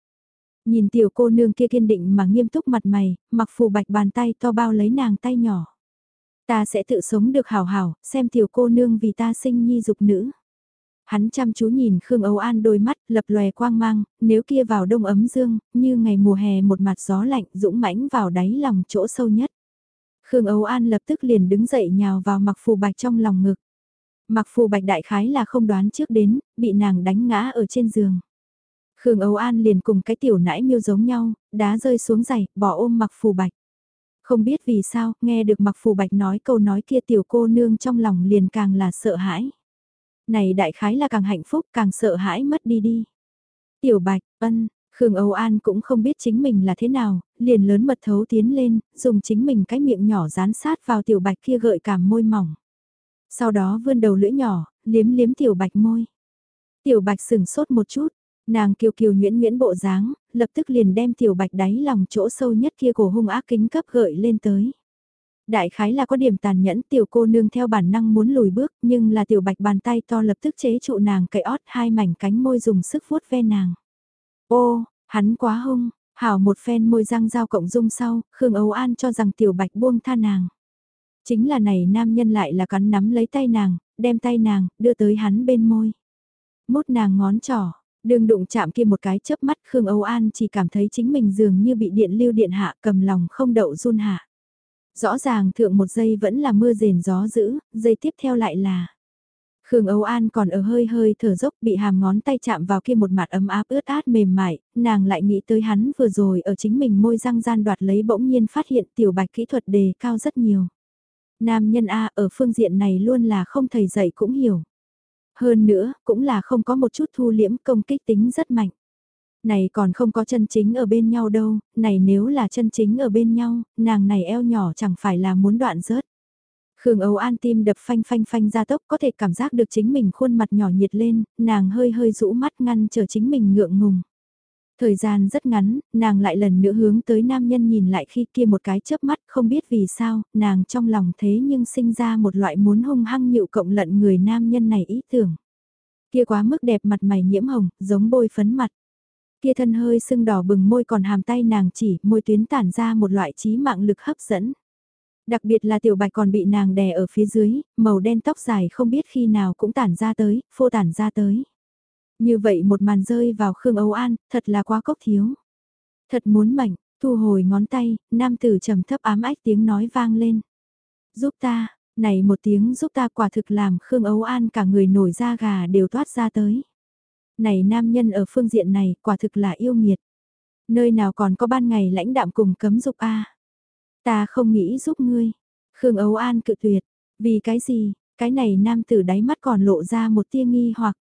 Nhìn tiểu cô nương kia kiên định mà nghiêm túc mặt mày, mặc phù bạch bàn tay to bao lấy nàng tay nhỏ. Ta sẽ tự sống được hào hào, xem tiểu cô nương vì ta sinh nhi dục nữ. Hắn chăm chú nhìn Khương Âu An đôi mắt lập lòe quang mang, nếu kia vào đông ấm dương, như ngày mùa hè một mặt gió lạnh dũng mãnh vào đáy lòng chỗ sâu nhất. Khương Âu An lập tức liền đứng dậy nhào vào mặc phù bạch trong lòng ngực. Mặc phù bạch đại khái là không đoán trước đến, bị nàng đánh ngã ở trên giường. Khương Âu An liền cùng cái tiểu nãi miêu giống nhau, đá rơi xuống giày, bỏ ôm mặc phù bạch. Không biết vì sao, nghe được mặc phù bạch nói câu nói kia tiểu cô nương trong lòng liền càng là sợ hãi. Này đại khái là càng hạnh phúc càng sợ hãi mất đi đi. Tiểu bạch, ân, Khương Âu An cũng không biết chính mình là thế nào, liền lớn mật thấu tiến lên, dùng chính mình cái miệng nhỏ dán sát vào tiểu bạch kia gợi cảm môi mỏng. Sau đó vươn đầu lưỡi nhỏ, liếm liếm tiểu bạch môi. Tiểu bạch sừng sốt một chút, nàng kiều kiều nhuyễn nhuyễn bộ dáng, lập tức liền đem tiểu bạch đáy lòng chỗ sâu nhất kia của hung ác kính cấp gợi lên tới. Đại khái là có điểm tàn nhẫn tiểu cô nương theo bản năng muốn lùi bước nhưng là tiểu bạch bàn tay to lập tức chế trụ nàng cậy ót hai mảnh cánh môi dùng sức vuốt ve nàng. Ô, hắn quá hung, hảo một phen môi răng dao cộng dung sau, Khương Âu An cho rằng tiểu bạch buông tha nàng. Chính là này nam nhân lại là cắn nắm lấy tay nàng, đem tay nàng, đưa tới hắn bên môi. Mút nàng ngón trỏ, đường đụng chạm kia một cái chớp mắt Khương Âu An chỉ cảm thấy chính mình dường như bị điện lưu điện hạ cầm lòng không đậu run hạ. Rõ ràng thượng một giây vẫn là mưa rền gió dữ, giây tiếp theo lại là Khương Âu An còn ở hơi hơi thở dốc bị hàm ngón tay chạm vào kia một mặt ấm áp ướt át mềm mại, nàng lại nghĩ tới hắn vừa rồi ở chính mình môi răng gian đoạt lấy bỗng nhiên phát hiện tiểu bạch kỹ thuật đề cao rất nhiều. Nam nhân A ở phương diện này luôn là không thầy dạy cũng hiểu. Hơn nữa, cũng là không có một chút thu liễm công kích tính rất mạnh. Này còn không có chân chính ở bên nhau đâu, này nếu là chân chính ở bên nhau, nàng này eo nhỏ chẳng phải là muốn đoạn rớt. Khương Âu An tim đập phanh phanh phanh ra tốc có thể cảm giác được chính mình khuôn mặt nhỏ nhiệt lên, nàng hơi hơi rũ mắt ngăn chờ chính mình ngượng ngùng. Thời gian rất ngắn, nàng lại lần nữa hướng tới nam nhân nhìn lại khi kia một cái chớp mắt không biết vì sao, nàng trong lòng thế nhưng sinh ra một loại muốn hung hăng nhịu cộng lận người nam nhân này ý tưởng. Kia quá mức đẹp mặt mày nhiễm hồng, giống bôi phấn mặt. Kia thân hơi sưng đỏ bừng môi còn hàm tay nàng chỉ, môi tuyến tản ra một loại trí mạng lực hấp dẫn. Đặc biệt là tiểu bạch còn bị nàng đè ở phía dưới, màu đen tóc dài không biết khi nào cũng tản ra tới, phô tản ra tới. Như vậy một màn rơi vào Khương Âu An, thật là quá cốc thiếu. Thật muốn mảnh, thu hồi ngón tay, nam tử trầm thấp ám ách tiếng nói vang lên. Giúp ta, này một tiếng giúp ta quả thực làm Khương Âu An cả người nổi da gà đều toát ra tới. Này nam nhân ở phương diện này quả thực là yêu nghiệt. Nơi nào còn có ban ngày lãnh đạm cùng cấm dục a Ta không nghĩ giúp ngươi. Khương Âu An cự tuyệt. Vì cái gì, cái này nam tử đáy mắt còn lộ ra một tia nghi hoặc.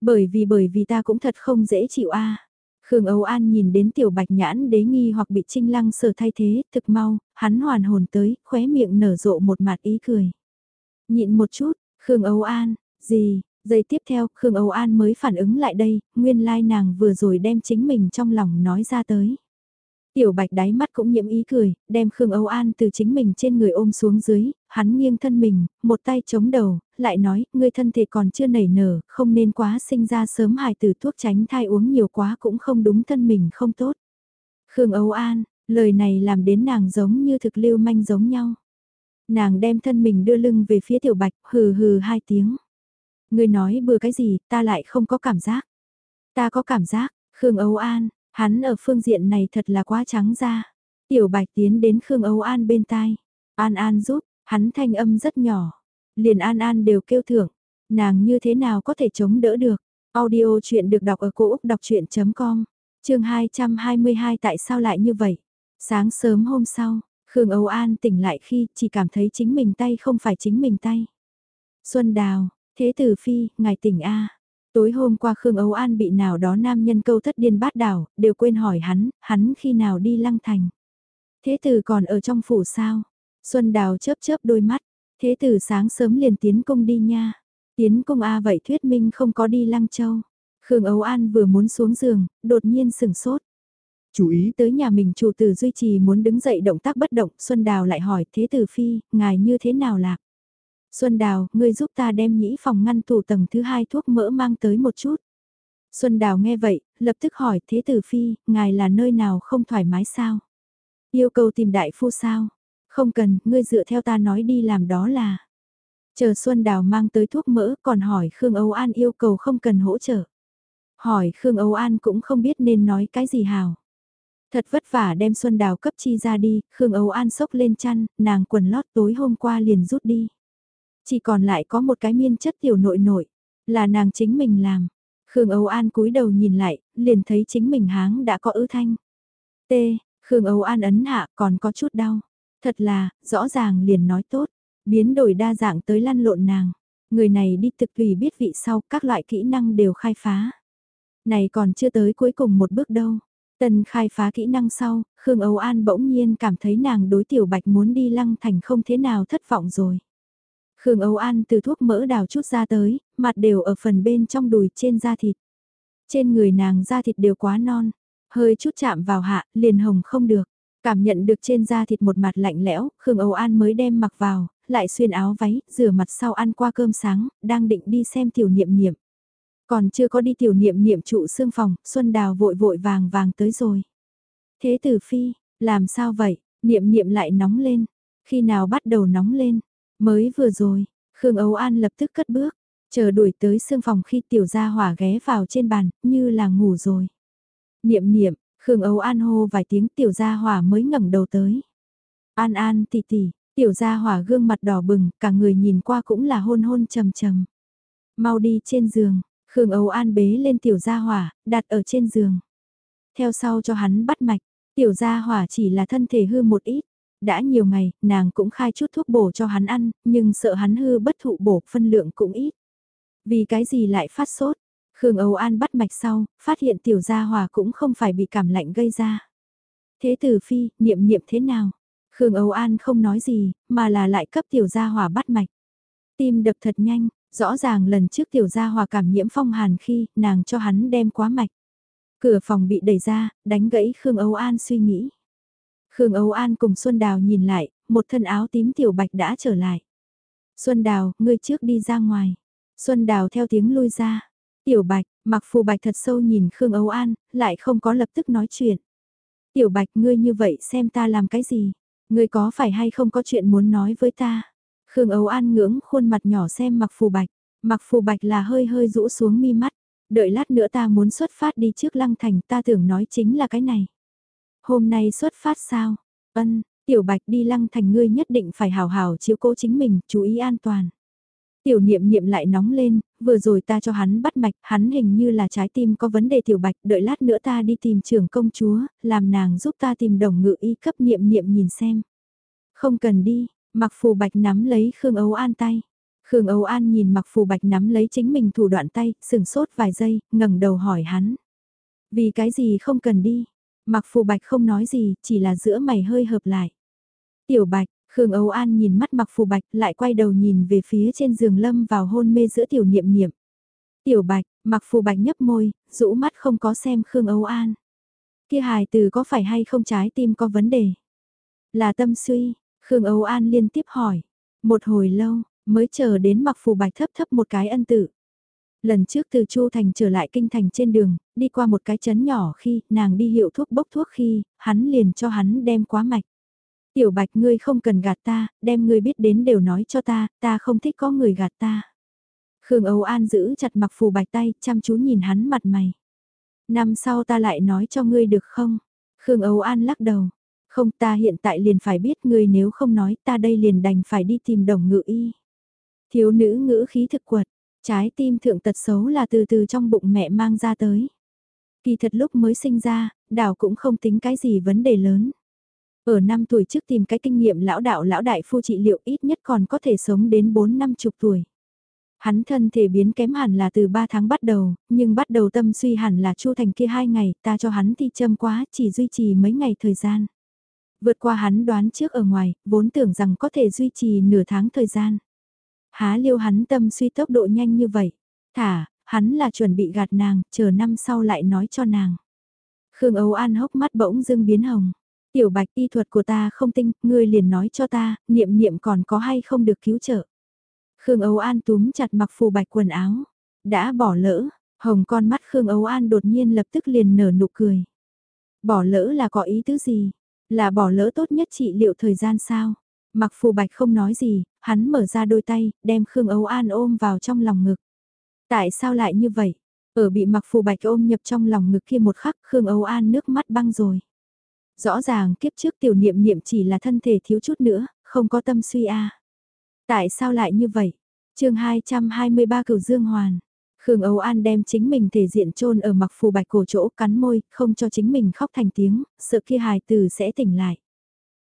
Bởi vì bởi vì ta cũng thật không dễ chịu a. Khương Âu An nhìn đến tiểu bạch nhãn đế nghi hoặc bị trinh lăng sở thay thế, thực mau, hắn hoàn hồn tới, khóe miệng nở rộ một mặt ý cười. Nhịn một chút, Khương Âu An, gì, giây tiếp theo, Khương Âu An mới phản ứng lại đây, nguyên lai nàng vừa rồi đem chính mình trong lòng nói ra tới. Tiểu bạch đáy mắt cũng nhiễm ý cười, đem Khương Âu An từ chính mình trên người ôm xuống dưới, hắn nghiêng thân mình, một tay chống đầu, lại nói, ngươi thân thể còn chưa nảy nở, không nên quá sinh ra sớm hài từ thuốc tránh thai uống nhiều quá cũng không đúng thân mình không tốt. Khương Âu An, Lời này làm đến nàng giống như thực lưu manh giống nhau. Nàng đem thân mình đưa lưng về phía tiểu bạch, hừ hừ hai tiếng. Người nói bừa cái gì, ta lại không có cảm giác. Ta có cảm giác, Khương Âu An, hắn ở phương diện này thật là quá trắng ra. Tiểu bạch tiến đến Khương Âu An bên tai. An An giúp, hắn thanh âm rất nhỏ. Liền An An đều kêu thưởng. Nàng như thế nào có thể chống đỡ được. Audio chuyện được đọc ở cổ Úc đọc chuyện.com, chương 222 tại sao lại như vậy? Sáng sớm hôm sau, Khương Âu An tỉnh lại khi chỉ cảm thấy chính mình tay không phải chính mình tay. Xuân Đào, Thế Tử Phi, ngài tỉnh A. Tối hôm qua Khương Âu An bị nào đó nam nhân câu thất điên bát đảo, đều quên hỏi hắn, hắn khi nào đi lăng thành. Thế tử còn ở trong phủ sao? Xuân Đào chớp chớp đôi mắt, thế tử sáng sớm liền tiến cung đi nha. Tiến cung A vậy thuyết minh không có đi lăng châu. Khương Âu An vừa muốn xuống giường, đột nhiên sừng sốt. Chú ý tới nhà mình chủ tử duy trì muốn đứng dậy động tác bất động, Xuân Đào lại hỏi thế tử phi, ngài như thế nào lạc? Xuân Đào, ngươi giúp ta đem nhĩ phòng ngăn tủ tầng thứ hai thuốc mỡ mang tới một chút. Xuân Đào nghe vậy, lập tức hỏi thế tử phi, ngài là nơi nào không thoải mái sao? Yêu cầu tìm đại phu sao? Không cần, ngươi dựa theo ta nói đi làm đó là. Chờ Xuân Đào mang tới thuốc mỡ còn hỏi Khương Âu An yêu cầu không cần hỗ trợ. Hỏi Khương Âu An cũng không biết nên nói cái gì hào. Thật vất vả đem Xuân Đào cấp chi ra đi, Khương Âu An sốc lên chăn, nàng quần lót tối hôm qua liền rút đi. Chỉ còn lại có một cái miên chất tiểu nội nội, là nàng chính mình làm. Khương Âu An cúi đầu nhìn lại, liền thấy chính mình háng đã có ứ thanh. T, Khương Âu An ấn hạ còn có chút đau. Thật là, rõ ràng liền nói tốt, biến đổi đa dạng tới lăn lộn nàng. Người này đi thực tùy biết vị sau, các loại kỹ năng đều khai phá. Này còn chưa tới cuối cùng một bước đâu. Tần khai phá kỹ năng sau, Khương Âu An bỗng nhiên cảm thấy nàng đối tiểu bạch muốn đi lăng thành không thế nào thất vọng rồi. Khương Âu An từ thuốc mỡ đào chút ra tới, mặt đều ở phần bên trong đùi trên da thịt. Trên người nàng da thịt đều quá non, hơi chút chạm vào hạ, liền hồng không được. Cảm nhận được trên da thịt một mặt lạnh lẽo, Khương Âu An mới đem mặc vào, lại xuyên áo váy, rửa mặt sau ăn qua cơm sáng, đang định đi xem tiểu niệm niệm. Còn chưa có đi tiểu niệm niệm trụ xương phòng, Xuân Đào vội vội vàng vàng tới rồi. Thế tử phi, làm sao vậy, niệm niệm lại nóng lên, khi nào bắt đầu nóng lên, mới vừa rồi, Khương Âu An lập tức cất bước, chờ đuổi tới xương phòng khi tiểu gia hỏa ghé vào trên bàn, như là ngủ rồi. Niệm niệm, Khương Âu An hô vài tiếng tiểu gia hỏa mới ngẩng đầu tới. An An tỷ tỷ, tiểu gia hỏa gương mặt đỏ bừng, cả người nhìn qua cũng là hôn hôn trầm trầm. Mau đi trên giường, Khương Âu An bế lên tiểu gia hỏa, đặt ở trên giường. Theo sau cho hắn bắt mạch, tiểu gia hỏa chỉ là thân thể hư một ít. Đã nhiều ngày, nàng cũng khai chút thuốc bổ cho hắn ăn, nhưng sợ hắn hư bất thụ bổ phân lượng cũng ít. Vì cái gì lại phát sốt? Khương Âu An bắt mạch sau, phát hiện tiểu gia hòa cũng không phải bị cảm lạnh gây ra. Thế tử phi, niệm niệm thế nào? Khương Âu An không nói gì, mà là lại cấp tiểu gia hòa bắt mạch. Tim đập thật nhanh, rõ ràng lần trước tiểu gia hòa cảm nhiễm phong hàn khi nàng cho hắn đem quá mạch. Cửa phòng bị đẩy ra, đánh gãy Khương Âu An suy nghĩ. Khương Âu An cùng Xuân Đào nhìn lại, một thân áo tím tiểu bạch đã trở lại. Xuân Đào, ngươi trước đi ra ngoài. Xuân Đào theo tiếng lui ra. Tiểu Bạch, mặc phù Bạch thật sâu nhìn Khương Âu An, lại không có lập tức nói chuyện. Tiểu Bạch ngươi như vậy xem ta làm cái gì? Ngươi có phải hay không có chuyện muốn nói với ta? Khương Âu An ngưỡng khuôn mặt nhỏ xem mặc phù Bạch. Mặc phù Bạch là hơi hơi rũ xuống mi mắt. Đợi lát nữa ta muốn xuất phát đi trước lăng thành ta tưởng nói chính là cái này. Hôm nay xuất phát sao? Ân, Tiểu Bạch đi lăng thành ngươi nhất định phải hào hào chiếu cố chính mình, chú ý an toàn. Tiểu niệm niệm lại nóng lên, vừa rồi ta cho hắn bắt mạch, hắn hình như là trái tim có vấn đề tiểu bạch, đợi lát nữa ta đi tìm trưởng công chúa, làm nàng giúp ta tìm đồng ngự y cấp niệm niệm nhìn xem. Không cần đi, mặc phù bạch nắm lấy Khương Âu An tay. Khương Âu An nhìn mặc phù bạch nắm lấy chính mình thủ đoạn tay, sừng sốt vài giây, ngẩng đầu hỏi hắn. Vì cái gì không cần đi? Mặc phù bạch không nói gì, chỉ là giữa mày hơi hợp lại. Tiểu bạch, Khương Âu An nhìn mắt mặc phù bạch lại quay đầu nhìn về phía trên giường lâm vào hôn mê giữa tiểu niệm niệm. Tiểu bạch, mặc phù bạch nhấp môi, rũ mắt không có xem Khương Âu An. Kia hài từ có phải hay không trái tim có vấn đề? Là tâm suy, Khương Âu An liên tiếp hỏi. Một hồi lâu, mới chờ đến mặc phù bạch thấp thấp một cái ân tử. Lần trước từ Chu Thành trở lại kinh thành trên đường, đi qua một cái chấn nhỏ khi nàng đi hiệu thuốc bốc thuốc khi, hắn liền cho hắn đem quá mạch. Tiểu bạch ngươi không cần gạt ta, đem ngươi biết đến đều nói cho ta, ta không thích có người gạt ta. Khương Âu An giữ chặt mặc phù bạch tay, chăm chú nhìn hắn mặt mày. Năm sau ta lại nói cho ngươi được không? Khương Âu An lắc đầu. Không ta hiện tại liền phải biết ngươi nếu không nói ta đây liền đành phải đi tìm đồng ngự y. Thiếu nữ ngữ khí thực quật, trái tim thượng tật xấu là từ từ trong bụng mẹ mang ra tới. Kỳ thật lúc mới sinh ra, đảo cũng không tính cái gì vấn đề lớn. Ở năm tuổi trước tìm cái kinh nghiệm lão đạo lão đại phu trị liệu ít nhất còn có thể sống đến 4 năm chục tuổi. Hắn thân thể biến kém hẳn là từ 3 tháng bắt đầu, nhưng bắt đầu tâm suy hẳn là chu thành kia 2 ngày, ta cho hắn thi châm quá, chỉ duy trì mấy ngày thời gian. Vượt qua hắn đoán trước ở ngoài, vốn tưởng rằng có thể duy trì nửa tháng thời gian. Há liêu hắn tâm suy tốc độ nhanh như vậy. Thả, hắn là chuẩn bị gạt nàng, chờ năm sau lại nói cho nàng. Khương Âu An hốc mắt bỗng dưng biến hồng. Tiểu bạch y thuật của ta không tinh, ngươi liền nói cho ta, niệm niệm còn có hay không được cứu trợ. Khương Âu An túm chặt mặc phù bạch quần áo. Đã bỏ lỡ, hồng con mắt Khương Âu An đột nhiên lập tức liền nở nụ cười. Bỏ lỡ là có ý tứ gì? Là bỏ lỡ tốt nhất trị liệu thời gian sao? Mặc phù bạch không nói gì, hắn mở ra đôi tay, đem Khương Âu An ôm vào trong lòng ngực. Tại sao lại như vậy? Ở bị mặc phù bạch ôm nhập trong lòng ngực kia một khắc Khương Âu An nước mắt băng rồi. Rõ ràng kiếp trước tiểu niệm niệm chỉ là thân thể thiếu chút nữa, không có tâm suy a. Tại sao lại như vậy? chương 223 cửu dương hoàn. Khương Âu An đem chính mình thể diện trôn ở mặc phù bạch cổ chỗ cắn môi, không cho chính mình khóc thành tiếng, sợ kia hài tử sẽ tỉnh lại.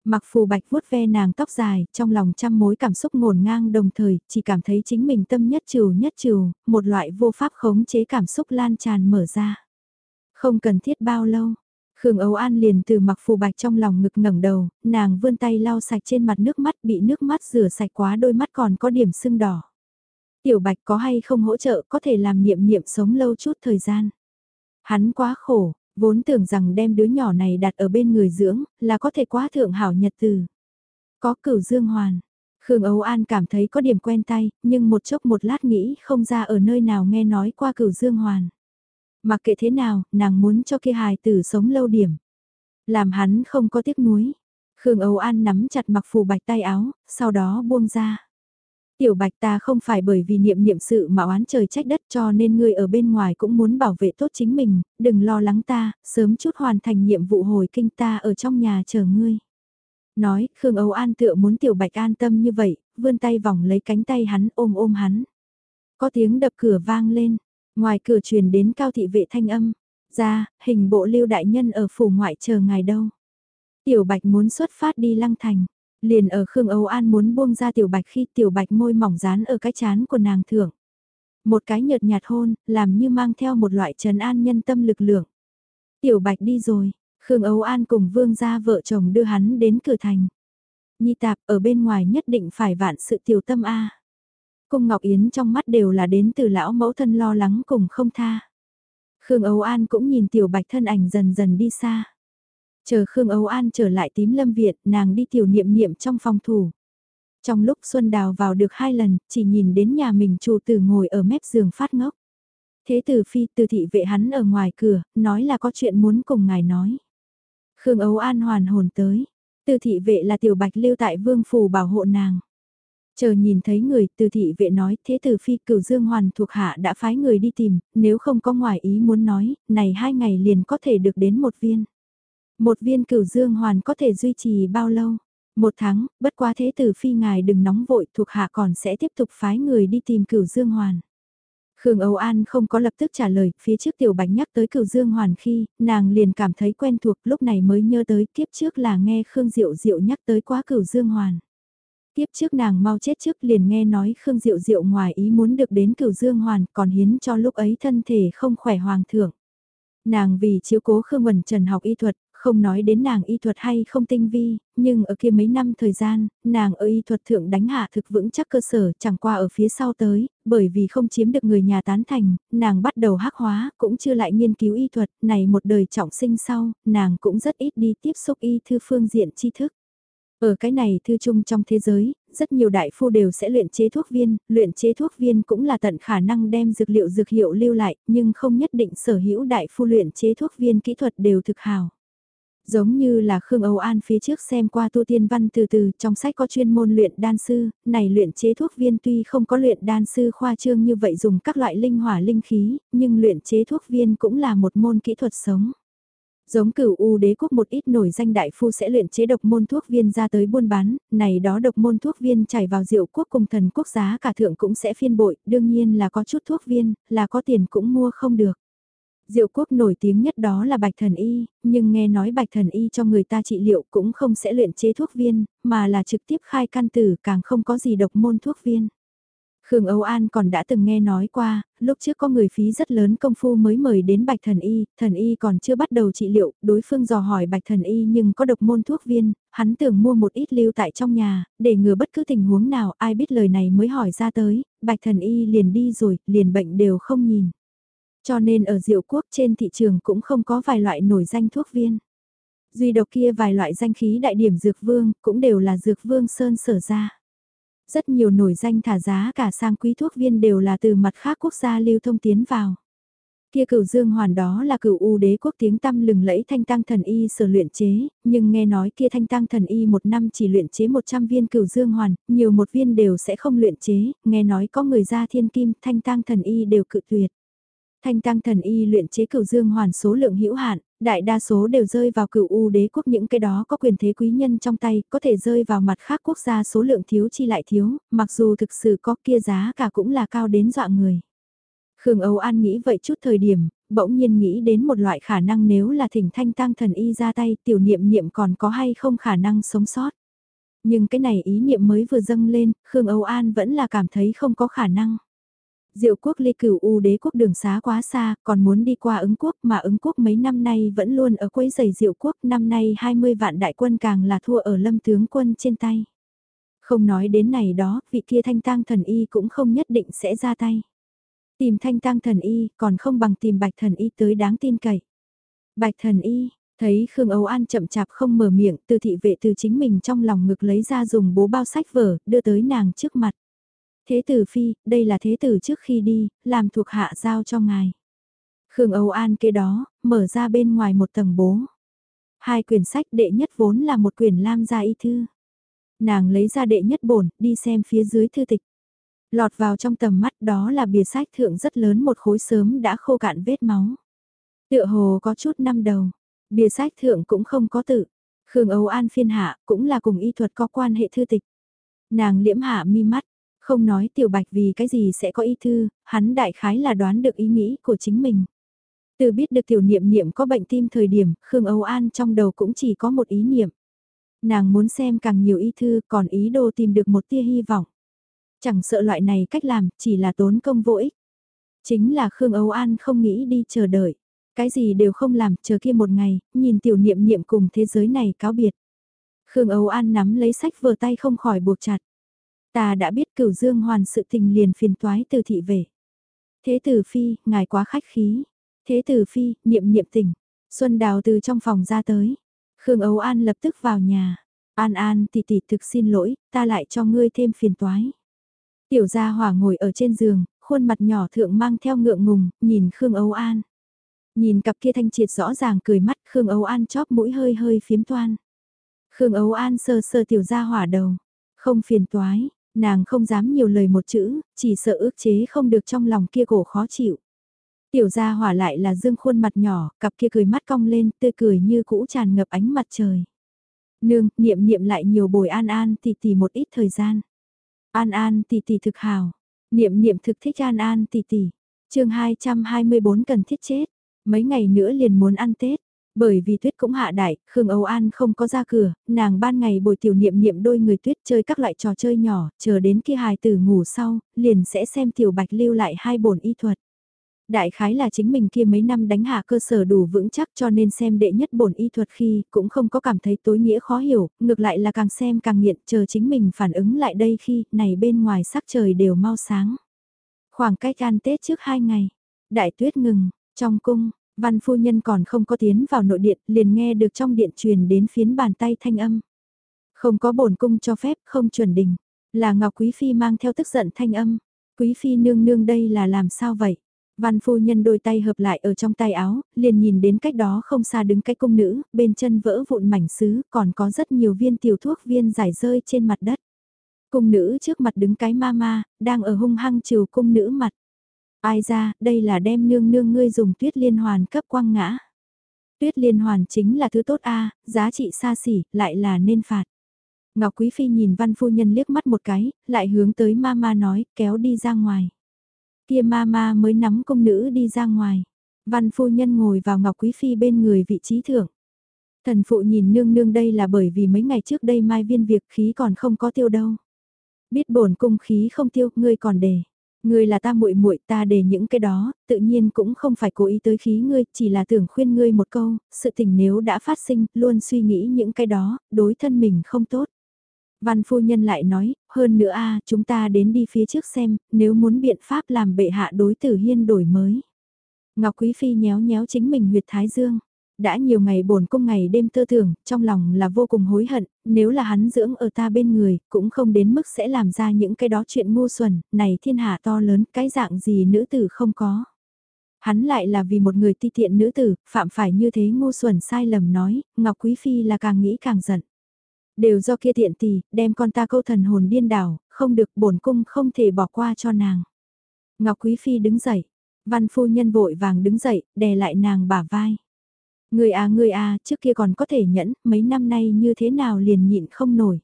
Mặc phù bạch vuốt ve nàng tóc dài, trong lòng trăm mối cảm xúc ngổn ngang đồng thời, chỉ cảm thấy chính mình tâm nhất trừ nhất trừ, một loại vô pháp khống chế cảm xúc lan tràn mở ra. Không cần thiết bao lâu, Khương Âu An liền từ mặc phù bạch trong lòng ngực ngẩng đầu, nàng vươn tay lau sạch trên mặt nước mắt bị nước mắt rửa sạch quá đôi mắt còn có điểm sưng đỏ. Tiểu bạch có hay không hỗ trợ có thể làm niệm niệm sống lâu chút thời gian. Hắn quá khổ, vốn tưởng rằng đem đứa nhỏ này đặt ở bên người dưỡng là có thể quá thượng hảo nhật từ. Có cửu dương hoàn. Khương Âu An cảm thấy có điểm quen tay, nhưng một chốc một lát nghĩ không ra ở nơi nào nghe nói qua cửu dương hoàn. Mặc kệ thế nào, nàng muốn cho kia hài tử sống lâu điểm. Làm hắn không có tiếc nuối. Khương Âu An nắm chặt mặc phù bạch tay áo, sau đó buông ra. Tiểu bạch ta không phải bởi vì niệm niệm sự mà oán trời trách đất cho nên ngươi ở bên ngoài cũng muốn bảo vệ tốt chính mình, đừng lo lắng ta, sớm chút hoàn thành nhiệm vụ hồi kinh ta ở trong nhà chờ ngươi. Nói, Khương Âu An tựa muốn tiểu bạch an tâm như vậy, vươn tay vòng lấy cánh tay hắn ôm ôm hắn. Có tiếng đập cửa vang lên, Ngoài cửa truyền đến cao thị vệ thanh âm, ra, hình bộ lưu đại nhân ở phủ ngoại chờ ngài đâu. Tiểu bạch muốn xuất phát đi lăng thành, liền ở Khương Âu An muốn buông ra tiểu bạch khi tiểu bạch môi mỏng dán ở cái chán của nàng thưởng. Một cái nhợt nhạt hôn, làm như mang theo một loại trần an nhân tâm lực lượng. Tiểu bạch đi rồi, Khương Âu An cùng vương gia vợ chồng đưa hắn đến cửa thành. Nhi tạp ở bên ngoài nhất định phải vạn sự tiểu tâm A. Cung Ngọc Yến trong mắt đều là đến từ lão mẫu thân lo lắng cùng không tha. Khương Âu An cũng nhìn tiểu bạch thân ảnh dần dần đi xa. Chờ Khương Âu An trở lại tím lâm viện, nàng đi tiểu niệm niệm trong phòng thủ. Trong lúc Xuân Đào vào được hai lần, chỉ nhìn đến nhà mình chủ tử ngồi ở mép giường phát ngốc. Thế tử phi từ thị vệ hắn ở ngoài cửa, nói là có chuyện muốn cùng ngài nói. Khương Âu An hoàn hồn tới. Từ thị vệ là tiểu bạch lưu tại vương phủ bảo hộ nàng. Chờ nhìn thấy người từ thị vệ nói thế tử phi cửu dương hoàn thuộc hạ đã phái người đi tìm, nếu không có ngoài ý muốn nói, này hai ngày liền có thể được đến một viên. Một viên cửu dương hoàn có thể duy trì bao lâu? Một tháng, bất quá thế tử phi ngài đừng nóng vội thuộc hạ còn sẽ tiếp tục phái người đi tìm cửu dương hoàn. Khương Âu An không có lập tức trả lời, phía trước tiểu bạch nhắc tới cửu dương hoàn khi, nàng liền cảm thấy quen thuộc lúc này mới nhớ tới kiếp trước là nghe Khương Diệu Diệu nhắc tới quá cửu dương hoàn. Tiếp trước nàng mau chết trước liền nghe nói Khương Diệu Diệu ngoài ý muốn được đến cửu dương hoàn còn hiến cho lúc ấy thân thể không khỏe hoàng thượng. Nàng vì chiếu cố Khương Quần Trần học y thuật, không nói đến nàng y thuật hay không tinh vi, nhưng ở kia mấy năm thời gian, nàng ở y thuật thượng đánh hạ thực vững chắc cơ sở chẳng qua ở phía sau tới, bởi vì không chiếm được người nhà tán thành, nàng bắt đầu hắc hóa, cũng chưa lại nghiên cứu y thuật, này một đời trọng sinh sau, nàng cũng rất ít đi tiếp xúc y thư phương diện tri thức. Ở cái này thư chung trong thế giới, rất nhiều đại phu đều sẽ luyện chế thuốc viên, luyện chế thuốc viên cũng là tận khả năng đem dược liệu dược hiệu lưu lại, nhưng không nhất định sở hữu đại phu luyện chế thuốc viên kỹ thuật đều thực hào. Giống như là Khương Âu An phía trước xem qua tu tiên văn từ từ trong sách có chuyên môn luyện đan sư, này luyện chế thuốc viên tuy không có luyện đan sư khoa trương như vậy dùng các loại linh hỏa linh khí, nhưng luyện chế thuốc viên cũng là một môn kỹ thuật sống. Giống cửu U đế quốc một ít nổi danh đại phu sẽ luyện chế độc môn thuốc viên ra tới buôn bán, này đó độc môn thuốc viên chảy vào rượu quốc cùng thần quốc giá cả thượng cũng sẽ phiên bội, đương nhiên là có chút thuốc viên, là có tiền cũng mua không được. Diệu quốc nổi tiếng nhất đó là bạch thần y, nhưng nghe nói bạch thần y cho người ta trị liệu cũng không sẽ luyện chế thuốc viên, mà là trực tiếp khai căn tử càng không có gì độc môn thuốc viên. Khương Âu An còn đã từng nghe nói qua, lúc trước có người phí rất lớn công phu mới mời đến Bạch Thần Y, Thần Y còn chưa bắt đầu trị liệu, đối phương dò hỏi Bạch Thần Y nhưng có độc môn thuốc viên, hắn tưởng mua một ít lưu tại trong nhà, để ngừa bất cứ tình huống nào ai biết lời này mới hỏi ra tới, Bạch Thần Y liền đi rồi, liền bệnh đều không nhìn. Cho nên ở diệu quốc trên thị trường cũng không có vài loại nổi danh thuốc viên. Duy độc kia vài loại danh khí đại điểm dược vương cũng đều là dược vương sơn sở ra. Rất nhiều nổi danh thả giá cả sang quý thuốc viên đều là từ mặt khác quốc gia lưu thông tiến vào. Kia cửu dương hoàn đó là cửu u đế quốc tiếng tăm lừng lẫy thanh tăng thần y sở luyện chế, nhưng nghe nói kia thanh tăng thần y một năm chỉ luyện chế 100 viên cửu dương hoàn, nhiều một viên đều sẽ không luyện chế, nghe nói có người ra thiên kim thanh tăng thần y đều cự tuyệt. Thanh tăng thần y luyện chế cửu dương hoàn số lượng hữu hạn, đại đa số đều rơi vào cửu u đế quốc những cái đó có quyền thế quý nhân trong tay, có thể rơi vào mặt khác quốc gia số lượng thiếu chi lại thiếu, mặc dù thực sự có kia giá cả cũng là cao đến dọa người. Khương Âu An nghĩ vậy chút thời điểm, bỗng nhiên nghĩ đến một loại khả năng nếu là thỉnh thanh tăng thần y ra tay tiểu niệm niệm còn có hay không khả năng sống sót. Nhưng cái này ý niệm mới vừa dâng lên, Khương Âu An vẫn là cảm thấy không có khả năng. Diệu quốc ly cửu u đế quốc đường xá quá xa, còn muốn đi qua ứng quốc mà ứng quốc mấy năm nay vẫn luôn ở quấy giày diệu quốc, năm nay 20 vạn đại quân càng là thua ở lâm tướng quân trên tay. Không nói đến này đó, vị kia thanh tang thần y cũng không nhất định sẽ ra tay. Tìm thanh tang thần y, còn không bằng tìm bạch thần y tới đáng tin cậy. Bạch thần y, thấy Khương Âu An chậm chạp không mở miệng, từ thị vệ từ chính mình trong lòng ngực lấy ra dùng bố bao sách vở, đưa tới nàng trước mặt. Thế tử phi, đây là thế tử trước khi đi, làm thuộc hạ giao cho ngài. Khương Âu An kia đó, mở ra bên ngoài một tầng bố. Hai quyển sách đệ nhất vốn là một quyển lam gia y thư. Nàng lấy ra đệ nhất bổn, đi xem phía dưới thư tịch. Lọt vào trong tầm mắt đó là bìa sách thượng rất lớn một khối sớm đã khô cạn vết máu. Tựa hồ có chút năm đầu, bìa sách thượng cũng không có tự. Khương Âu An phiên hạ cũng là cùng y thuật có quan hệ thư tịch. Nàng liễm hạ mi mắt, không nói tiểu bạch vì cái gì sẽ có y thư, hắn đại khái là đoán được ý nghĩ của chính mình. Từ biết được tiểu niệm niệm có bệnh tim thời điểm, Khương Âu An trong đầu cũng chỉ có một ý niệm. Nàng muốn xem càng nhiều y thư còn ý đồ tìm được một tia hy vọng. Chẳng sợ loại này cách làm, chỉ là tốn công vô ích. Chính là Khương Âu An không nghĩ đi chờ đợi. Cái gì đều không làm, chờ kia một ngày, nhìn tiểu niệm niệm cùng thế giới này cáo biệt. Khương Âu An nắm lấy sách vừa tay không khỏi buộc chặt. Ta đã biết cửu dương hoàn sự tình liền phiền toái từ thị về. Thế tử phi, ngài quá khách khí. Thế tử phi, niệm niệm tình. Xuân đào từ trong phòng ra tới. Khương ấu An lập tức vào nhà. An An tỷ tỷ thực xin lỗi, ta lại cho ngươi thêm phiền toái. Tiểu gia hỏa ngồi ở trên giường, khuôn mặt nhỏ thượng mang theo ngượng ngùng, nhìn Khương ấu An. Nhìn cặp kia thanh triệt rõ ràng cười mắt Khương ấu An chóp mũi hơi hơi phiếm toan. Khương ấu An sơ sơ tiểu gia hỏa đầu. Không phiền toái, Nàng không dám nhiều lời một chữ, chỉ sợ ước chế không được trong lòng kia cổ khó chịu. Tiểu gia hỏa lại là dương khuôn mặt nhỏ, cặp kia cười mắt cong lên, tươi cười như cũ tràn ngập ánh mặt trời. Nương, niệm niệm lại nhiều bồi an an tỷ tỷ một ít thời gian. An an tỷ tỷ thực hào. Niệm niệm thực thích an an tỷ tỷ. chương 224 cần thiết chết. Mấy ngày nữa liền muốn ăn Tết. Bởi vì tuyết cũng hạ đại, Khương Âu An không có ra cửa, nàng ban ngày bồi tiểu niệm niệm đôi người tuyết chơi các loại trò chơi nhỏ, chờ đến khi hài tử ngủ sau, liền sẽ xem tiểu bạch lưu lại hai bổn y thuật. Đại khái là chính mình kia mấy năm đánh hạ cơ sở đủ vững chắc cho nên xem đệ nhất bổn y thuật khi cũng không có cảm thấy tối nghĩa khó hiểu, ngược lại là càng xem càng nghiện chờ chính mình phản ứng lại đây khi này bên ngoài sắc trời đều mau sáng. Khoảng cách ăn Tết trước hai ngày, đại tuyết ngừng, trong cung, Văn phu nhân còn không có tiến vào nội điện, liền nghe được trong điện truyền đến phiến bàn tay thanh âm. Không có bổn cung cho phép, không chuẩn đình. Là Ngọc Quý Phi mang theo tức giận thanh âm. Quý Phi nương nương đây là làm sao vậy? Văn phu nhân đôi tay hợp lại ở trong tay áo, liền nhìn đến cách đó không xa đứng cái cung nữ, bên chân vỡ vụn mảnh sứ, còn có rất nhiều viên tiểu thuốc viên giải rơi trên mặt đất. Cung nữ trước mặt đứng cái ma ma, đang ở hung hăng chiều cung nữ mặt. Ai ra, đây là đem nương nương ngươi dùng tuyết liên hoàn cấp quăng ngã. Tuyết liên hoàn chính là thứ tốt a giá trị xa xỉ, lại là nên phạt. Ngọc Quý Phi nhìn văn phu nhân liếc mắt một cái, lại hướng tới ma ma nói, kéo đi ra ngoài. Kia ma ma mới nắm công nữ đi ra ngoài. Văn phu nhân ngồi vào Ngọc Quý Phi bên người vị trí thượng. Thần phụ nhìn nương nương đây là bởi vì mấy ngày trước đây mai viên việc khí còn không có tiêu đâu. Biết bổn cung khí không tiêu, ngươi còn để. Ngươi là ta muội muội ta để những cái đó, tự nhiên cũng không phải cố ý tới khí ngươi, chỉ là tưởng khuyên ngươi một câu, sự tình nếu đã phát sinh, luôn suy nghĩ những cái đó, đối thân mình không tốt. Văn phu nhân lại nói, hơn nữa a chúng ta đến đi phía trước xem, nếu muốn biện pháp làm bệ hạ đối tử hiên đổi mới. Ngọc Quý Phi nhéo nhéo chính mình huyệt thái dương. Đã nhiều ngày bổn cung ngày đêm tư tưởng, trong lòng là vô cùng hối hận, nếu là hắn dưỡng ở ta bên người, cũng không đến mức sẽ làm ra những cái đó chuyện ngu xuẩn, này thiên hạ to lớn, cái dạng gì nữ tử không có. Hắn lại là vì một người ti tiện nữ tử, phạm phải như thế ngu xuẩn sai lầm nói, Ngọc Quý Phi là càng nghĩ càng giận. Đều do kia tiện tỷ, đem con ta câu thần hồn điên đảo, không được bổn cung không thể bỏ qua cho nàng. Ngọc Quý Phi đứng dậy, văn phu nhân vội vàng đứng dậy, đè lại nàng bả vai. Người à người à, trước kia còn có thể nhẫn, mấy năm nay như thế nào liền nhịn không nổi.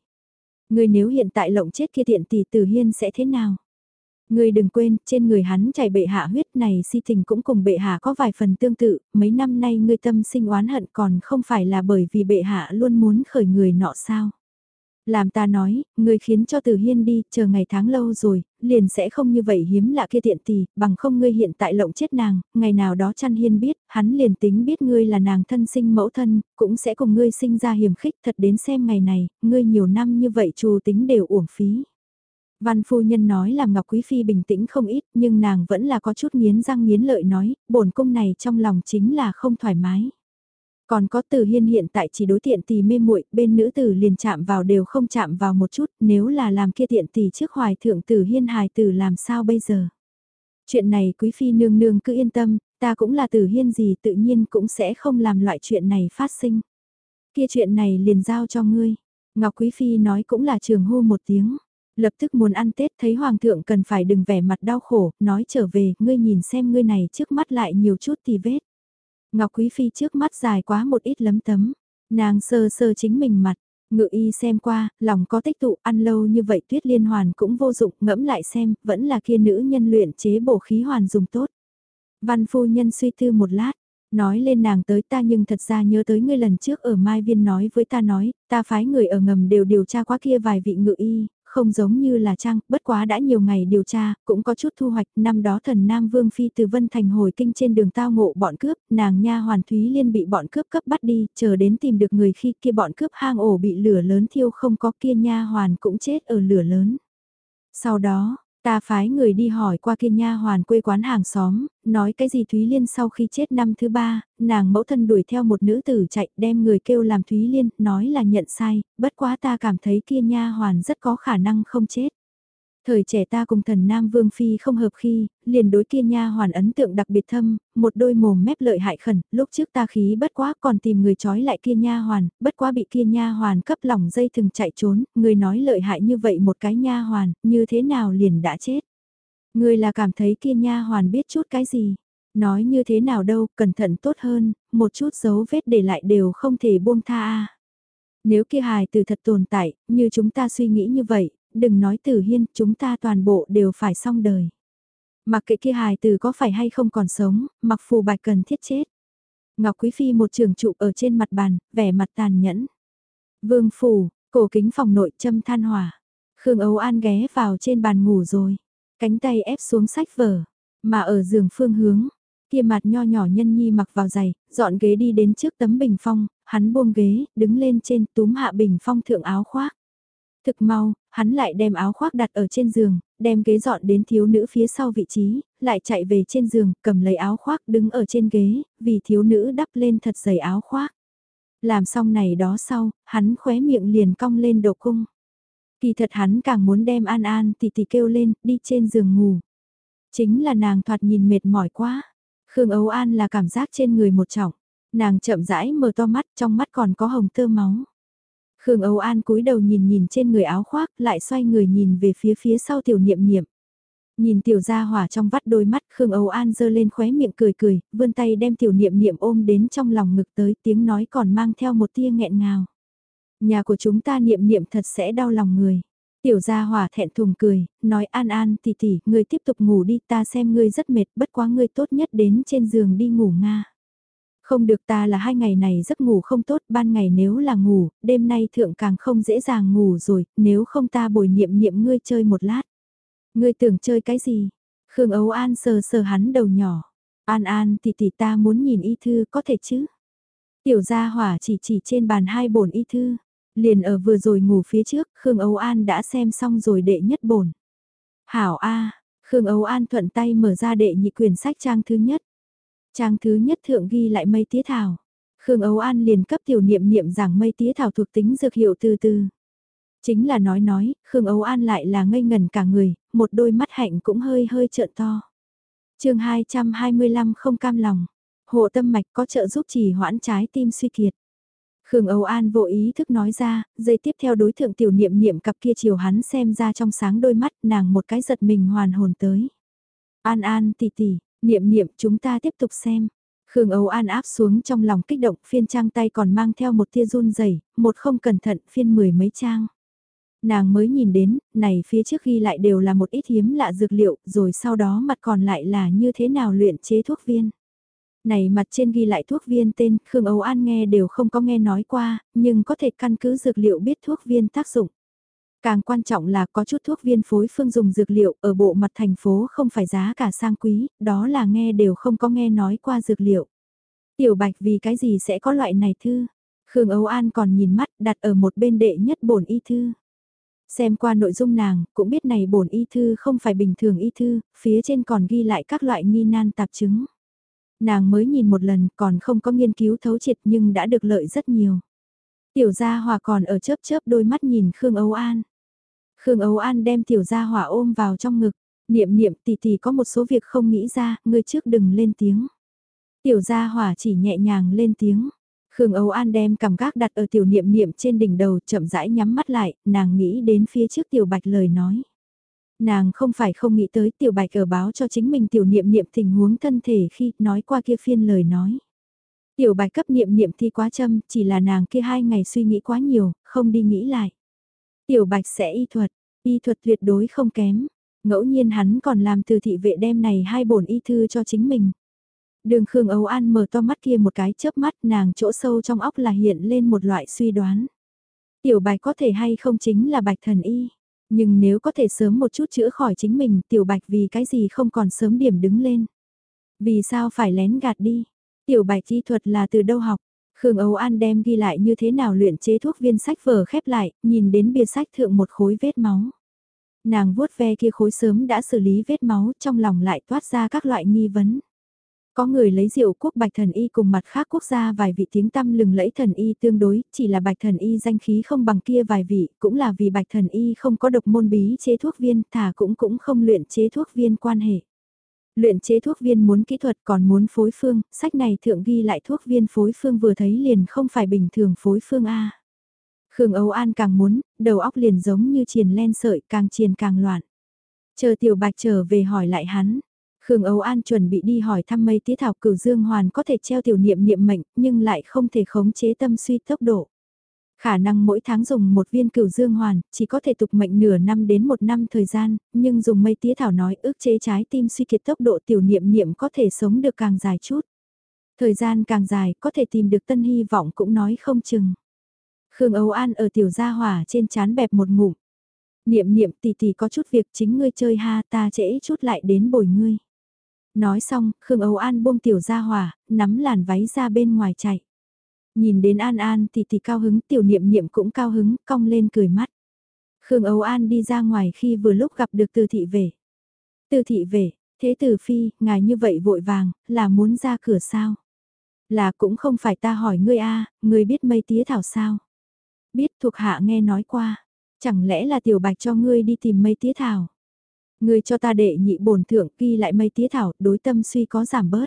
Người nếu hiện tại lộng chết kia tiện tỷ tử hiên sẽ thế nào? Người đừng quên, trên người hắn chảy bệ hạ huyết này si tình cũng cùng bệ hạ có vài phần tương tự, mấy năm nay ngươi tâm sinh oán hận còn không phải là bởi vì bệ hạ luôn muốn khởi người nọ sao. Làm ta nói, ngươi khiến cho từ hiên đi, chờ ngày tháng lâu rồi, liền sẽ không như vậy hiếm lạ kia tiện tỷ, bằng không ngươi hiện tại lộng chết nàng, ngày nào đó chăn hiên biết, hắn liền tính biết ngươi là nàng thân sinh mẫu thân, cũng sẽ cùng ngươi sinh ra hiểm khích thật đến xem ngày này, ngươi nhiều năm như vậy trù tính đều uổng phí. Văn phu nhân nói làm Ngọc Quý Phi bình tĩnh không ít nhưng nàng vẫn là có chút nghiến răng nghiến lợi nói, bổn cung này trong lòng chính là không thoải mái. Còn có tử hiên hiện tại chỉ đối tiện tỷ mê muội bên nữ tử liền chạm vào đều không chạm vào một chút, nếu là làm kia tiện tỷ trước hoài thượng tử hiên hài tử làm sao bây giờ. Chuyện này quý phi nương nương cứ yên tâm, ta cũng là tử hiên gì tự nhiên cũng sẽ không làm loại chuyện này phát sinh. Kia chuyện này liền giao cho ngươi. Ngọc quý phi nói cũng là trường hô một tiếng lập tức muốn ăn Tết thấy Hoàng thượng cần phải đừng vẻ mặt đau khổ, nói trở về, ngươi nhìn xem ngươi này trước mắt lại nhiều chút thì vết. Ngọc Quý Phi trước mắt dài quá một ít lấm tấm, nàng sơ sơ chính mình mặt, ngự y xem qua, lòng có tích tụ ăn lâu như vậy tuyết liên hoàn cũng vô dụng, ngẫm lại xem, vẫn là kia nữ nhân luyện chế bổ khí hoàn dùng tốt. Văn phu nhân suy tư một lát, nói lên nàng tới ta nhưng thật ra nhớ tới ngươi lần trước ở Mai Viên nói với ta nói, ta phái người ở ngầm đều điều tra qua kia vài vị ngự y, không giống như là trang, bất quá đã nhiều ngày điều tra, cũng có chút thu hoạch, năm đó thần Nam Vương Phi từ Vân Thành hồi kinh trên đường tao ngộ bọn cướp, nàng nha hoàn Thúy Liên bị bọn cướp cấp bắt đi, chờ đến tìm được người khi kia bọn cướp hang ổ bị lửa lớn thiêu không có kia nha hoàn cũng chết ở lửa lớn. Sau đó, Ta phái người đi hỏi qua kia nha hoàn quê quán hàng xóm, nói cái gì Thúy Liên sau khi chết năm thứ ba, nàng mẫu thân đuổi theo một nữ tử chạy đem người kêu làm Thúy Liên, nói là nhận sai, bất quá ta cảm thấy kia nha hoàn rất có khả năng không chết. Thời trẻ ta cùng thần Nam Vương Phi không hợp khi, liền đối kia nha hoàn ấn tượng đặc biệt thâm, một đôi mồm mép lợi hại khẩn, lúc trước ta khí bất quá còn tìm người trói lại kia nha hoàn, bất quá bị kia nha hoàn cấp lỏng dây thừng chạy trốn, người nói lợi hại như vậy một cái nha hoàn, như thế nào liền đã chết. Người là cảm thấy kia nha hoàn biết chút cái gì, nói như thế nào đâu, cẩn thận tốt hơn, một chút dấu vết để lại đều không thể buông tha a. Nếu kia hài từ thật tồn tại, như chúng ta suy nghĩ như vậy, đừng nói tử hiên, chúng ta toàn bộ đều phải xong đời. Mặc kệ kia hài từ có phải hay không còn sống, mặc phù bạch cần thiết chết. Ngọc Quý Phi một trường trụ ở trên mặt bàn, vẻ mặt tàn nhẫn. Vương phủ, cổ kính phòng nội châm than hỏa. Khương Âu An ghé vào trên bàn ngủ rồi. Cánh tay ép xuống sách vở. Mà ở giường phương hướng, kia mặt nho nhỏ nhân nhi mặc vào giày, dọn ghế đi đến trước tấm bình phong, hắn buông ghế, đứng lên trên túm hạ bình phong thượng áo khoác. Thực mau, hắn lại đem áo khoác đặt ở trên giường, đem ghế dọn đến thiếu nữ phía sau vị trí, lại chạy về trên giường, cầm lấy áo khoác đứng ở trên ghế, vì thiếu nữ đắp lên thật dày áo khoác. Làm xong này đó sau, hắn khóe miệng liền cong lên đầu cung. Kỳ thật hắn càng muốn đem An An tỷ tỷ kêu lên, đi trên giường ngủ. Chính là nàng thoạt nhìn mệt mỏi quá. Khương Ấu An là cảm giác trên người một trọng. Nàng chậm rãi mở to mắt, trong mắt còn có hồng tơ máu. Khương Âu An cúi đầu nhìn nhìn trên người áo khoác, lại xoay người nhìn về phía phía sau tiểu niệm niệm. Nhìn tiểu gia hỏa trong vắt đôi mắt Khương Âu An dơ lên khóe miệng cười cười, vươn tay đem tiểu niệm niệm ôm đến trong lòng ngực tới tiếng nói còn mang theo một tia nghẹn ngào. Nhà của chúng ta niệm niệm thật sẽ đau lòng người. Tiểu gia hỏa thẹn thùng cười, nói an an tỷ tỷ, ngươi tiếp tục ngủ đi ta xem ngươi rất mệt bất quá ngươi tốt nhất đến trên giường đi ngủ nga. Không được ta là hai ngày này giấc ngủ không tốt, ban ngày nếu là ngủ, đêm nay thượng càng không dễ dàng ngủ rồi, nếu không ta bồi niệm niệm ngươi chơi một lát. Ngươi tưởng chơi cái gì? Khương Ấu An sờ sờ hắn đầu nhỏ. An An tỷ tỷ ta muốn nhìn y thư có thể chứ? Tiểu gia hỏa chỉ chỉ trên bàn hai bổn y thư. Liền ở vừa rồi ngủ phía trước, Khương Ấu An đã xem xong rồi đệ nhất bổn. Hảo A, Khương Ấu An thuận tay mở ra đệ nhị quyển sách trang thứ nhất. Trang thứ nhất thượng ghi lại mây tía thảo. Khương Ấu An liền cấp tiểu niệm niệm rằng mây tía thảo thuộc tính dược hiệu từ từ. Chính là nói nói, Khương Ấu An lại là ngây ngần cả người, một đôi mắt hạnh cũng hơi hơi trợn to. chương 225 không cam lòng, hộ tâm mạch có trợ giúp trì hoãn trái tim suy kiệt. Khương Âu An vô ý thức nói ra, dây tiếp theo đối thượng tiểu niệm niệm cặp kia chiều hắn xem ra trong sáng đôi mắt nàng một cái giật mình hoàn hồn tới. An An tỷ tỷ, niệm niệm chúng ta tiếp tục xem. Khương Âu An áp xuống trong lòng kích động phiên trang tay còn mang theo một tia run rẩy một không cẩn thận phiên mười mấy trang. Nàng mới nhìn đến, này phía trước ghi lại đều là một ít hiếm lạ dược liệu, rồi sau đó mặt còn lại là như thế nào luyện chế thuốc viên. Này mặt trên ghi lại thuốc viên tên, Khương Âu An nghe đều không có nghe nói qua, nhưng có thể căn cứ dược liệu biết thuốc viên tác dụng. Càng quan trọng là có chút thuốc viên phối phương dùng dược liệu ở bộ mặt thành phố không phải giá cả sang quý, đó là nghe đều không có nghe nói qua dược liệu. Tiểu Bạch vì cái gì sẽ có loại này thư? Khương Âu An còn nhìn mắt đặt ở một bên đệ nhất bổn y thư. Xem qua nội dung nàng, cũng biết này bổn y thư không phải bình thường y thư, phía trên còn ghi lại các loại nghi nan tạp chứng. Nàng mới nhìn một lần còn không có nghiên cứu thấu triệt nhưng đã được lợi rất nhiều. Tiểu gia hòa còn ở chớp chớp đôi mắt nhìn Khương Âu An. Khương Âu An đem tiểu gia hòa ôm vào trong ngực, niệm niệm tỷ tỷ có một số việc không nghĩ ra, ngươi trước đừng lên tiếng. Tiểu gia hòa chỉ nhẹ nhàng lên tiếng. Khương Âu An đem cảm gác đặt ở tiểu niệm niệm trên đỉnh đầu chậm rãi nhắm mắt lại, nàng nghĩ đến phía trước tiểu bạch lời nói. Nàng không phải không nghĩ tới tiểu bạch ở báo cho chính mình tiểu niệm niệm tình huống thân thể khi nói qua kia phiên lời nói. Tiểu bạch cấp niệm niệm thi quá châm, chỉ là nàng kia hai ngày suy nghĩ quá nhiều, không đi nghĩ lại. Tiểu bạch sẽ y thuật, y thuật tuyệt đối không kém. Ngẫu nhiên hắn còn làm từ thị vệ đem này hai bổn y thư cho chính mình. Đường Khương Âu An mở to mắt kia một cái chớp mắt nàng chỗ sâu trong óc là hiện lên một loại suy đoán. Tiểu bạch có thể hay không chính là bạch thần y. Nhưng nếu có thể sớm một chút chữa khỏi chính mình tiểu bạch vì cái gì không còn sớm điểm đứng lên. Vì sao phải lén gạt đi. Tiểu bạch thi thuật là từ đâu học. Khương Âu An đem ghi lại như thế nào luyện chế thuốc viên sách vở khép lại, nhìn đến bìa sách thượng một khối vết máu. Nàng vuốt ve kia khối sớm đã xử lý vết máu trong lòng lại toát ra các loại nghi vấn. Có người lấy rượu quốc bạch thần y cùng mặt khác quốc gia vài vị tiếng tăm lừng lẫy thần y tương đối, chỉ là bạch thần y danh khí không bằng kia vài vị, cũng là vì bạch thần y không có độc môn bí chế thuốc viên, thả cũng cũng không luyện chế thuốc viên quan hệ. Luyện chế thuốc viên muốn kỹ thuật còn muốn phối phương, sách này thượng ghi lại thuốc viên phối phương vừa thấy liền không phải bình thường phối phương A. Khương Âu An càng muốn, đầu óc liền giống như triền len sợi càng triền càng loạn. Chờ tiểu bạch trở về hỏi lại hắn, Khương Âu An chuẩn bị đi hỏi thăm mây tía thảo cửu dương hoàn có thể treo tiểu niệm niệm mệnh, nhưng lại không thể khống chế tâm suy tốc độ. Khả năng mỗi tháng dùng một viên cửu dương hoàn, chỉ có thể tục mệnh nửa năm đến một năm thời gian, nhưng dùng mây tía thảo nói ước chế trái tim suy kiệt tốc độ tiểu niệm niệm có thể sống được càng dài chút. Thời gian càng dài, có thể tìm được tân hy vọng cũng nói không chừng. Khương Âu An ở tiểu gia hỏa trên chán bẹp một ngủ Niệm niệm tỷ tỷ có chút việc chính ngươi chơi ha ta trễ chút lại đến bồi ngươi. Nói xong, Khương Âu An buông tiểu gia hỏa, nắm làn váy ra bên ngoài chạy. Nhìn đến An An thì thì cao hứng, tiểu niệm niệm cũng cao hứng, cong lên cười mắt. Khương Âu An đi ra ngoài khi vừa lúc gặp được từ thị về. Từ thị về, thế tử phi, ngài như vậy vội vàng, là muốn ra cửa sao? Là cũng không phải ta hỏi ngươi a, ngươi biết mây tía thảo sao? Biết thuộc hạ nghe nói qua, chẳng lẽ là tiểu bạch cho ngươi đi tìm mây tía thảo? Ngươi cho ta đệ nhị bổn thượng ghi lại mây tía thảo, đối tâm suy có giảm bớt.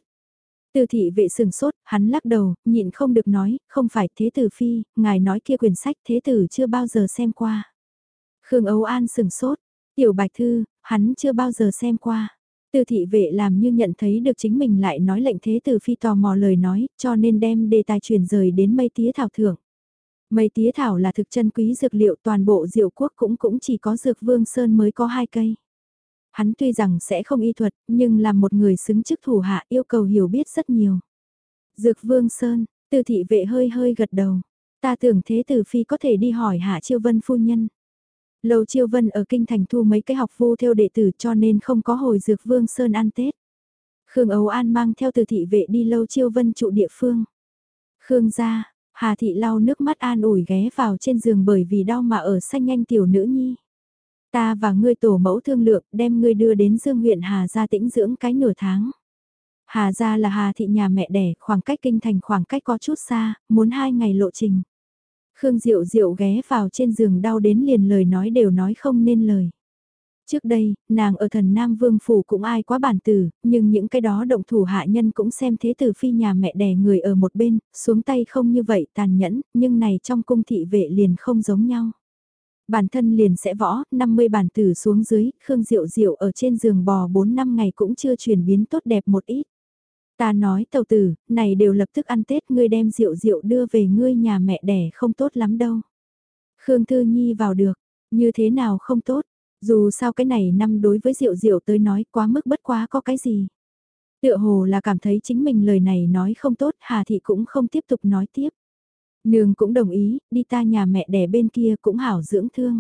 Từ thị vệ sừng sốt, hắn lắc đầu, nhịn không được nói, không phải thế tử phi, ngài nói kia quyển sách thế tử chưa bao giờ xem qua. Khương Âu An sừng sốt, tiểu bạch thư, hắn chưa bao giờ xem qua. Từ thị vệ làm như nhận thấy được chính mình lại nói lệnh thế tử phi tò mò lời nói, cho nên đem đề tài truyền rời đến mây tía thảo thưởng. Mây tía thảo là thực chân quý dược liệu toàn bộ diệu quốc cũng cũng chỉ có dược vương sơn mới có hai cây. Hắn tuy rằng sẽ không y thuật, nhưng là một người xứng chức thủ hạ yêu cầu hiểu biết rất nhiều. Dược Vương Sơn, tư thị vệ hơi hơi gật đầu. Ta tưởng thế tử phi có thể đi hỏi hạ chiêu vân phu nhân. Lầu chiêu vân ở kinh thành thu mấy cái học vu theo đệ tử cho nên không có hồi dược Vương Sơn ăn Tết. Khương Âu An mang theo từ thị vệ đi lâu chiêu vân trụ địa phương. Khương gia, Hà thị lau nước mắt an ủi ghé vào trên giường bởi vì đau mà ở xanh nhanh tiểu nữ nhi. Ta và ngươi tổ mẫu thương lượng đem ngươi đưa đến Dương huyện Hà Gia tĩnh dưỡng cái nửa tháng. Hà Gia là Hà thị nhà mẹ đẻ, khoảng cách kinh thành khoảng cách có chút xa, muốn hai ngày lộ trình. Khương Diệu Diệu ghé vào trên giường đau đến liền lời nói đều nói không nên lời. Trước đây, nàng ở thần Nam Vương Phủ cũng ai quá bản tử, nhưng những cái đó động thủ hạ nhân cũng xem thế tử phi nhà mẹ đẻ người ở một bên, xuống tay không như vậy tàn nhẫn, nhưng này trong cung thị vệ liền không giống nhau. Bản thân liền sẽ võ, 50 bản tử xuống dưới, Khương Diệu Diệu ở trên giường bò 4 năm ngày cũng chưa chuyển biến tốt đẹp một ít. Ta nói tàu tử, này đều lập tức ăn Tết ngươi đem Diệu Diệu đưa về ngươi nhà mẹ đẻ không tốt lắm đâu. Khương Thư Nhi vào được, như thế nào không tốt, dù sao cái này năm đối với Diệu Diệu tới nói quá mức bất quá có cái gì. Tựa hồ là cảm thấy chính mình lời này nói không tốt, Hà Thị cũng không tiếp tục nói tiếp. Nương cũng đồng ý, đi ta nhà mẹ đẻ bên kia cũng hảo dưỡng thương.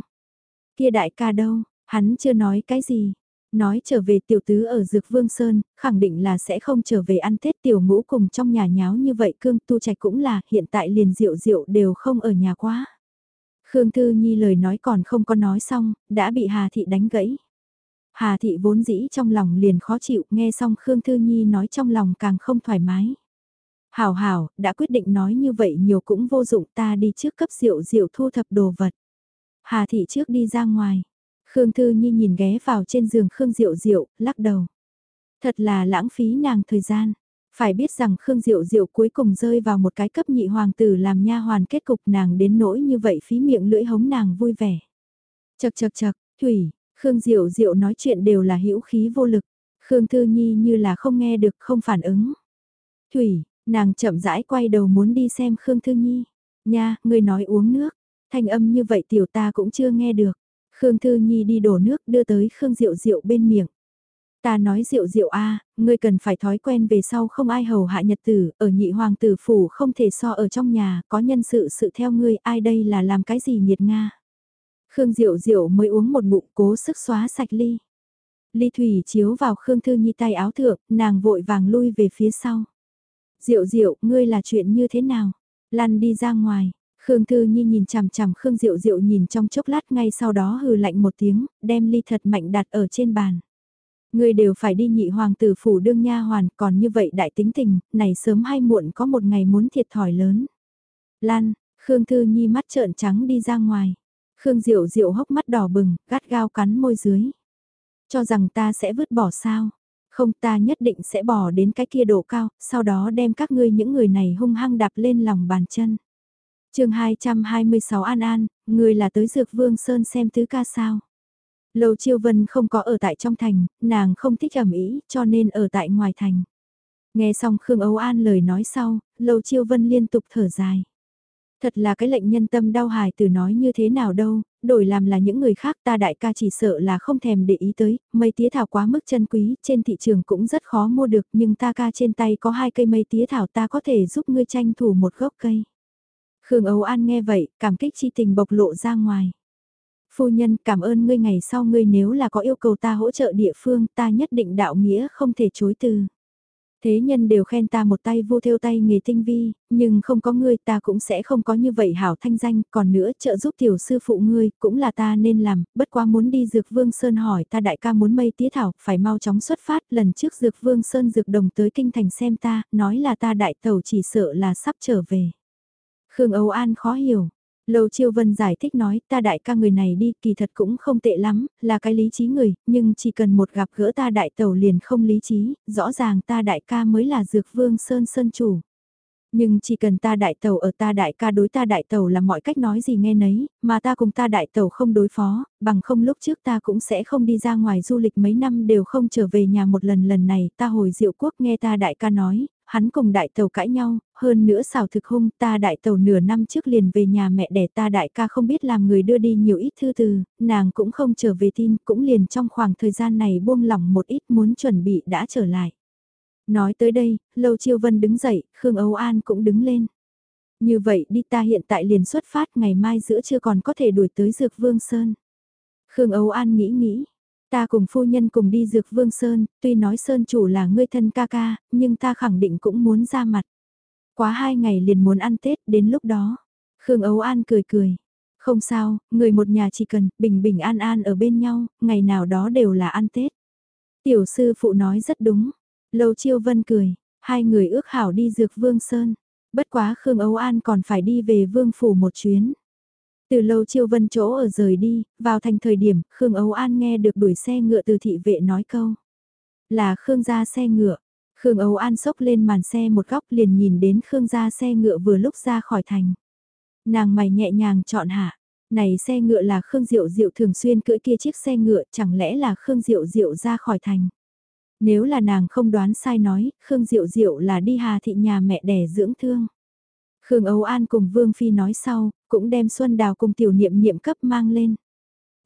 Kia đại ca đâu, hắn chưa nói cái gì. Nói trở về tiểu tứ ở Dược Vương Sơn, khẳng định là sẽ không trở về ăn Tết tiểu ngũ cùng trong nhà nháo như vậy cương tu trạch cũng là hiện tại liền rượu rượu đều không ở nhà quá. Khương Thư Nhi lời nói còn không có nói xong, đã bị Hà Thị đánh gãy. Hà Thị vốn dĩ trong lòng liền khó chịu, nghe xong Khương Thư Nhi nói trong lòng càng không thoải mái. Hảo hảo, đã quyết định nói như vậy nhiều cũng vô dụng ta đi trước cấp rượu rượu thu thập đồ vật. Hà thị trước đi ra ngoài. Khương Thư Nhi nhìn ghé vào trên giường Khương Diệu Diệu, lắc đầu. Thật là lãng phí nàng thời gian. Phải biết rằng Khương Diệu Diệu cuối cùng rơi vào một cái cấp nhị hoàng tử làm nha hoàn kết cục nàng đến nỗi như vậy phí miệng lưỡi hống nàng vui vẻ. Chật chật chật, Thủy, Khương Diệu Diệu nói chuyện đều là hữu khí vô lực. Khương Thư Nhi như là không nghe được không phản ứng. Thủy, Nàng chậm rãi quay đầu muốn đi xem Khương Thư Nhi. Nha, người nói uống nước. Thanh âm như vậy tiểu ta cũng chưa nghe được. Khương Thư Nhi đi đổ nước đưa tới Khương Diệu Diệu bên miệng. Ta nói Diệu Diệu a, ngươi cần phải thói quen về sau không ai hầu hạ nhật tử, ở nhị hoàng tử phủ không thể so ở trong nhà, có nhân sự sự theo ngươi, ai đây là làm cái gì nhiệt nga. Khương Diệu Diệu mới uống một ngụm cố sức xóa sạch ly. Ly thủy chiếu vào Khương Thư Nhi tay áo thượng, nàng vội vàng lui về phía sau. Diệu diệu, ngươi là chuyện như thế nào? Lăn đi ra ngoài. Khương Thư Nhi nhìn chằm chằm Khương Diệu Diệu nhìn trong chốc lát ngay sau đó hừ lạnh một tiếng, đem ly thật mạnh đặt ở trên bàn. Ngươi đều phải đi nhị hoàng tử phủ đương nha hoàn, còn như vậy đại tính tình, này sớm hay muộn có một ngày muốn thiệt thòi lớn. Lan, Khương Thư Nhi mắt trợn trắng đi ra ngoài. Khương Diệu Diệu hốc mắt đỏ bừng, gắt gao cắn môi dưới. Cho rằng ta sẽ vứt bỏ sao? Không ta nhất định sẽ bỏ đến cái kia độ cao, sau đó đem các ngươi những người này hung hăng đạp lên lòng bàn chân. chương 226 An An, người là tới Dược Vương Sơn xem tứ ca sao. Lầu Chiêu Vân không có ở tại trong thành, nàng không thích ẩm ý, cho nên ở tại ngoài thành. Nghe xong Khương Âu An lời nói sau, Lầu Chiêu Vân liên tục thở dài. Thật là cái lệnh nhân tâm đau hài từ nói như thế nào đâu, đổi làm là những người khác ta đại ca chỉ sợ là không thèm để ý tới, mây tía thảo quá mức chân quý, trên thị trường cũng rất khó mua được nhưng ta ca trên tay có hai cây mây tía thảo ta có thể giúp ngươi tranh thủ một gốc cây. Khương Âu An nghe vậy, cảm kích chi tình bộc lộ ra ngoài. Phu nhân cảm ơn ngươi ngày sau ngươi nếu là có yêu cầu ta hỗ trợ địa phương ta nhất định đạo nghĩa không thể chối từ. Thế nhân đều khen ta một tay vô theo tay nghề tinh vi, nhưng không có ngươi ta cũng sẽ không có như vậy hảo thanh danh, còn nữa trợ giúp tiểu sư phụ ngươi cũng là ta nên làm, bất quá muốn đi dược vương sơn hỏi ta đại ca muốn mây tía thảo, phải mau chóng xuất phát, lần trước dược vương sơn dược đồng tới kinh thành xem ta, nói là ta đại tàu chỉ sợ là sắp trở về. Khương Âu An khó hiểu, Lâu Chiêu Vân giải thích nói ta đại ca người này đi kỳ thật cũng không tệ lắm, là cái lý trí người, nhưng chỉ cần một gặp gỡ ta đại tẩu liền không lý trí, rõ ràng ta đại ca mới là dược vương sơn sơn chủ. Nhưng chỉ cần ta đại tẩu ở ta đại ca đối ta đại tẩu là mọi cách nói gì nghe nấy, mà ta cùng ta đại tẩu không đối phó, bằng không lúc trước ta cũng sẽ không đi ra ngoài du lịch mấy năm đều không trở về nhà một lần lần này ta hồi diệu quốc nghe ta đại ca nói, hắn cùng đại tàu cãi nhau, hơn nữa xào thực hung ta đại tàu nửa năm trước liền về nhà mẹ đẻ ta đại ca không biết làm người đưa đi nhiều ít thư từ, nàng cũng không trở về tin, cũng liền trong khoảng thời gian này buông lỏng một ít muốn chuẩn bị đã trở lại. Nói tới đây, Lâu Chiêu Vân đứng dậy, Khương Âu An cũng đứng lên. Như vậy đi ta hiện tại liền xuất phát ngày mai giữa chưa còn có thể đuổi tới Dược Vương Sơn. Khương Âu An nghĩ nghĩ, Ta cùng phu nhân cùng đi dược vương Sơn, tuy nói Sơn chủ là ngươi thân ca ca, nhưng ta khẳng định cũng muốn ra mặt. Quá hai ngày liền muốn ăn Tết, đến lúc đó. Khương Ấu An cười cười. Không sao, người một nhà chỉ cần bình bình an an ở bên nhau, ngày nào đó đều là ăn Tết. Tiểu sư phụ nói rất đúng. Lâu Chiêu Vân cười, hai người ước hảo đi dược Vương Sơn. Bất quá Khương Ấu An còn phải đi về Vương Phủ một chuyến. Từ lâu chiêu vân chỗ ở rời đi, vào thành thời điểm, Khương Âu An nghe được đuổi xe ngựa từ thị vệ nói câu. Là Khương ra xe ngựa. Khương Âu An sốc lên màn xe một góc liền nhìn đến Khương ra xe ngựa vừa lúc ra khỏi thành. Nàng mày nhẹ nhàng chọn hạ. Này xe ngựa là Khương Diệu Diệu thường xuyên cưỡi kia chiếc xe ngựa chẳng lẽ là Khương Diệu Diệu ra khỏi thành. Nếu là nàng không đoán sai nói, Khương Diệu Diệu là đi hà thị nhà mẹ đẻ dưỡng thương. Khương Âu An cùng Vương Phi nói sau, cũng đem Xuân Đào cùng tiểu niệm niệm cấp mang lên.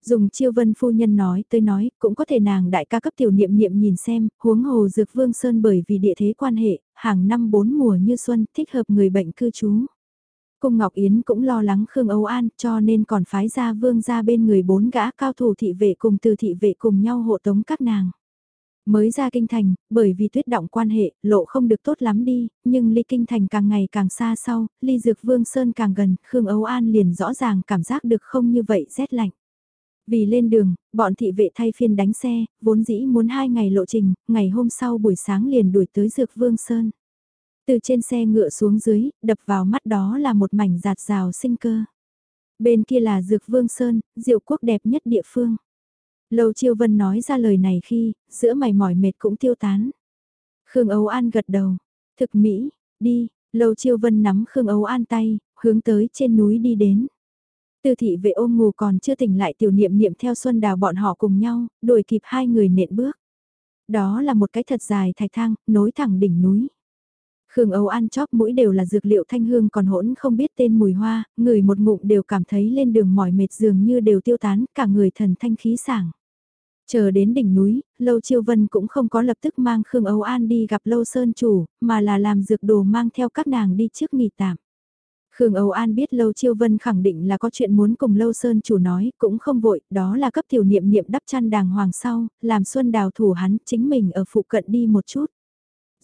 Dùng chiêu vân phu nhân nói tới nói, cũng có thể nàng đại ca cấp tiểu niệm niệm nhìn xem, huống hồ dược vương sơn bởi vì địa thế quan hệ, hàng năm bốn mùa như xuân, thích hợp người bệnh cư trú. Cung Ngọc Yến cũng lo lắng Khương Âu An cho nên còn phái ra vương ra bên người bốn gã cao thủ thị vệ cùng từ thị vệ cùng nhau hộ tống các nàng. Mới ra kinh thành, bởi vì tuyết động quan hệ, lộ không được tốt lắm đi, nhưng ly kinh thành càng ngày càng xa sau, ly dược vương sơn càng gần, Khương Ấu An liền rõ ràng cảm giác được không như vậy rét lạnh. Vì lên đường, bọn thị vệ thay phiên đánh xe, vốn dĩ muốn hai ngày lộ trình, ngày hôm sau buổi sáng liền đuổi tới dược vương sơn. Từ trên xe ngựa xuống dưới, đập vào mắt đó là một mảnh giạt rào sinh cơ. Bên kia là dược vương sơn, diệu quốc đẹp nhất địa phương. Lâu Chiêu Vân nói ra lời này khi, giữa mày mỏi mệt cũng tiêu tán. Khương Âu An gật đầu. Thực Mỹ, đi, Lâu Chiêu Vân nắm Khương Âu An tay, hướng tới trên núi đi đến. Tư thị vệ ôm ngủ còn chưa tỉnh lại tiểu niệm niệm theo Xuân Đào bọn họ cùng nhau, đuổi kịp hai người nện bước. Đó là một cái thật dài thạch thang, nối thẳng đỉnh núi. Khương Âu An chóp mũi đều là dược liệu thanh hương còn hỗn không biết tên mùi hoa, người một ngụm đều cảm thấy lên đường mỏi mệt dường như đều tiêu tán, cả người thần thanh khí sảng. Chờ đến đỉnh núi, Lâu Chiêu Vân cũng không có lập tức mang Khương Âu An đi gặp Lâu Sơn Chủ, mà là làm dược đồ mang theo các nàng đi trước nghỉ tạm. Khương Âu An biết Lâu Chiêu Vân khẳng định là có chuyện muốn cùng Lâu Sơn Chủ nói, cũng không vội, đó là cấp tiểu niệm niệm đắp chăn đàng hoàng sau, làm Xuân Đào thủ hắn chính mình ở phụ cận đi một chút.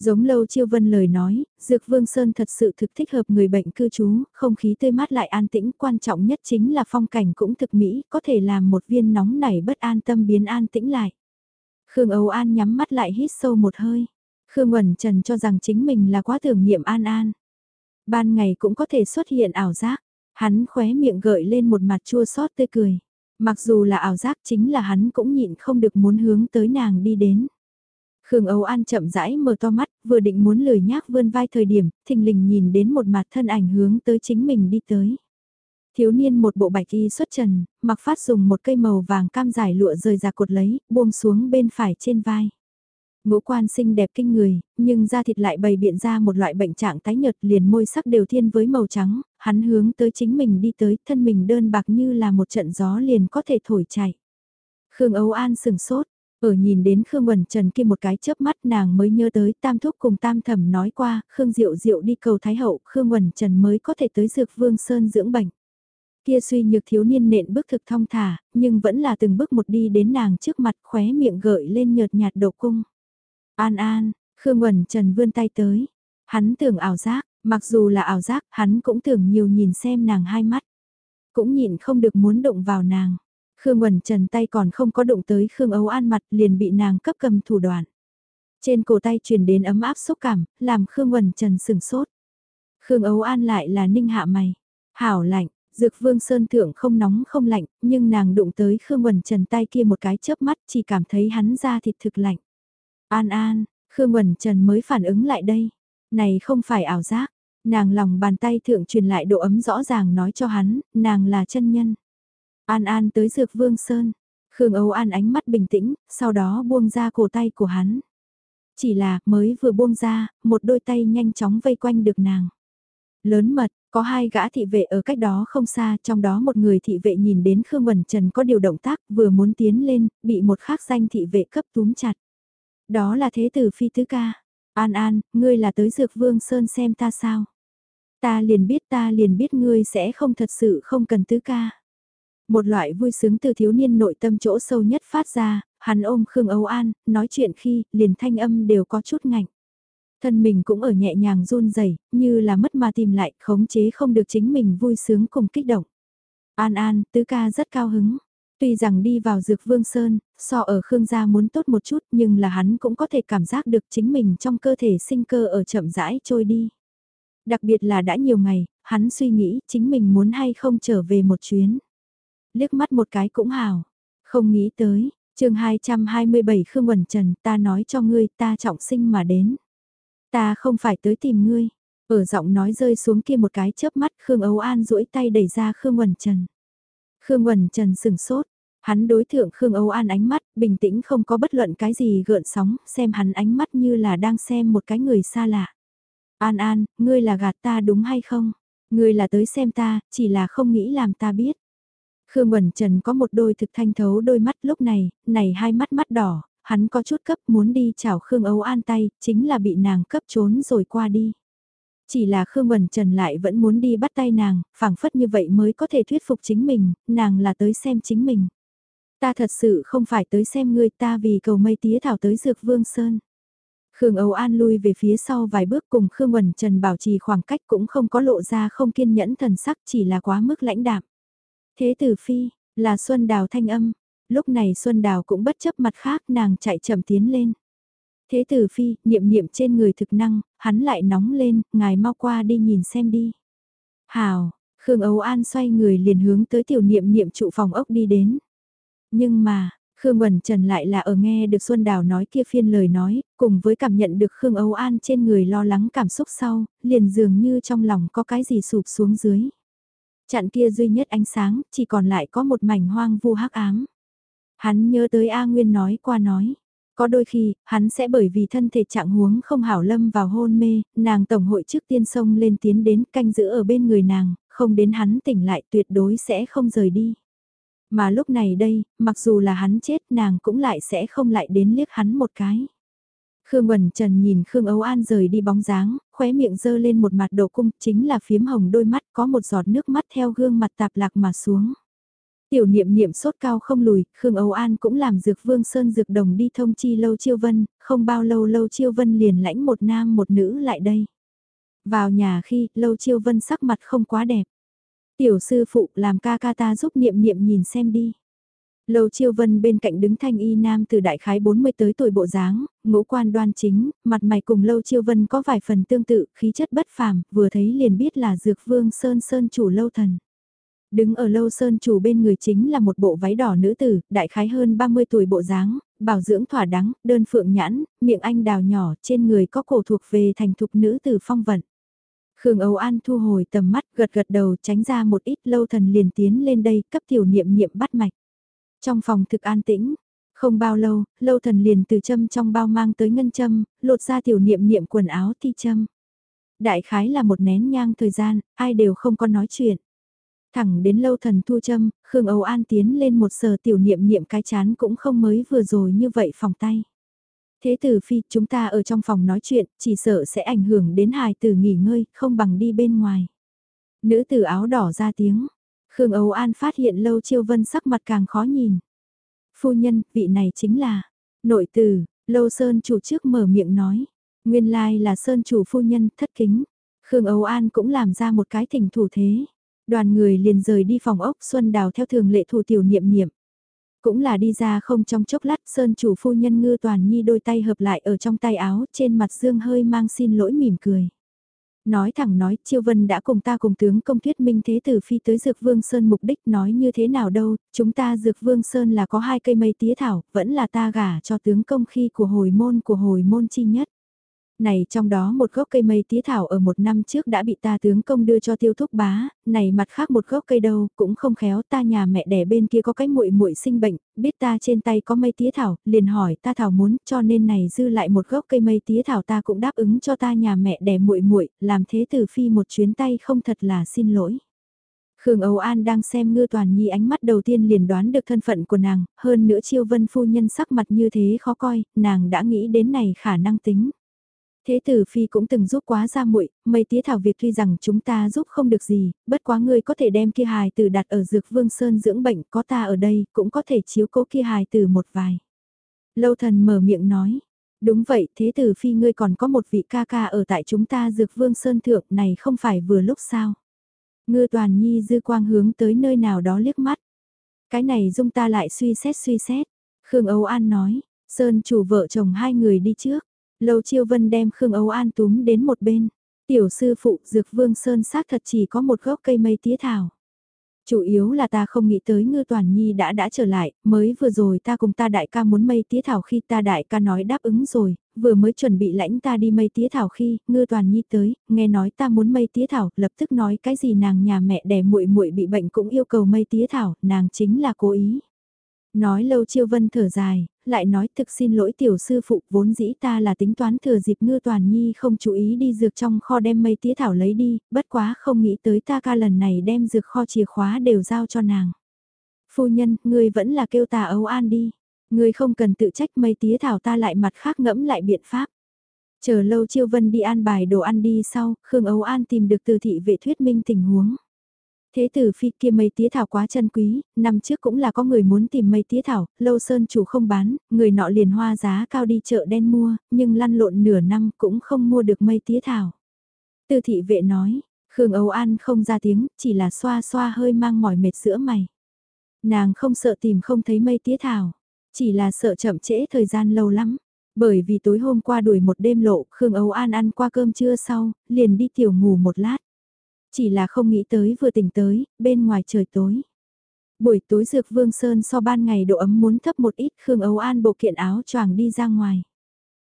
Giống Lâu Chiêu Vân lời nói, Dược Vương Sơn thật sự thực thích hợp người bệnh cư trú, không khí tươi mát lại an tĩnh, quan trọng nhất chính là phong cảnh cũng thực mỹ, có thể làm một viên nóng nảy bất an tâm biến an tĩnh lại. Khương Âu An nhắm mắt lại hít sâu một hơi. Khương Uẩn Trần cho rằng chính mình là quá tưởng niệm An An. Ban ngày cũng có thể xuất hiện ảo giác, hắn khóe miệng gợi lên một mặt chua xót tươi cười. Mặc dù là ảo giác chính là hắn cũng nhịn không được muốn hướng tới nàng đi đến. Khương Âu An chậm rãi mở to mắt, vừa định muốn lười nhác vươn vai thời điểm, thình lình nhìn đến một mặt thân ảnh hướng tới chính mình đi tới. Thiếu niên một bộ bạch y xuất trần, mặc phát dùng một cây màu vàng cam dài lụa rời ra cột lấy, buông xuống bên phải trên vai. Ngũ quan xinh đẹp kinh người, nhưng da thịt lại bày biện ra một loại bệnh trạng tái nhợt liền môi sắc đều thiên với màu trắng, hắn hướng tới chính mình đi tới, thân mình đơn bạc như là một trận gió liền có thể thổi chạy. Khương Âu An sừng sốt, ở nhìn đến Khương Quẩn Trần kia một cái chớp mắt nàng mới nhớ tới Tam Thúc cùng Tam Thẩm nói qua, Khương Diệu Diệu đi cầu Thái Hậu, Khương Quẩn Trần mới có thể tới Dược Vương Sơn dưỡng bệnh. Kia suy nhược thiếu niên nện bước thực thong thả, nhưng vẫn là từng bước một đi đến nàng trước mặt khóe miệng gợi lên nhợt nhạt độ cung. An An, Khương Quẩn Trần vươn tay tới. Hắn tưởng ảo giác, mặc dù là ảo giác, hắn cũng tưởng nhiều nhìn xem nàng hai mắt. Cũng nhịn không được muốn động vào nàng. Khương Quẩn Trần tay còn không có động tới Khương Âu An mặt liền bị nàng cấp cầm thủ đoạn. Trên cổ tay truyền đến ấm áp xúc cảm, làm Khương Quẩn Trần sừng sốt. Khương Âu An lại là ninh hạ mày. Hảo lạnh, Dược Vương Sơn Thượng không nóng không lạnh, nhưng nàng đụng tới Khương Quẩn Trần tay kia một cái chớp mắt chỉ cảm thấy hắn ra thịt thực lạnh. An An, Khương Quẩn Trần mới phản ứng lại đây. Này không phải ảo giác. Nàng lòng bàn tay thượng truyền lại độ ấm rõ ràng nói cho hắn, nàng là chân nhân. An An tới Dược Vương Sơn. Khương Âu An ánh mắt bình tĩnh, sau đó buông ra cổ tay của hắn. Chỉ là, mới vừa buông ra, một đôi tay nhanh chóng vây quanh được nàng. Lớn mật, có hai gã thị vệ ở cách đó không xa, trong đó một người thị vệ nhìn đến Khương Bẩn Trần có điều động tác, vừa muốn tiến lên, bị một khác danh thị vệ cấp túm chặt. Đó là thế tử phi tứ ca. An An, ngươi là tới Dược Vương Sơn xem ta sao? Ta liền biết ta liền biết ngươi sẽ không thật sự không cần tứ ca. Một loại vui sướng từ thiếu niên nội tâm chỗ sâu nhất phát ra, hắn ôm Khương Âu An, nói chuyện khi, liền thanh âm đều có chút ngạnh. Thân mình cũng ở nhẹ nhàng run rẩy như là mất mà tìm lại, khống chế không được chính mình vui sướng cùng kích động. An An, tứ ca rất cao hứng. Tuy rằng đi vào dược vương sơn, so ở Khương gia muốn tốt một chút nhưng là hắn cũng có thể cảm giác được chính mình trong cơ thể sinh cơ ở chậm rãi trôi đi. Đặc biệt là đã nhiều ngày, hắn suy nghĩ chính mình muốn hay không trở về một chuyến. Liếc mắt một cái cũng hào. Không nghĩ tới, chương 227 Khương Quẩn Trần ta nói cho ngươi ta trọng sinh mà đến. Ta không phải tới tìm ngươi. Ở giọng nói rơi xuống kia một cái chớp mắt Khương Âu An duỗi tay đẩy ra Khương Quẩn Trần. Khương Quẩn Trần sừng sốt. Hắn đối thượng Khương Âu An ánh mắt, bình tĩnh không có bất luận cái gì gợn sóng, xem hắn ánh mắt như là đang xem một cái người xa lạ. An An, ngươi là gạt ta đúng hay không? Ngươi là tới xem ta, chỉ là không nghĩ làm ta biết. Khương Quẩn Trần có một đôi thực thanh thấu đôi mắt lúc này, này hai mắt mắt đỏ, hắn có chút cấp muốn đi chào Khương Âu An tay, chính là bị nàng cấp trốn rồi qua đi. Chỉ là Khương Quẩn Trần lại vẫn muốn đi bắt tay nàng, phảng phất như vậy mới có thể thuyết phục chính mình, nàng là tới xem chính mình. Ta thật sự không phải tới xem ngươi ta vì cầu mây tía thảo tới dược vương sơn. Khương Âu An lui về phía sau vài bước cùng Khương Quẩn Trần bảo trì khoảng cách cũng không có lộ ra không kiên nhẫn thần sắc chỉ là quá mức lãnh đạm. Thế tử phi, là Xuân Đào thanh âm, lúc này Xuân Đào cũng bất chấp mặt khác nàng chạy chậm tiến lên. Thế tử phi, niệm niệm trên người thực năng, hắn lại nóng lên, ngài mau qua đi nhìn xem đi. Hào, Khương Âu An xoay người liền hướng tới tiểu niệm niệm trụ phòng ốc đi đến. Nhưng mà, Khương Quẩn Trần lại là ở nghe được Xuân Đào nói kia phiên lời nói, cùng với cảm nhận được Khương Âu An trên người lo lắng cảm xúc sau, liền dường như trong lòng có cái gì sụp xuống dưới. Chặn kia duy nhất ánh sáng, chỉ còn lại có một mảnh hoang vu hắc ám. Hắn nhớ tới A Nguyên nói qua nói. Có đôi khi, hắn sẽ bởi vì thân thể trạng huống không hảo lâm vào hôn mê, nàng tổng hội trước tiên sông lên tiến đến canh giữ ở bên người nàng, không đến hắn tỉnh lại tuyệt đối sẽ không rời đi. Mà lúc này đây, mặc dù là hắn chết nàng cũng lại sẽ không lại đến liếc hắn một cái. Khương Quẩn Trần nhìn Khương Âu An rời đi bóng dáng, khóe miệng dơ lên một mặt độ cung, chính là phiếm hồng đôi mắt có một giọt nước mắt theo gương mặt tạp lạc mà xuống. Tiểu niệm niệm sốt cao không lùi, Khương Âu An cũng làm dược vương sơn dược đồng đi thông chi lâu chiêu vân, không bao lâu lâu chiêu vân liền lãnh một nam một nữ lại đây. Vào nhà khi, lâu chiêu vân sắc mặt không quá đẹp. Tiểu sư phụ làm ca ca ta giúp niệm niệm nhìn xem đi. Lâu Chiêu Vân bên cạnh đứng thanh y nam từ đại khái 40 tới tuổi bộ dáng, ngũ quan đoan chính, mặt mày cùng Lâu Chiêu Vân có vài phần tương tự, khí chất bất phàm, vừa thấy liền biết là Dược Vương Sơn Sơn chủ Lâu Thần. Đứng ở Lâu Sơn chủ bên người chính là một bộ váy đỏ nữ tử, đại khái hơn 30 tuổi bộ dáng, bảo dưỡng thỏa đáng đơn phượng nhãn, miệng anh đào nhỏ, trên người có cổ thuộc về thành thục nữ tử phong vận. Khương Âu An thu hồi tầm mắt gật gật đầu tránh ra một ít lâu thần liền tiến lên đây cấp tiểu niệm niệm bắt mạch. Trong phòng thực an tĩnh, không bao lâu, lâu thần liền từ châm trong bao mang tới ngân châm, lột ra tiểu niệm niệm quần áo thi châm. Đại khái là một nén nhang thời gian, ai đều không có nói chuyện. Thẳng đến lâu thần thu châm, Khương Âu An tiến lên một sờ tiểu niệm niệm cái chán cũng không mới vừa rồi như vậy phòng tay. Thế tử phi, chúng ta ở trong phòng nói chuyện, chỉ sợ sẽ ảnh hưởng đến hài tử nghỉ ngơi, không bằng đi bên ngoài. Nữ tử áo đỏ ra tiếng. Khương Âu An phát hiện lâu chiêu vân sắc mặt càng khó nhìn. Phu nhân, vị này chính là, nội tử, lâu sơn chủ trước mở miệng nói. Nguyên lai là Sơn chủ phu nhân, thất kính. Khương Âu An cũng làm ra một cái thỉnh thủ thế. Đoàn người liền rời đi phòng ốc Xuân Đào theo thường lệ thủ tiểu niệm niệm. Cũng là đi ra không trong chốc lát Sơn chủ phu nhân ngư toàn nhi đôi tay hợp lại ở trong tay áo trên mặt dương hơi mang xin lỗi mỉm cười. Nói thẳng nói, Chiêu Vân đã cùng ta cùng tướng công thuyết minh thế tử phi tới Dược Vương Sơn mục đích nói như thế nào đâu, chúng ta Dược Vương Sơn là có hai cây mây tía thảo, vẫn là ta gả cho tướng công khi của hồi môn của hồi môn chi nhất. Này trong đó một gốc cây mây tía thảo ở một năm trước đã bị ta tướng công đưa cho tiêu thúc bá, này mặt khác một gốc cây đâu, cũng không khéo ta nhà mẹ đẻ bên kia có cái muội muội sinh bệnh, biết ta trên tay có mây tía thảo, liền hỏi ta thảo muốn, cho nên này dư lại một gốc cây mây tía thảo ta cũng đáp ứng cho ta nhà mẹ đẻ muội muội, làm thế tử phi một chuyến tay không thật là xin lỗi. Khương Âu An đang xem ngư toàn nhi ánh mắt đầu tiên liền đoán được thân phận của nàng, hơn nữa chiêu vân phu nhân sắc mặt như thế khó coi, nàng đã nghĩ đến này khả năng tính. Thế tử phi cũng từng giúp quá gia muội, mây tía thảo việc tuy rằng chúng ta giúp không được gì, bất quá ngươi có thể đem kia hài tử đặt ở dược vương sơn dưỡng bệnh, có ta ở đây, cũng có thể chiếu cố kia hài tử một vài. Lâu thần mở miệng nói, đúng vậy, thế tử phi ngươi còn có một vị ca ca ở tại chúng ta dược vương sơn thượng này không phải vừa lúc sao. Ngư toàn nhi dư quang hướng tới nơi nào đó liếc mắt. Cái này dung ta lại suy xét suy xét. Khương Âu An nói, Sơn chủ vợ chồng hai người đi trước. Lâu Chiêu Vân đem Khương Âu An túm đến một bên. Tiểu sư phụ Dược Vương Sơn xác thật chỉ có một gốc cây mây tía thảo. Chủ yếu là ta không nghĩ tới ngư toàn nhi đã đã trở lại, mới vừa rồi ta cùng ta đại ca muốn mây tía thảo khi ta đại ca nói đáp ứng rồi, vừa mới chuẩn bị lãnh ta đi mây tía thảo khi ngư toàn nhi tới, nghe nói ta muốn mây tía thảo, lập tức nói cái gì nàng nhà mẹ đẻ muội muội bị bệnh cũng yêu cầu mây tía thảo, nàng chính là cố ý. Nói lâu chiêu vân thở dài, lại nói thực xin lỗi tiểu sư phụ vốn dĩ ta là tính toán thừa dịp ngư toàn nhi không chú ý đi dược trong kho đem mây tía thảo lấy đi, bất quá không nghĩ tới ta ca lần này đem dược kho chìa khóa đều giao cho nàng. Phu nhân, ngươi vẫn là kêu ta ấu an đi, ngươi không cần tự trách mây tía thảo ta lại mặt khác ngẫm lại biện pháp. Chờ lâu chiêu vân đi an bài đồ ăn đi sau, Khương Ấu An tìm được từ thị vệ thuyết minh tình huống. Thế tử phi kia mây tía thảo quá chân quý, năm trước cũng là có người muốn tìm mây tía thảo, lâu sơn chủ không bán, người nọ liền hoa giá cao đi chợ đen mua, nhưng lăn lộn nửa năm cũng không mua được mây tía thảo. Tư thị vệ nói, Khương Âu An không ra tiếng, chỉ là xoa xoa hơi mang mỏi mệt giữa mày. Nàng không sợ tìm không thấy mây tía thảo, chỉ là sợ chậm trễ thời gian lâu lắm. Bởi vì tối hôm qua đuổi một đêm lộ, Khương Âu An ăn qua cơm trưa sau, liền đi tiểu ngủ một lát. Chỉ là không nghĩ tới vừa tỉnh tới, bên ngoài trời tối. Buổi tối dược vương sơn so ban ngày độ ấm muốn thấp một ít Khương Âu An bộ kiện áo choàng đi ra ngoài.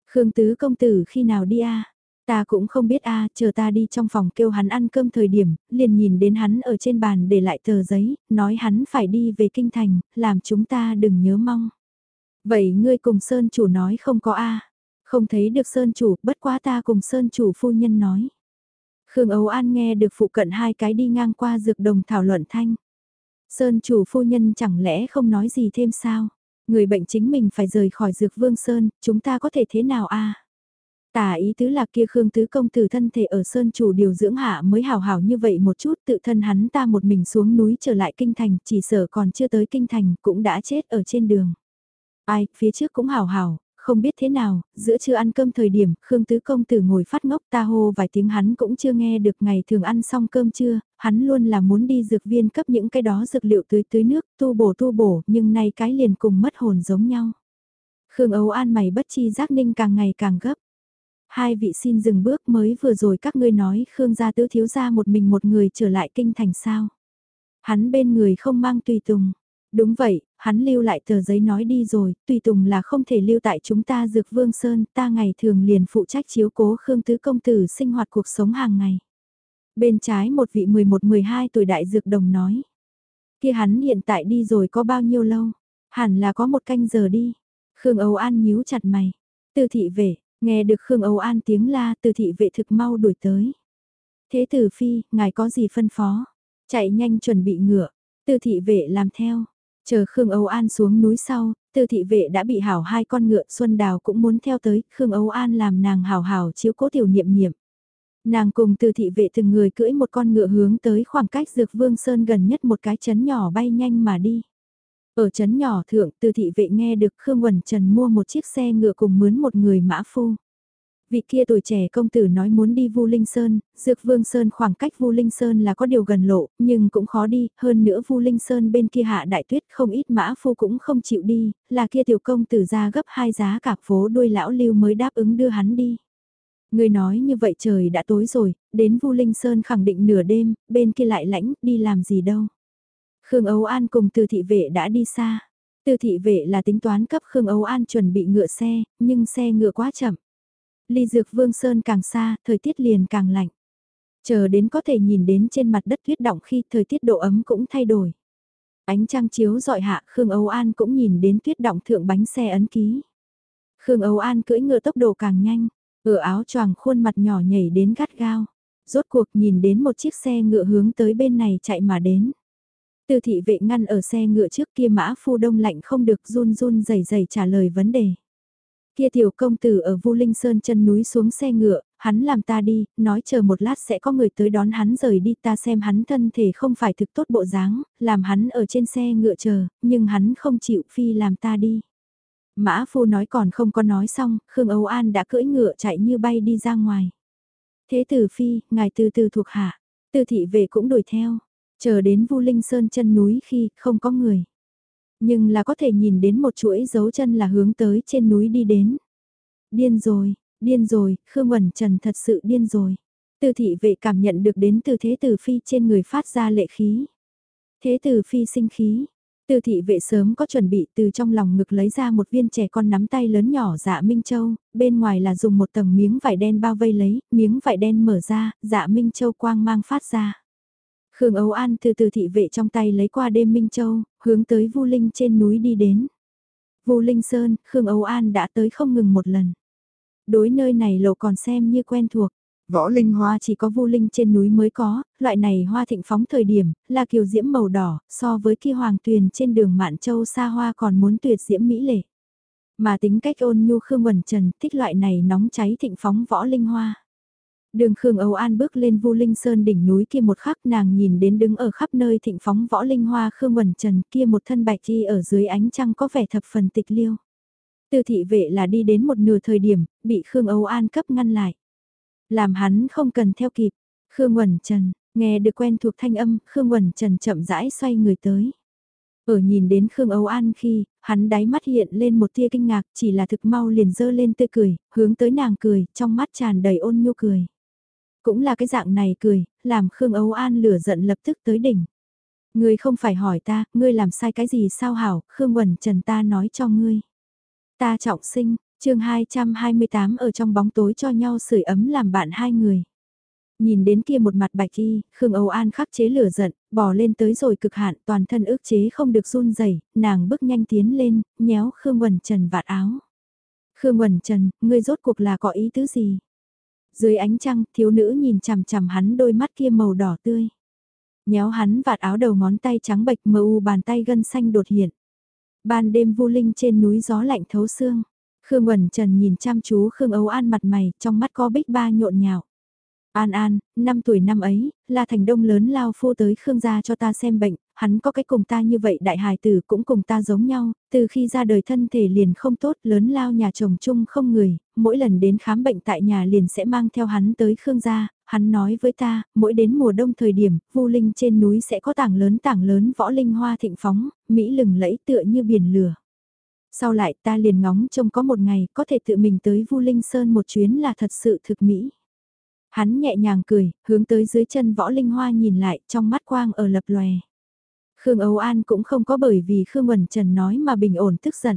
Khương Tứ công tử khi nào đi a Ta cũng không biết a chờ ta đi trong phòng kêu hắn ăn cơm thời điểm, liền nhìn đến hắn ở trên bàn để lại tờ giấy, nói hắn phải đi về kinh thành, làm chúng ta đừng nhớ mong. Vậy ngươi cùng Sơn chủ nói không có a Không thấy được Sơn chủ, bất quá ta cùng Sơn chủ phu nhân nói. Khương Âu An nghe được phụ cận hai cái đi ngang qua dược đồng thảo luận thanh. Sơn chủ phu nhân chẳng lẽ không nói gì thêm sao? Người bệnh chính mình phải rời khỏi dược vương Sơn, chúng ta có thể thế nào a? Tả ý tứ là kia Khương Tứ Công tử thân thể ở Sơn chủ điều dưỡng hạ mới hào hảo như vậy một chút tự thân hắn ta một mình xuống núi trở lại kinh thành chỉ sợ còn chưa tới kinh thành cũng đã chết ở trên đường. Ai, phía trước cũng hào hảo, không biết thế nào, giữa trưa ăn cơm thời điểm, Khương Tứ Công Tử ngồi phát ngốc ta hô vài tiếng hắn cũng chưa nghe được ngày thường ăn xong cơm trưa, hắn luôn là muốn đi dược viên cấp những cái đó dược liệu tưới tưới nước, tu bổ tu bổ, nhưng nay cái liền cùng mất hồn giống nhau. Khương ấu An mày bất chi giác ninh càng ngày càng gấp. Hai vị xin dừng bước mới vừa rồi các ngươi nói Khương gia tứ thiếu gia một mình một người trở lại kinh thành sao. Hắn bên người không mang tùy tùng. Đúng vậy, hắn lưu lại tờ giấy nói đi rồi, tùy tùng là không thể lưu tại chúng ta dược vương sơn, ta ngày thường liền phụ trách chiếu cố Khương Tứ Công Tử sinh hoạt cuộc sống hàng ngày. Bên trái một vị 11-12 tuổi đại dược đồng nói. Kia hắn hiện tại đi rồi có bao nhiêu lâu? Hẳn là có một canh giờ đi. Khương Âu An nhíu chặt mày. Tư thị vệ, nghe được Khương Âu An tiếng la tư thị vệ thực mau đuổi tới. Thế tử phi, ngài có gì phân phó? Chạy nhanh chuẩn bị ngựa. Tư thị vệ làm theo. Chờ Khương Âu An xuống núi sau, tư thị vệ đã bị hảo hai con ngựa Xuân Đào cũng muốn theo tới, Khương Âu An làm nàng hảo hảo chiếu cố tiểu niệm niệm. Nàng cùng tư thị vệ từng người cưỡi một con ngựa hướng tới khoảng cách dược vương sơn gần nhất một cái chấn nhỏ bay nhanh mà đi. Ở chấn nhỏ thượng tư thị vệ nghe được Khương Quẩn Trần mua một chiếc xe ngựa cùng mướn một người mã phu. Vị kia tuổi trẻ công tử nói muốn đi Vu Linh Sơn, Dược Vương Sơn khoảng cách Vu Linh Sơn là có điều gần lộ, nhưng cũng khó đi, hơn nữa Vu Linh Sơn bên kia hạ đại tuyết không ít mã phu cũng không chịu đi, là kia tiểu công tử ra gấp hai giá cả phố đuôi lão lưu mới đáp ứng đưa hắn đi. Người nói như vậy trời đã tối rồi, đến Vu Linh Sơn khẳng định nửa đêm, bên kia lại lãnh, đi làm gì đâu. Khương Âu An cùng từ thị vệ đã đi xa. Từ thị vệ là tính toán cấp Khương Âu An chuẩn bị ngựa xe, nhưng xe ngựa quá chậm. Ly dược vương sơn càng xa, thời tiết liền càng lạnh. Chờ đến có thể nhìn đến trên mặt đất tuyết động khi thời tiết độ ấm cũng thay đổi. Ánh trăng chiếu dọi hạ Khương Âu An cũng nhìn đến tuyết động thượng bánh xe ấn ký. Khương Âu An cưỡi ngựa tốc độ càng nhanh, ở áo choàng khuôn mặt nhỏ nhảy đến gắt gao. Rốt cuộc nhìn đến một chiếc xe ngựa hướng tới bên này chạy mà đến. Từ thị vệ ngăn ở xe ngựa trước kia mã phu đông lạnh không được run run rẩy rẩy trả lời vấn đề. Kia tiểu công tử ở Vu Linh Sơn chân núi xuống xe ngựa, hắn làm ta đi, nói chờ một lát sẽ có người tới đón hắn rời đi ta xem hắn thân thể không phải thực tốt bộ dáng, làm hắn ở trên xe ngựa chờ, nhưng hắn không chịu phi làm ta đi. Mã phu nói còn không có nói xong, Khương Âu An đã cưỡi ngựa chạy như bay đi ra ngoài. Thế tử phi, ngài từ từ thuộc hạ, tư thị về cũng đuổi theo, chờ đến Vu Linh Sơn chân núi khi không có người. Nhưng là có thể nhìn đến một chuỗi dấu chân là hướng tới trên núi đi đến. Điên rồi, điên rồi, Khương Quẩn Trần thật sự điên rồi. Tư thị vệ cảm nhận được đến từ thế tử phi trên người phát ra lệ khí. Thế tử phi sinh khí. Tư thị vệ sớm có chuẩn bị từ trong lòng ngực lấy ra một viên trẻ con nắm tay lớn nhỏ dạ Minh Châu, bên ngoài là dùng một tầng miếng vải đen bao vây lấy, miếng vải đen mở ra, dạ Minh Châu quang mang phát ra. Khương Âu An từ từ thị vệ trong tay lấy qua đêm Minh Châu, hướng tới Vu Linh trên núi đi đến. Vu Linh Sơn, Khương Âu An đã tới không ngừng một lần. Đối nơi này lộ còn xem như quen thuộc. Võ linh hoa chỉ có vu linh trên núi mới có, loại này hoa thịnh phóng thời điểm, là kiều diễm màu đỏ, so với kia hoàng tuyền trên đường Mạn Châu xa hoa còn muốn tuyệt diễm mỹ lệ. Mà tính cách ôn nhu Khương Quẩn Trần thích loại này nóng cháy thịnh phóng võ linh hoa. Đường Khương Âu An bước lên Vu Linh Sơn đỉnh núi kia một khắc nàng nhìn đến đứng ở khắp nơi thịnh phóng võ linh hoa Khương Quẩn Trần kia một thân bạch chi ở dưới ánh trăng có vẻ thập phần tịch liêu. Từ thị vệ là đi đến một nửa thời điểm, bị Khương Âu An cấp ngăn lại. Làm hắn không cần theo kịp. Khương Quẩn Trần, nghe được quen thuộc thanh âm, Khương Quẩn Trần chậm rãi xoay người tới. Ở nhìn đến Khương Âu An khi, hắn đáy mắt hiện lên một tia kinh ngạc, chỉ là thực mau liền dơ lên tươi cười, hướng tới nàng cười, trong mắt tràn đầy ôn nhu cười. Cũng là cái dạng này cười, làm Khương Âu An lửa giận lập tức tới đỉnh. Ngươi không phải hỏi ta, ngươi làm sai cái gì sao hảo, Khương Quẩn Trần ta nói cho ngươi. Ta trọng sinh, chương 228 ở trong bóng tối cho nhau sưởi ấm làm bạn hai người. Nhìn đến kia một mặt bạch y, Khương Âu An khắc chế lửa giận, bỏ lên tới rồi cực hạn toàn thân ước chế không được run rẩy nàng bước nhanh tiến lên, nhéo Khương Quẩn Trần vạt áo. Khương Quẩn Trần, ngươi rốt cuộc là có ý tứ gì? Dưới ánh trăng, thiếu nữ nhìn chằm chằm hắn đôi mắt kia màu đỏ tươi. Nhéo hắn vạt áo đầu ngón tay trắng bệch mờ u bàn tay gân xanh đột hiện. Ban đêm vu linh trên núi gió lạnh thấu xương. Khương Quẩn Trần nhìn chăm chú Khương Âu An mặt mày, trong mắt có bích ba nhộn nhạo. An An, năm tuổi năm ấy, là thành đông lớn lao phu tới Khương gia cho ta xem bệnh, hắn có cái cùng ta như vậy đại hài tử cũng cùng ta giống nhau, từ khi ra đời thân thể liền không tốt lớn lao nhà chồng chung không người, mỗi lần đến khám bệnh tại nhà liền sẽ mang theo hắn tới Khương gia, hắn nói với ta, mỗi đến mùa đông thời điểm, vu linh trên núi sẽ có tảng lớn tảng lớn võ linh hoa thịnh phóng, Mỹ lừng lẫy tựa như biển lửa. Sau lại ta liền ngóng trông có một ngày có thể tự mình tới vu linh sơn một chuyến là thật sự thực Mỹ. Hắn nhẹ nhàng cười, hướng tới dưới chân võ linh hoa nhìn lại trong mắt quang ở lập lòe. Khương Âu An cũng không có bởi vì Khương Quẩn Trần nói mà bình ổn tức giận.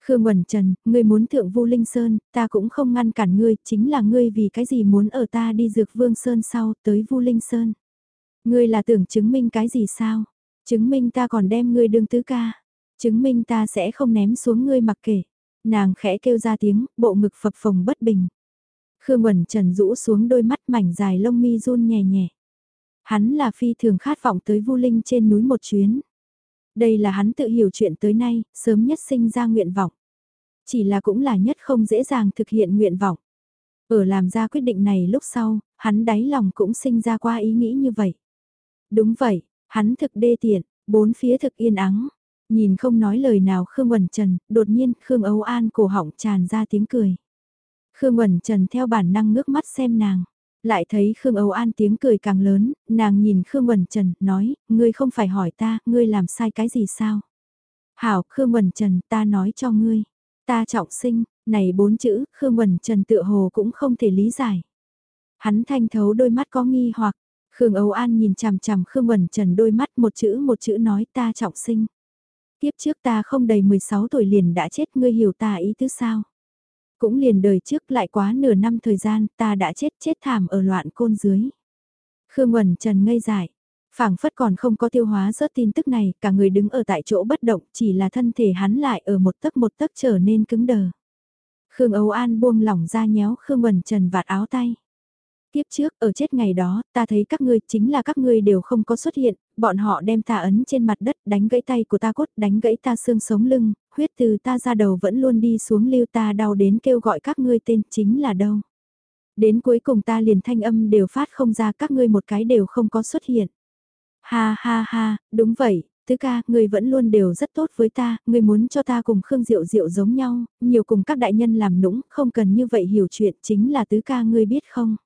Khương Quẩn Trần, ngươi muốn thượng Vu Linh Sơn, ta cũng không ngăn cản ngươi, chính là ngươi vì cái gì muốn ở ta đi dược Vương Sơn sau, tới Vu Linh Sơn. Ngươi là tưởng chứng minh cái gì sao? Chứng minh ta còn đem ngươi đương tứ ca. Chứng minh ta sẽ không ném xuống ngươi mặc kệ. Nàng khẽ kêu ra tiếng, bộ ngực phập phồng bất bình. Khương Quẩn Trần rũ xuống đôi mắt mảnh dài lông mi run nhẹ nhẹ. Hắn là phi thường khát vọng tới Vu Linh trên núi một chuyến. Đây là hắn tự hiểu chuyện tới nay, sớm nhất sinh ra nguyện vọng. Chỉ là cũng là nhất không dễ dàng thực hiện nguyện vọng. Ở làm ra quyết định này lúc sau, hắn đáy lòng cũng sinh ra qua ý nghĩ như vậy. Đúng vậy, hắn thực đê tiện, bốn phía thực yên ắng. Nhìn không nói lời nào Khương Quẩn Trần, đột nhiên Khương Âu An cổ họng tràn ra tiếng cười. Khương Quẩn Trần theo bản năng ngước mắt xem nàng. Lại thấy Khương Âu An tiếng cười càng lớn, nàng nhìn Khương Quẩn Trần, nói, ngươi không phải hỏi ta, ngươi làm sai cái gì sao? Hảo, Khương Quẩn Trần, ta nói cho ngươi. Ta trọng sinh, này bốn chữ, Khương Quẩn Trần tựa hồ cũng không thể lý giải. Hắn thanh thấu đôi mắt có nghi hoặc, Khương Âu An nhìn chằm chằm Khương Quẩn Trần đôi mắt một chữ một chữ nói ta trọng sinh. Tiếp trước ta không đầy 16 tuổi liền đã chết ngươi hiểu ta ý tứ sao? Cũng liền đời trước lại quá nửa năm thời gian ta đã chết chết thảm ở loạn côn dưới. Khương Quẩn Trần ngây dại, phảng phất còn không có tiêu hóa rớt tin tức này, cả người đứng ở tại chỗ bất động, chỉ là thân thể hắn lại ở một tấc một tấc trở nên cứng đờ. Khương Âu An buông lỏng ra nhéo Khương Quẩn Trần vạt áo tay. Tiếp trước, ở chết ngày đó, ta thấy các ngươi, chính là các ngươi đều không có xuất hiện, bọn họ đem ta ấn trên mặt đất, đánh gãy tay của ta cốt, đánh gãy ta xương sống lưng, huyết từ ta ra đầu vẫn luôn đi xuống lưu ta đau đến kêu gọi các ngươi tên chính là đâu. Đến cuối cùng ta liền thanh âm đều phát không ra các ngươi một cái đều không có xuất hiện. Ha ha ha, đúng vậy, tứ ca, ngươi vẫn luôn đều rất tốt với ta, ngươi muốn cho ta cùng Khương Diệu Diệu giống nhau, nhiều cùng các đại nhân làm nũng, không cần như vậy hiểu chuyện chính là tứ ca ngươi biết không.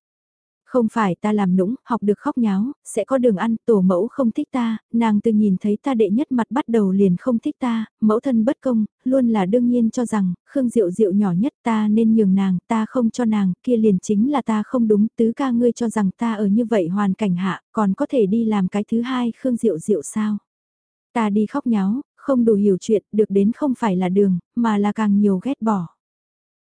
Không phải ta làm nũng, học được khóc nháo, sẽ có đường ăn, tổ mẫu không thích ta, nàng từ nhìn thấy ta đệ nhất mặt bắt đầu liền không thích ta, mẫu thân bất công, luôn là đương nhiên cho rằng, Khương Diệu Diệu nhỏ nhất ta nên nhường nàng, ta không cho nàng, kia liền chính là ta không đúng, tứ ca ngươi cho rằng ta ở như vậy hoàn cảnh hạ, còn có thể đi làm cái thứ hai Khương Diệu Diệu sao? Ta đi khóc nháo, không đủ hiểu chuyện, được đến không phải là đường, mà là càng nhiều ghét bỏ.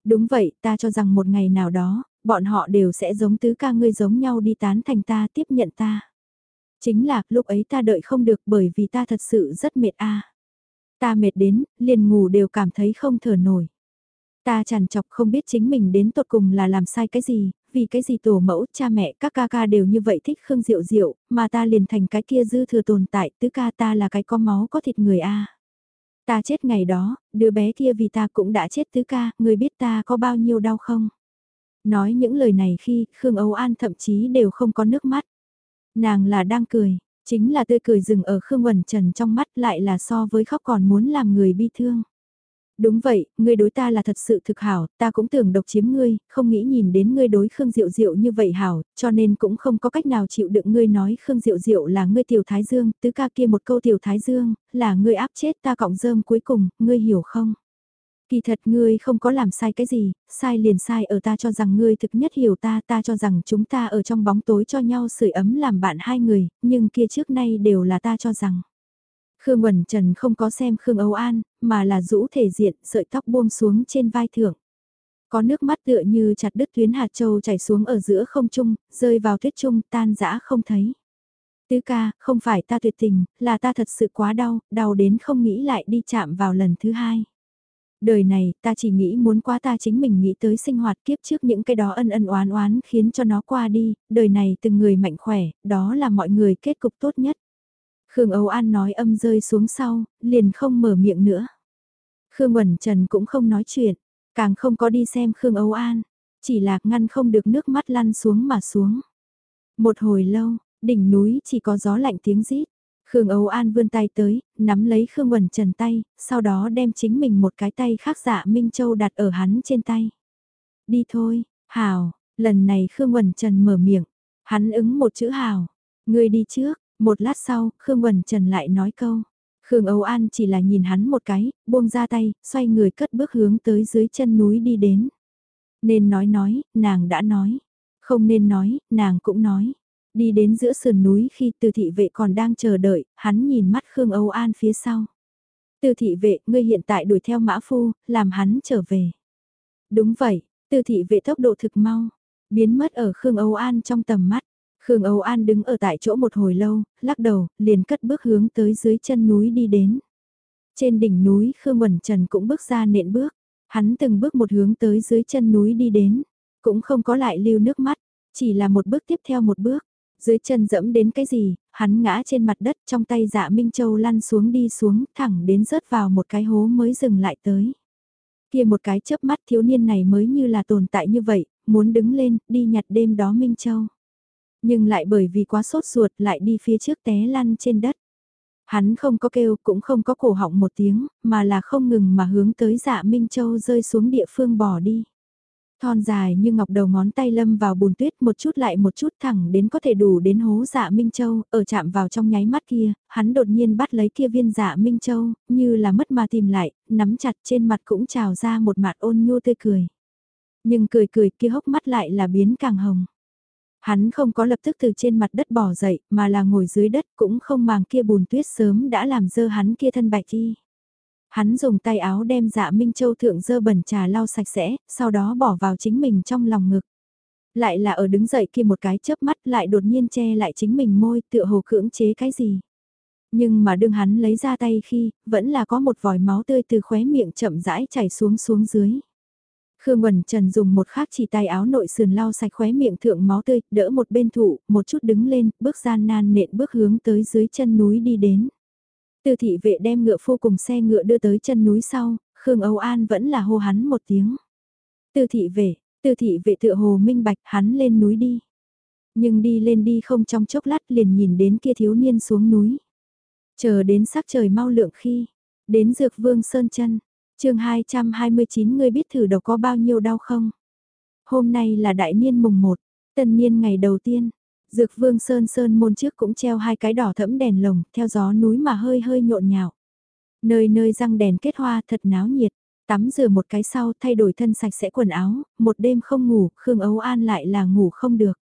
Đúng vậy, ta cho rằng một ngày nào đó, bọn họ đều sẽ giống tứ ca ngươi giống nhau đi tán thành ta tiếp nhận ta. Chính là, lúc ấy ta đợi không được bởi vì ta thật sự rất mệt a. Ta mệt đến, liền ngủ đều cảm thấy không thở nổi. Ta chằn chọc không biết chính mình đến tột cùng là làm sai cái gì, vì cái gì tổ mẫu, cha mẹ, các ca ca đều như vậy thích Khương Diệu Diệu, mà ta liền thành cái kia dư thừa tồn tại, tứ ca ta là cái có máu có thịt người a. Ta chết ngày đó, đứa bé kia vì ta cũng đã chết tứ ca, người biết ta có bao nhiêu đau không? Nói những lời này khi Khương Âu An thậm chí đều không có nước mắt. Nàng là đang cười, chính là tươi cười dừng ở Khương Quẩn Trần trong mắt lại là so với khóc còn muốn làm người bi thương. Đúng vậy, ngươi đối ta là thật sự thực hảo, ta cũng tưởng độc chiếm ngươi, không nghĩ nhìn đến ngươi đối Khương Diệu Diệu như vậy hảo, cho nên cũng không có cách nào chịu đựng ngươi nói Khương Diệu Diệu là ngươi tiểu thái dương, tứ ca kia một câu tiểu thái dương, là ngươi áp chết ta cọng rơm cuối cùng, ngươi hiểu không? Kỳ thật ngươi không có làm sai cái gì, sai liền sai ở ta cho rằng ngươi thực nhất hiểu ta, ta cho rằng chúng ta ở trong bóng tối cho nhau sưởi ấm làm bạn hai người, nhưng kia trước nay đều là ta cho rằng. Khương Quẩn Trần không có xem Khương Âu An, mà là rũ thể diện, sợi tóc buông xuống trên vai thượng. Có nước mắt tựa như chặt đứt tuyến hạt châu chảy xuống ở giữa không trung, rơi vào tuyết trung, tan dã không thấy. Tứ ca, không phải ta tuyệt tình, là ta thật sự quá đau, đau đến không nghĩ lại đi chạm vào lần thứ hai. Đời này, ta chỉ nghĩ muốn qua ta chính mình nghĩ tới sinh hoạt kiếp trước những cái đó ân ân oán oán khiến cho nó qua đi, đời này từng người mạnh khỏe, đó là mọi người kết cục tốt nhất. Khương Âu An nói âm rơi xuống sau, liền không mở miệng nữa. Khương Quẩn Trần cũng không nói chuyện, càng không có đi xem Khương Âu An, chỉ là ngăn không được nước mắt lăn xuống mà xuống. Một hồi lâu, đỉnh núi chỉ có gió lạnh tiếng rít. Khương Âu An vươn tay tới, nắm lấy Khương Quẩn Trần tay, sau đó đem chính mình một cái tay khác dạ Minh Châu đặt ở hắn trên tay. Đi thôi, Hào, lần này Khương Quẩn Trần mở miệng, hắn ứng một chữ Hào, ngươi đi trước, một lát sau, Khương Quẩn Trần lại nói câu. Khương Âu An chỉ là nhìn hắn một cái, buông ra tay, xoay người cất bước hướng tới dưới chân núi đi đến. Nên nói nói, nàng đã nói. Không nên nói, nàng cũng nói. Đi đến giữa sườn núi khi từ thị vệ còn đang chờ đợi, hắn nhìn mắt Khương Âu An phía sau. Từ thị vệ, ngươi hiện tại đuổi theo mã phu, làm hắn trở về. Đúng vậy, từ thị vệ tốc độ thực mau, biến mất ở Khương Âu An trong tầm mắt. Khương Âu An đứng ở tại chỗ một hồi lâu, lắc đầu, liền cất bước hướng tới dưới chân núi đi đến. Trên đỉnh núi Khương Quẩn Trần cũng bước ra nện bước, hắn từng bước một hướng tới dưới chân núi đi đến, cũng không có lại lưu nước mắt, chỉ là một bước tiếp theo một bước. Dưới chân dẫm đến cái gì, hắn ngã trên mặt đất trong tay dạ Minh Châu lăn xuống đi xuống thẳng đến rớt vào một cái hố mới dừng lại tới. Kia một cái chớp mắt thiếu niên này mới như là tồn tại như vậy, muốn đứng lên, đi nhặt đêm đó Minh Châu. Nhưng lại bởi vì quá sốt ruột lại đi phía trước té lăn trên đất. Hắn không có kêu cũng không có cổ họng một tiếng, mà là không ngừng mà hướng tới dạ Minh Châu rơi xuống địa phương bỏ đi. Thon dài như ngọc đầu ngón tay lâm vào bùn tuyết một chút lại một chút thẳng đến có thể đủ đến hố dạ Minh Châu, ở chạm vào trong nháy mắt kia, hắn đột nhiên bắt lấy kia viên dạ Minh Châu, như là mất mà tìm lại, nắm chặt trên mặt cũng trào ra một mặt ôn nhu tươi cười. Nhưng cười cười kia hốc mắt lại là biến càng hồng. Hắn không có lập tức từ trên mặt đất bỏ dậy, mà là ngồi dưới đất cũng không màng kia bùn tuyết sớm đã làm dơ hắn kia thân bạch y. Hắn dùng tay áo đem dạ Minh Châu thượng dơ bẩn trà lau sạch sẽ, sau đó bỏ vào chính mình trong lòng ngực. Lại là ở đứng dậy kia một cái chớp mắt lại đột nhiên che lại chính mình môi tựa hồ cưỡng chế cái gì. Nhưng mà đương hắn lấy ra tay khi, vẫn là có một vòi máu tươi từ khóe miệng chậm rãi chảy xuống xuống dưới. Khương Quần Trần dùng một khác chỉ tay áo nội sườn lau sạch khóe miệng thượng máu tươi, đỡ một bên thủ, một chút đứng lên, bước gian nan nện bước hướng tới dưới chân núi đi đến. Tư thị vệ đem ngựa phu cùng xe ngựa đưa tới chân núi sau, Khương Âu An vẫn là hô hắn một tiếng. Tư thị vệ, tư thị vệ tựa hồ minh bạch hắn lên núi đi. Nhưng đi lên đi không trong chốc lát liền nhìn đến kia thiếu niên xuống núi. Chờ đến sắc trời mau lượng khi, đến dược vương sơn chân, chương 229 ngươi biết thử độc có bao nhiêu đau không? Hôm nay là đại niên mùng 1, tân niên ngày đầu tiên, Dược vương sơn sơn môn trước cũng treo hai cái đỏ thẫm đèn lồng, theo gió núi mà hơi hơi nhộn nhạo. Nơi nơi răng đèn kết hoa thật náo nhiệt, tắm rửa một cái sau thay đổi thân sạch sẽ quần áo, một đêm không ngủ, Khương Ấu An lại là ngủ không được.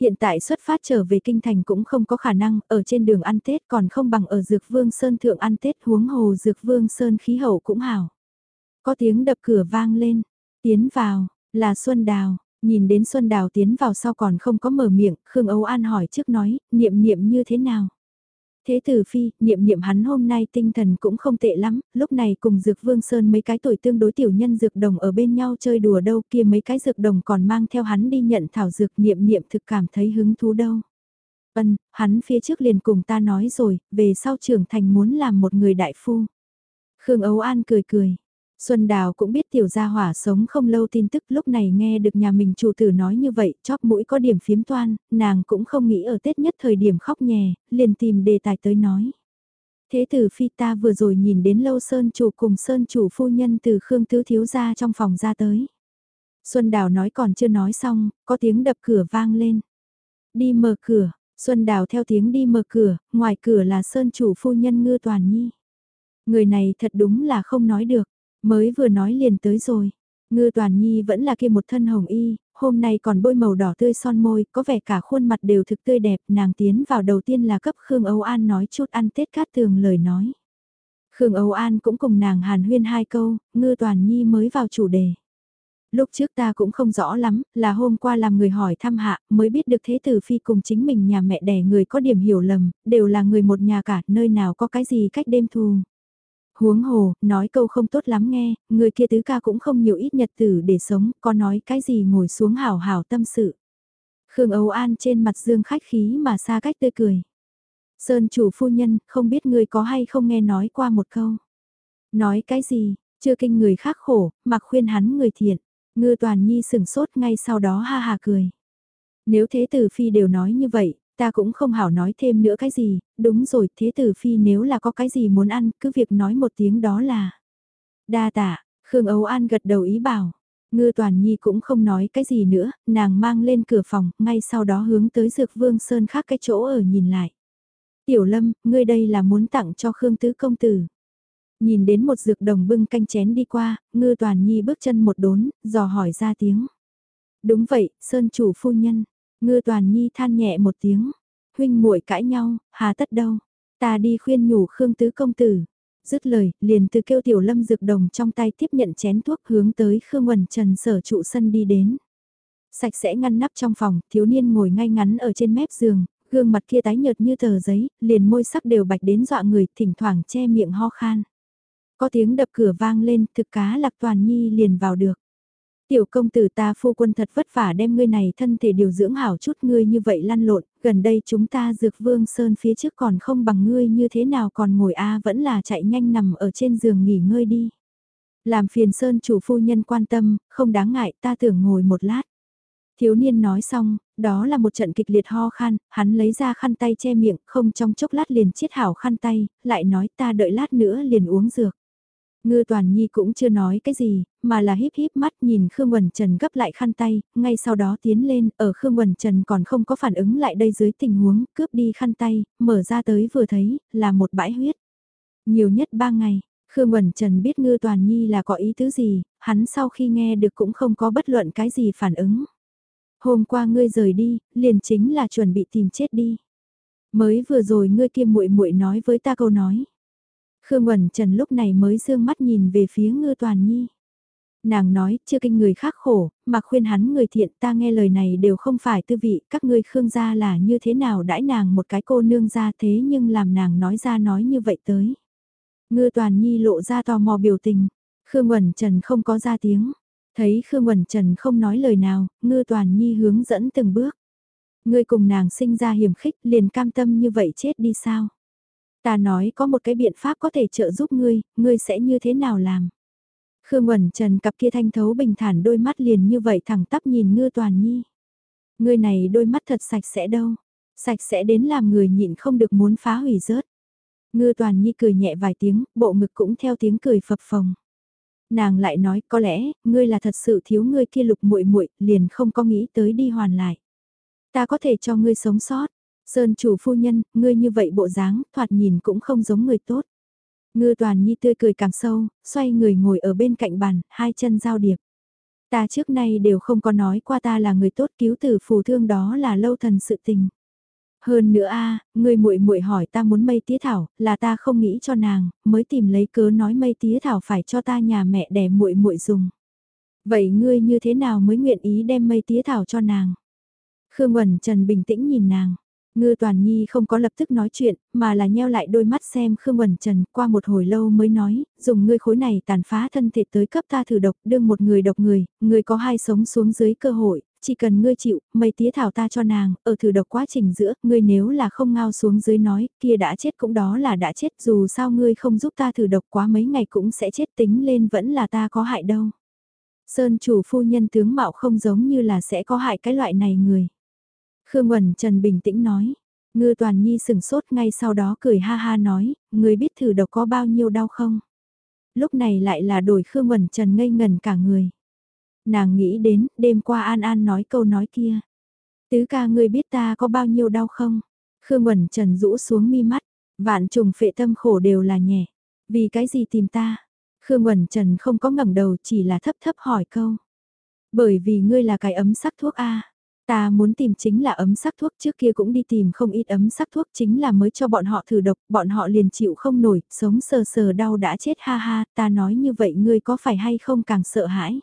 Hiện tại xuất phát trở về kinh thành cũng không có khả năng, ở trên đường ăn Tết còn không bằng ở Dược Vương Sơn thượng ăn Tết huống hồ Dược Vương Sơn khí hậu cũng hảo. Có tiếng đập cửa vang lên, tiến vào, là Xuân Đào, Nhìn đến Xuân Đào tiến vào sau còn không có mở miệng, Khương Âu An hỏi trước nói, niệm niệm như thế nào? Thế tử phi, niệm niệm hắn hôm nay tinh thần cũng không tệ lắm, lúc này cùng Dược Vương Sơn mấy cái tuổi tương đối tiểu nhân dược đồng ở bên nhau chơi đùa đâu kia mấy cái dược đồng còn mang theo hắn đi nhận thảo dược niệm niệm thực cảm thấy hứng thú đâu. Ân, hắn phía trước liền cùng ta nói rồi, về sau trưởng thành muốn làm một người đại phu. Khương Âu An cười cười, Xuân Đào cũng biết tiểu gia hỏa sống không lâu tin tức lúc này nghe được nhà mình chủ tử nói như vậy, chóp mũi có điểm phiếm toan, nàng cũng không nghĩ ở Tết nhất thời điểm khóc nhè, liền tìm đề tài tới nói. Thế tử phi ta vừa rồi nhìn đến lâu Sơn chủ cùng Sơn chủ phu nhân từ Khương Tứ Thiếu ra trong phòng ra tới. Xuân Đào nói còn chưa nói xong, có tiếng đập cửa vang lên. Đi mở cửa, Xuân Đào theo tiếng đi mở cửa, ngoài cửa là Sơn chủ phu nhân ngư toàn nhi. Người này thật đúng là không nói được. Mới vừa nói liền tới rồi. Ngư Toàn Nhi vẫn là kia một thân hồng y, hôm nay còn bôi màu đỏ tươi son môi, có vẻ cả khuôn mặt đều thực tươi đẹp, nàng tiến vào đầu tiên là cấp Khương Âu An nói chút ăn Tết cát tường lời nói. Khương Âu An cũng cùng nàng hàn huyên hai câu, Ngư Toàn Nhi mới vào chủ đề. Lúc trước ta cũng không rõ lắm, là hôm qua làm người hỏi thăm hạ, mới biết được thế tử phi cùng chính mình nhà mẹ đẻ người có điểm hiểu lầm, đều là người một nhà cả, nơi nào có cái gì cách đêm thù. Huống hồ, nói câu không tốt lắm nghe, người kia tứ ca cũng không nhiều ít nhật tử để sống, có nói cái gì ngồi xuống hảo hảo tâm sự. Khương Âu An trên mặt dương khách khí mà xa cách tươi cười. Sơn chủ phu nhân, không biết người có hay không nghe nói qua một câu. Nói cái gì, chưa kinh người khác khổ, mặc khuyên hắn người thiện. Ngư toàn nhi sừng sốt ngay sau đó ha ha cười. Nếu thế tử phi đều nói như vậy, Ta cũng không hảo nói thêm nữa cái gì, đúng rồi, thế tử phi nếu là có cái gì muốn ăn, cứ việc nói một tiếng đó là. Đa tạ, Khương ấu An gật đầu ý bảo. Ngư Toàn Nhi cũng không nói cái gì nữa, nàng mang lên cửa phòng, ngay sau đó hướng tới Dược Vương Sơn khác cái chỗ ở nhìn lại. Tiểu Lâm, ngươi đây là muốn tặng cho Khương Tứ Công Tử. Nhìn đến một dược đồng bưng canh chén đi qua, Ngư Toàn Nhi bước chân một đốn, dò hỏi ra tiếng. Đúng vậy, Sơn chủ phu nhân, Ngư Toàn Nhi than nhẹ một tiếng, huynh muội cãi nhau, hà tất đâu, ta đi khuyên nhủ Khương Tứ Công Tử. Dứt lời, liền từ kêu tiểu lâm dược đồng trong tay tiếp nhận chén thuốc hướng tới Khương Quần Trần sở trụ sân đi đến. Sạch sẽ ngăn nắp trong phòng, thiếu niên ngồi ngay ngắn ở trên mép giường, gương mặt kia tái nhợt như tờ giấy, liền môi sắc đều bạch đến dọa người, thỉnh thoảng che miệng ho khan. Có tiếng đập cửa vang lên, thực cá lạc toàn nhi liền vào được. Tiểu công tử ta phu quân thật vất vả đem ngươi này thân thể điều dưỡng hảo chút ngươi như vậy lăn lộn, gần đây chúng ta dược vương sơn phía trước còn không bằng ngươi như thế nào còn ngồi a vẫn là chạy nhanh nằm ở trên giường nghỉ ngơi đi. Làm phiền sơn chủ phu nhân quan tâm, không đáng ngại ta tưởng ngồi một lát. Thiếu niên nói xong, đó là một trận kịch liệt ho khan, hắn lấy ra khăn tay che miệng, không trong chốc lát liền chiết hảo khăn tay, lại nói ta đợi lát nữa liền uống dược. Ngư Toàn Nhi cũng chưa nói cái gì, mà là híp híp mắt nhìn Khương Quần Trần gấp lại khăn tay, ngay sau đó tiến lên, ở Khương Quần Trần còn không có phản ứng lại đây dưới tình huống, cướp đi khăn tay, mở ra tới vừa thấy, là một bãi huyết. Nhiều nhất ba ngày, Khương Quần Trần biết Ngư Toàn Nhi là có ý tứ gì, hắn sau khi nghe được cũng không có bất luận cái gì phản ứng. Hôm qua ngươi rời đi, liền chính là chuẩn bị tìm chết đi. Mới vừa rồi ngươi kia muội muội nói với ta câu nói. Khương Quẩn Trần lúc này mới dương mắt nhìn về phía Ngư Toàn Nhi. Nàng nói, chưa kinh người khác khổ, mà khuyên hắn người thiện ta nghe lời này đều không phải tư vị, các ngươi Khương gia là như thế nào đãi nàng một cái cô nương ra thế nhưng làm nàng nói ra nói như vậy tới. Ngư Toàn Nhi lộ ra tò mò biểu tình, Khương Quẩn Trần không có ra tiếng, thấy Khương Quẩn Trần không nói lời nào, Ngư Toàn Nhi hướng dẫn từng bước. Ngươi cùng nàng sinh ra hiểm khích liền cam tâm như vậy chết đi sao? Ta nói có một cái biện pháp có thể trợ giúp ngươi, ngươi sẽ như thế nào làm? Khương Quẩn Trần cặp kia thanh thấu bình thản đôi mắt liền như vậy thẳng tắp nhìn ngư toàn nhi. Ngươi này đôi mắt thật sạch sẽ đâu, sạch sẽ đến làm người nhịn không được muốn phá hủy rớt. Ngư toàn nhi cười nhẹ vài tiếng, bộ ngực cũng theo tiếng cười phập phồng. Nàng lại nói có lẽ, ngươi là thật sự thiếu ngươi kia lục muội muội liền không có nghĩ tới đi hoàn lại. Ta có thể cho ngươi sống sót, Sơn chủ phu nhân, ngươi như vậy bộ dáng, thoạt nhìn cũng không giống người tốt. Ngư toàn nhi tươi cười càng sâu, xoay người ngồi ở bên cạnh bàn, hai chân giao điệp. Ta trước nay đều không có nói qua ta là người tốt cứu tử phù thương đó là lâu thần sự tình. Hơn nữa a, người muội muội hỏi ta muốn mây tía thảo, là ta không nghĩ cho nàng, mới tìm lấy cớ nói mây tía thảo phải cho ta nhà mẹ đẻ muội muội dùng. Vậy ngươi như thế nào mới nguyện ý đem mây tía thảo cho nàng? Khương Quẩn Trần bình tĩnh nhìn nàng. Ngư Toàn Nhi không có lập tức nói chuyện, mà là nheo lại đôi mắt xem Khương Quẩn Trần qua một hồi lâu mới nói, dùng ngươi khối này tàn phá thân thể tới cấp ta thử độc, đương một người độc người, ngươi có hai sống xuống dưới cơ hội, chỉ cần ngươi chịu, mây tía thảo ta cho nàng, ở thử độc quá trình giữa, ngươi nếu là không ngao xuống dưới nói, kia đã chết cũng đó là đã chết, dù sao ngươi không giúp ta thử độc quá mấy ngày cũng sẽ chết tính lên vẫn là ta có hại đâu. Sơn chủ phu nhân tướng mạo không giống như là sẽ có hại cái loại này người. Khương Quẩn Trần bình tĩnh nói. Ngư Toàn Nhi sừng sốt ngay sau đó cười ha ha nói, người biết thử độc có bao nhiêu đau không? Lúc này lại là đổi Khương Quẩn Trần ngây ngần cả người. Nàng nghĩ đến, đêm qua An An nói câu nói kia. Tứ ca ngươi biết ta có bao nhiêu đau không? Khương Quẩn Trần rũ xuống mi mắt, vạn trùng phệ tâm khổ đều là nhẹ. Vì cái gì tìm ta? Khương Quẩn Trần không có ngẩng đầu chỉ là thấp thấp hỏi câu. Bởi vì ngươi là cái ấm sắc thuốc A. Ta muốn tìm chính là ấm sắc thuốc trước kia cũng đi tìm không ít ấm sắc thuốc chính là mới cho bọn họ thử độc, bọn họ liền chịu không nổi, sống sờ sờ đau đã chết ha ha, ta nói như vậy ngươi có phải hay không càng sợ hãi.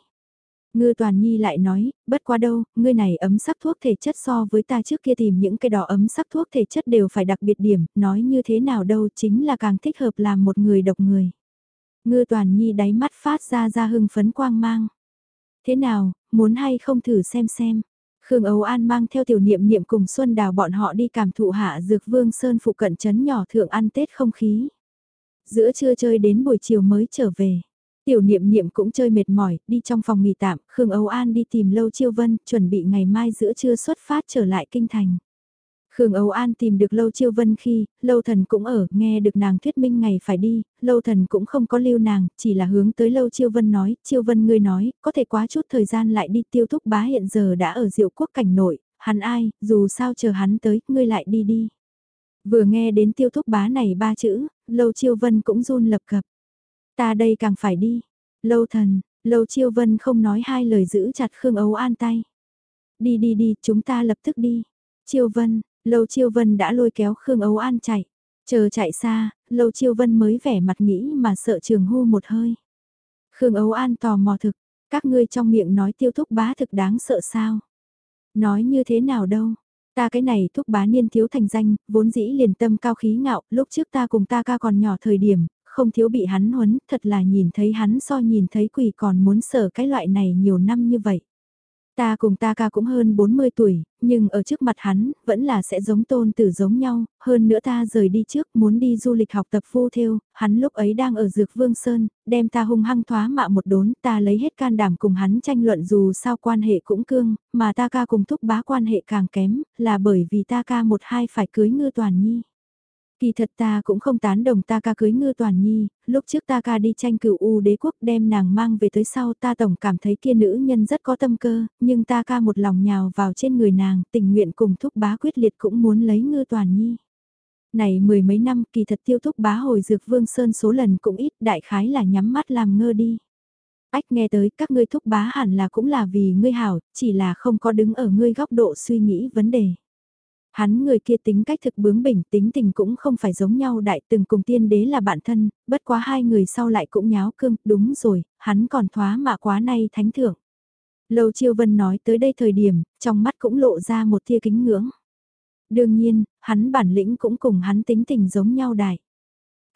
Ngư Toàn Nhi lại nói, bất quá đâu, ngươi này ấm sắc thuốc thể chất so với ta trước kia tìm những cái đỏ ấm sắc thuốc thể chất đều phải đặc biệt điểm, nói như thế nào đâu chính là càng thích hợp làm một người độc người. Ngư Toàn Nhi đáy mắt phát ra ra hưng phấn quang mang. Thế nào, muốn hay không thử xem xem. Khương Âu An mang theo tiểu niệm niệm cùng Xuân Đào bọn họ đi cảm thụ hạ dược vương sơn phụ cận chấn nhỏ thượng ăn Tết không khí. Giữa trưa chơi đến buổi chiều mới trở về. Tiểu niệm niệm cũng chơi mệt mỏi, đi trong phòng nghỉ tạm, Khương Âu An đi tìm Lâu Chiêu Vân, chuẩn bị ngày mai giữa trưa xuất phát trở lại kinh thành. Khương Âu An tìm được Lâu Chiêu Vân khi, Lâu Thần cũng ở, nghe được nàng thuyết minh ngày phải đi, Lâu Thần cũng không có lưu nàng, chỉ là hướng tới Lâu Chiêu Vân nói, Chiêu Vân ngươi nói, có thể quá chút thời gian lại đi tiêu thúc bá hiện giờ đã ở diệu quốc cảnh nội, hắn ai, dù sao chờ hắn tới, ngươi lại đi đi. Vừa nghe đến tiêu thúc bá này ba chữ, Lâu Chiêu Vân cũng run lập cập. Ta đây càng phải đi. Lâu Thần, Lâu Chiêu Vân không nói hai lời giữ chặt Khương Âu An tay. Đi đi đi, chúng ta lập tức đi. Chiêu Vân, Lâu Chiêu Vân đã lôi kéo Khương Ấu An chạy. Chờ chạy xa, Lâu Chiêu Vân mới vẻ mặt nghĩ mà sợ trường hô một hơi. Khương Ấu An tò mò thực, các ngươi trong miệng nói tiêu thúc bá thực đáng sợ sao? Nói như thế nào đâu? Ta cái này thúc bá niên thiếu thành danh, vốn dĩ liền tâm cao khí ngạo, lúc trước ta cùng ta ca còn nhỏ thời điểm, không thiếu bị hắn huấn, thật là nhìn thấy hắn so nhìn thấy quỷ còn muốn sợ cái loại này nhiều năm như vậy. Ta cùng ta ca cũng hơn 40 tuổi, nhưng ở trước mặt hắn, vẫn là sẽ giống tôn tử giống nhau, hơn nữa ta rời đi trước muốn đi du lịch học tập phu theo, hắn lúc ấy đang ở Dược Vương Sơn, đem ta hung hăng thoá mạ một đốn, ta lấy hết can đảm cùng hắn tranh luận dù sao quan hệ cũng cương, mà ta ca cùng thúc bá quan hệ càng kém, là bởi vì ta ca một hai phải cưới ngư toàn nhi. Kỳ thật ta cũng không tán đồng ta ca cưới ngư toàn nhi, lúc trước ta ca đi tranh cửu U đế quốc đem nàng mang về tới sau ta tổng cảm thấy kia nữ nhân rất có tâm cơ, nhưng ta ca một lòng nhào vào trên người nàng, tình nguyện cùng thúc bá quyết liệt cũng muốn lấy ngư toàn nhi. Này mười mấy năm kỳ thật tiêu thúc bá hồi dược vương sơn số lần cũng ít đại khái là nhắm mắt làm ngơ đi. Ách nghe tới các ngươi thúc bá hẳn là cũng là vì ngươi hảo, chỉ là không có đứng ở ngươi góc độ suy nghĩ vấn đề. Hắn người kia tính cách thực bướng bỉnh tính tình cũng không phải giống nhau đại từng cùng tiên đế là bạn thân, bất quá hai người sau lại cũng nháo cương, đúng rồi, hắn còn thoá mạ quá nay thánh thượng. Lâu Chiêu Vân nói tới đây thời điểm, trong mắt cũng lộ ra một tia kính ngưỡng. Đương nhiên, hắn bản lĩnh cũng cùng hắn tính tình giống nhau đại.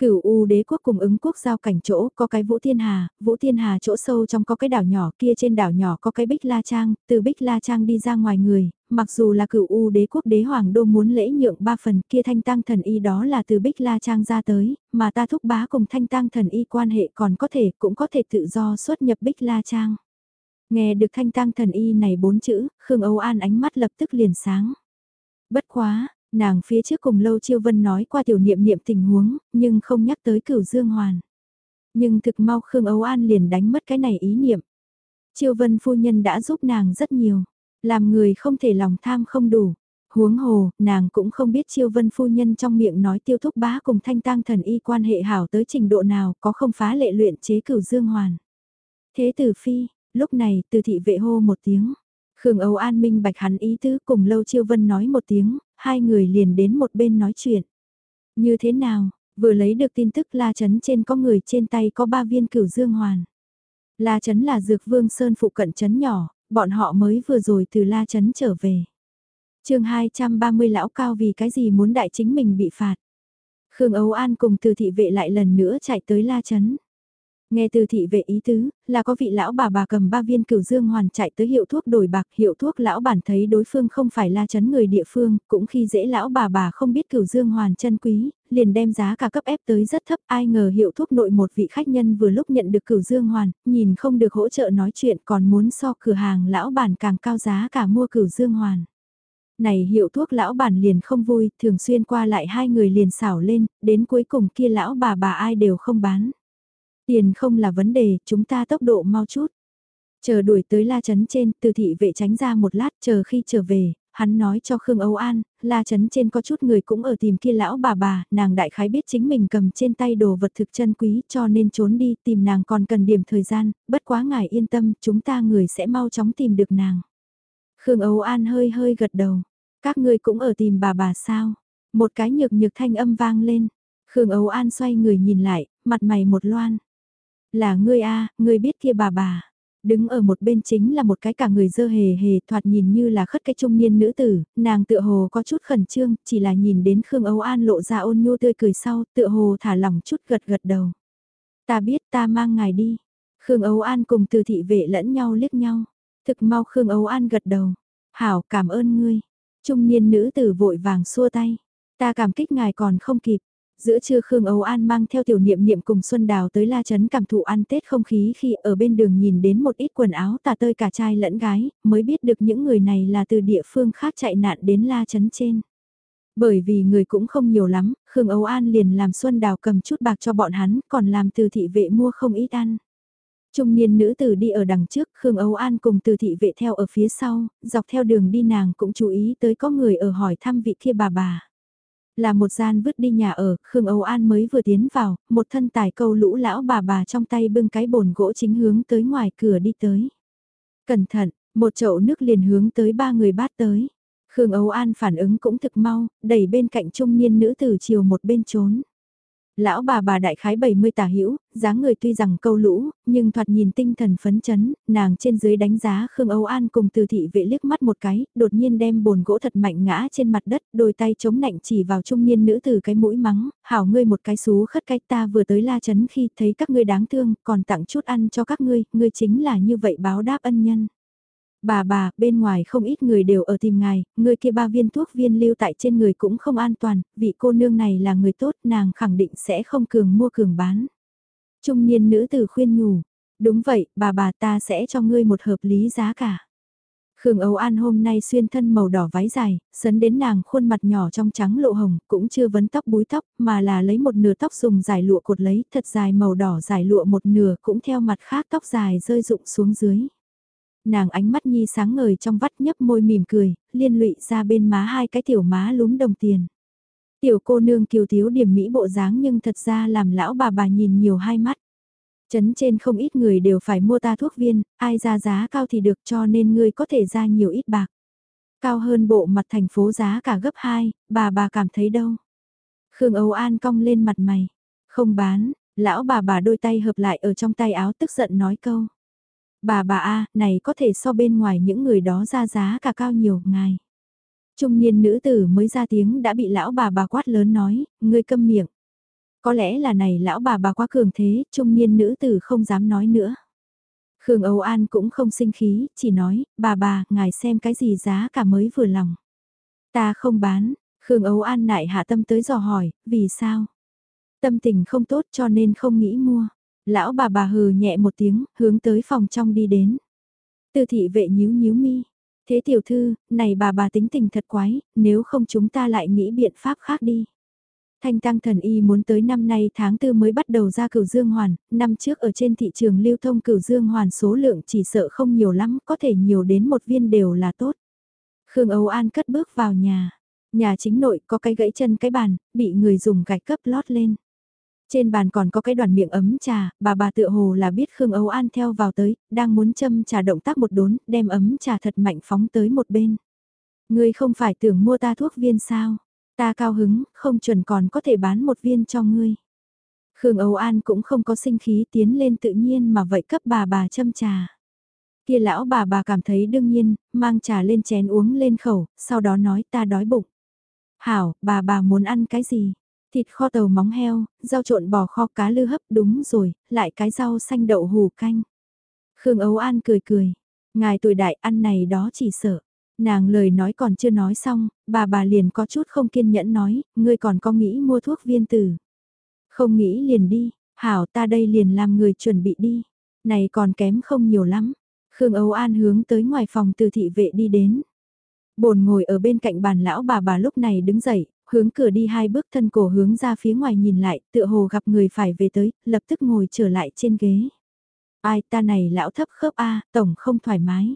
Cửu U đế quốc cùng ứng quốc giao cảnh chỗ có cái Vũ Thiên Hà, Vũ Thiên Hà chỗ sâu trong có cái đảo nhỏ kia trên đảo nhỏ có cái Bích La Trang, từ Bích La Trang đi ra ngoài người, mặc dù là cửu U đế quốc đế hoàng đô muốn lễ nhượng ba phần kia thanh tăng thần y đó là từ Bích La Trang ra tới, mà ta thúc bá cùng thanh tăng thần y quan hệ còn có thể cũng có thể tự do xuất nhập Bích La Trang. Nghe được thanh tăng thần y này bốn chữ, Khương Âu An ánh mắt lập tức liền sáng. Bất quá, Nàng phía trước cùng Lâu Chiêu Vân nói qua tiểu niệm niệm tình huống, nhưng không nhắc tới cửu Dương Hoàn. Nhưng thực mau Khương Âu An liền đánh mất cái này ý niệm. Chiêu Vân phu nhân đã giúp nàng rất nhiều, làm người không thể lòng tham không đủ. Huống hồ, nàng cũng không biết Chiêu Vân phu nhân trong miệng nói tiêu thúc bá cùng thanh tang thần y quan hệ hảo tới trình độ nào có không phá lệ luyện chế cửu Dương Hoàn. Thế tử phi, lúc này từ thị vệ hô một tiếng. Khương Âu An minh bạch hắn ý tứ cùng Lâu Chiêu Vân nói một tiếng, hai người liền đến một bên nói chuyện. Như thế nào, vừa lấy được tin tức La Trấn trên có người trên tay có ba viên cửu dương hoàn. La Trấn là dược vương sơn phụ cận trấn nhỏ, bọn họ mới vừa rồi từ La Trấn trở về. chương 230 lão cao vì cái gì muốn đại chính mình bị phạt. Khương Âu An cùng từ thị vệ lại lần nữa chạy tới La Trấn. Nghe từ thị vệ ý tứ, là có vị lão bà bà cầm ba viên cửu dương hoàn chạy tới hiệu thuốc đổi bạc, hiệu thuốc lão bản thấy đối phương không phải la chấn người địa phương, cũng khi dễ lão bà bà không biết cửu dương hoàn chân quý, liền đem giá cả cấp ép tới rất thấp, ai ngờ hiệu thuốc nội một vị khách nhân vừa lúc nhận được cửu dương hoàn, nhìn không được hỗ trợ nói chuyện còn muốn so cửa hàng lão bản càng cao giá cả mua cửu dương hoàn này hiệu thuốc lão bản liền không vui, thường xuyên qua lại hai người liền xảo lên, đến cuối cùng kia lão bà bà ai đều không bán. Tiền không là vấn đề, chúng ta tốc độ mau chút. Chờ đuổi tới la chấn trên, từ thị vệ tránh ra một lát, chờ khi trở về, hắn nói cho Khương Âu An, la chấn trên có chút người cũng ở tìm kia lão bà bà, nàng đại khái biết chính mình cầm trên tay đồ vật thực chân quý cho nên trốn đi tìm nàng còn cần điểm thời gian, bất quá ngài yên tâm, chúng ta người sẽ mau chóng tìm được nàng. Khương Âu An hơi hơi gật đầu, các ngươi cũng ở tìm bà bà sao? Một cái nhược nhược thanh âm vang lên, Khương Âu An xoay người nhìn lại, mặt mày một loan. Là ngươi a, ngươi biết kia bà bà. Đứng ở một bên chính là một cái cả người dơ hề hề thoạt nhìn như là khất cái trung niên nữ tử, nàng tựa hồ có chút khẩn trương, chỉ là nhìn đến Khương Âu An lộ ra ôn nhu tươi cười sau, tựa hồ thả lỏng chút gật gật đầu. Ta biết ta mang ngài đi. Khương Âu An cùng từ thị vệ lẫn nhau liếc nhau. Thực mau Khương Âu An gật đầu. Hảo cảm ơn ngươi. Trung niên nữ tử vội vàng xua tay. Ta cảm kích ngài còn không kịp. Giữa trưa Khương Âu An mang theo tiểu niệm niệm cùng Xuân Đào tới La Trấn cảm thụ ăn Tết không khí khi ở bên đường nhìn đến một ít quần áo tà tơi cả trai lẫn gái, mới biết được những người này là từ địa phương khác chạy nạn đến La Trấn trên. Bởi vì người cũng không nhiều lắm, Khương Âu An liền làm Xuân Đào cầm chút bạc cho bọn hắn, còn làm từ thị vệ mua không ít ăn. Trung niên nữ tử đi ở đằng trước, Khương Âu An cùng từ thị vệ theo ở phía sau, dọc theo đường đi nàng cũng chú ý tới có người ở hỏi thăm vị kia bà bà là một gian vứt đi nhà ở, Khương Âu An mới vừa tiến vào, một thân tài câu lũ lão bà bà trong tay bưng cái bồn gỗ chính hướng tới ngoài cửa đi tới. Cẩn thận, một chậu nước liền hướng tới ba người bát tới. Khương Âu An phản ứng cũng thực mau, đẩy bên cạnh trung niên nữ tử chiều một bên trốn. Lão bà bà đại khái 70 tả hữu dáng người tuy rằng câu lũ, nhưng thoạt nhìn tinh thần phấn chấn, nàng trên dưới đánh giá Khương Âu An cùng từ thị vệ liếc mắt một cái, đột nhiên đem bồn gỗ thật mạnh ngã trên mặt đất, đôi tay chống nạnh chỉ vào trung niên nữ từ cái mũi mắng, hảo ngươi một cái xú khất cách ta vừa tới la chấn khi thấy các ngươi đáng thương, còn tặng chút ăn cho các ngươi, ngươi chính là như vậy báo đáp ân nhân. Bà bà, bên ngoài không ít người đều ở tìm ngài, người kia ba viên thuốc viên lưu tại trên người cũng không an toàn, vị cô nương này là người tốt, nàng khẳng định sẽ không cường mua cường bán. Trung niên nữ tử khuyên nhủ, đúng vậy, bà bà ta sẽ cho ngươi một hợp lý giá cả. Khương Âu An hôm nay xuyên thân màu đỏ váy dài, sấn đến nàng khuôn mặt nhỏ trong trắng lộ hồng, cũng chưa vấn tóc búi tóc, mà là lấy một nửa tóc dùng giải lụa cột lấy, thật dài màu đỏ giải lụa một nửa cũng theo mặt khác tóc dài rơi rụng xuống dưới. Nàng ánh mắt nhi sáng ngời trong vắt nhấp môi mỉm cười, liên lụy ra bên má hai cái tiểu má lúm đồng tiền. Tiểu cô nương kiều thiếu điểm mỹ bộ dáng nhưng thật ra làm lão bà bà nhìn nhiều hai mắt. Chấn trên không ít người đều phải mua ta thuốc viên, ai ra giá cao thì được cho nên ngươi có thể ra nhiều ít bạc. Cao hơn bộ mặt thành phố giá cả gấp 2, bà bà cảm thấy đâu. Khương Âu An cong lên mặt mày. Không bán, lão bà bà đôi tay hợp lại ở trong tay áo tức giận nói câu. Bà bà a này có thể so bên ngoài những người đó ra giá cả cao nhiều, ngài. Trung niên nữ tử mới ra tiếng đã bị lão bà bà quát lớn nói, ngươi câm miệng. Có lẽ là này lão bà bà quá cường thế, trung niên nữ tử không dám nói nữa. Khương Âu An cũng không sinh khí, chỉ nói, bà bà, ngài xem cái gì giá cả mới vừa lòng. Ta không bán, Khương Âu An nại hạ tâm tới dò hỏi, vì sao? Tâm tình không tốt cho nên không nghĩ mua. Lão bà bà hừ nhẹ một tiếng, hướng tới phòng trong đi đến. Tư thị vệ nhíu nhíu mi. Thế tiểu thư, này bà bà tính tình thật quái, nếu không chúng ta lại nghĩ biện pháp khác đi. Thanh tăng thần y muốn tới năm nay tháng tư mới bắt đầu ra cửu dương hoàn, năm trước ở trên thị trường lưu thông cửu dương hoàn số lượng chỉ sợ không nhiều lắm, có thể nhiều đến một viên đều là tốt. Khương Âu An cất bước vào nhà. Nhà chính nội có cái gãy chân cái bàn, bị người dùng gạch cấp lót lên. Trên bàn còn có cái đoàn miệng ấm trà, bà bà tựa hồ là biết Khương Âu An theo vào tới, đang muốn châm trà động tác một đốn, đem ấm trà thật mạnh phóng tới một bên. Ngươi không phải tưởng mua ta thuốc viên sao? Ta cao hứng, không chuẩn còn có thể bán một viên cho ngươi. Khương Âu An cũng không có sinh khí tiến lên tự nhiên mà vậy cấp bà bà châm trà. Kia lão bà bà cảm thấy đương nhiên, mang trà lên chén uống lên khẩu, sau đó nói ta đói bụng. Hảo, bà bà muốn ăn cái gì? Thịt kho tàu móng heo, rau trộn bò kho cá lư hấp đúng rồi, lại cái rau xanh đậu hù canh. Khương ấu An cười cười, ngài tuổi đại ăn này đó chỉ sợ. Nàng lời nói còn chưa nói xong, bà bà liền có chút không kiên nhẫn nói, ngươi còn có nghĩ mua thuốc viên tử. Không nghĩ liền đi, hảo ta đây liền làm người chuẩn bị đi. Này còn kém không nhiều lắm. Khương Âu An hướng tới ngoài phòng từ thị vệ đi đến. Bồn ngồi ở bên cạnh bàn lão bà bà lúc này đứng dậy, hướng cửa đi hai bước thân cổ hướng ra phía ngoài nhìn lại, tựa hồ gặp người phải về tới, lập tức ngồi trở lại trên ghế. Ai ta này lão thấp khớp A, tổng không thoải mái.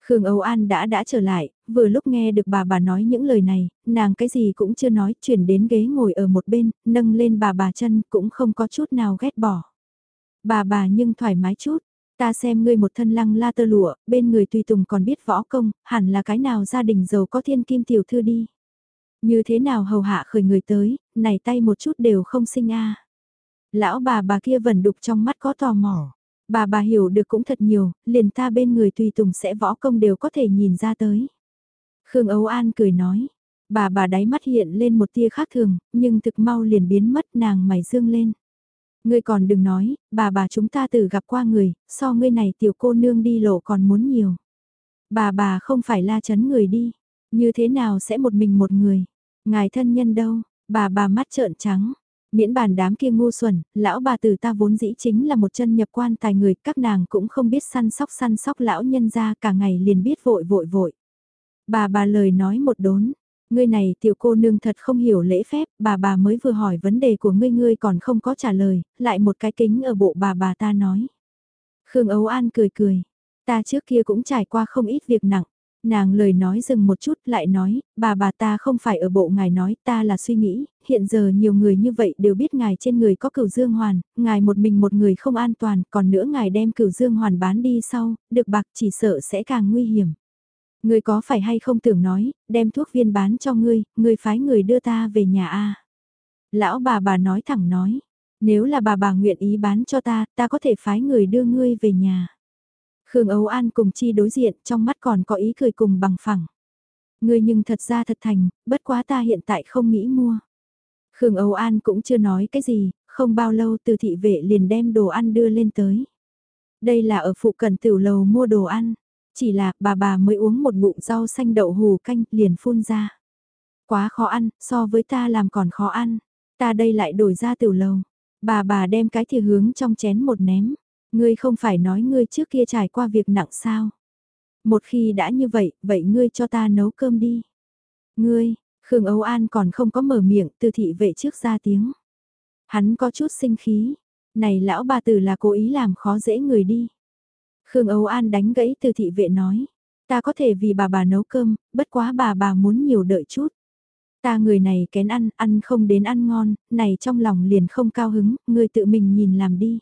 Khương Âu An đã đã trở lại, vừa lúc nghe được bà bà nói những lời này, nàng cái gì cũng chưa nói, chuyển đến ghế ngồi ở một bên, nâng lên bà bà chân cũng không có chút nào ghét bỏ. Bà bà nhưng thoải mái chút, ta xem ngươi một thân lăng la tơ lụa, bên người tùy tùng còn biết võ công, hẳn là cái nào gia đình giàu có thiên kim tiểu thư đi. Như thế nào hầu hạ khởi người tới, này tay một chút đều không sinh a. Lão bà bà kia vẫn đục trong mắt có tò mò. Bà bà hiểu được cũng thật nhiều, liền ta bên người tùy tùng sẽ võ công đều có thể nhìn ra tới. Khương Âu An cười nói, bà bà đáy mắt hiện lên một tia khác thường, nhưng thực mau liền biến mất nàng mày dương lên. Ngươi còn đừng nói, bà bà chúng ta từ gặp qua người, so ngươi này tiểu cô nương đi lộ còn muốn nhiều. Bà bà không phải la chấn người đi, như thế nào sẽ một mình một người, ngài thân nhân đâu, bà bà mắt trợn trắng, Miễn bàn đám kia ngu xuẩn, lão bà tử ta vốn dĩ chính là một chân nhập quan tài người, các nàng cũng không biết săn sóc săn sóc lão nhân ra cả ngày liền biết vội vội vội. Bà bà lời nói một đốn, ngươi này tiểu cô nương thật không hiểu lễ phép, bà bà mới vừa hỏi vấn đề của ngươi ngươi còn không có trả lời, lại một cái kính ở bộ bà bà ta nói. Khương Ấu An cười cười, ta trước kia cũng trải qua không ít việc nặng, Nàng lời nói dừng một chút lại nói, bà bà ta không phải ở bộ ngài nói ta là suy nghĩ, hiện giờ nhiều người như vậy đều biết ngài trên người có cửu dương hoàn, ngài một mình một người không an toàn, còn nữa ngài đem cửu dương hoàn bán đi sau, được bạc chỉ sợ sẽ càng nguy hiểm. Ngươi có phải hay không tưởng nói, đem thuốc viên bán cho ngươi, ngươi phái người đưa ta về nhà a Lão bà bà nói thẳng nói, nếu là bà bà nguyện ý bán cho ta, ta có thể phái người đưa ngươi về nhà. Khương Âu An cùng chi đối diện trong mắt còn có ý cười cùng bằng phẳng. Ngươi nhưng thật ra thật thành, bất quá ta hiện tại không nghĩ mua. Khương Âu An cũng chưa nói cái gì, không bao lâu từ thị vệ liền đem đồ ăn đưa lên tới. Đây là ở phụ cận tiểu lầu mua đồ ăn, chỉ là bà bà mới uống một bụng rau xanh đậu hù canh liền phun ra. Quá khó ăn, so với ta làm còn khó ăn, ta đây lại đổi ra tiểu lầu. Bà bà đem cái thìa hướng trong chén một ném. Ngươi không phải nói ngươi trước kia trải qua việc nặng sao? Một khi đã như vậy, vậy ngươi cho ta nấu cơm đi. Ngươi, Khương Âu An còn không có mở miệng, từ thị vệ trước ra tiếng. Hắn có chút sinh khí. Này lão bà tử là cố ý làm khó dễ người đi. Khương Âu An đánh gãy từ thị vệ nói. Ta có thể vì bà bà nấu cơm, bất quá bà bà muốn nhiều đợi chút. Ta người này kén ăn, ăn không đến ăn ngon, này trong lòng liền không cao hứng, người tự mình nhìn làm đi.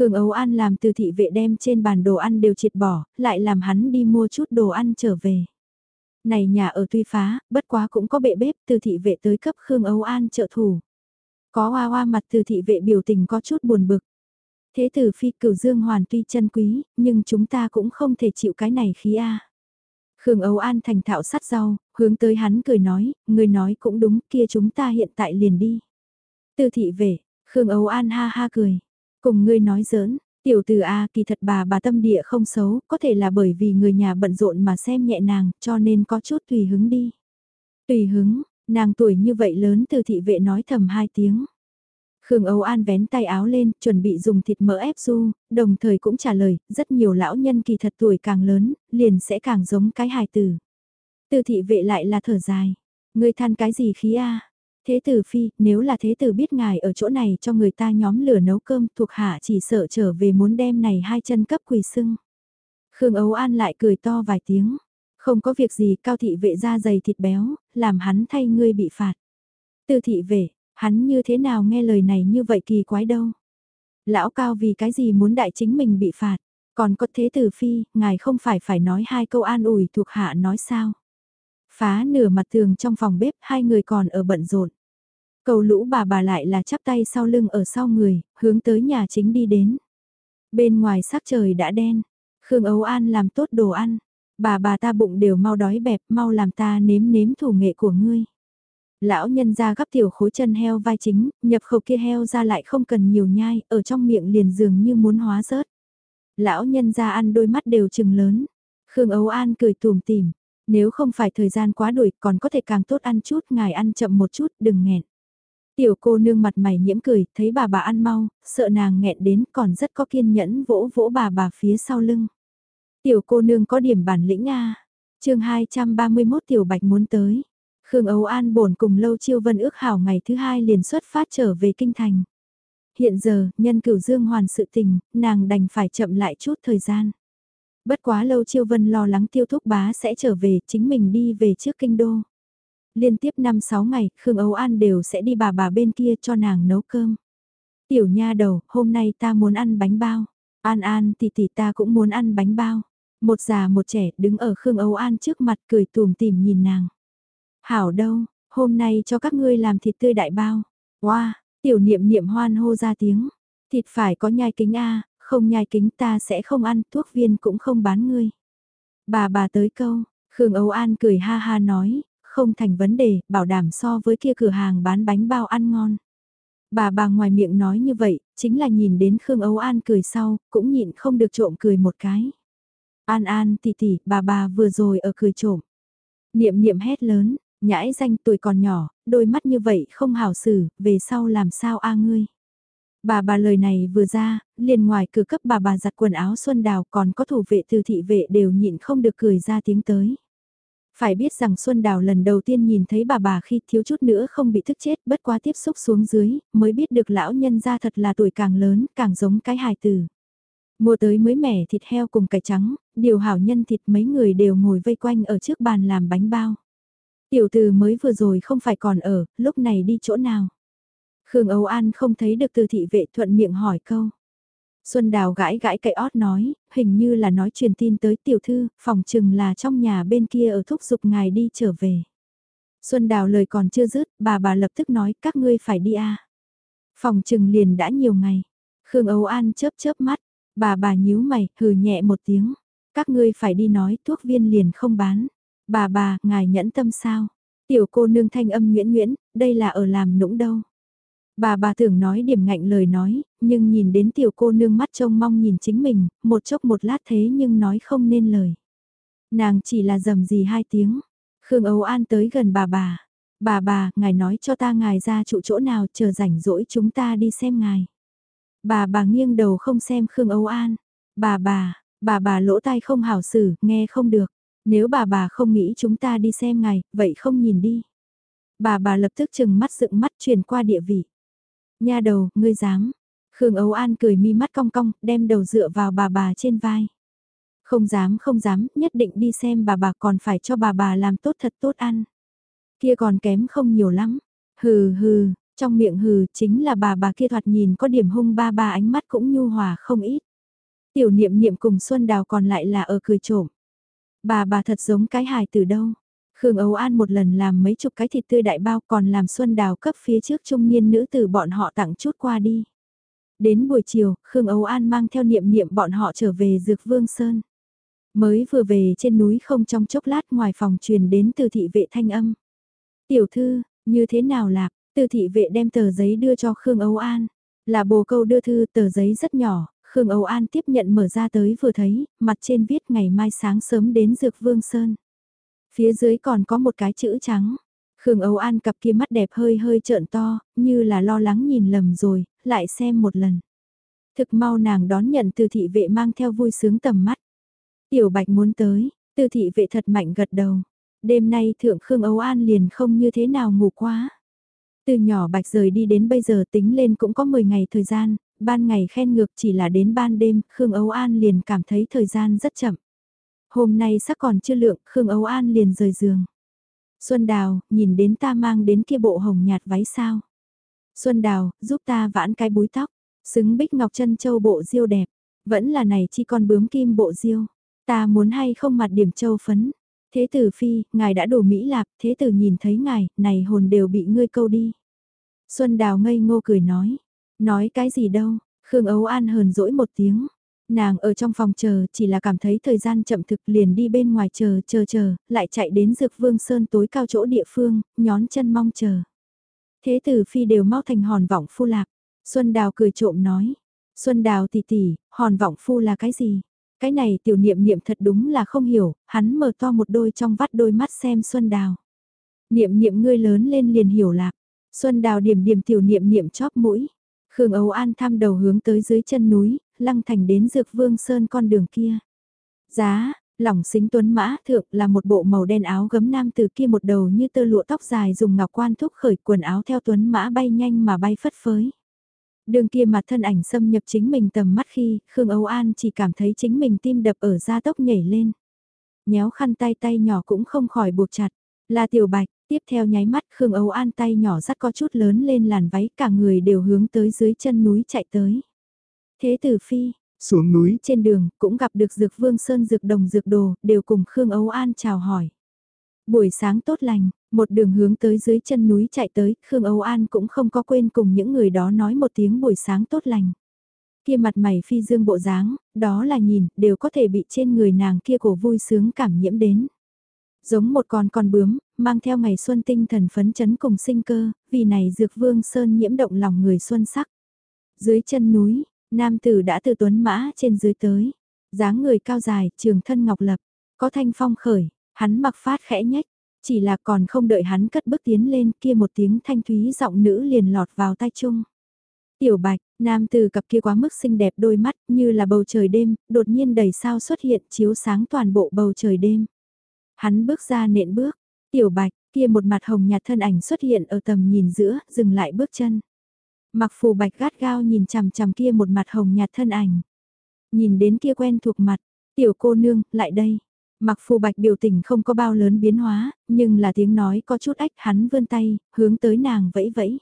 Khương Âu An làm từ thị vệ đem trên bàn đồ ăn đều triệt bỏ, lại làm hắn đi mua chút đồ ăn trở về. Này nhà ở tuy phá, bất quá cũng có bệ bếp từ thị vệ tới cấp Khương Âu An trợ thủ. Có hoa hoa mặt từ thị vệ biểu tình có chút buồn bực. Thế tử phi cửu dương hoàn tuy chân quý, nhưng chúng ta cũng không thể chịu cái này khí a. Khương Âu An thành thạo sắt rau, hướng tới hắn cười nói, người nói cũng đúng kia chúng ta hiện tại liền đi. Từ thị vệ, Khương Âu An ha ha cười, cùng ngươi nói giỡn, tiểu từ A kỳ thật bà bà tâm địa không xấu, có thể là bởi vì người nhà bận rộn mà xem nhẹ nàng, cho nên có chút tùy hứng đi. Tùy hứng, nàng tuổi như vậy lớn từ thị vệ nói thầm hai tiếng. Khương Âu An vén tay áo lên, chuẩn bị dùng thịt mỡ ép du, đồng thời cũng trả lời, rất nhiều lão nhân kỳ thật tuổi càng lớn, liền sẽ càng giống cái hài tử. Từ thị vệ lại là thở dài. Người than cái gì khí a? Thế tử phi, nếu là thế tử biết ngài ở chỗ này cho người ta nhóm lửa nấu cơm thuộc hạ chỉ sợ trở về muốn đem này hai chân cấp quỳ sưng. Khương ấu An lại cười to vài tiếng. Không có việc gì cao thị vệ ra dày thịt béo, làm hắn thay ngươi bị phạt. Từ thị vệ, Hắn như thế nào nghe lời này như vậy kỳ quái đâu. Lão cao vì cái gì muốn đại chính mình bị phạt. Còn có thế tử phi, ngài không phải phải nói hai câu an ủi thuộc hạ nói sao. Phá nửa mặt tường trong phòng bếp hai người còn ở bận rộn. Cầu lũ bà bà lại là chắp tay sau lưng ở sau người, hướng tới nhà chính đi đến. Bên ngoài sắc trời đã đen, Khương Ấu An làm tốt đồ ăn. Bà bà ta bụng đều mau đói bẹp, mau làm ta nếm nếm thủ nghệ của ngươi. Lão nhân ra gắp tiểu khối chân heo vai chính, nhập khẩu kia heo ra lại không cần nhiều nhai, ở trong miệng liền dường như muốn hóa rớt. Lão nhân ra ăn đôi mắt đều trừng lớn. Khương Ấu An cười tùm tìm. Nếu không phải thời gian quá đuổi còn có thể càng tốt ăn chút, ngài ăn chậm một chút, đừng nghẹn. Tiểu cô nương mặt mày nhiễm cười, thấy bà bà ăn mau, sợ nàng nghẹn đến còn rất có kiên nhẫn vỗ vỗ bà bà phía sau lưng. Tiểu cô nương có điểm bản lĩnh Nga. chương 231 tiểu bạch muốn tới. Khương Âu An bổn cùng Lâu Chiêu Vân ước hảo ngày thứ hai liền xuất phát trở về kinh thành. Hiện giờ, nhân cửu dương hoàn sự tình, nàng đành phải chậm lại chút thời gian. Bất quá Lâu Chiêu Vân lo lắng tiêu thúc bá sẽ trở về, chính mình đi về trước kinh đô. Liên tiếp 5-6 ngày, Khương Âu An đều sẽ đi bà bà bên kia cho nàng nấu cơm. Tiểu nha đầu, hôm nay ta muốn ăn bánh bao. An An tỷ tỷ ta cũng muốn ăn bánh bao. Một già một trẻ đứng ở Khương Âu An trước mặt cười tùm tìm nhìn nàng. Hảo đâu, hôm nay cho các ngươi làm thịt tươi đại bao. Wow, tiểu niệm niệm hoan hô ra tiếng. Thịt phải có nhai kính A, không nhai kính ta sẽ không ăn, thuốc viên cũng không bán ngươi. Bà bà tới câu, Khương Âu An cười ha ha nói, không thành vấn đề, bảo đảm so với kia cửa hàng bán bánh bao ăn ngon. Bà bà ngoài miệng nói như vậy, chính là nhìn đến Khương Âu An cười sau, cũng nhịn không được trộm cười một cái. An An tỷ tỷ, bà bà vừa rồi ở cười trộm. Niệm niệm hét lớn, Nhãi danh tuổi còn nhỏ, đôi mắt như vậy không hảo xử, về sau làm sao a ngươi. Bà bà lời này vừa ra, liền ngoài cửa cấp bà bà giặt quần áo xuân đào còn có thủ vệ từ thị vệ đều nhịn không được cười ra tiếng tới. Phải biết rằng Xuân Đào lần đầu tiên nhìn thấy bà bà khi thiếu chút nữa không bị thức chết bất quá tiếp xúc xuống dưới, mới biết được lão nhân ra thật là tuổi càng lớn, càng giống cái hài tử. Mua tới mới mẻ thịt heo cùng cải trắng, điều hảo nhân thịt mấy người đều ngồi vây quanh ở trước bàn làm bánh bao. Tiểu từ mới vừa rồi không phải còn ở, lúc này đi chỗ nào? Khương Âu An không thấy được từ thị vệ thuận miệng hỏi câu. Xuân Đào gãi gãi cậy ót nói, hình như là nói truyền tin tới tiểu thư, phòng chừng là trong nhà bên kia ở thúc giục ngài đi trở về. Xuân Đào lời còn chưa dứt, bà bà lập tức nói các ngươi phải đi à. Phòng chừng liền đã nhiều ngày. Khương Âu An chớp chớp mắt, bà bà nhíu mày, hừ nhẹ một tiếng. Các ngươi phải đi nói thuốc viên liền không bán. Bà bà, ngài nhẫn tâm sao? Tiểu cô nương thanh âm nguyễn nguyễn, đây là ở làm nũng đâu. Bà bà tưởng nói điểm ngạnh lời nói, nhưng nhìn đến tiểu cô nương mắt trông mong nhìn chính mình, một chốc một lát thế nhưng nói không nên lời. Nàng chỉ là dầm gì hai tiếng. Khương Âu An tới gần bà bà. Bà bà, ngài nói cho ta ngài ra trụ chỗ nào chờ rảnh rỗi chúng ta đi xem ngài. Bà bà nghiêng đầu không xem Khương Âu An. Bà bà, Bà bà lỗ tai không hảo xử, nghe không được. Nếu bà bà không nghĩ chúng ta đi xem ngài, vậy không nhìn đi. Bà bà lập tức chừng mắt dựng mắt truyền qua địa vị. Nha đầu, ngươi dám. Khương Ấu An cười mi mắt cong cong, đem đầu dựa vào bà bà trên vai. Không dám không dám, nhất định đi xem bà bà còn phải cho bà bà làm tốt thật tốt ăn. Kia còn kém không nhiều lắm. Hừ hừ, trong miệng hừ chính là bà bà kia thoạt nhìn có điểm hung ba ba ánh mắt cũng nhu hòa không ít. Tiểu niệm niệm cùng Xuân Đào còn lại là ở cười trộm. Bà bà thật giống cái hài từ đâu. Khương Âu An một lần làm mấy chục cái thịt tươi đại bao còn làm Xuân Đào cấp phía trước trung niên nữ từ bọn họ tặng chút qua đi. Đến buổi chiều, Khương Âu An mang theo niệm niệm bọn họ trở về Dược Vương Sơn. Mới vừa về trên núi không trong chốc lát ngoài phòng truyền đến từ thị vệ thanh âm. Tiểu thư, như thế nào lạc, từ thị vệ đem tờ giấy đưa cho Khương Âu An. Là bồ câu đưa thư tờ giấy rất nhỏ, Khương Âu An tiếp nhận mở ra tới vừa thấy, mặt trên viết ngày mai sáng sớm đến Dược Vương Sơn. Phía dưới còn có một cái chữ trắng. Khương Âu An cặp kia mắt đẹp hơi hơi trợn to, như là lo lắng nhìn lầm rồi, lại xem một lần. Thực mau nàng đón nhận từ thị vệ mang theo vui sướng tầm mắt. Tiểu Bạch muốn tới, từ thị vệ thật mạnh gật đầu. Đêm nay thượng Khương Âu An liền không như thế nào ngủ quá. Từ nhỏ Bạch rời đi đến bây giờ tính lên cũng có 10 ngày thời gian, ban ngày khen ngược chỉ là đến ban đêm, Khương Âu An liền cảm thấy thời gian rất chậm. Hôm nay sắc còn chưa lượng, Khương Âu An liền rời giường. Xuân Đào, nhìn đến ta mang đến kia bộ hồng nhạt váy sao. Xuân Đào, giúp ta vãn cái búi tóc, xứng bích ngọc chân châu bộ diêu đẹp, vẫn là này chi con bướm kim bộ diêu. Ta muốn hay không mặt điểm châu phấn. Thế tử phi, ngài đã đổ Mỹ lạp, thế tử nhìn thấy ngài, này hồn đều bị ngươi câu đi. Xuân Đào ngây ngô cười nói, nói cái gì đâu, Khương Ấu An hờn dỗi một tiếng. Nàng ở trong phòng chờ chỉ là cảm thấy thời gian chậm thực liền đi bên ngoài chờ chờ chờ, lại chạy đến dược vương sơn tối cao chỗ địa phương, nhón chân mong chờ. Thế tử phi đều mau thành hòn vọng phu lạc. Xuân Đào cười trộm nói. Xuân Đào tỷ tỷ, hòn vọng phu là cái gì? Cái này tiểu niệm niệm thật đúng là không hiểu, hắn mở to một đôi trong vắt đôi mắt xem Xuân Đào. Niệm niệm ngươi lớn lên liền hiểu lạc. Xuân Đào điểm điểm tiểu niệm niệm chóp mũi. Khương Âu An thăm đầu hướng tới dưới chân núi, lăng thành đến dược vương sơn con đường kia. Giá, lỏng xính tuấn mã thượng là một bộ màu đen áo gấm nam từ kia một đầu như tơ lụa tóc dài dùng ngọc quan thúc khởi quần áo theo tuấn mã bay nhanh mà bay phất phới. Đường kia mặt thân ảnh xâm nhập chính mình tầm mắt khi Khương Âu An chỉ cảm thấy chính mình tim đập ở da tốc nhảy lên. Nhéo khăn tay tay nhỏ cũng không khỏi buộc chặt. Là tiểu bạch, tiếp theo nháy mắt Khương Âu An tay nhỏ rất có chút lớn lên làn váy cả người đều hướng tới dưới chân núi chạy tới. Thế tử phi, xuống núi trên đường cũng gặp được dược vương sơn dược đồng dược đồ, đều cùng Khương Âu An chào hỏi. Buổi sáng tốt lành, một đường hướng tới dưới chân núi chạy tới, Khương Âu An cũng không có quên cùng những người đó nói một tiếng buổi sáng tốt lành. Kia mặt mày phi dương bộ dáng, đó là nhìn, đều có thể bị trên người nàng kia cổ vui sướng cảm nhiễm đến. Giống một con con bướm, mang theo ngày xuân tinh thần phấn chấn cùng sinh cơ, vì này dược vương sơn nhiễm động lòng người xuân sắc. Dưới chân núi, nam tử đã từ tuấn mã trên dưới tới, dáng người cao dài, trường thân ngọc lập, có thanh phong khởi, hắn mặc phát khẽ nhách, chỉ là còn không đợi hắn cất bước tiến lên kia một tiếng thanh thúy giọng nữ liền lọt vào tai chung. Tiểu bạch, nam từ cặp kia quá mức xinh đẹp đôi mắt như là bầu trời đêm, đột nhiên đầy sao xuất hiện chiếu sáng toàn bộ bầu trời đêm. Hắn bước ra nện bước, tiểu bạch, kia một mặt hồng nhạt thân ảnh xuất hiện ở tầm nhìn giữa, dừng lại bước chân. Mặc phù bạch gắt gao nhìn chằm chằm kia một mặt hồng nhạt thân ảnh. Nhìn đến kia quen thuộc mặt, tiểu cô nương, lại đây. Mặc phù bạch biểu tình không có bao lớn biến hóa, nhưng là tiếng nói có chút ách hắn vươn tay, hướng tới nàng vẫy vẫy.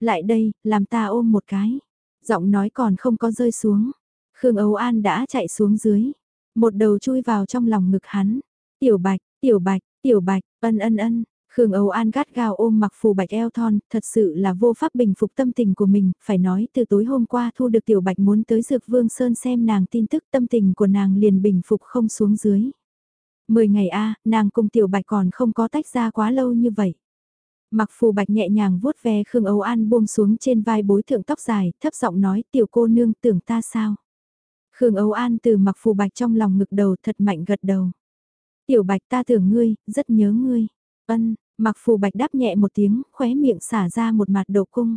Lại đây, làm ta ôm một cái. Giọng nói còn không có rơi xuống. Khương Âu An đã chạy xuống dưới. Một đầu chui vào trong lòng ngực hắn. Tiểu bạch, tiểu bạch, tiểu bạch, ân ân ân. Khương Âu An gắt gao ôm mặc phù bạch eo thon, thật sự là vô pháp bình phục tâm tình của mình, phải nói từ tối hôm qua thu được tiểu bạch muốn tới Dược Vương Sơn xem nàng tin tức tâm tình của nàng liền bình phục không xuống dưới. Mười ngày a nàng cùng tiểu bạch còn không có tách ra quá lâu như vậy. Mặc phù bạch nhẹ nhàng vuốt ve Khương Âu An buông xuống trên vai bối thượng tóc dài, thấp giọng nói tiểu cô nương tưởng ta sao. Khương Âu An từ mặc phù bạch trong lòng ngực đầu thật mạnh gật đầu. Tiểu bạch ta tưởng ngươi, rất nhớ ngươi. Ân, mặc phù bạch đáp nhẹ một tiếng, khóe miệng xả ra một mặt độ cung.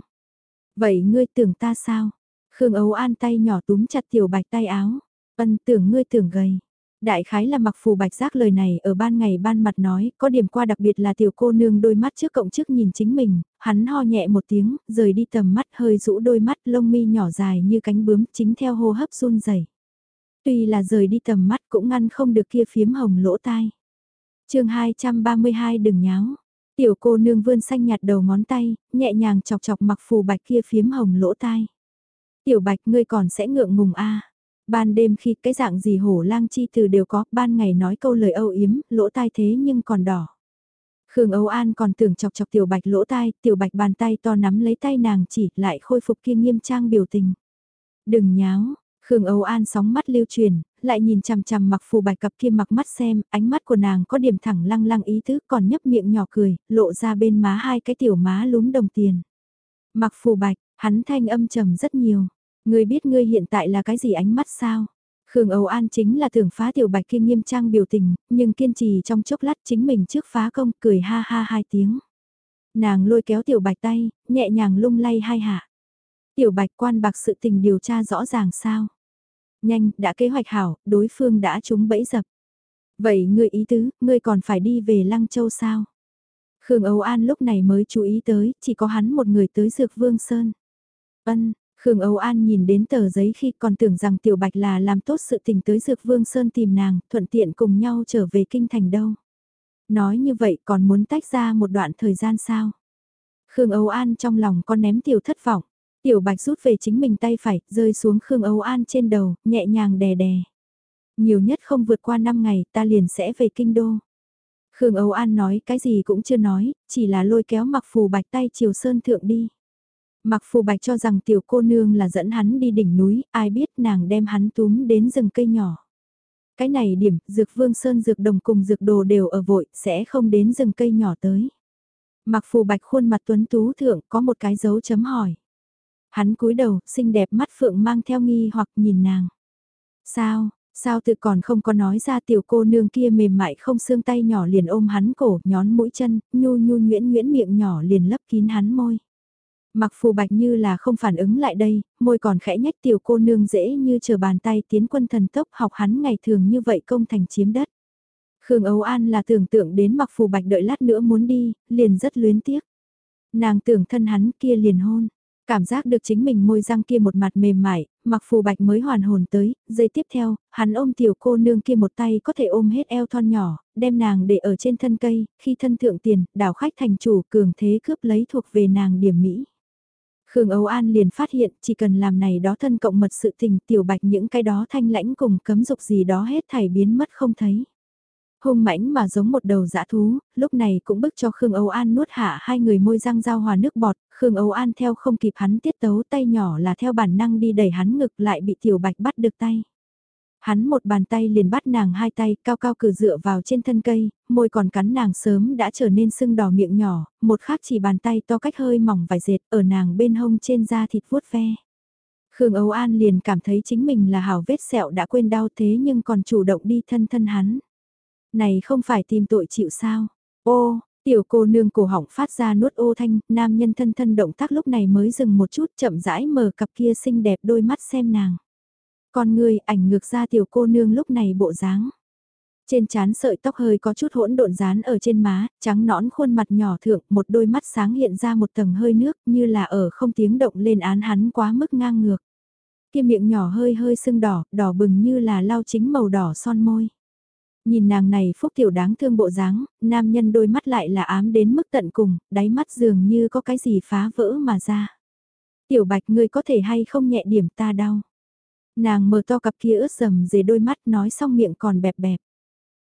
Vậy ngươi tưởng ta sao? Khương ấu An tay nhỏ túm chặt tiểu bạch tay áo. Ân tưởng ngươi tưởng gầy. Đại khái là mặc phù bạch giác lời này ở ban ngày ban mặt nói, có điểm qua đặc biệt là tiểu cô nương đôi mắt trước cộng trước nhìn chính mình, hắn ho nhẹ một tiếng, rời đi tầm mắt hơi rũ đôi mắt lông mi nhỏ dài như cánh bướm chính theo hô hấp run rẩy. Tuy là rời đi tầm mắt cũng ngăn không được kia phiếm hồng lỗ tai. chương 232 đừng nháo. Tiểu cô nương vươn xanh nhạt đầu ngón tay, nhẹ nhàng chọc chọc mặc phù bạch kia phiếm hồng lỗ tai. Tiểu bạch ngươi còn sẽ ngượng ngùng a Ban đêm khi cái dạng gì hổ lang chi từ đều có, ban ngày nói câu lời âu yếm, lỗ tai thế nhưng còn đỏ. Khương Âu An còn tưởng chọc chọc tiểu bạch lỗ tai, tiểu bạch bàn tay to nắm lấy tay nàng chỉ lại khôi phục kia nghiêm trang biểu tình. Đừng nháo, Khương Âu An sóng mắt lưu truyền, lại nhìn chằm chằm mặc phù bạch cặp kia mặc mắt xem, ánh mắt của nàng có điểm thẳng lăng lăng ý tứ còn nhấp miệng nhỏ cười, lộ ra bên má hai cái tiểu má lúm đồng tiền. Mặc phù bạch, hắn thanh âm trầm rất nhiều. Ngươi biết ngươi hiện tại là cái gì ánh mắt sao? Khương Âu An chính là tưởng phá tiểu bạch kia nghiêm trang biểu tình, nhưng kiên trì trong chốc lát chính mình trước phá công cười ha ha hai tiếng. Nàng lôi kéo tiểu bạch tay, nhẹ nhàng lung lay hai hạ. Tiểu bạch quan bạc sự tình điều tra rõ ràng sao? Nhanh, đã kế hoạch hảo, đối phương đã trúng bẫy dập. Vậy ngươi ý tứ, ngươi còn phải đi về Lăng Châu sao? Khương Âu An lúc này mới chú ý tới, chỉ có hắn một người tới Dược Vương Sơn. Ân, Khương Âu An nhìn đến tờ giấy khi còn tưởng rằng Tiểu Bạch là làm tốt sự tình tới Dược Vương Sơn tìm nàng, thuận tiện cùng nhau trở về kinh thành đâu. Nói như vậy còn muốn tách ra một đoạn thời gian sao? Khương Âu An trong lòng có ném Tiểu thất vọng. Tiểu Bạch rút về chính mình tay phải, rơi xuống Khương Âu An trên đầu, nhẹ nhàng đè đè. Nhiều nhất không vượt qua 5 ngày, ta liền sẽ về kinh đô. Khương Âu An nói cái gì cũng chưa nói, chỉ là lôi kéo mặc phù bạch tay chiều sơn thượng đi. Mặc phù bạch cho rằng tiểu cô nương là dẫn hắn đi đỉnh núi, ai biết nàng đem hắn túm đến rừng cây nhỏ. Cái này điểm, dược vương sơn dược đồng cùng dược đồ đều ở vội, sẽ không đến rừng cây nhỏ tới. Mặc phù bạch khuôn mặt tuấn tú thượng có một cái dấu chấm hỏi. Hắn cúi đầu, xinh đẹp mắt phượng mang theo nghi hoặc nhìn nàng. Sao, sao tự còn không có nói ra tiểu cô nương kia mềm mại không xương tay nhỏ liền ôm hắn cổ, nhón mũi chân, nhu nhu nhuyễn nhuyễn miệng nhỏ liền lấp kín hắn môi. Mặc phù bạch như là không phản ứng lại đây, môi còn khẽ nhách tiểu cô nương dễ như chờ bàn tay tiến quân thần tốc học hắn ngày thường như vậy công thành chiếm đất. Khương Âu An là tưởng tượng đến mặc phù bạch đợi lát nữa muốn đi, liền rất luyến tiếc. Nàng tưởng thân hắn kia liền hôn. Cảm giác được chính mình môi răng kia một mặt mềm mại, mặc phù bạch mới hoàn hồn tới, giây tiếp theo, hắn ôm tiểu cô nương kia một tay có thể ôm hết eo thon nhỏ, đem nàng để ở trên thân cây, khi thân thượng tiền, đảo khách thành chủ cường thế cướp lấy thuộc về nàng điểm mỹ. Khương Âu An liền phát hiện chỉ cần làm này đó thân cộng mật sự tình tiểu bạch những cái đó thanh lãnh cùng cấm dục gì đó hết thảy biến mất không thấy. Hung mãnh mà giống một đầu dã thú, lúc này cũng bức cho Khương Âu An nuốt hạ hai người môi răng giao hòa nước bọt, Khương Âu An theo không kịp hắn tiết tấu tay nhỏ là theo bản năng đi đẩy hắn ngực lại bị tiểu bạch bắt được tay. Hắn một bàn tay liền bắt nàng hai tay cao cao cử dựa vào trên thân cây, môi còn cắn nàng sớm đã trở nên sưng đỏ miệng nhỏ, một khác chỉ bàn tay to cách hơi mỏng vài dệt ở nàng bên hông trên da thịt vuốt ve. Khương Âu An liền cảm thấy chính mình là hảo vết sẹo đã quên đau thế nhưng còn chủ động đi thân thân hắn. Này không phải tìm tội chịu sao? Ô, tiểu cô nương cổ họng phát ra nuốt ô thanh, nam nhân thân thân động tác lúc này mới dừng một chút chậm rãi mở cặp kia xinh đẹp đôi mắt xem nàng. Con người ảnh ngược ra tiểu cô nương lúc này bộ dáng. Trên trán sợi tóc hơi có chút hỗn độn dán ở trên má, trắng nõn khuôn mặt nhỏ thượng, một đôi mắt sáng hiện ra một tầng hơi nước như là ở không tiếng động lên án hắn quá mức ngang ngược. Kia miệng nhỏ hơi hơi sưng đỏ, đỏ bừng như là lau chính màu đỏ son môi. Nhìn nàng này phúc tiểu đáng thương bộ dáng, nam nhân đôi mắt lại là ám đến mức tận cùng, đáy mắt dường như có cái gì phá vỡ mà ra. Tiểu bạch ngươi có thể hay không nhẹ điểm ta đau. Nàng mở to cặp kia ướt rầm dưới đôi mắt nói xong miệng còn bẹp bẹp.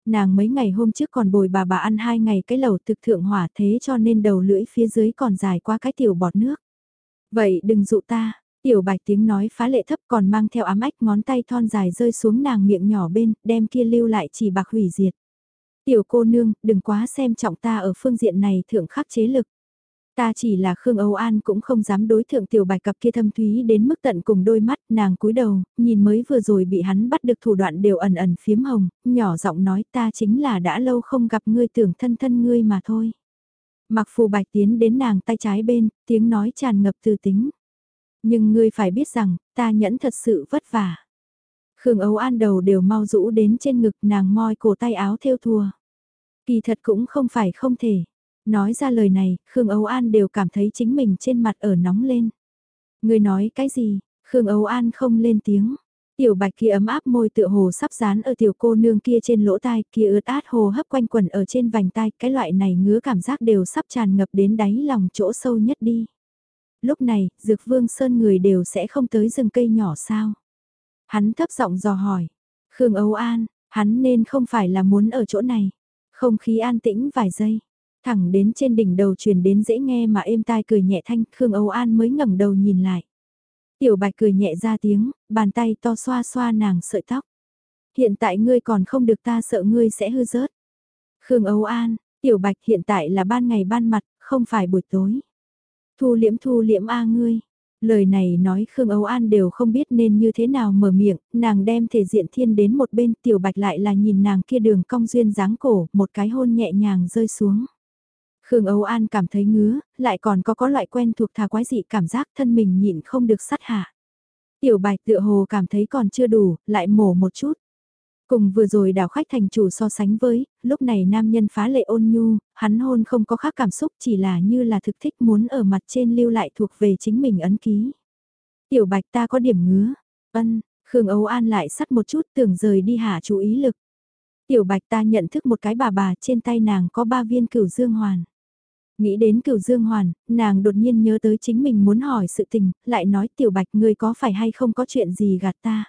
Nàng mấy ngày hôm trước còn bồi bà bà ăn hai ngày cái lẩu thực thượng hỏa thế cho nên đầu lưỡi phía dưới còn dài qua cái tiểu bọt nước. Vậy đừng dụ ta, tiểu bạch tiếng nói phá lệ thấp còn mang theo ám ách ngón tay thon dài rơi xuống nàng miệng nhỏ bên, đem kia lưu lại chỉ bạc hủy diệt. Tiểu cô nương, đừng quá xem trọng ta ở phương diện này thượng khắc chế lực. Ta chỉ là Khương Âu An cũng không dám đối thượng tiểu bạch cặp kia thâm thúy đến mức tận cùng đôi mắt, nàng cúi đầu, nhìn mới vừa rồi bị hắn bắt được thủ đoạn đều ẩn ẩn phiếm hồng, nhỏ giọng nói ta chính là đã lâu không gặp ngươi tưởng thân thân ngươi mà thôi. Mặc phù bạch tiến đến nàng tay trái bên, tiếng nói tràn ngập từ tính. Nhưng ngươi phải biết rằng, ta nhẫn thật sự vất vả. Khương Âu An đầu đều mau rũ đến trên ngực nàng moi cổ tay áo theo thua Kỳ thật cũng không phải không thể. Nói ra lời này, Khương Âu An đều cảm thấy chính mình trên mặt ở nóng lên. Người nói cái gì? Khương Âu An không lên tiếng. Tiểu bạch kia ấm áp môi tựa hồ sắp dán ở tiểu cô nương kia trên lỗ tai, kia ướt át hồ hấp quanh quần ở trên vành tai, cái loại này ngứa cảm giác đều sắp tràn ngập đến đáy lòng chỗ sâu nhất đi. Lúc này, dược vương sơn người đều sẽ không tới rừng cây nhỏ sao? Hắn thấp giọng dò hỏi. Khương Âu An, hắn nên không phải là muốn ở chỗ này. Không khí an tĩnh vài giây. Thẳng đến trên đỉnh đầu truyền đến dễ nghe mà êm tai cười nhẹ thanh, Khương Âu An mới ngẩng đầu nhìn lại. Tiểu bạch cười nhẹ ra tiếng, bàn tay to xoa xoa nàng sợi tóc. Hiện tại ngươi còn không được ta sợ ngươi sẽ hư rớt. Khương Âu An, tiểu bạch hiện tại là ban ngày ban mặt, không phải buổi tối. Thu liễm thu liễm a ngươi. Lời này nói Khương Âu An đều không biết nên như thế nào mở miệng, nàng đem thể diện thiên đến một bên tiểu bạch lại là nhìn nàng kia đường cong duyên dáng cổ, một cái hôn nhẹ nhàng rơi xuống. Khương Âu An cảm thấy ngứa, lại còn có có loại quen thuộc thà quái dị cảm giác thân mình nhịn không được sát hạ. Tiểu bạch tựa hồ cảm thấy còn chưa đủ, lại mổ một chút. Cùng vừa rồi đảo khách thành chủ so sánh với, lúc này nam nhân phá lệ ôn nhu, hắn hôn không có khác cảm xúc chỉ là như là thực thích muốn ở mặt trên lưu lại thuộc về chính mình ấn ký. Tiểu bạch ta có điểm ngứa, ân, Khương Âu An lại sắt một chút tưởng rời đi hạ chú ý lực. Tiểu bạch ta nhận thức một cái bà bà trên tay nàng có ba viên cửu dương hoàn. Nghĩ đến cửu dương hoàn, nàng đột nhiên nhớ tới chính mình muốn hỏi sự tình, lại nói tiểu bạch ngươi có phải hay không có chuyện gì gạt ta.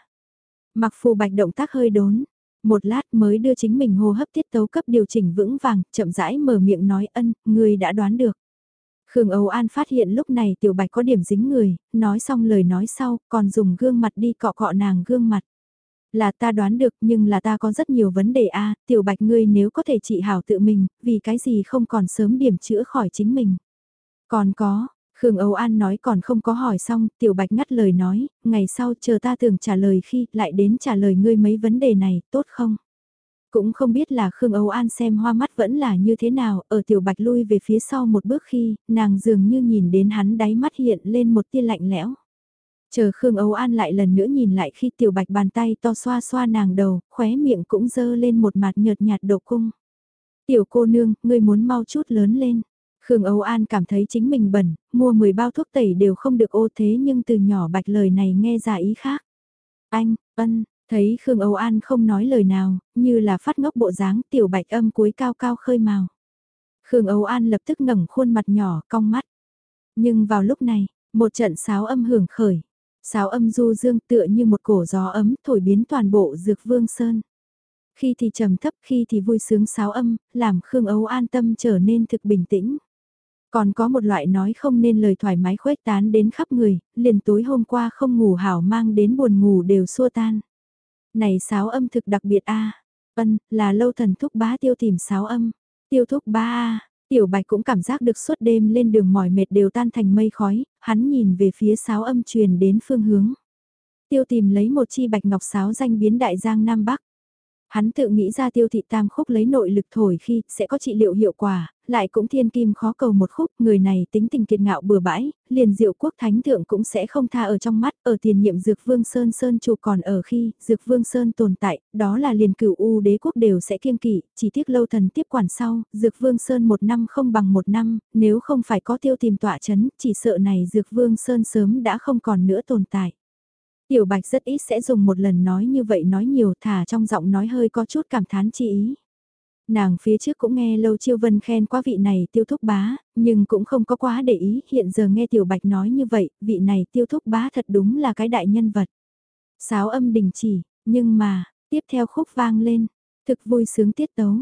Mặc phù bạch động tác hơi đốn, một lát mới đưa chính mình hô hấp tiết tấu cấp điều chỉnh vững vàng, chậm rãi mở miệng nói ân, người đã đoán được. Khương Âu An phát hiện lúc này tiểu bạch có điểm dính người, nói xong lời nói sau, còn dùng gương mặt đi cọ cọ nàng gương mặt. Là ta đoán được nhưng là ta có rất nhiều vấn đề a tiểu bạch ngươi nếu có thể trị hảo tự mình, vì cái gì không còn sớm điểm chữa khỏi chính mình. Còn có, Khương Âu An nói còn không có hỏi xong, Tiểu Bạch ngắt lời nói, ngày sau chờ ta tưởng trả lời khi lại đến trả lời ngươi mấy vấn đề này, tốt không? Cũng không biết là Khương Âu An xem hoa mắt vẫn là như thế nào, ở Tiểu Bạch lui về phía sau một bước khi, nàng dường như nhìn đến hắn đáy mắt hiện lên một tia lạnh lẽo. Chờ Khương Âu An lại lần nữa nhìn lại khi Tiểu Bạch bàn tay to xoa xoa nàng đầu, khóe miệng cũng dơ lên một mặt nhợt nhạt độ cung. Tiểu cô nương, ngươi muốn mau chút lớn lên. Khương Âu An cảm thấy chính mình bẩn, mua 10 bao thuốc tẩy đều không được ô thế nhưng từ nhỏ bạch lời này nghe ra ý khác. Anh, ân, thấy Khương Âu An không nói lời nào, như là phát ngốc bộ dáng tiểu bạch âm cuối cao cao khơi màu. Khương Âu An lập tức ngẩng khuôn mặt nhỏ, cong mắt. Nhưng vào lúc này, một trận sáo âm hưởng khởi. Sáo âm du dương tựa như một cổ gió ấm thổi biến toàn bộ dược vương sơn. Khi thì trầm thấp khi thì vui sướng sáo âm, làm Khương Âu an tâm trở nên thực bình tĩnh. Còn có một loại nói không nên lời thoải mái khuếch tán đến khắp người, liền tối hôm qua không ngủ hảo mang đến buồn ngủ đều xua tan. Này sáo âm thực đặc biệt a Ân, là lâu thần thúc bá tiêu tìm sáo âm. Tiêu thúc ba a Tiểu bạch cũng cảm giác được suốt đêm lên đường mỏi mệt đều tan thành mây khói, hắn nhìn về phía sáo âm truyền đến phương hướng. Tiêu tìm lấy một chi bạch ngọc sáo danh biến đại giang Nam Bắc. Hắn tự nghĩ ra tiêu thị tam khúc lấy nội lực thổi khi sẽ có trị liệu hiệu quả, lại cũng thiên kim khó cầu một khúc, người này tính tình kiệt ngạo bừa bãi, liền diệu quốc thánh thượng cũng sẽ không tha ở trong mắt, ở tiền nhiệm Dược Vương Sơn Sơn chủ còn ở khi Dược Vương Sơn tồn tại, đó là liền cửu U đế quốc đều sẽ kiêng kỵ, chỉ tiếc lâu thần tiếp quản sau, Dược Vương Sơn một năm không bằng một năm, nếu không phải có tiêu tìm tỏa chấn, chỉ sợ này Dược Vương Sơn sớm đã không còn nữa tồn tại. Tiểu Bạch rất ít sẽ dùng một lần nói như vậy nói nhiều thả trong giọng nói hơi có chút cảm thán chi ý. Nàng phía trước cũng nghe Lâu Chiêu Vân khen quá vị này tiêu thúc bá, nhưng cũng không có quá để ý, hiện giờ nghe Tiểu Bạch nói như vậy, vị này tiêu thúc bá thật đúng là cái đại nhân vật. Sáo âm đình chỉ, nhưng mà, tiếp theo khúc vang lên, thực vui sướng tiết tấu,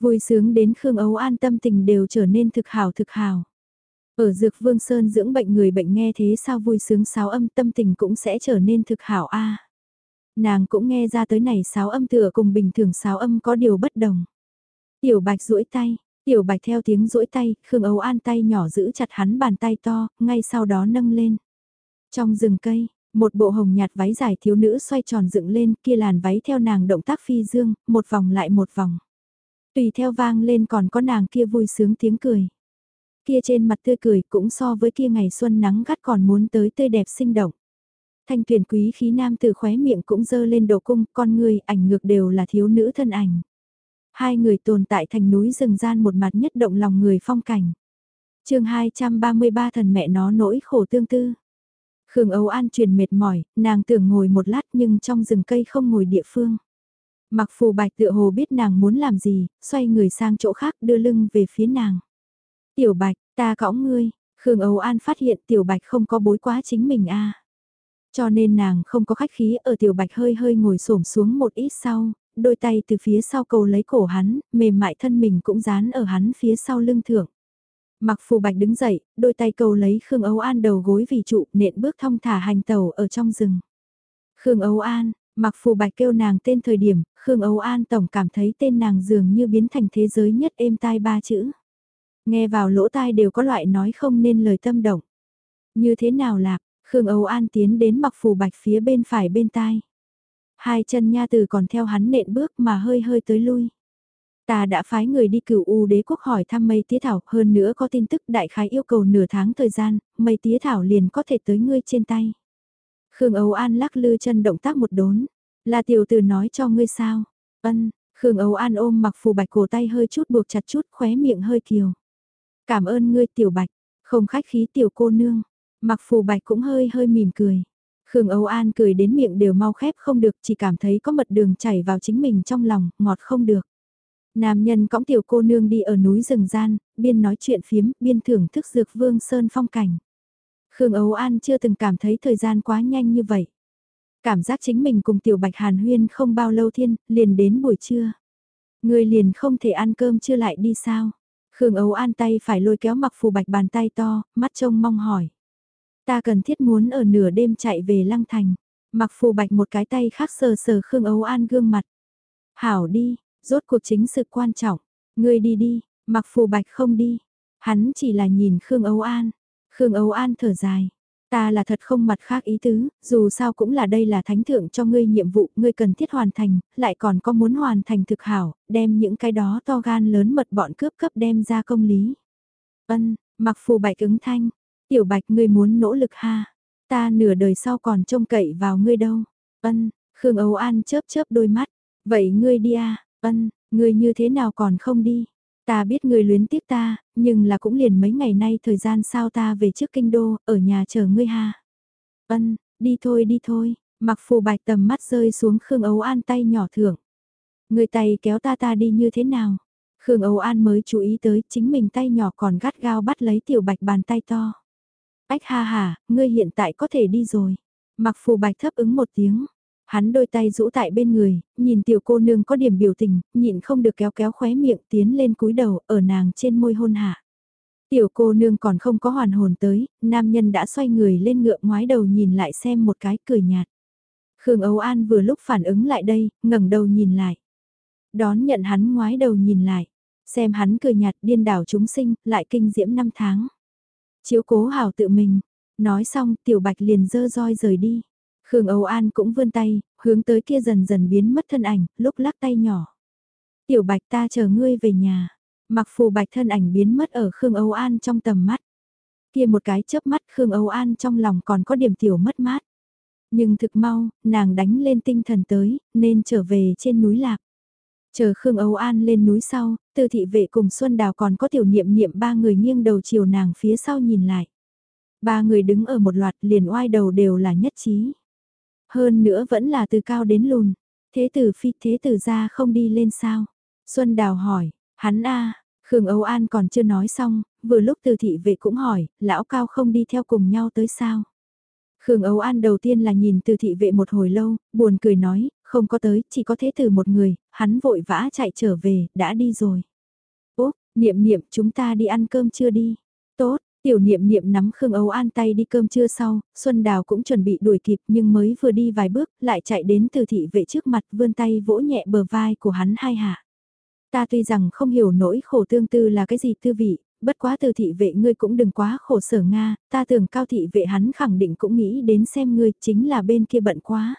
vui sướng đến Khương Ấu an tâm tình đều trở nên thực hào thực hào. Ở Dược Vương Sơn dưỡng bệnh người bệnh nghe thế sao vui sướng sáo âm tâm tình cũng sẽ trở nên thực hảo a. Nàng cũng nghe ra tới này sáo âm tựa cùng bình thường sáo âm có điều bất đồng. Tiểu Bạch duỗi tay, Tiểu Bạch theo tiếng duỗi tay, Khương Âu An tay nhỏ giữ chặt hắn bàn tay to, ngay sau đó nâng lên. Trong rừng cây, một bộ hồng nhạt váy dài thiếu nữ xoay tròn dựng lên, kia làn váy theo nàng động tác phi dương, một vòng lại một vòng. Tùy theo vang lên còn có nàng kia vui sướng tiếng cười kia trên mặt tươi cười cũng so với kia ngày xuân nắng gắt còn muốn tới tươi đẹp sinh động. Thanh tuyển quý khí nam từ khóe miệng cũng dơ lên đầu cung, con người ảnh ngược đều là thiếu nữ thân ảnh. Hai người tồn tại thành núi rừng gian một mặt nhất động lòng người phong cảnh. chương 233 thần mẹ nó nỗi khổ tương tư. Khương Âu An truyền mệt mỏi, nàng tưởng ngồi một lát nhưng trong rừng cây không ngồi địa phương. Mặc phù bạch tựa hồ biết nàng muốn làm gì, xoay người sang chỗ khác đưa lưng về phía nàng. Tiểu bạch, ta cõng ngươi, Khương Âu An phát hiện tiểu bạch không có bối quá chính mình a Cho nên nàng không có khách khí ở tiểu bạch hơi hơi ngồi xổm xuống một ít sau, đôi tay từ phía sau cầu lấy cổ hắn, mềm mại thân mình cũng dán ở hắn phía sau lưng thượng. Mặc phù bạch đứng dậy, đôi tay cầu lấy Khương Âu An đầu gối vì trụ nện bước thong thả hành tàu ở trong rừng. Khương Âu An, mặc phù bạch kêu nàng tên thời điểm, Khương Âu An tổng cảm thấy tên nàng dường như biến thành thế giới nhất êm tai ba chữ. Nghe vào lỗ tai đều có loại nói không nên lời tâm động. Như thế nào lạc, Khương Âu An tiến đến mặc phù bạch phía bên phải bên tai. Hai chân nha từ còn theo hắn nện bước mà hơi hơi tới lui. Ta đã phái người đi cửu U đế quốc hỏi thăm mây tía thảo, hơn nữa có tin tức đại khái yêu cầu nửa tháng thời gian, mây tía thảo liền có thể tới ngươi trên tay. Khương Âu An lắc lư chân động tác một đốn, là tiểu tử nói cho ngươi sao? Ân, Khương Âu An ôm mặc phù bạch cổ tay hơi chút buộc chặt chút khóe miệng hơi kiều. Cảm ơn ngươi tiểu bạch, không khách khí tiểu cô nương. Mặc phù bạch cũng hơi hơi mỉm cười. Khương Âu An cười đến miệng đều mau khép không được, chỉ cảm thấy có mật đường chảy vào chính mình trong lòng, ngọt không được. Nam nhân cõng tiểu cô nương đi ở núi rừng gian, biên nói chuyện phiếm, biên thưởng thức dược vương sơn phong cảnh. Khương Âu An chưa từng cảm thấy thời gian quá nhanh như vậy. Cảm giác chính mình cùng tiểu bạch hàn huyên không bao lâu thiên, liền đến buổi trưa. Người liền không thể ăn cơm chưa lại đi sao? Khương Âu An tay phải lôi kéo mặc phù bạch bàn tay to, mắt trông mong hỏi. Ta cần thiết muốn ở nửa đêm chạy về Lăng Thành. Mặc phù bạch một cái tay khác sờ sờ Khương Âu An gương mặt. Hảo đi, rốt cuộc chính sự quan trọng. Ngươi đi đi, mặc phù bạch không đi. Hắn chỉ là nhìn Khương Âu An. Khương Âu An thở dài. Ta là thật không mặt khác ý tứ, dù sao cũng là đây là thánh thượng cho ngươi nhiệm vụ, ngươi cần thiết hoàn thành, lại còn có muốn hoàn thành thực hảo, đem những cái đó to gan lớn mật bọn cướp cấp đem ra công lý. Ân, mặc phù bạch ứng thanh, tiểu bạch ngươi muốn nỗ lực ha, ta nửa đời sau còn trông cậy vào ngươi đâu. Ân, Khương Âu An chớp chớp đôi mắt, vậy ngươi đi à, ân, ngươi như thế nào còn không đi. Ta biết ngươi luyến tiếc ta, nhưng là cũng liền mấy ngày nay thời gian sao ta về trước kinh đô, ở nhà chờ ngươi ha. Ân, đi thôi đi thôi, mặc phù bạch tầm mắt rơi xuống Khương Ấu An tay nhỏ thưởng. Người tay kéo ta ta đi như thế nào? Khương Ấu An mới chú ý tới chính mình tay nhỏ còn gắt gao bắt lấy tiểu bạch bàn tay to. Ách ha hà, ngươi hiện tại có thể đi rồi. Mặc phù bạch thấp ứng một tiếng. Hắn đôi tay rũ tại bên người, nhìn tiểu cô nương có điểm biểu tình, nhịn không được kéo kéo khóe miệng tiến lên cúi đầu ở nàng trên môi hôn hạ. Tiểu cô nương còn không có hoàn hồn tới, nam nhân đã xoay người lên ngựa ngoái đầu nhìn lại xem một cái cười nhạt. Khương Âu An vừa lúc phản ứng lại đây, ngẩng đầu nhìn lại. Đón nhận hắn ngoái đầu nhìn lại, xem hắn cười nhạt điên đảo chúng sinh, lại kinh diễm năm tháng. Chiếu cố hảo tự mình, nói xong tiểu bạch liền dơ roi rời đi. Khương Âu An cũng vươn tay, hướng tới kia dần dần biến mất thân ảnh, lúc lắc tay nhỏ. Tiểu Bạch ta chờ ngươi về nhà. Mặc phù Bạch thân ảnh biến mất ở Khương Âu An trong tầm mắt. Kia một cái chớp mắt Khương Âu An trong lòng còn có điểm tiểu mất mát. Nhưng thực mau, nàng đánh lên tinh thần tới, nên trở về trên núi Lạc. Chờ Khương Âu An lên núi sau, từ thị vệ cùng Xuân Đào còn có tiểu niệm niệm ba người nghiêng đầu chiều nàng phía sau nhìn lại. Ba người đứng ở một loạt liền oai đầu đều là nhất trí. Hơn nữa vẫn là từ cao đến lùn. Thế tử phi thế tử ra không đi lên sao? Xuân Đào hỏi, hắn a Khương Âu An còn chưa nói xong, vừa lúc từ thị vệ cũng hỏi, lão cao không đi theo cùng nhau tới sao? Khương Âu An đầu tiên là nhìn từ thị vệ một hồi lâu, buồn cười nói, không có tới, chỉ có thế tử một người, hắn vội vã chạy trở về, đã đi rồi. Úp, niệm niệm chúng ta đi ăn cơm chưa đi? Tốt, Tiểu niệm niệm nắm Khương Âu An tay đi cơm trưa sau, Xuân Đào cũng chuẩn bị đuổi kịp nhưng mới vừa đi vài bước, lại chạy đến từ thị vệ trước mặt vươn tay vỗ nhẹ bờ vai của hắn hai hạ. Ta tuy rằng không hiểu nỗi khổ tương tư là cái gì tư vị, bất quá từ thị vệ ngươi cũng đừng quá khổ sở Nga, ta tưởng cao thị vệ hắn khẳng định cũng nghĩ đến xem ngươi chính là bên kia bận quá.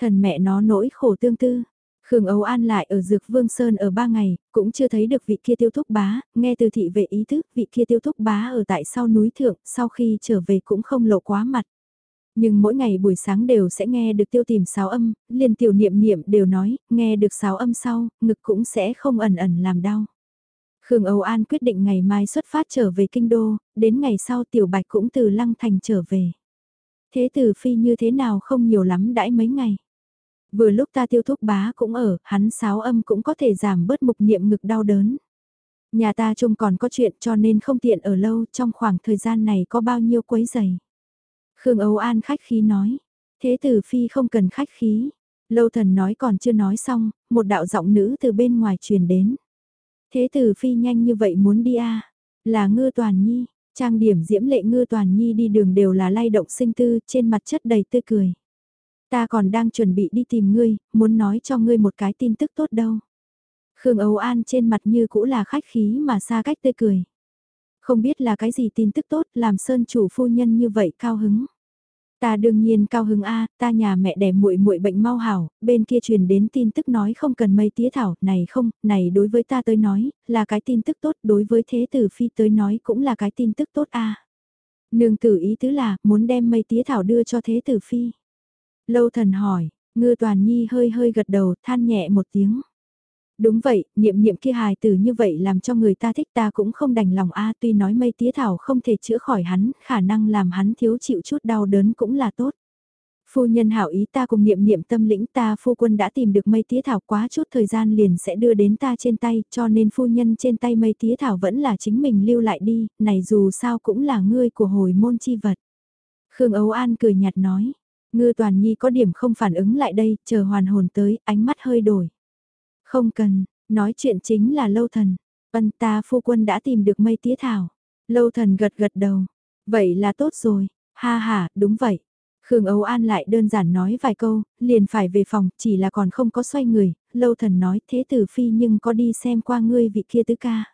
Thần mẹ nó nỗi khổ tương tư, Khương Âu An lại ở Dược Vương Sơn ở ba ngày, cũng chưa thấy được vị kia tiêu thúc bá, nghe từ thị vệ ý thức vị kia tiêu thúc bá ở tại sau núi thượng, sau khi trở về cũng không lộ quá mặt. Nhưng mỗi ngày buổi sáng đều sẽ nghe được tiêu tìm sáo âm, liền tiểu niệm niệm đều nói, nghe được sáo âm sau, ngực cũng sẽ không ẩn ẩn làm đau. Khương Âu An quyết định ngày mai xuất phát trở về kinh đô, đến ngày sau tiểu bạch cũng từ lăng thành trở về. Thế tử phi như thế nào không nhiều lắm đãi mấy ngày. Vừa lúc ta tiêu thúc bá cũng ở, hắn sáo âm cũng có thể giảm bớt mục niệm ngực đau đớn. Nhà ta chung còn có chuyện cho nên không tiện ở lâu trong khoảng thời gian này có bao nhiêu quấy giày. Khương Âu An khách khí nói, thế tử phi không cần khách khí. Lâu thần nói còn chưa nói xong, một đạo giọng nữ từ bên ngoài truyền đến. Thế tử phi nhanh như vậy muốn đi à? Là ngư toàn nhi, trang điểm diễm lệ ngư toàn nhi đi đường đều là lay động sinh tư, trên mặt chất đầy tươi cười. Ta còn đang chuẩn bị đi tìm ngươi, muốn nói cho ngươi một cái tin tức tốt đâu. Khương Âu An trên mặt như cũ là khách khí mà xa cách tươi cười. Không biết là cái gì tin tức tốt làm sơn chủ phu nhân như vậy cao hứng. Ta đương nhiên cao hứng a, ta nhà mẹ đẻ muội muội bệnh mau hảo, bên kia truyền đến tin tức nói không cần mây tía thảo, này không, này đối với ta tới nói, là cái tin tức tốt, đối với thế tử phi tới nói cũng là cái tin tức tốt a. Nương tử ý tứ là, muốn đem mây tía thảo đưa cho thế tử phi. Lâu thần hỏi, ngư toàn nhi hơi hơi gật đầu, than nhẹ một tiếng. Đúng vậy, niệm niệm kia hài tử như vậy làm cho người ta thích ta cũng không đành lòng a tuy nói mây tía thảo không thể chữa khỏi hắn, khả năng làm hắn thiếu chịu chút đau đớn cũng là tốt. Phu nhân hảo ý ta cùng niệm niệm tâm lĩnh ta phu quân đã tìm được mây tía thảo quá chút thời gian liền sẽ đưa đến ta trên tay cho nên phu nhân trên tay mây tía thảo vẫn là chính mình lưu lại đi, này dù sao cũng là ngươi của hồi môn chi vật. Khương Ấu An cười nhạt nói, ngư toàn nhi có điểm không phản ứng lại đây, chờ hoàn hồn tới, ánh mắt hơi đổi. Không cần, nói chuyện chính là lâu thần. Vân ta phu quân đã tìm được mây tía thảo. Lâu thần gật gật đầu. Vậy là tốt rồi. Ha ha, đúng vậy. Khương Âu An lại đơn giản nói vài câu, liền phải về phòng, chỉ là còn không có xoay người, lâu thần nói thế tử phi nhưng có đi xem qua ngươi vị kia tứ ca.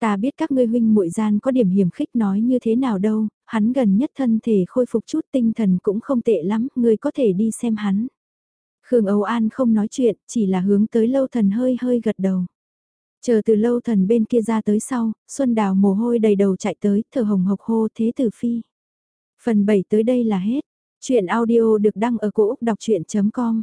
Ta biết các ngươi huynh muội gian có điểm hiểm khích nói như thế nào đâu, hắn gần nhất thân thể khôi phục chút tinh thần cũng không tệ lắm, người có thể đi xem hắn. Khương Âu An không nói chuyện, chỉ là hướng tới lâu thần hơi hơi gật đầu. Chờ từ lâu thần bên kia ra tới sau, Xuân Đào mồ hôi đầy đầu chạy tới, thở hồng hộc hô thế tử phi. Phần 7 tới đây là hết. Chuyện audio được đăng ở cổ Úc đọc chuyện.com